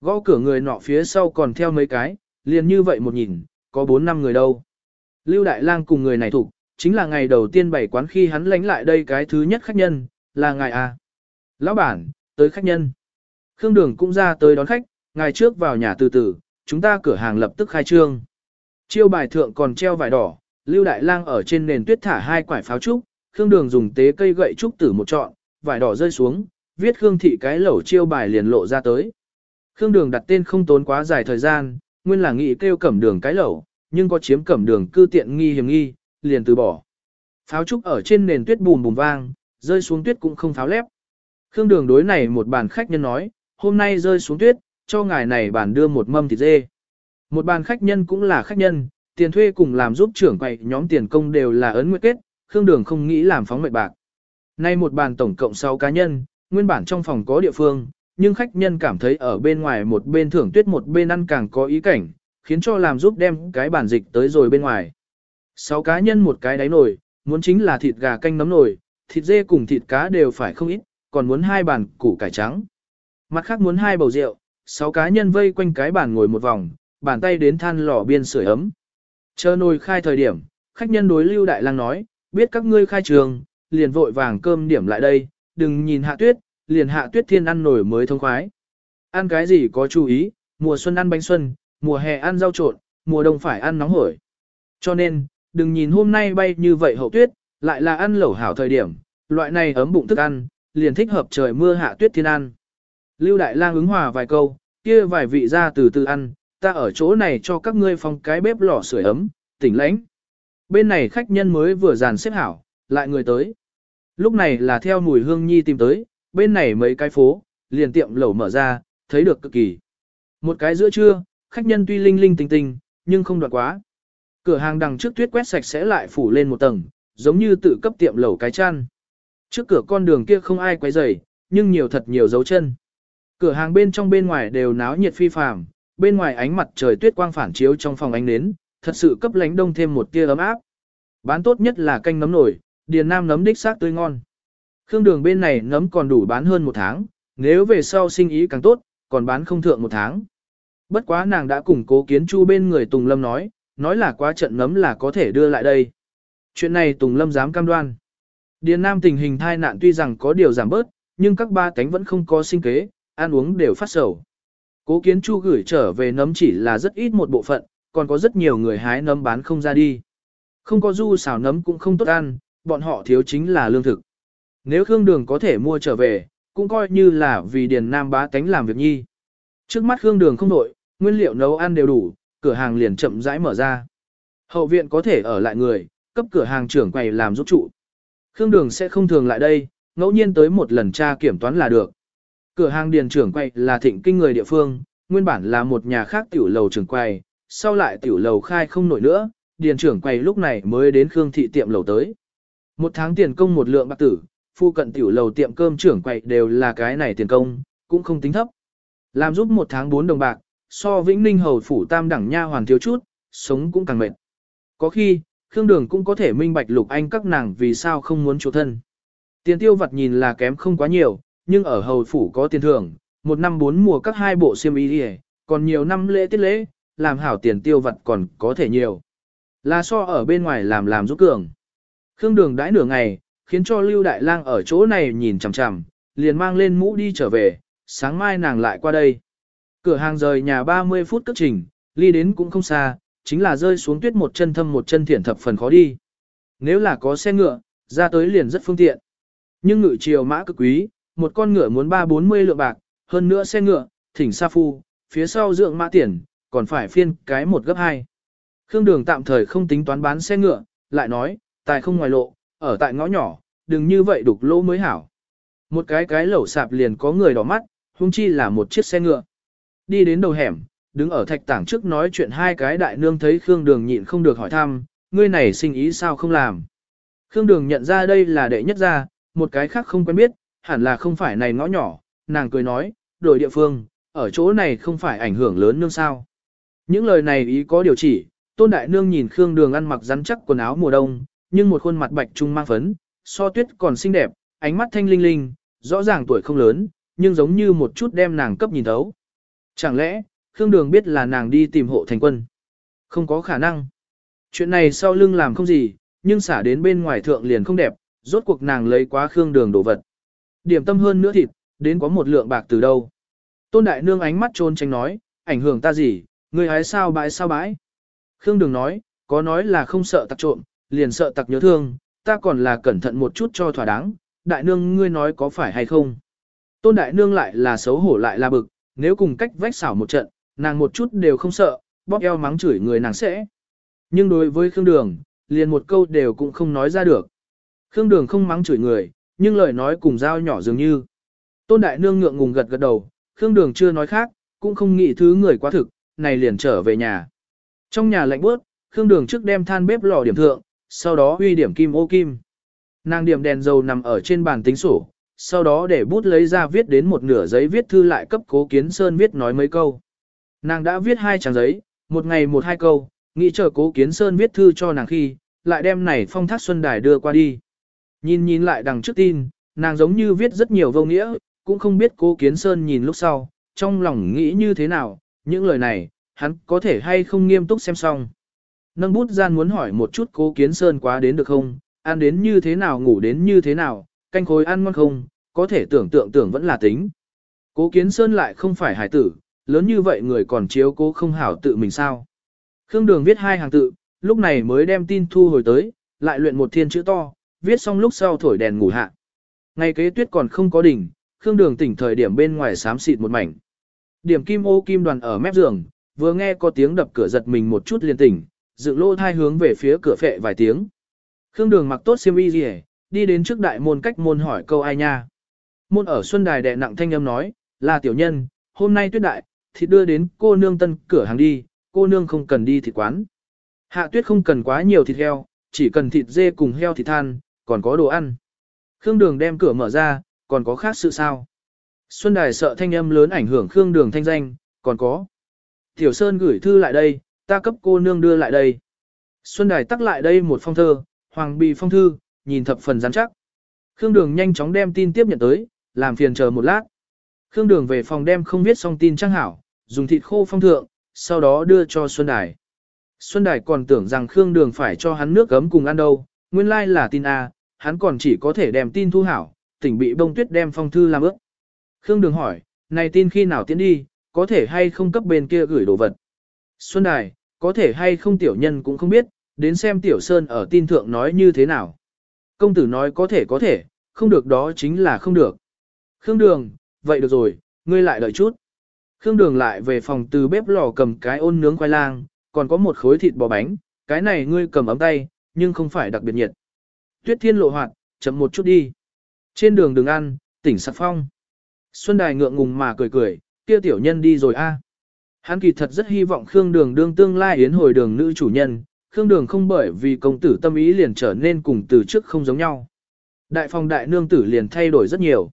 S1: Gõ cửa người nọ phía sau còn theo mấy cái, liền như vậy một nhìn, có bốn năm người đâu. Lưu Đại Lang cùng người này thủ, chính là ngày đầu tiên bày quán khi hắn lánh lại đây cái thứ nhất khách nhân, là ngài à. Lão bản, tới khách nhân. Khương Đường cũng ra tới đón khách, ngài trước vào nhà từ từ, chúng ta cửa hàng lập tức khai trương. Chiêu bài thượng còn treo vải đỏ, Lưu Đại Lang ở trên nền tuyết thả hai quả pháo trúc, Khương Đường dùng tế cây gậy trúc tử một trọn, vải đỏ rơi xuống, viết Khương thị cái lẩu chiêu bài liền lộ ra tới. Khương Đường đặt tên không tốn quá dài thời gian, nguyên là nghĩ kêu cẩm đường cái lẩu, nhưng có chiếm cẩm đường cư tiện nghi hiểm nghi, liền từ bỏ. Pháo trúc ở trên nền tuyết bùm bùm vang, rơi xuống tuyết cũng không pháo lép. Khương Đường đối này một bàn khách nhân nói, hôm nay rơi xuống tuyết, cho ngài này bàn đưa một mâm thịt dê. Một bàn khách nhân cũng là khách nhân, tiền thuê cùng làm giúp trưởng quầy nhóm tiền công đều là ấn nguyện kết, Khương Đường không nghĩ làm phóng mệnh bạc. Nay một bàn tổng cộng 6 cá nhân, nguyên bản trong phòng có địa phương, nhưng khách nhân cảm thấy ở bên ngoài một bên thưởng tuyết một bên ăn càng có ý cảnh, khiến cho làm giúp đem cái bản dịch tới rồi bên ngoài. Sáu cá nhân một cái đáy nồi, muốn chính là thịt gà canh nấm nồi, thịt dê cùng thịt cá đều phải không ít, còn muốn hai bàn củ cải trắng. Mặt khác muốn hai bầu rượu, Sáu cá nhân vây quanh cái bàn ngồi một vòng, bàn tay đến than lò biên sưởi ấm. Chờ nồi khai thời điểm, khách nhân đối Lưu Đại Lang nói, biết các ngươi khai trường, liền vội vàng cơm điểm lại đây, đừng nhìn hạ tuyết, liền hạ tuyết thiên ăn nổi mới thông khoái. Ăn cái gì có chú ý, mùa xuân ăn bánh xuân, mùa hè ăn rau trộn, mùa đông phải ăn nóng hổi. Cho nên, đừng nhìn hôm nay bay như vậy hậu tuyết, lại là ăn lẩu hảo thời điểm, loại này ấm bụng thức ăn, liền thích hợp trời mưa hạ tuyết thiên ăn. Lưu Đại Lang ứng hòa vài câu, kia vài vị ra từ từ ăn, ta ở chỗ này cho các ngươi phong cái bếp lò sưởi ấm, tỉnh lãnh. Bên này khách nhân mới vừa dàn xếp hảo, lại người tới. Lúc này là theo mùi hương nhi tìm tới, bên này mấy cái phố, liền tiệm lẩu mở ra, thấy được cực kỳ. Một cái giữa trưa, khách nhân tuy linh linh tinh tinh, nhưng không đoạn quá. Cửa hàng đằng trước tuyết quét sạch sẽ lại phủ lên một tầng, giống như tự cấp tiệm lẩu cái chăn. Trước cửa con đường kia không ai quấy rầy, nhưng nhiều thật nhiều dấu chân. Cửa hàng bên trong bên ngoài đều náo nhiệt phi phàm, bên ngoài ánh mặt trời tuyết quang phản chiếu trong phòng ánh nến, thật sự cấp lánh đông thêm một tia ấm áp. Bán tốt nhất là canh nấm nổi, điền nam nấm đích xác tươi ngon. Khương đường bên này nấm còn đủ bán hơn một tháng, nếu về sau sinh ý càng tốt, còn bán không thượng một tháng. Bất quá nàng đã củng cố kiến chu bên người Tùng Lâm nói, nói là quá trận nấm là có thể đưa lại đây. Chuyện này Tùng Lâm dám cam đoan. Điền Nam tình hình thai nạn tuy rằng có điều giảm bớt, nhưng các ba cánh vẫn không có sinh kế, ăn uống đều phát sầu. Cố kiến chu gửi trở về nấm chỉ là rất ít một bộ phận, còn có rất nhiều người hái nấm bán không ra đi. Không có du xào nấm cũng không tốt ăn, bọn họ thiếu chính là lương thực. Nếu Khương Đường có thể mua trở về, cũng coi như là vì Điền Nam bá tánh làm việc nhi. Trước mắt Khương Đường không đổi, nguyên liệu nấu ăn đều đủ, cửa hàng liền chậm rãi mở ra. Hậu viện có thể ở lại người, cấp cửa hàng trưởng quầy làm giúp trụ. Khương Đường sẽ không thường lại đây, ngẫu nhiên tới một lần tra kiểm toán là được. Cửa hàng điền trưởng quầy là thịnh kinh người địa phương, nguyên bản là một nhà khác tiểu lầu trưởng quầy, sau lại tiểu lầu khai không nổi nữa, điền trưởng quầy lúc này mới đến Khương thị tiệm lầu tới. Một tháng tiền công một lượng bạc tử, phu cận tiểu lầu tiệm cơm trưởng quậy đều là cái này tiền công, cũng không tính thấp. Làm giúp một tháng bốn đồng bạc, so Vĩnh Ninh hầu phủ tam đẳng nha hoàn thiếu chút, sống cũng càng mệt. Có khi, Khương Đường cũng có thể minh bạch lục anh các nàng vì sao không muốn chủ thân. Tiền tiêu vật nhìn là kém không quá nhiều, nhưng ở hầu phủ có tiền thưởng, một năm bốn mùa các hai bộ xiêm y đi còn nhiều năm lễ tiết lễ, làm hảo tiền tiêu vật còn có thể nhiều. Là so ở bên ngoài làm làm giúp cường. Khương đường đãi nửa ngày, khiến cho Lưu Đại Lang ở chỗ này nhìn chằm chằm, liền mang lên mũ đi trở về, sáng mai nàng lại qua đây. Cửa hàng rời nhà 30 phút cất trình, ly đến cũng không xa, chính là rơi xuống tuyết một chân thâm một chân thiển thập phần khó đi. Nếu là có xe ngựa, ra tới liền rất phương tiện. Nhưng ngự chiều mã cực quý, một con ngựa muốn ba bốn mươi lượng bạc, hơn nữa xe ngựa, thỉnh sa phu, phía sau dưỡng mã tiền, còn phải phiên cái một gấp hai. Khương Đường tạm thời không tính toán bán xe ngựa, lại nói, tài không ngoài lộ, ở tại ngõ nhỏ, đừng như vậy đục lỗ mới hảo. Một cái cái lẩu sạp liền có người đỏ mắt, hung chi là một chiếc xe ngựa. Đi đến đầu hẻm, đứng ở thạch tảng trước nói chuyện hai cái đại nương thấy Khương Đường nhịn không được hỏi thăm, ngươi này sinh ý sao không làm. Khương Đường nhận ra đây là đệ nhất gia, một cái khác không quen biết, hẳn là không phải này ngõ nhỏ, nàng cười nói, đổi địa phương, ở chỗ này không phải ảnh hưởng lớn nương sao. Những lời này ý có điều chỉ, tôn đại nương nhìn Khương Đường ăn mặc rắn chắc quần áo mùa đông, nhưng một khuôn mặt bạch trung mang phấn, so tuyết còn xinh đẹp, ánh mắt thanh linh linh, rõ ràng tuổi không lớn, nhưng giống như một chút đem nàng cấp nhìn thấu. Chẳng lẽ, Khương Đường biết là nàng đi tìm hộ thành quân? Không có khả năng. Chuyện này sau lưng làm không gì, nhưng xả đến bên ngoài thượng liền không đẹp, rốt cuộc nàng lấy quá Khương Đường đồ vật. Điểm tâm hơn nữa thịt, đến có một lượng bạc từ đâu. Tôn Đại Nương ánh mắt trôn tránh nói, ảnh hưởng ta gì, người hái sao bãi sao bãi. Khương Đường nói, có nói là không sợ tặc trộm, liền sợ tặc nhớ thương, ta còn là cẩn thận một chút cho thỏa đáng, Đại Nương ngươi nói có phải hay không. Tôn Đại Nương lại là xấu hổ lại là bực, nếu cùng cách vách xảo một trận, nàng một chút đều không sợ, bóp eo mắng chửi người nàng sẽ. Nhưng đối với Khương Đường, liền một câu đều cũng không nói ra được. Khương Đường không mắng chửi người, nhưng lời nói cùng dao nhỏ dường như. Tôn Đại Nương ngượng ngùng gật gật đầu, Khương Đường chưa nói khác, cũng không nghĩ thứ người quá thực, này liền trở về nhà. Trong nhà lạnh bớt, Khương Đường trước đem than bếp lò điểm thượng, sau đó huy điểm kim ô kim. Nàng điểm đèn dầu nằm ở trên bàn tính sổ, sau đó để bút lấy ra viết đến một nửa giấy viết thư lại cấp cố kiến sơn viết nói mấy câu. Nàng đã viết hai trang giấy, một ngày một hai câu, nghĩ chờ cố kiến sơn viết thư cho nàng khi, lại đem này phong thác xuân đài đưa qua đi. Nhìn nhìn lại đằng trước tin, nàng giống như viết rất nhiều vô nghĩa, cũng không biết cố kiến sơn nhìn lúc sau, trong lòng nghĩ như thế nào, những lời này, hắn có thể hay không nghiêm túc xem xong. Nâng bút gian muốn hỏi một chút cố kiến sơn quá đến được không, ăn đến như thế nào ngủ đến như thế nào, canh khối ăn ngon không, có thể tưởng tượng tưởng vẫn là tính. Cố kiến sơn lại không phải hải tử, lớn như vậy người còn chiếu cố không hảo tự mình sao. Khương Đường viết hai hàng tự, lúc này mới đem tin thu hồi tới, lại luyện một thiên chữ to, viết xong lúc sau thổi đèn ngủ hạ. Ngày kế tuyết còn không có đỉnh, Khương Đường tỉnh thời điểm bên ngoài xám xịt một mảnh. Điểm kim ô kim đoàn ở mép giường, vừa nghe có tiếng đập cửa giật mình một chút liền tỉnh, dựng lô thai hướng về phía cửa phệ vài tiếng. Khương Đường mặc tốt xiêm y gì đi đến trước đại môn cách môn hỏi câu ai nha. Môn ở Xuân Đài đệ nặng thanh âm nói, là tiểu nhân, hôm nay tuyết đại, thịt đưa đến cô nương tân cửa hàng đi, cô nương không cần đi thịt quán. Hạ tuyết không cần quá nhiều thịt heo, chỉ cần thịt dê cùng heo thịt than, còn có đồ ăn. Khương Đường đem cửa mở ra, còn có khác sự sao. Xuân Đài sợ thanh âm lớn ảnh hưởng Khương Đường thanh danh, còn có. Tiểu Sơn gửi thư lại đây, ta cấp cô nương đưa lại đây. Xuân Đài tắc lại đây một phong thơ, hoàng bì phong thư, nhìn thập phần rắn chắc. Khương Đường nhanh chóng đem tin tiếp nhận tới, làm phiền chờ một lát. Khương Đường về phòng đem không viết xong tin trang hảo, dùng thịt khô phong thượng, sau đó đưa cho Xuân Đài. Xuân Đài còn tưởng rằng Khương Đường phải cho hắn nước gấm cùng ăn đâu, nguyên lai là tin A, hắn còn chỉ có thể đem tin thu hảo, tỉnh bị bông tuyết đem phong thư làm ước. Khương Đường hỏi, này tin khi nào tiến đi, có thể hay không cấp bên kia gửi đồ vật. Xuân Đài, có thể hay không tiểu nhân cũng không biết, đến xem tiểu sơn ở tin thượng nói như thế nào. Công tử nói có thể có thể, không được đó chính là không được. Khương Đường, vậy được rồi, ngươi lại đợi chút. Khương Đường lại về phòng từ bếp lò cầm cái ôn nướng khoai lang, còn có một khối thịt bò bánh, cái này ngươi cầm ấm tay, nhưng không phải đặc biệt nhiệt. Tuyết thiên lộ hoạt, chậm một chút đi. Trên đường đừng ăn, tỉnh sạc phong. Xuân Đài ngượng ngùng mà cười cười, kia tiểu nhân đi rồi a. Hắn kỳ thật rất hy vọng Khương Đường đương tương lai yến hồi đường nữ chủ nhân, Khương Đường không bởi vì công tử tâm ý liền trở nên cùng từ trước không giống nhau. Đại phòng đại nương tử liền thay đổi rất nhiều.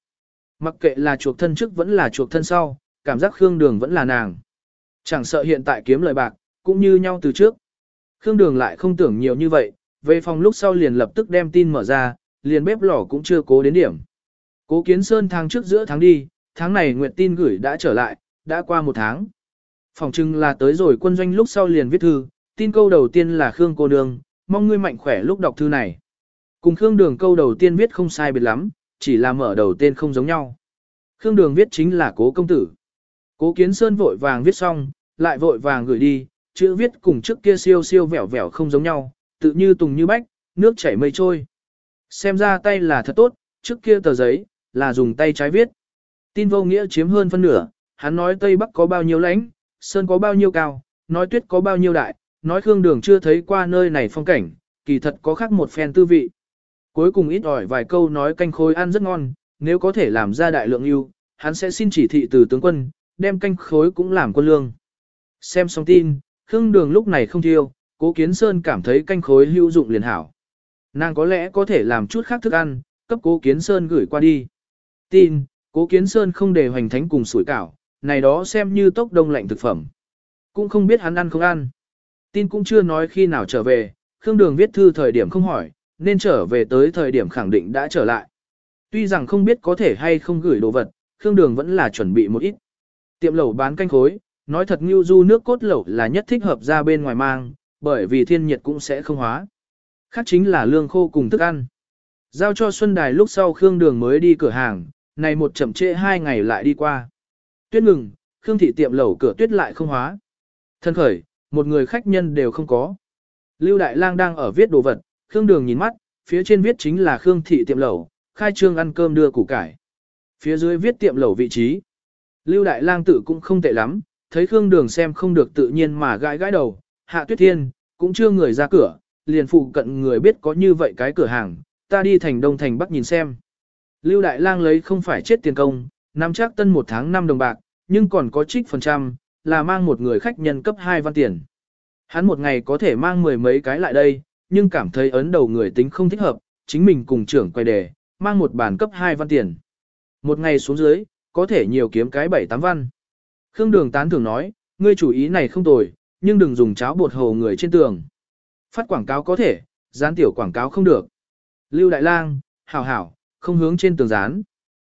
S1: Mặc kệ là chuộc thân trước vẫn là chuộc thân sau, cảm giác Khương Đường vẫn là nàng. Chẳng sợ hiện tại kiếm lời bạc, cũng như nhau từ trước. Khương Đường lại không tưởng nhiều như vậy, về phòng lúc sau liền lập tức đem tin mở ra, liền bếp lò cũng chưa cố đến điểm. Cố Kiến Sơn tháng trước giữa tháng đi, tháng này Nguyệt tin gửi đã trở lại, đã qua một tháng. Phòng trưng là tới rồi quân doanh lúc sau liền viết thư, tin câu đầu tiên là Khương cô nương, mong ngươi mạnh khỏe lúc đọc thư này. Cùng Khương Đường câu đầu tiên viết không sai biệt lắm, chỉ là mở đầu tên không giống nhau. Khương Đường viết chính là cố công tử. Cố Kiến Sơn vội vàng viết xong, lại vội vàng gửi đi, chữ viết cùng trước kia siêu siêu vẻo vẻo không giống nhau, tự như tùng như bách, nước chảy mây trôi. Xem ra tay là thật tốt, trước kia tờ giấy, là dùng tay trái viết. Tin vô nghĩa chiếm hơn phân nửa, hắn nói Tây Bắc có bao nhiêu lãnh, Sơn có bao nhiêu cao, nói tuyết có bao nhiêu đại, nói Khương Đường chưa thấy qua nơi này phong cảnh, kỳ thật có khác một phen tư vị. Cuối cùng ít ỏi vài câu nói canh khối ăn rất ngon, nếu có thể làm ra đại lượng yêu, hắn sẽ xin chỉ thị từ tướng quân, đem canh khối cũng làm quân lương. Xem xong tin, Khương Đường lúc này không thiêu, Cố Kiến Sơn cảm thấy canh khối hữu dụng liền hảo. Nàng có lẽ có thể làm chút khác thức ăn, cấp Cố Kiến Sơn gửi qua đi. Tin, Cố Kiến Sơn không để hoành thánh cùng sủi cảo, này đó xem như tốc đông lạnh thực phẩm. Cũng không biết hắn ăn không ăn. Tin cũng chưa nói khi nào trở về, Khương Đường viết thư thời điểm không hỏi, nên trở về tới thời điểm khẳng định đã trở lại. Tuy rằng không biết có thể hay không gửi đồ vật, Khương Đường vẫn là chuẩn bị một ít. Tiệm lẩu bán canh khối, nói thật như du nước cốt lẩu là nhất thích hợp ra bên ngoài mang, bởi vì thiên nhiệt cũng sẽ không hóa. Khác chính là lương khô cùng thức ăn. Giao cho Xuân Đài lúc sau Khương Đường mới đi cửa hàng, này một chậm trễ hai ngày lại đi qua. Tuyết ngừng, Khương thị tiệm lẩu cửa tuyết lại không hóa. Thân khởi, một người khách nhân đều không có. Lưu Đại Lang đang ở viết đồ vật, Khương Đường nhìn mắt, phía trên viết chính là Khương thị tiệm lẩu, khai trương ăn cơm đưa củ cải. Phía dưới viết tiệm lẩu vị trí. Lưu Đại Lang tự cũng không tệ lắm, thấy Khương Đường xem không được tự nhiên mà gãi gãi đầu, Hạ Tuyết Thiên, cũng chưa người ra cửa, liền phụ cận người biết có như vậy cái cửa hàng, ta đi thành Đông thành Bắc nhìn xem. Lưu Đại Lang lấy không phải chết tiền công, nắm chắc tân một tháng 5 đồng bạc, nhưng còn có trích phần trăm, là mang một người khách nhân cấp 2 văn tiền. Hắn một ngày có thể mang mười mấy cái lại đây, nhưng cảm thấy ấn đầu người tính không thích hợp, chính mình cùng trưởng quay đề, mang một bản cấp 2 văn tiền. Một ngày xuống dưới, có thể nhiều kiếm cái 7-8 văn. Khương Đường tán thường nói, ngươi chủ ý này không tồi, nhưng đừng dùng cháo bột hồ người trên tường. Phát quảng cáo có thể, dán tiểu quảng cáo không được. Lưu Đại Lang, hảo hảo, không hướng trên tường dán.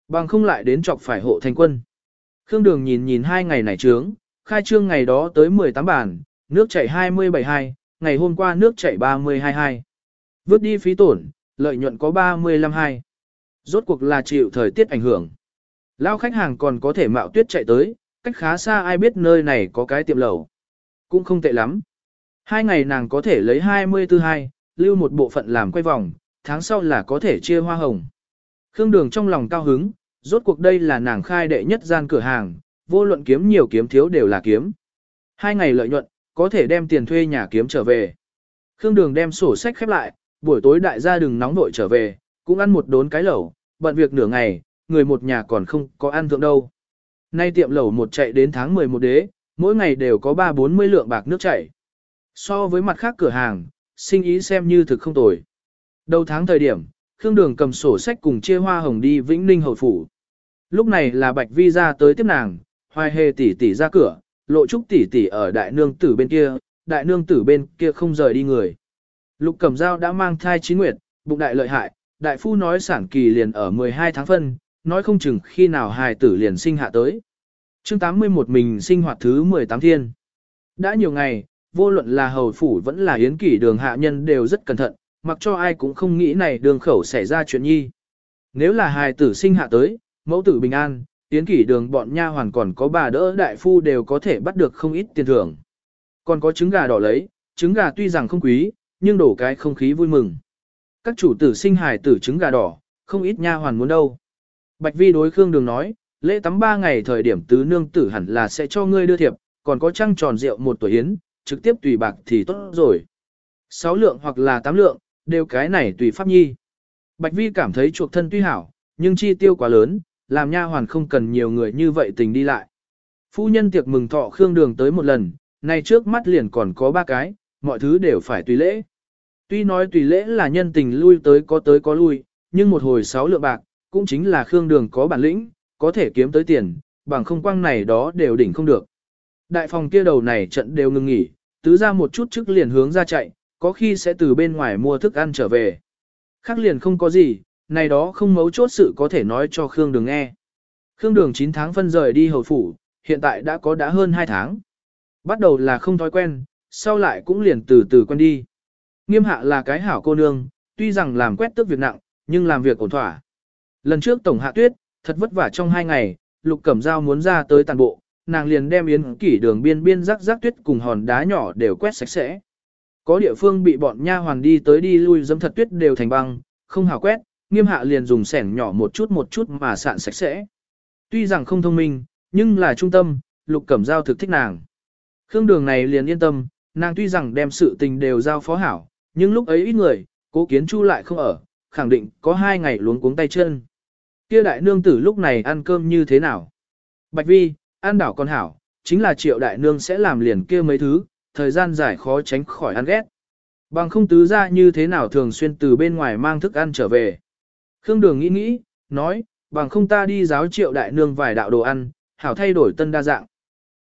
S1: Bằng không lại đến chọc phải hộ thành quân. Khương Đường nhìn nhìn hai ngày này trướng, khai trương ngày đó tới 18 bản, nước chảy 272, ngày hôm qua nước chảy 322. Vớt đi phí tổn, lợi nhuận có 352. Rốt cuộc là chịu thời tiết ảnh hưởng. Lao khách hàng còn có thể mạo tuyết chạy tới, cách khá xa ai biết nơi này có cái tiệm lẩu. Cũng không tệ lắm. Hai ngày nàng có thể lấy 24 hai, lưu một bộ phận làm quay vòng, tháng sau là có thể chia hoa hồng. Khương Đường trong lòng cao hứng, rốt cuộc đây là nàng khai đệ nhất gian cửa hàng, vô luận kiếm nhiều kiếm thiếu đều là kiếm. Hai ngày lợi nhuận, có thể đem tiền thuê nhà kiếm trở về. Khương Đường đem sổ sách khép lại, buổi tối đại gia đừng nóng vội trở về, cũng ăn một đốn cái lẩu, bận việc nửa ngày, người một nhà còn không có ăn thượng đâu. Nay tiệm lẩu một chạy đến tháng 11 đế, mỗi ngày đều có 3-40 lượng bạc nước chảy. So với mặt khác cửa hàng, sinh ý xem như thực không tồi. Đầu tháng thời điểm, Khương Đường cầm sổ sách cùng chia hoa hồng đi Vĩnh Ninh hậu phủ. Lúc này là Bạch Vi ra tới tiếp nàng, hoài hề tỷ tỷ ra cửa, lộ trúc tỷ tỷ ở đại nương tử bên kia, đại nương tử bên kia không rời đi người. Lục Cẩm Dao đã mang thai chín nguyệt, bụng đại lợi hại, đại phu nói sản kỳ liền ở 12 tháng phân, nói không chừng khi nào hài tử liền sinh hạ tới. chương 81 mình sinh hoạt thứ 18 thiên. Đã nhiều ngày, vô luận là hầu phủ vẫn là yến kỷ đường hạ nhân đều rất cẩn thận, mặc cho ai cũng không nghĩ này đường khẩu xảy ra chuyện nhi. Nếu là hài tử sinh hạ tới, mẫu tử bình an, tiến kỷ đường bọn nha hoàn còn có bà đỡ đại phu đều có thể bắt được không ít tiền thưởng. Còn có trứng gà đỏ lấy, trứng gà tuy rằng không quý, nhưng đổ cái không khí vui mừng. Các chủ tử sinh hài tử trứng gà đỏ, không ít nha hoàn muốn đâu. Bạch Vi đối Khương Đường nói, lễ tắm ba ngày thời điểm tứ nương tử hẳn là sẽ cho ngươi đưa thiệp, còn có trăng tròn rượu một tuổi yến, trực tiếp tùy bạc thì tốt rồi. Sáu lượng hoặc là tám lượng, đều cái này tùy pháp nhi. Bạch Vi cảm thấy chuộc thân tuy hảo, nhưng chi tiêu quá lớn, làm nha hoàn không cần nhiều người như vậy tình đi lại. Phu nhân tiệc mừng thọ Khương Đường tới một lần, nay trước mắt liền còn có ba cái, mọi thứ đều phải tùy lễ. Tuy nói tùy lễ là nhân tình lui tới có tới có lui, nhưng một hồi sáu lượng bạc, cũng chính là Khương Đường có bản lĩnh, có thể kiếm tới tiền, bằng không quang này đó đều đỉnh không được. Đại phòng kia đầu này trận đều ngừng nghỉ, tứ ra một chút trước liền hướng ra chạy, có khi sẽ từ bên ngoài mua thức ăn trở về. Khác liền không có gì, này đó không mấu chốt sự có thể nói cho Khương Đường nghe. Khương Đường 9 tháng phân rời đi hầu phủ, hiện tại đã có đã hơn 2 tháng. Bắt đầu là không thói quen, sau lại cũng liền từ từ quen đi. Nghiêm hạ là cái hảo cô nương, tuy rằng làm quét tước việc nặng, nhưng làm việc ổn thỏa. Lần trước tổng hạ tuyết, thật vất vả trong hai ngày, lục cẩm giao muốn ra tới tàn bộ, nàng liền đem yến kỷ đường biên biên rắc rắc tuyết cùng hòn đá nhỏ đều quét sạch sẽ. Có địa phương bị bọn nha hoàn đi tới đi lui dẫm thật tuyết đều thành băng, không hào quét, nghiêm hạ liền dùng sẻng nhỏ một chút một chút mà sạn sạch sẽ. Tuy rằng không thông minh, nhưng là trung tâm, lục cẩm giao thực thích nàng. Khương đường này liền yên tâm, nàng tuy rằng đem sự tình đều giao phó hảo, nhưng lúc ấy ít người, cố kiến chu lại không ở, khẳng định có hai ngày luống cuống tay chân. Kia đại nương tử lúc này ăn cơm như thế nào? Bạch vi, ăn đảo con hảo, chính là triệu đại nương sẽ làm liền kia mấy thứ, thời gian dài khó tránh khỏi ăn ghét. Bằng không tứ ra như thế nào thường xuyên từ bên ngoài mang thức ăn trở về. Khương Đường nghĩ nghĩ, nói, bằng không ta đi giáo triệu đại nương vài đạo đồ ăn, hảo thay đổi tân đa dạng.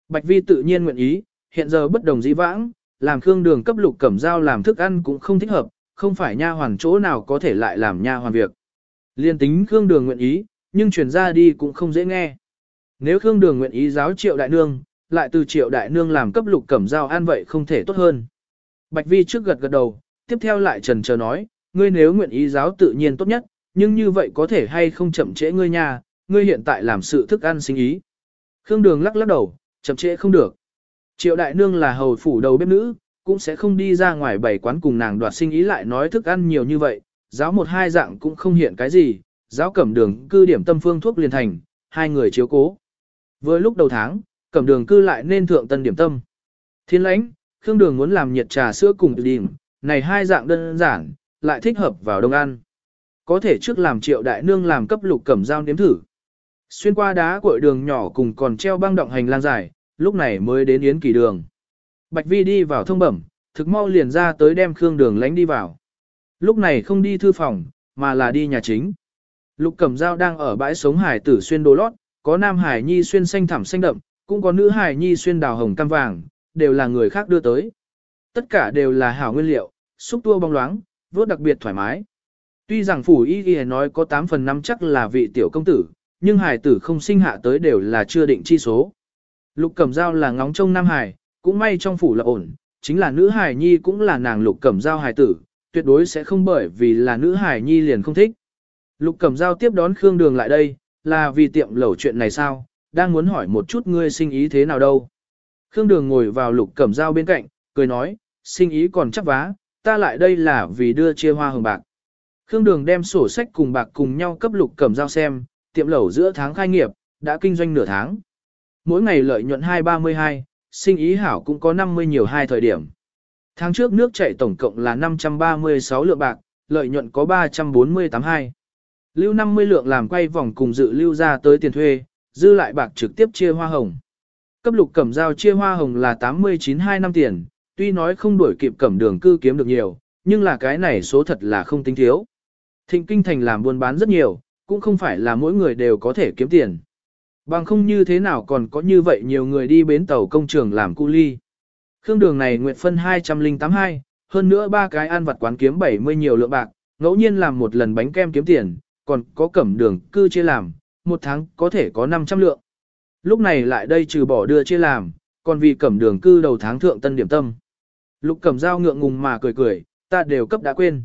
S1: Bạch Vi tự nhiên nguyện ý, hiện giờ bất đồng dĩ vãng, làm Khương Đường cấp lục cẩm dao làm thức ăn cũng không thích hợp, không phải nha hoàn chỗ nào có thể lại làm nha hoàn việc. Liên tính Khương Đường nguyện ý, nhưng truyền ra đi cũng không dễ nghe. Nếu Khương Đường nguyện ý giáo triệu đại nương, lại từ triệu đại nương làm cấp lục cẩm dao ăn vậy không thể tốt hơn. Bạch Vi trước gật gật đầu, tiếp theo lại trần chờ nói, ngươi nếu nguyện ý giáo tự nhiên tốt nhất, nhưng như vậy có thể hay không chậm trễ ngươi nha, ngươi hiện tại làm sự thức ăn sinh ý. Khương Đường lắc lắc đầu, chậm trễ không được. Triệu đại nương là hầu phủ đầu bếp nữ, cũng sẽ không đi ra ngoài bảy quán cùng nàng đoạt sinh ý lại nói thức ăn nhiều như vậy, giáo một hai dạng cũng không hiện cái gì, giáo cẩm đường cư điểm tâm phương thuốc liền thành, hai người chiếu cố. Vừa lúc đầu tháng, cẩm đường cư lại nên thượng tân điểm tâm. Thiên lãnh, Khương Đường muốn làm nhiệt trà sữa cùng điểm, này hai dạng đơn giản, lại thích hợp vào đông ăn. Có thể trước làm triệu đại nương làm cấp lục cẩm giao nếm thử. Xuyên qua đá cội đường nhỏ cùng còn treo băng động hành lang dài, lúc này mới đến yến kỳ đường. Bạch Vi đi vào thông bẩm, thực mau liền ra tới đem Khương Đường lánh đi vào. Lúc này không đi thư phòng, mà là đi nhà chính. Lục Cẩm Dao đang ở bãi sống hải tử xuyên đồ lót, có nam hải nhi xuyên xanh thẳm xanh đậm, cũng có nữ hài nhi xuyên đào hồng cam vàng, đều là người khác đưa tới. Tất cả đều là hảo nguyên liệu, xúc tua bóng loáng, vuốt đặc biệt thoải mái. Tuy rằng phủ y y nói có 8 phần 5 chắc là vị tiểu công tử, nhưng hải tử không sinh hạ tới đều là chưa định chi số. Lục Cẩm Dao là ngóng trông Nam Hải, cũng may trong phủ là ổn, chính là nữ hải nhi cũng là nàng Lục Cẩm Dao hải tử, tuyệt đối sẽ không bởi vì là nữ hải nhi liền không thích. Lục Cẩm Dao tiếp đón Khương Đường lại đây, là vì tiệm lẩu chuyện này sao, đang muốn hỏi một chút ngươi sinh ý thế nào đâu. Khương Đường ngồi vào Lục Cẩm Dao bên cạnh, cười nói, sinh ý còn chắc vá, ta lại đây là vì đưa chia hoa hồng bạc. Khương Đường đem sổ sách cùng bạc cùng nhau cấp Lục Cẩm Dao xem, tiệm lẩu giữa tháng khai nghiệp, đã kinh doanh nửa tháng. Mỗi ngày lợi nhuận 232, sinh ý hảo cũng có 50 nhiều hai thời điểm. Tháng trước nước chảy tổng cộng là 536 lượng bạc, lợi nhuận có 348 hai. Lưu 50 lượng làm quay vòng cùng dự lưu ra tới tiền thuê, dư lại bạc trực tiếp chia hoa hồng. Cấp lục cẩm giao chia hoa hồng là 89 2 năm tiền, tuy nói không đuổi kịp cẩm đường cư kiếm được nhiều, nhưng là cái này số thật là không tính thiếu. Thịnh kinh thành làm buôn bán rất nhiều, cũng không phải là mỗi người đều có thể kiếm tiền. Bằng không như thế nào còn có như vậy nhiều người đi bến tàu công trường làm cu ly. Khương đường này nguyện phân 2082, hơn nữa ba cái ăn vặt quán kiếm 70 nhiều lượng bạc, ngẫu nhiên làm một lần bánh kem kiếm tiền, còn có cẩm đường cư chia làm, một tháng có thể có 500 lượng. Lúc này lại đây trừ bỏ đưa chia làm, còn vì cẩm đường cư đầu tháng thượng tân điểm tâm. Lục cẩm dao ngượng ngùng mà cười cười, ta đều cấp đã quên.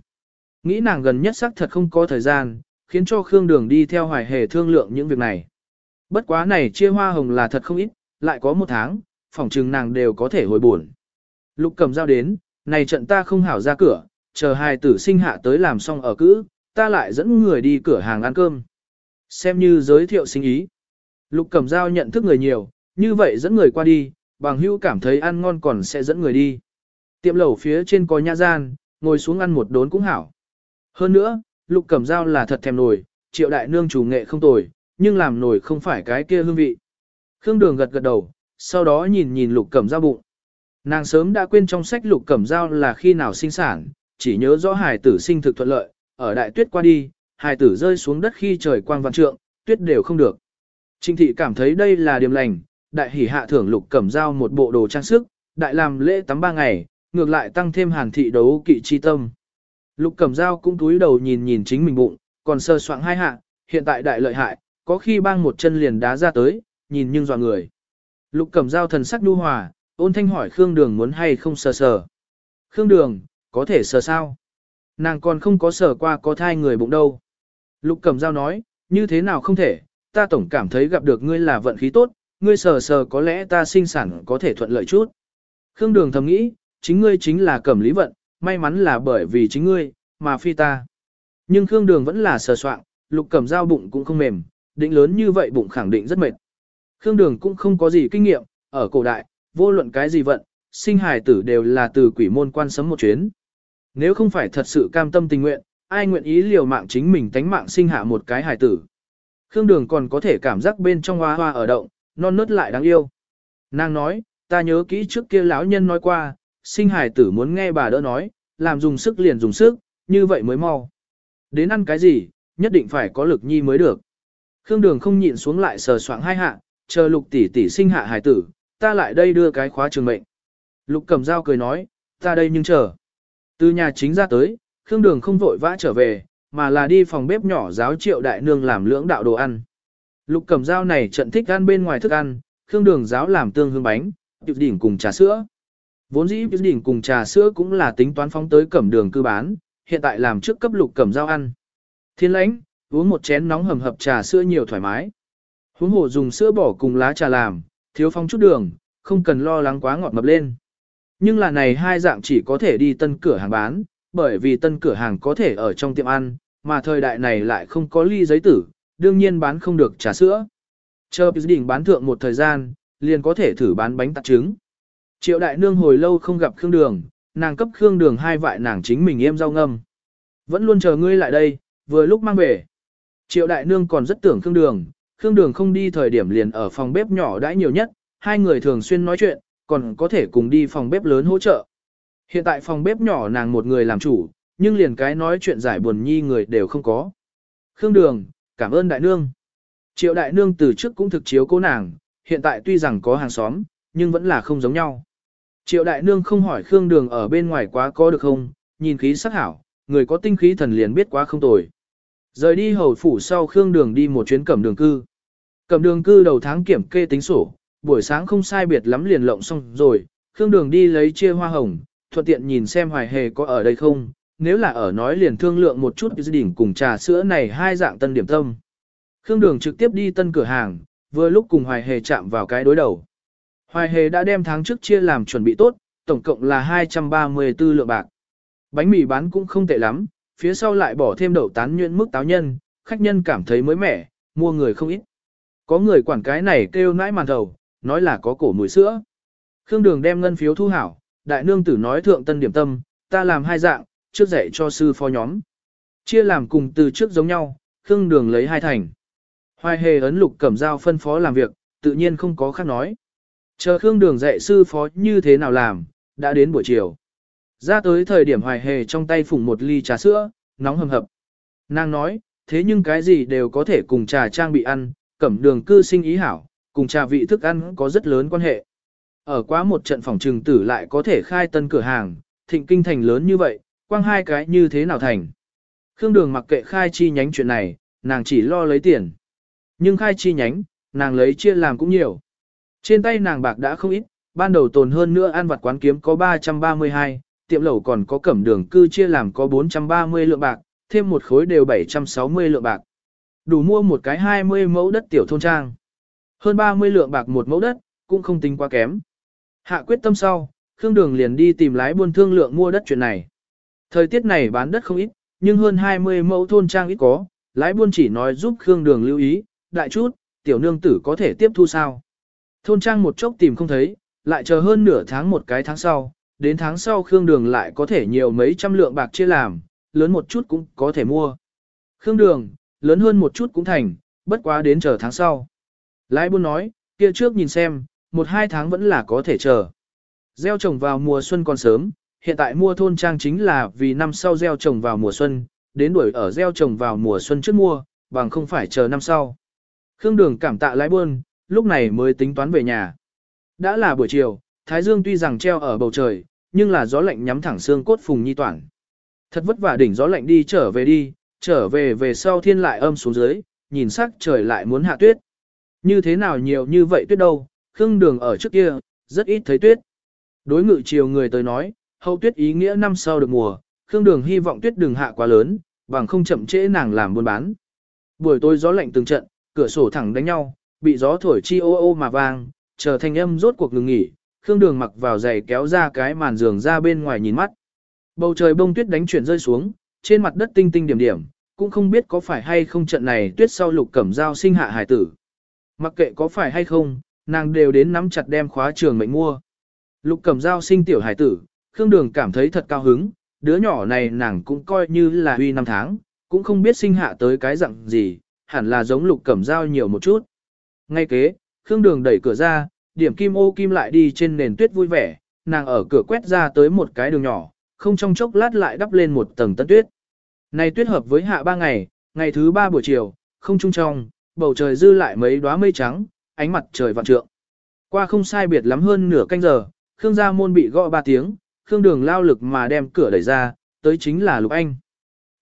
S1: Nghĩ nàng gần nhất xác thật không có thời gian, khiến cho Khương Đường đi theo hoài hề thương lượng những việc này. Bất quá này chia hoa hồng là thật không ít, lại có một tháng, phòng trừng nàng đều có thể hồi buồn. Lục cầm dao đến, này trận ta không hảo ra cửa, chờ hai tử sinh hạ tới làm xong ở cữ, ta lại dẫn người đi cửa hàng ăn cơm. Xem như giới thiệu sinh ý. Lục cẩm dao nhận thức người nhiều, như vậy dẫn người qua đi, bằng hữu cảm thấy ăn ngon còn sẽ dẫn người đi. Tiệm lẩu phía trên có nha gian, ngồi xuống ăn một đốn cũng hảo. Hơn nữa, lục cẩm dao là thật thèm nổi, triệu đại nương chủ nghệ không tồi, nhưng làm nổi không phải cái kia hương vị. Khương Đường gật gật đầu, sau đó nhìn nhìn lục cẩm dao bụng. Nàng sớm đã quên trong sách lục cẩm dao là khi nào sinh sản, chỉ nhớ rõ hài tử sinh thực thuận lợi, ở đại tuyết qua đi, hài tử rơi xuống đất khi trời quang vạn trượng, tuyết đều không được. Trinh thị cảm thấy đây là điểm lành, đại hỉ hạ thưởng lục cẩm dao một bộ đồ trang sức, đại làm lễ tắm ba ngày, ngược lại tăng thêm hàn thị đấu kỵ chi tâm. Lục Cẩm Dao cũng túi đầu nhìn nhìn chính mình bụng, còn sơ soạng hai hạ, hiện tại đại lợi hại, có khi bang một chân liền đá ra tới, nhìn nhưng dọa người. Lục Cẩm Dao thần sắc nhu hòa, ôn thanh hỏi Khương Đường muốn hay không sờ sờ. Khương Đường, có thể sờ sao? Nàng còn không có sờ qua có thai người bụng đâu. Lục Cẩm Dao nói, như thế nào không thể, ta tổng cảm thấy gặp được ngươi là vận khí tốt, ngươi sờ sờ có lẽ ta sinh sản có thể thuận lợi chút. Khương Đường thầm nghĩ, chính ngươi chính là Cẩm Lý Vận, may mắn là bởi vì chính ngươi, mà phi ta. Nhưng Khương Đường vẫn là sờ soạn, Lục Cẩm Dao bụng cũng không mềm, định lớn như vậy bụng khẳng định rất mệt. Khương Đường cũng không có gì kinh nghiệm, ở cổ đại, vô luận cái gì vận, sinh hài tử đều là từ quỷ môn quan sấm một chuyến. Nếu không phải thật sự cam tâm tình nguyện, ai nguyện ý liều mạng chính mình tánh mạng sinh hạ một cái hài tử. Khương Đường còn có thể cảm giác bên trong hoa hoa ở động, non nớt lại đáng yêu. Nàng nói, ta nhớ kỹ trước kia lão nhân nói qua, sinh hài tử muốn nghe bà đỡ nói, làm dùng sức liền dùng sức, như vậy mới mau. Đến ăn cái gì, nhất định phải có lực nhi mới được. Khương Đường không nhịn xuống lại sờ soạng hai hạ, chờ lục tỷ tỷ sinh hạ hài tử, ta lại đây đưa cái khóa trường mệnh. Lục cẩm dao cười nói, ta đây nhưng chờ. Từ nhà chính ra tới, Khương Đường không vội vã trở về, mà là đi phòng bếp nhỏ giáo triệu đại nương làm lưỡng đạo đồ ăn. Lục cầm dao này trận thích ăn bên ngoài thức ăn, Khương Đường giáo làm tương hương bánh, tiệu đỉnh cùng trà sữa. Vốn dĩ tiệu đỉnh cùng trà sữa cũng là tính toán phóng tới cẩm đường cư bán, hiện tại làm trước cấp lục cầm dao ăn. Thiên lãnh, uống một chén nóng hầm hập trà sữa nhiều thoải mái. Huống hồ dùng sữa bỏ cùng lá trà làm, thiếu phong chút đường, không cần lo lắng quá ngọt mập lên. Nhưng là này hai dạng chỉ có thể đi tân cửa hàng bán, bởi vì tân cửa hàng có thể ở trong tiệm ăn, mà thời đại này lại không có ly giấy tử, đương nhiên bán không được trà sữa. Chờ đỉnh bán thượng một thời gian, liền có thể thử bán bánh tạt trứng. Triệu đại nương hồi lâu không gặp Khương Đường, nàng cấp Khương Đường hai vại nàng chính mình em rau ngâm. Vẫn luôn chờ ngươi lại đây, vừa lúc mang về. Triệu đại nương còn rất tưởng Khương Đường, Khương Đường không đi thời điểm liền ở phòng bếp nhỏ đãi nhiều nhất, hai người thường xuyên nói chuyện, còn có thể cùng đi phòng bếp lớn hỗ trợ. Hiện tại phòng bếp nhỏ nàng một người làm chủ, nhưng liền cái nói chuyện giải buồn nhi người đều không có. Khương Đường, cảm ơn đại nương. Triệu đại nương từ trước cũng thực chiếu cố nàng, hiện tại tuy rằng có hàng xóm, nhưng vẫn là không giống nhau. Triệu đại nương không hỏi Khương Đường ở bên ngoài quá có được không, nhìn khí sắc hảo, người có tinh khí thần liền biết quá không tồi. Rời đi hầu phủ sau Khương Đường đi một chuyến cẩm đường cư. Cẩm đường cư đầu tháng kiểm kê tính sổ, buổi sáng không sai biệt lắm liền lộng xong rồi, Khương Đường đi lấy chia hoa hồng, thuận tiện nhìn xem hoài hề có ở đây không, nếu là ở nói liền thương lượng một chút dự đỉnh cùng trà sữa này hai dạng tân điểm tâm. Khương Đường trực tiếp đi tân cửa hàng, vừa lúc cùng hoài hề chạm vào cái đối đầu. Hoài hề đã đem tháng trước chia làm chuẩn bị tốt, tổng cộng là 234 lượng bạc. Bánh mì bán cũng không tệ lắm, phía sau lại bỏ thêm đậu tán nhuyễn mức táo nhân, khách nhân cảm thấy mới mẻ, mua người không ít. Có người quản cái này kêu nãi màn đầu, nói là có cổ mùi sữa. Khương Đường đem ngân phiếu thu hảo, đại nương tử nói thượng tân điểm tâm, ta làm hai dạng, trước dạy cho sư phó nhóm. Chia làm cùng từ trước giống nhau, Khương Đường lấy hai thành. Hoài hề ấn lục cẩm dao phân phó làm việc, tự nhiên không có khác nói. Chờ Khương Đường dạy sư phó như thế nào làm, đã đến buổi chiều. Ra tới thời điểm hoài hề trong tay phủng một ly trà sữa, nóng hầm hập. Nàng nói, thế nhưng cái gì đều có thể cùng trà trang bị ăn, cẩm đường cư sinh ý hảo, cùng trà vị thức ăn có rất lớn quan hệ. Ở quá một trận phòng trừng tử lại có thể khai tân cửa hàng, thịnh kinh thành lớn như vậy, quang hai cái như thế nào thành. Khương đường mặc kệ khai chi nhánh chuyện này, nàng chỉ lo lấy tiền. Nhưng khai chi nhánh, nàng lấy chia làm cũng nhiều. Trên tay nàng bạc đã không ít, ban đầu tồn hơn nữa ăn vặt quán kiếm có 332, tiệm lẩu còn có cẩm đường cư chia làm có 430 lượng bạc, thêm một khối đều 760 lượng bạc. Đủ mua một cái 20 mẫu đất tiểu thôn trang. Hơn 30 lượng bạc một mẫu đất, cũng không tính quá kém. Hạ quyết tâm sau, Khương Đường liền đi tìm lái buôn thương lượng mua đất chuyện này. Thời tiết này bán đất không ít, nhưng hơn 20 mẫu thôn trang ít có, lái buôn chỉ nói giúp Khương Đường lưu ý, đại chút, tiểu nương tử có thể tiếp thu sao. Thôn trang một chốc tìm không thấy, lại chờ hơn nửa tháng một cái tháng sau, đến tháng sau Khương Đường lại có thể nhiều mấy trăm lượng bạc chia làm, lớn một chút cũng có thể mua. Khương Đường, lớn hơn một chút cũng thành, bất quá đến chờ tháng sau. Lái buôn nói, kia trước nhìn xem, một hai tháng vẫn là có thể chờ. Gieo trồng vào mùa xuân còn sớm, hiện tại mua thôn trang chính là vì năm sau gieo trồng vào mùa xuân, đến đuổi ở gieo trồng vào mùa xuân trước mua, bằng không phải chờ năm sau. Khương Đường cảm tạ lái buôn, lúc này mới tính toán về nhà. Đã là buổi chiều, Thái Dương tuy rằng treo ở bầu trời, nhưng là gió lạnh nhắm thẳng xương cốt phùng nhi toàn. Thật vất vả đỉnh gió lạnh đi trở về đi, trở về về sau thiên lại âm xuống dưới, nhìn sắc trời lại muốn hạ tuyết. Như thế nào nhiều như vậy tuyết đâu, khương đường ở trước kia, rất ít thấy tuyết. Đối ngự chiều người tới nói, hậu tuyết ý nghĩa năm sau được mùa, khương đường hy vọng tuyết đừng hạ quá lớn, bằng không chậm trễ nàng làm buôn bán. Buổi tối gió lạnh từng trận, cửa sổ thẳng đánh nhau, bị gió thổi chi ô ô mà vang, chờ thanh âm rốt cuộc ngừng nghỉ, khương đường mặc vào giày kéo ra cái màn giường ra bên ngoài nhìn mắt. Bầu trời bông tuyết đánh chuyển rơi xuống, trên mặt đất tinh tinh điểm điểm, cũng không biết có phải hay không trận này tuyết sau lục cẩm dao sinh hạ hải tử. Mặc kệ có phải hay không, nàng đều đến nắm chặt đem khóa trường mệnh mua. Lục cẩm dao sinh tiểu hải tử, Khương Đường cảm thấy thật cao hứng, đứa nhỏ này nàng cũng coi như là huy năm tháng, cũng không biết sinh hạ tới cái dạng gì, hẳn là giống lục cẩm dao nhiều một chút. Ngay kế, Khương Đường đẩy cửa ra, điểm kim ô kim lại đi trên nền tuyết vui vẻ, nàng ở cửa quét ra tới một cái đường nhỏ, không trong chốc lát lại đắp lên một tầng tân tuyết. Này tuyết hợp với hạ ba ngày, ngày thứ ba buổi chiều, không trung trong, bầu trời dư lại mấy đóa mây trắng, ánh mặt trời vạn trượng. Qua không sai biệt lắm hơn nửa canh giờ, Khương gia môn bị gõ ba tiếng, Khương Đường lao lực mà đem cửa đẩy ra, tới chính là Lục Anh.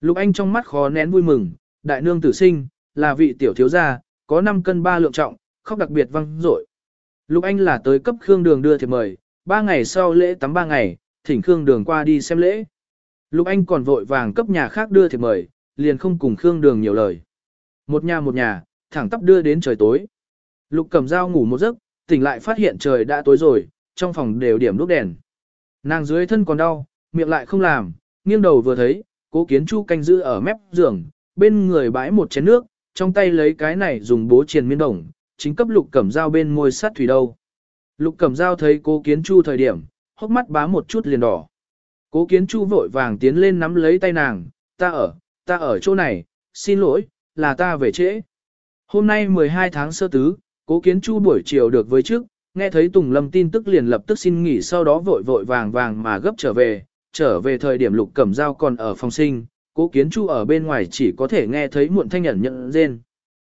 S1: Lục Anh trong mắt khó nén vui mừng, đại nương tử sinh, là vị tiểu thiếu gia, có 5 cân 3 lượng trọng, khóc đặc biệt vang dội. Lục Anh là tới cấp Khương Đường đưa thiệp mời, 3 ngày sau lễ tắm 3 ngày, thỉnh Khương Đường qua đi xem lễ. Lục Anh còn vội vàng cấp nhà khác đưa thiệp mời, liền không cùng Khương Đường nhiều lời. Một nhà một nhà, thẳng tắp đưa đến trời tối. Lục cầm dao ngủ một giấc, tỉnh lại phát hiện trời đã tối rồi, trong phòng đều điểm đốt đèn. Nàng dưới thân còn đau, miệng lại không làm, nghiêng đầu vừa thấy, cố kiến chu canh giữ ở mép giường, bên người bãi một chén nước, trong tay lấy cái này dùng bố triền miên đồng, chính cấp lục cẩm dao bên môi sát thủy đâu. Lục cẩm dao thấy cố kiến chu thời điểm, hốc mắt bá một chút liền đỏ. Cố kiến chu vội vàng tiến lên nắm lấy tay nàng, ta ở, ta ở chỗ này, xin lỗi, là ta về trễ. Hôm nay 12 tháng sơ tứ, cố kiến chu buổi chiều được với trước, nghe thấy Tùng Lâm tin tức liền lập tức xin nghỉ sau đó vội vội vàng vàng mà gấp trở về, trở về thời điểm lục cẩm dao còn ở phòng sinh, cố kiến chu ở bên ngoài chỉ có thể nghe thấy muộn thanh nhận nhận rên.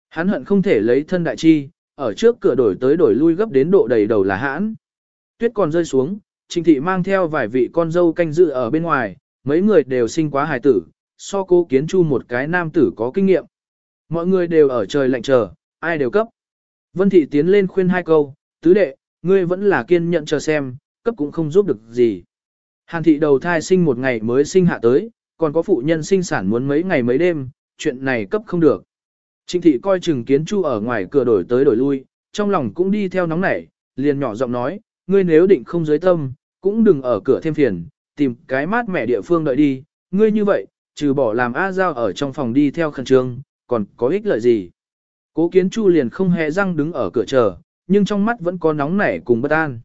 S1: Hắn hận không thể lấy thân đại chi, ở trước cửa đổi tới đổi lui gấp đến độ đầy đầu là hãn. Tuyết còn rơi xuống, Trình thị mang theo vài vị con dâu canh dự ở bên ngoài, mấy người đều sinh quá hài tử, so cố kiến chu một cái nam tử có kinh nghiệm. Mọi người đều ở trời lạnh chờ, ai đều cấp. Vân thị tiến lên khuyên hai câu, tứ đệ, ngươi vẫn là kiên nhẫn chờ xem, cấp cũng không giúp được gì. Hàn thị đầu thai sinh một ngày mới sinh hạ tới, còn có phụ nhân sinh sản muốn mấy ngày mấy đêm, chuyện này cấp không được. Trịnh thị coi chừng kiến chu ở ngoài cửa đổi tới đổi lui, trong lòng cũng đi theo nóng nảy, liền nhỏ giọng nói, ngươi nếu định không giới tâm, cũng đừng ở cửa thêm phiền, tìm cái mát mẻ địa phương đợi đi, ngươi như vậy, trừ bỏ làm A Giao ở trong phòng đi theo khẩn trương, còn có ích lợi gì. Cố kiến chu liền không hề răng đứng ở cửa chờ, nhưng trong mắt vẫn có nóng nảy cùng bất an.